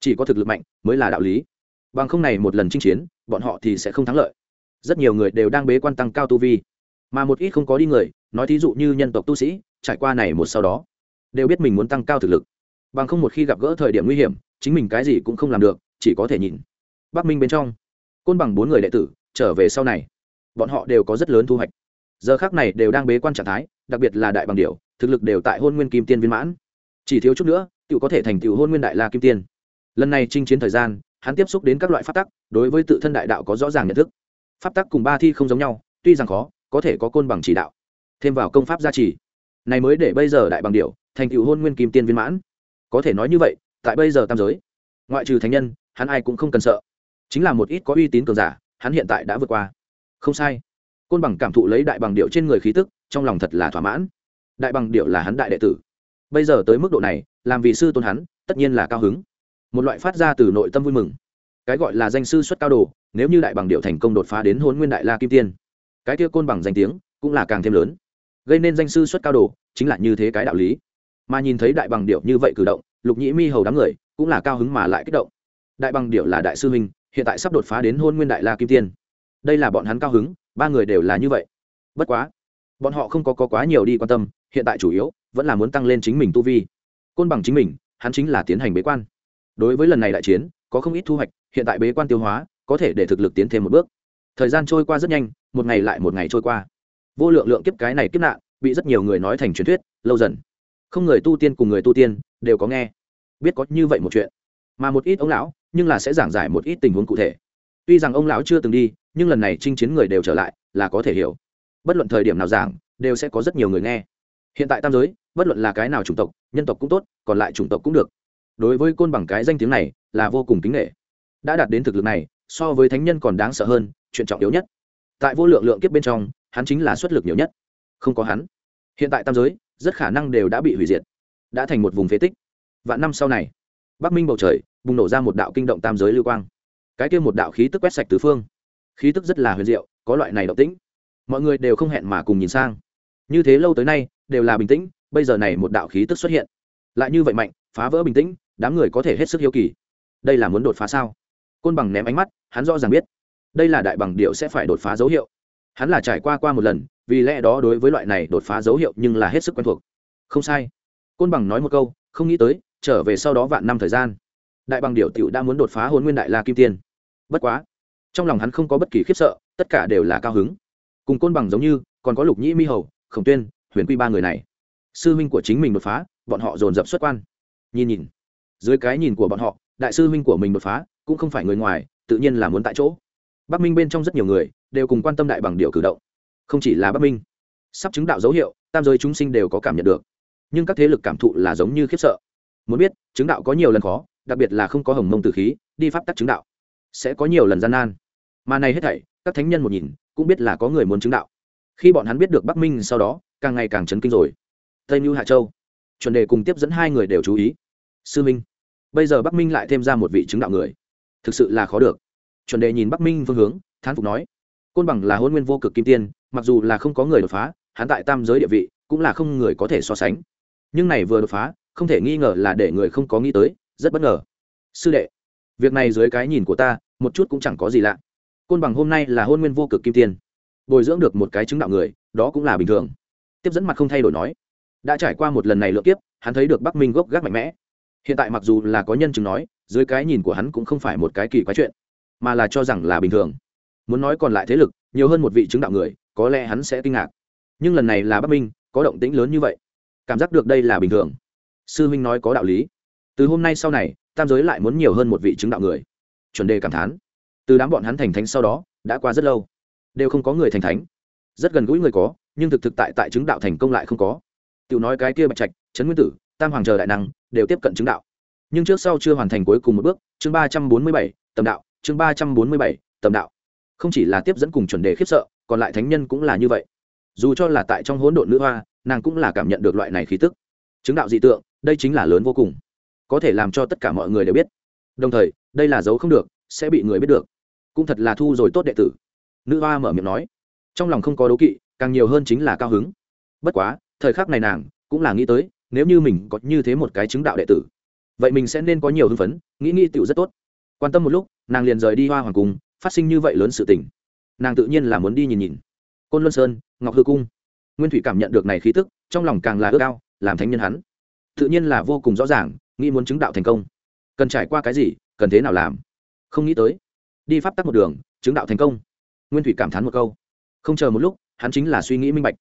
Chỉ có thực lực mạnh mới là đạo lý. Bằng không này một lần chinh chiến, bọn họ thì sẽ không thắng lợi. Rất nhiều người đều đang bế quan tăng cao tu vi. Mà một ít không có đi người, nói thí dụ như nhân tộc tu sĩ, trải qua này một sau đó, đều biết mình muốn tăng cao thực lực. Bằng không một khi gặp gỡ thời điểm nguy hiểm, chính mình cái gì cũng không làm được, chỉ có thể nhìn. Bắc minh bên trong, côn bằng bốn người đệ tử, trở về sau này. Bọn họ đều có rất lớn thu hoạch giờ khác này đều đang bế quan trạng thái, đặc biệt là đại bằng điệu thực lực đều tại hôn nguyên kim tiên viên mãn. Chỉ thiếu chút nữa tự có thể thành tựu hôn nguyên đại la kim tiên. Lần này chinh chiến thời gian, hắn tiếp xúc đến các loại pháp tắc, đối với tự thân đại đạo có rõ ràng nhận thức. Pháp tắc cùng ba thi không giống nhau, tuy rằng khó, có thể có côn bằng chỉ đạo. Thêm vào công pháp gia trì. Này mới để bây giờ đại bằng điệu thành tựu hôn nguyên kim tiên viên mãn. Có thể nói như vậy, tại bây giờ tam giới, ngoại trừ thánh nhân, hắn ai cũng không cần sợ. Chính là một ít có uy tín cường giả, hắn hiện tại đã vượt qua. Không sai côn bằng cảm thụ lấy đại bằng điệu trên người khí tức, trong lòng thật là thỏa mãn. Đại bằng điệu là hắn đại đệ tử. Bây giờ tới mức độ này, làm vị sư tôn hắn, tất nhiên là cao hứng. Một loại phát ra từ nội tâm vui mừng. Cái gọi là danh sư xuất cao đồ, nếu như đại bằng điệu thành công đột phá đến hôn nguyên đại la kim tiên, cái kia côn bằng danh tiếng cũng là càng thêm lớn. Gây nên danh sư xuất cao đồ chính là như thế cái đạo lý. Mà nhìn thấy đại bằng điệu như vậy cử động, lục nhĩ mi hầu đám người cũng là cao hứng mà lại kích động. Đại bằng điệu là đại sư huynh, hiện tại sắp đột phá đến hôn nguyên đại la kim tiên. Đây là bọn hắn cao hứng ba người đều là như vậy. Bất quá bọn họ không có, có quá nhiều đi quan tâm hiện tại chủ yếu vẫn là muốn tăng lên chính mình tu vi. Côn bằng chính mình hắn chính là tiến hành bế quan. Đối với lần này đại chiến có không ít thu hoạch hiện tại bế quan tiêu hóa có thể để thực lực tiến thêm một bước. Thời gian trôi qua rất nhanh một ngày lại một ngày trôi qua. Vô lượng lượng kiếp cái này kiếp nạn bị rất nhiều người nói thành truyền thuyết lâu dần. Không người tu tiên cùng người tu tiên đều có nghe biết có như vậy một chuyện. Mà một ít ông lão nhưng là sẽ giảng giải một ít tình huống cụ thể. Tuy rằng ông lão chưa từng đi nhưng lần này chinh chiến người đều trở lại, là có thể hiểu. Bất luận thời điểm nào giảng, đều sẽ có rất nhiều người nghe. Hiện tại tam giới, bất luận là cái nào chủng tộc, nhân tộc cũng tốt, còn lại chủng tộc cũng được. Đối với côn bằng cái danh tiếng này, là vô cùng kính nghệ đã đạt đến thực lực này, so với thánh nhân còn đáng sợ hơn, chuyện trọng yếu nhất. Tại vô lượng lượng kiếp bên trong, hắn chính là xuất lực nhiều nhất. Không có hắn, hiện tại tam giới, rất khả năng đều đã bị hủy diệt, đã thành một vùng phế tích. Vạn năm sau này, bắc minh bầu trời, bùng nổ ra một đạo kinh động tam giới lưu quang. Cái kia một đạo khí tức quét sạch tứ phương khí tức rất là huyền diệu, có loại này động tĩnh. Mọi người đều không hẹn mà cùng nhìn sang. Như thế lâu tới nay, đều là bình tĩnh, bây giờ này một đạo khí tức xuất hiện. Lại như vậy mạnh, phá vỡ bình tĩnh, đám người có thể hết sức hiếu kỳ. Đây là muốn đột phá sao? Côn bằng ném ánh mắt, hắn rõ ràng biết. Đây là đại bằng điệu sẽ phải đột phá dấu hiệu. Hắn là trải qua qua một lần, vì lẽ đó đối với loại này đột phá dấu hiệu nhưng là hết sức quen thuộc. Không sai. Côn bằng nói một câu, không nghĩ tới, trở về sau đó vạn năm thời gian. Đại bằng điệu t đã muốn đột phá hôn nguyên đại la kim tiên. Bất quá trong lòng hắn không có bất kỳ khiếp sợ, tất cả đều là cao hứng. Cùng côn bằng giống như, còn có lục nhĩ mi hầu, khổng tuyên, huyền quy ba người này. Sư huynh của chính mình đột phá, bọn họ dồn dập xuất quan. Nhìn nhìn, dưới cái nhìn của bọn họ, đại sư huynh của mình đột phá, cũng không phải người ngoài, tự nhiên là muốn tại chỗ. Bắc minh bên trong rất nhiều người, đều cùng quan tâm đại bằng điệu cử động. Không chỉ là bắc minh, sắp chứng đạo dấu hiệu, tam giới chúng sinh đều có cảm nhận được. Nhưng các thế lực cảm thụ là giống như khiếp sợ. Muốn biết, chứng đạo có nhiều lần khó, đặc biệt là không có hồng mông tử khí, đi pháp tắc chứng đạo, sẽ có nhiều lần gian nan mà này hết thảy, các thánh nhân một nhìn, cũng biết là có người muốn chứng đạo. Khi bọn hắn biết được bắc minh sau đó, càng ngày càng chấn kinh rồi. Tây mưu hạ châu. Chuẩn đề cùng tiếp dẫn hai người đều chú ý. Sư minh. Bây giờ bắc minh lại thêm ra một vị chứng đạo người. Thực sự là khó được. Chuẩn đề nhìn bắc minh phương hướng, thán phục nói. Côn bằng là hôn nguyên vô cực kim tiên, mặc dù là không có người đột phá, hắn tại tam giới địa vị, cũng là không người có thể so sánh. Nhưng này vừa đột phá, không thể nghi ngờ là để người không có nghĩ tới, rất bất ngờ. Sư đệ, việc này dưới cái nhìn của ta, một chút cũng chẳng có gì lạ côn bằng hôm nay là hôn nguyên vô cực kim tiên. Bồi dưỡng được một cái chứng đạo người, đó cũng là bình thường. Tiếp dẫn mặt không thay đổi nói, đã trải qua một lần này lượt tiếp hắn thấy được bắc minh gốc gác mạnh mẽ. Hiện tại mặc dù là có nhân chứng nói, dưới cái nhìn của hắn cũng không phải một cái kỳ quái chuyện, mà là cho rằng là bình thường. Muốn nói còn lại thế lực, nhiều hơn một vị chứng đạo người, có lẽ hắn sẽ kinh ngạc. Nhưng lần này là bắc minh, có động tĩnh lớn như vậy, cảm giác được đây là bình thường. Sư huynh nói có đạo lý. Từ hôm nay sau này, tam giới lại muốn nhiều hơn một vị chứng đạo người. Chuẩn đề cảm thán từ đám bọn hắn thành thánh sau đó, đã qua rất lâu. Đều không có người thành thánh. Rất gần gũi người có, nhưng thực thực tại tại chứng đạo thành công lại không có. Tự nói cái kia bạch trạch, trấn nguyên tử, tam hoàng chờ đại năng, đều tiếp cận chứng đạo. Nhưng trước sau chưa hoàn thành cuối cùng một bước, chương ba trăm bốn mươi bảy, tầm đạo, chương ba trăm bốn mươi bảy, tầm đạo. Không chỉ là tiếp dẫn cùng chuẩn đề khiếp sợ, còn lại thánh nhân cũng là như vậy. Dù cho là tại trong hỗn độn nữ hoa, nàng cũng là cảm nhận được loại này khí tức. Chứng đạo dị tượng, đây chính là lớn vô cùng. Có thể làm cho tất cả mọi người đều biết. Đồng thời, đây là dấu không được, sẽ bị người biết được cũng thật là thu rồi tốt đệ tử. Nữ hoa mở miệng nói, trong lòng không có đố kỵ, càng nhiều hơn chính là cao hứng. Bất quá, thời khắc này nàng cũng là nghĩ tới, nếu như mình có như thế một cái chứng đạo đệ tử, vậy mình sẽ nên có nhiều hưng phấn, nghĩ nghĩ tựu rất tốt. Quan tâm một lúc, nàng liền rời đi hoa hoàng cung, phát sinh như vậy lớn sự tình. Nàng tự nhiên là muốn đi nhìn nhìn. Côn luân sơn, ngọc hư cung. Nguyên thủy cảm nhận được này khí tức, trong lòng càng là ước ao, làm thánh nhân hắn. Tự nhiên là vô cùng rõ ràng, nghĩ muốn chứng đạo thành công. Cần trải qua cái gì, cần thế nào làm? Không nghĩ tới đi pháp tắc một đường, chứng đạo thành công. Nguyên thủy cảm thán một câu. Không chờ một lúc, hắn chính là suy nghĩ minh bạch.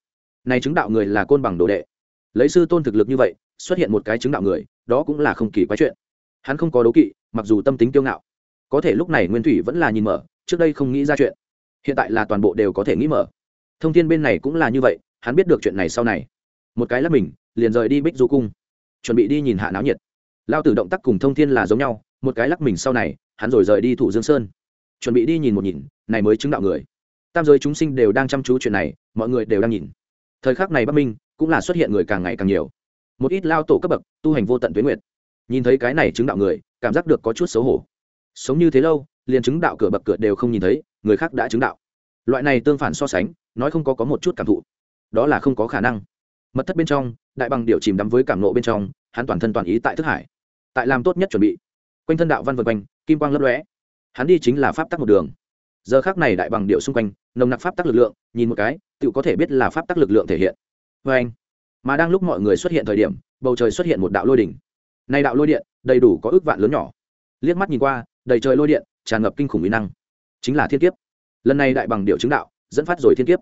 Này chứng đạo người là côn bằng đồ đệ. Lấy sư tôn thực lực như vậy, xuất hiện một cái chứng đạo người, đó cũng là không kỳ quái chuyện. Hắn không có đố kỵ, mặc dù tâm tính kiêu ngạo. Có thể lúc này nguyên thủy vẫn là nhìn mở, trước đây không nghĩ ra chuyện. Hiện tại là toàn bộ đều có thể nghĩ mở. Thông tin bên này cũng là như vậy, hắn biết được chuyện này sau này. Một cái là mình, liền rời đi bích du cung. Chuẩn bị đi nhìn hạ náo nhiệt. Lao tử động tác cùng thông thiên là giống nhau, một cái lắc mình sau này, hắn rồi rời đi thủ dương sơn chuẩn bị đi nhìn một nhìn, này mới chứng đạo người. Tam giới chúng sinh đều đang chăm chú chuyện này, mọi người đều đang nhìn. Thời khắc này bắc minh cũng là xuất hiện người càng ngày càng nhiều. Một ít lao tổ cấp bậc, tu hành vô tận tuyến nguyệt. Nhìn thấy cái này chứng đạo người, cảm giác được có chút xấu hổ. Sống như thế lâu, liền chứng đạo cửa bậc cửa đều không nhìn thấy, người khác đã chứng đạo. Loại này tương phản so sánh, nói không có có một chút cảm thụ. Đó là không có khả năng. Mật thất bên trong, đại bằng điệu chìm đắm với cảm nộ bên trong, hắn toàn thân toàn ý tại thức hải. Tại làm tốt nhất chuẩn bị. Quanh thân đạo văn vân quanh, kim quang lấp lóe hắn đi chính là pháp tắc một đường. Giờ khác này đại bằng điệu xung quanh, nồng nặc pháp tắc lực lượng, nhìn một cái tự có thể biết là pháp tắc lực lượng thể hiện. Vê anh, mà đang lúc mọi người xuất hiện thời điểm, bầu trời xuất hiện một đạo lôi đỉnh. Nay đạo lôi điện, đầy đủ có ước vạn lớn nhỏ. Liếc mắt nhìn qua, đầy trời lôi điện, tràn ngập kinh khủng mỹ năng. Chính là thiên kiếp. Lần này đại bằng điệu chứng đạo, dẫn phát rồi thiên kiếp.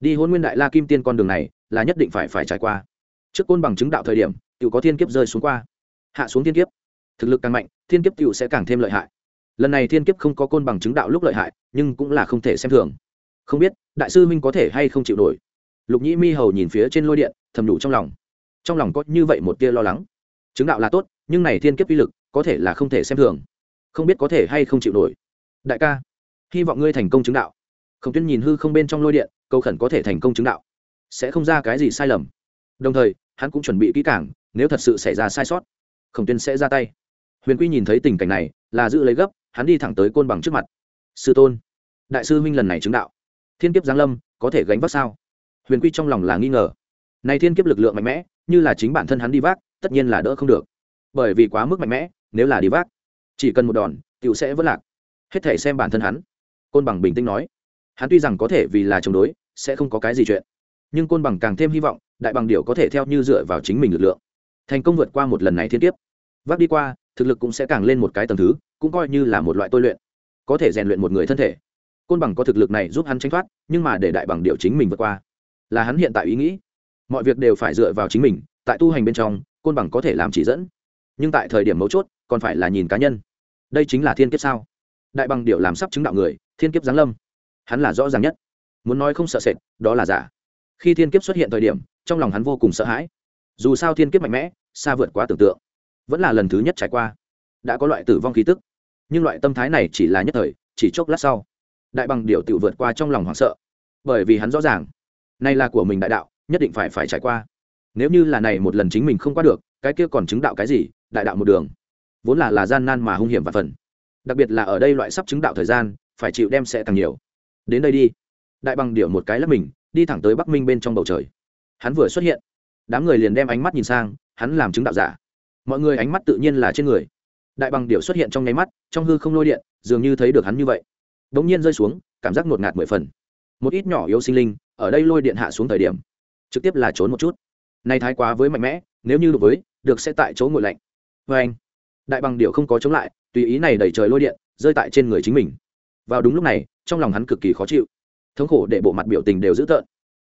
Đi hôn nguyên đại la kim tiên con đường này, là nhất định phải phải trải qua. Trước côn bằng chứng đạo thời điểm tự có thiên kiếp rơi xuống qua. Hạ xuống thiên kiếp. Thực lực càng mạnh, thiên kiếp tự sẽ càng thêm lợi hại lần này thiên kiếp không có côn bằng chứng đạo lúc lợi hại, nhưng cũng là không thể xem thường. Không biết, đại sư minh có thể hay không chịu nổi? Lục nhĩ mi hầu nhìn phía trên lôi điện, thầm đủ trong lòng. Trong lòng có như vậy một tia lo lắng. Chứng đạo là tốt, nhưng này thiên kiếp uy lực, có thể là không thể xem thường. Không biết có thể hay không chịu nổi. Đại ca, hy vọng ngươi thành công chứng đạo. Khổng tuyên nhìn hư không bên trong lôi điện câu khẩn có thể thành công chứng đạo. Sẽ không ra cái gì sai lầm. Đồng thời, hắn cũng chuẩn bị kỹ càng, nếu thật sự xảy ra sai sót, khổng tuyên sẽ ra tay. Huyền quy nhìn thấy tình cảnh này, là giữ lấy gấp hắn đi thẳng tới côn bằng trước mặt. Sư tôn, đại sư huynh lần này chứng đạo. Thiên kiếp giáng lâm, có thể gánh vác sao? Huyền quy trong lòng là nghi ngờ. Này thiên kiếp lực lượng mạnh mẽ, như là chính bản thân hắn đi vác, tất nhiên là đỡ không được. Bởi vì quá mức mạnh mẽ, nếu là đi vác, chỉ cần một đòn tựu sẽ vỡ lạc. Hết thể xem bản thân hắn. Côn bằng bình tĩnh nói. Hắn tuy rằng có thể vì là chống đối, sẽ không có cái gì chuyện. Nhưng côn bằng càng thêm hy vọng, đại bằng điệu có thể theo như dựa vào chính mình lực lượng. Thành công vượt qua một lần này thiên tiếp vác đi qua thực lực cũng sẽ càng lên một cái tầng thứ, cũng coi như là một loại tôi luyện. Có thể rèn luyện một người thân thể. Côn bằng có thực lực này giúp hắn tránh thoát, nhưng mà để đại bằng điều chính mình vượt qua, là hắn hiện tại ý nghĩ. Mọi việc đều phải dựa vào chính mình, tại tu hành bên trong, côn bằng có thể làm chỉ dẫn. Nhưng tại thời điểm mấu chốt, còn phải là nhìn cá nhân. Đây chính là thiên kiếp sao? Đại bằng điệu làm sắp chứng đạo người, thiên kiếp giáng lâm. Hắn là rõ ràng nhất. Muốn nói không sợ sệt, đó là giả. Khi thiên kiếp xuất hiện thời điểm, trong lòng hắn vô cùng sợ hãi. Dù sao thiên kiếp mạnh mẽ, xa vượt quá tưởng tượng vẫn là lần thứ nhất trải qua. Đã có loại tử vong khí tức, nhưng loại tâm thái này chỉ là nhất thời, chỉ chốc lát sau, đại bằng điệu tự vượt qua trong lòng hoảng sợ. Bởi vì hắn rõ ràng, nay là của mình đại đạo, nhất định phải phải trải qua. Nếu như là này một lần chính mình không qua được, cái kia còn chứng đạo cái gì? Đại đạo một đường, vốn là là gian nan mà hung hiểm và phần. Đặc biệt là ở đây loại sắp chứng đạo thời gian, phải chịu đem sẽ càng nhiều. Đến đây đi. Đại bằng điệu một cái lắp mình, đi thẳng tới bắc minh bên trong bầu trời. Hắn vừa xuất hiện, đám người liền đem ánh mắt nhìn sang, hắn làm chứng đạo giả mọi người ánh mắt tự nhiên là trên người. Đại bằng điệu xuất hiện trong nháy mắt, trong hư không lôi điện, dường như thấy được hắn như vậy. Đ ỗ n g nhiên rơi xuống, cảm giác ngột ngạt mười phần. Một ít nhỏ yếu sinh linh, ở đây lôi điện hạ xuống thời điểm, trực tiếp là trốn một chút. Nay thái quá với mạnh mẽ, nếu như đối với, được sẽ tại chỗ ngồi lạnh. Vê anh, đại bằng điệu không có chống lại, tùy ý này đẩy trời lôi điện, rơi tại trên người chính mình. Vào đúng lúc này, trong lòng hắn cực kỳ khó chịu. Thống khổ để bộ mặt biểu tình đều dữ tợn.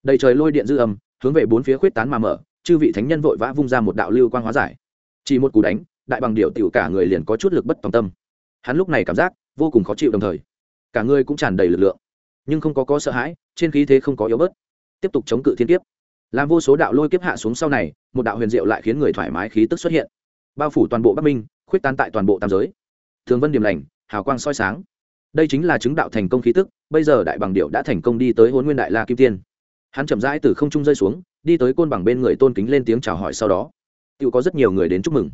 Đầy trời lôi điện dư âm, hướng về bốn phía khuyết tán mà mở, chư vị thánh nhân vội vã vung ra một đạo lưu quang hóa giải chỉ một cú đánh, đại bằng điệu tiểu cả người liền có chút lực bất tòng tâm. Hắn lúc này cảm giác vô cùng khó chịu đồng thời, cả người cũng tràn đầy lực lượng, nhưng không có có sợ hãi, trên khí thế không có yếu bớt. Tiếp tục chống cự thiên kiếp. Làm vô số đạo lôi kiếp hạ xuống sau này, một đạo huyền diệu lại khiến người thoải mái, khí tức xuất hiện. Bao phủ toàn bộ bắc minh, khuyết tán tại toàn bộ tam giới. Thường vân điểm lành, hào quang soi sáng. Đây chính là chứng đạo thành công khí tức, bây giờ đại bằng điệu đã thành công đi tới hôn nguyên đại la kim tiên. Hắn chậm rãi từ không trung rơi xuống, đi tới côn bằng bên người tôn kính lên tiếng chào hỏi sau đó tự có rất nhiều người đến chúc mừng.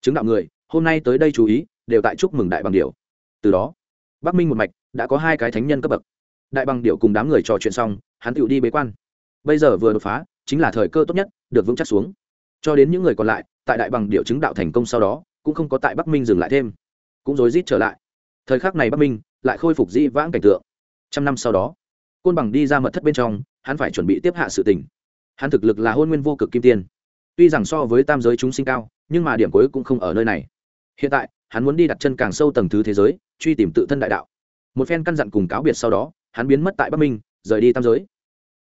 Chứng đạo người, hôm nay tới đây chú ý, đều tại chúc mừng đại bằng điệu từ đó, bắc minh một mạch đã có hai cái thánh nhân cấp bậc. Đại bằng điệu cùng đám người trò chuyện xong, hắn tự đi bế quan. Bây giờ vừa đột phá, chính là thời cơ tốt nhất, được vững chắc xuống. Cho đến những người còn lại, tại đại bằng điệu chứng đạo thành công sau đó, cũng không có tại bắc minh dừng lại thêm. Cũng rối rít trở lại. Thời khắc này bắc minh lại khôi phục dĩ vãng cảnh tượng. Trăm năm sau đó, côn bằng đi ra mật thất bên trong, hắn phải chuẩn bị tiếp hạ sự tình. Hắn thực lực là hôn nguyên vô cực kim tiên tuy rằng so với tam giới chúng sinh cao, nhưng mà điểm cuối cũng không ở nơi này. Hiện tại, hắn muốn đi đặt chân càng sâu tầng thứ thế giới, truy tìm tự thân đại đạo. Một phen căn dặn cùng cáo biệt sau đó, hắn biến mất tại bắc minh, rời đi tam giới.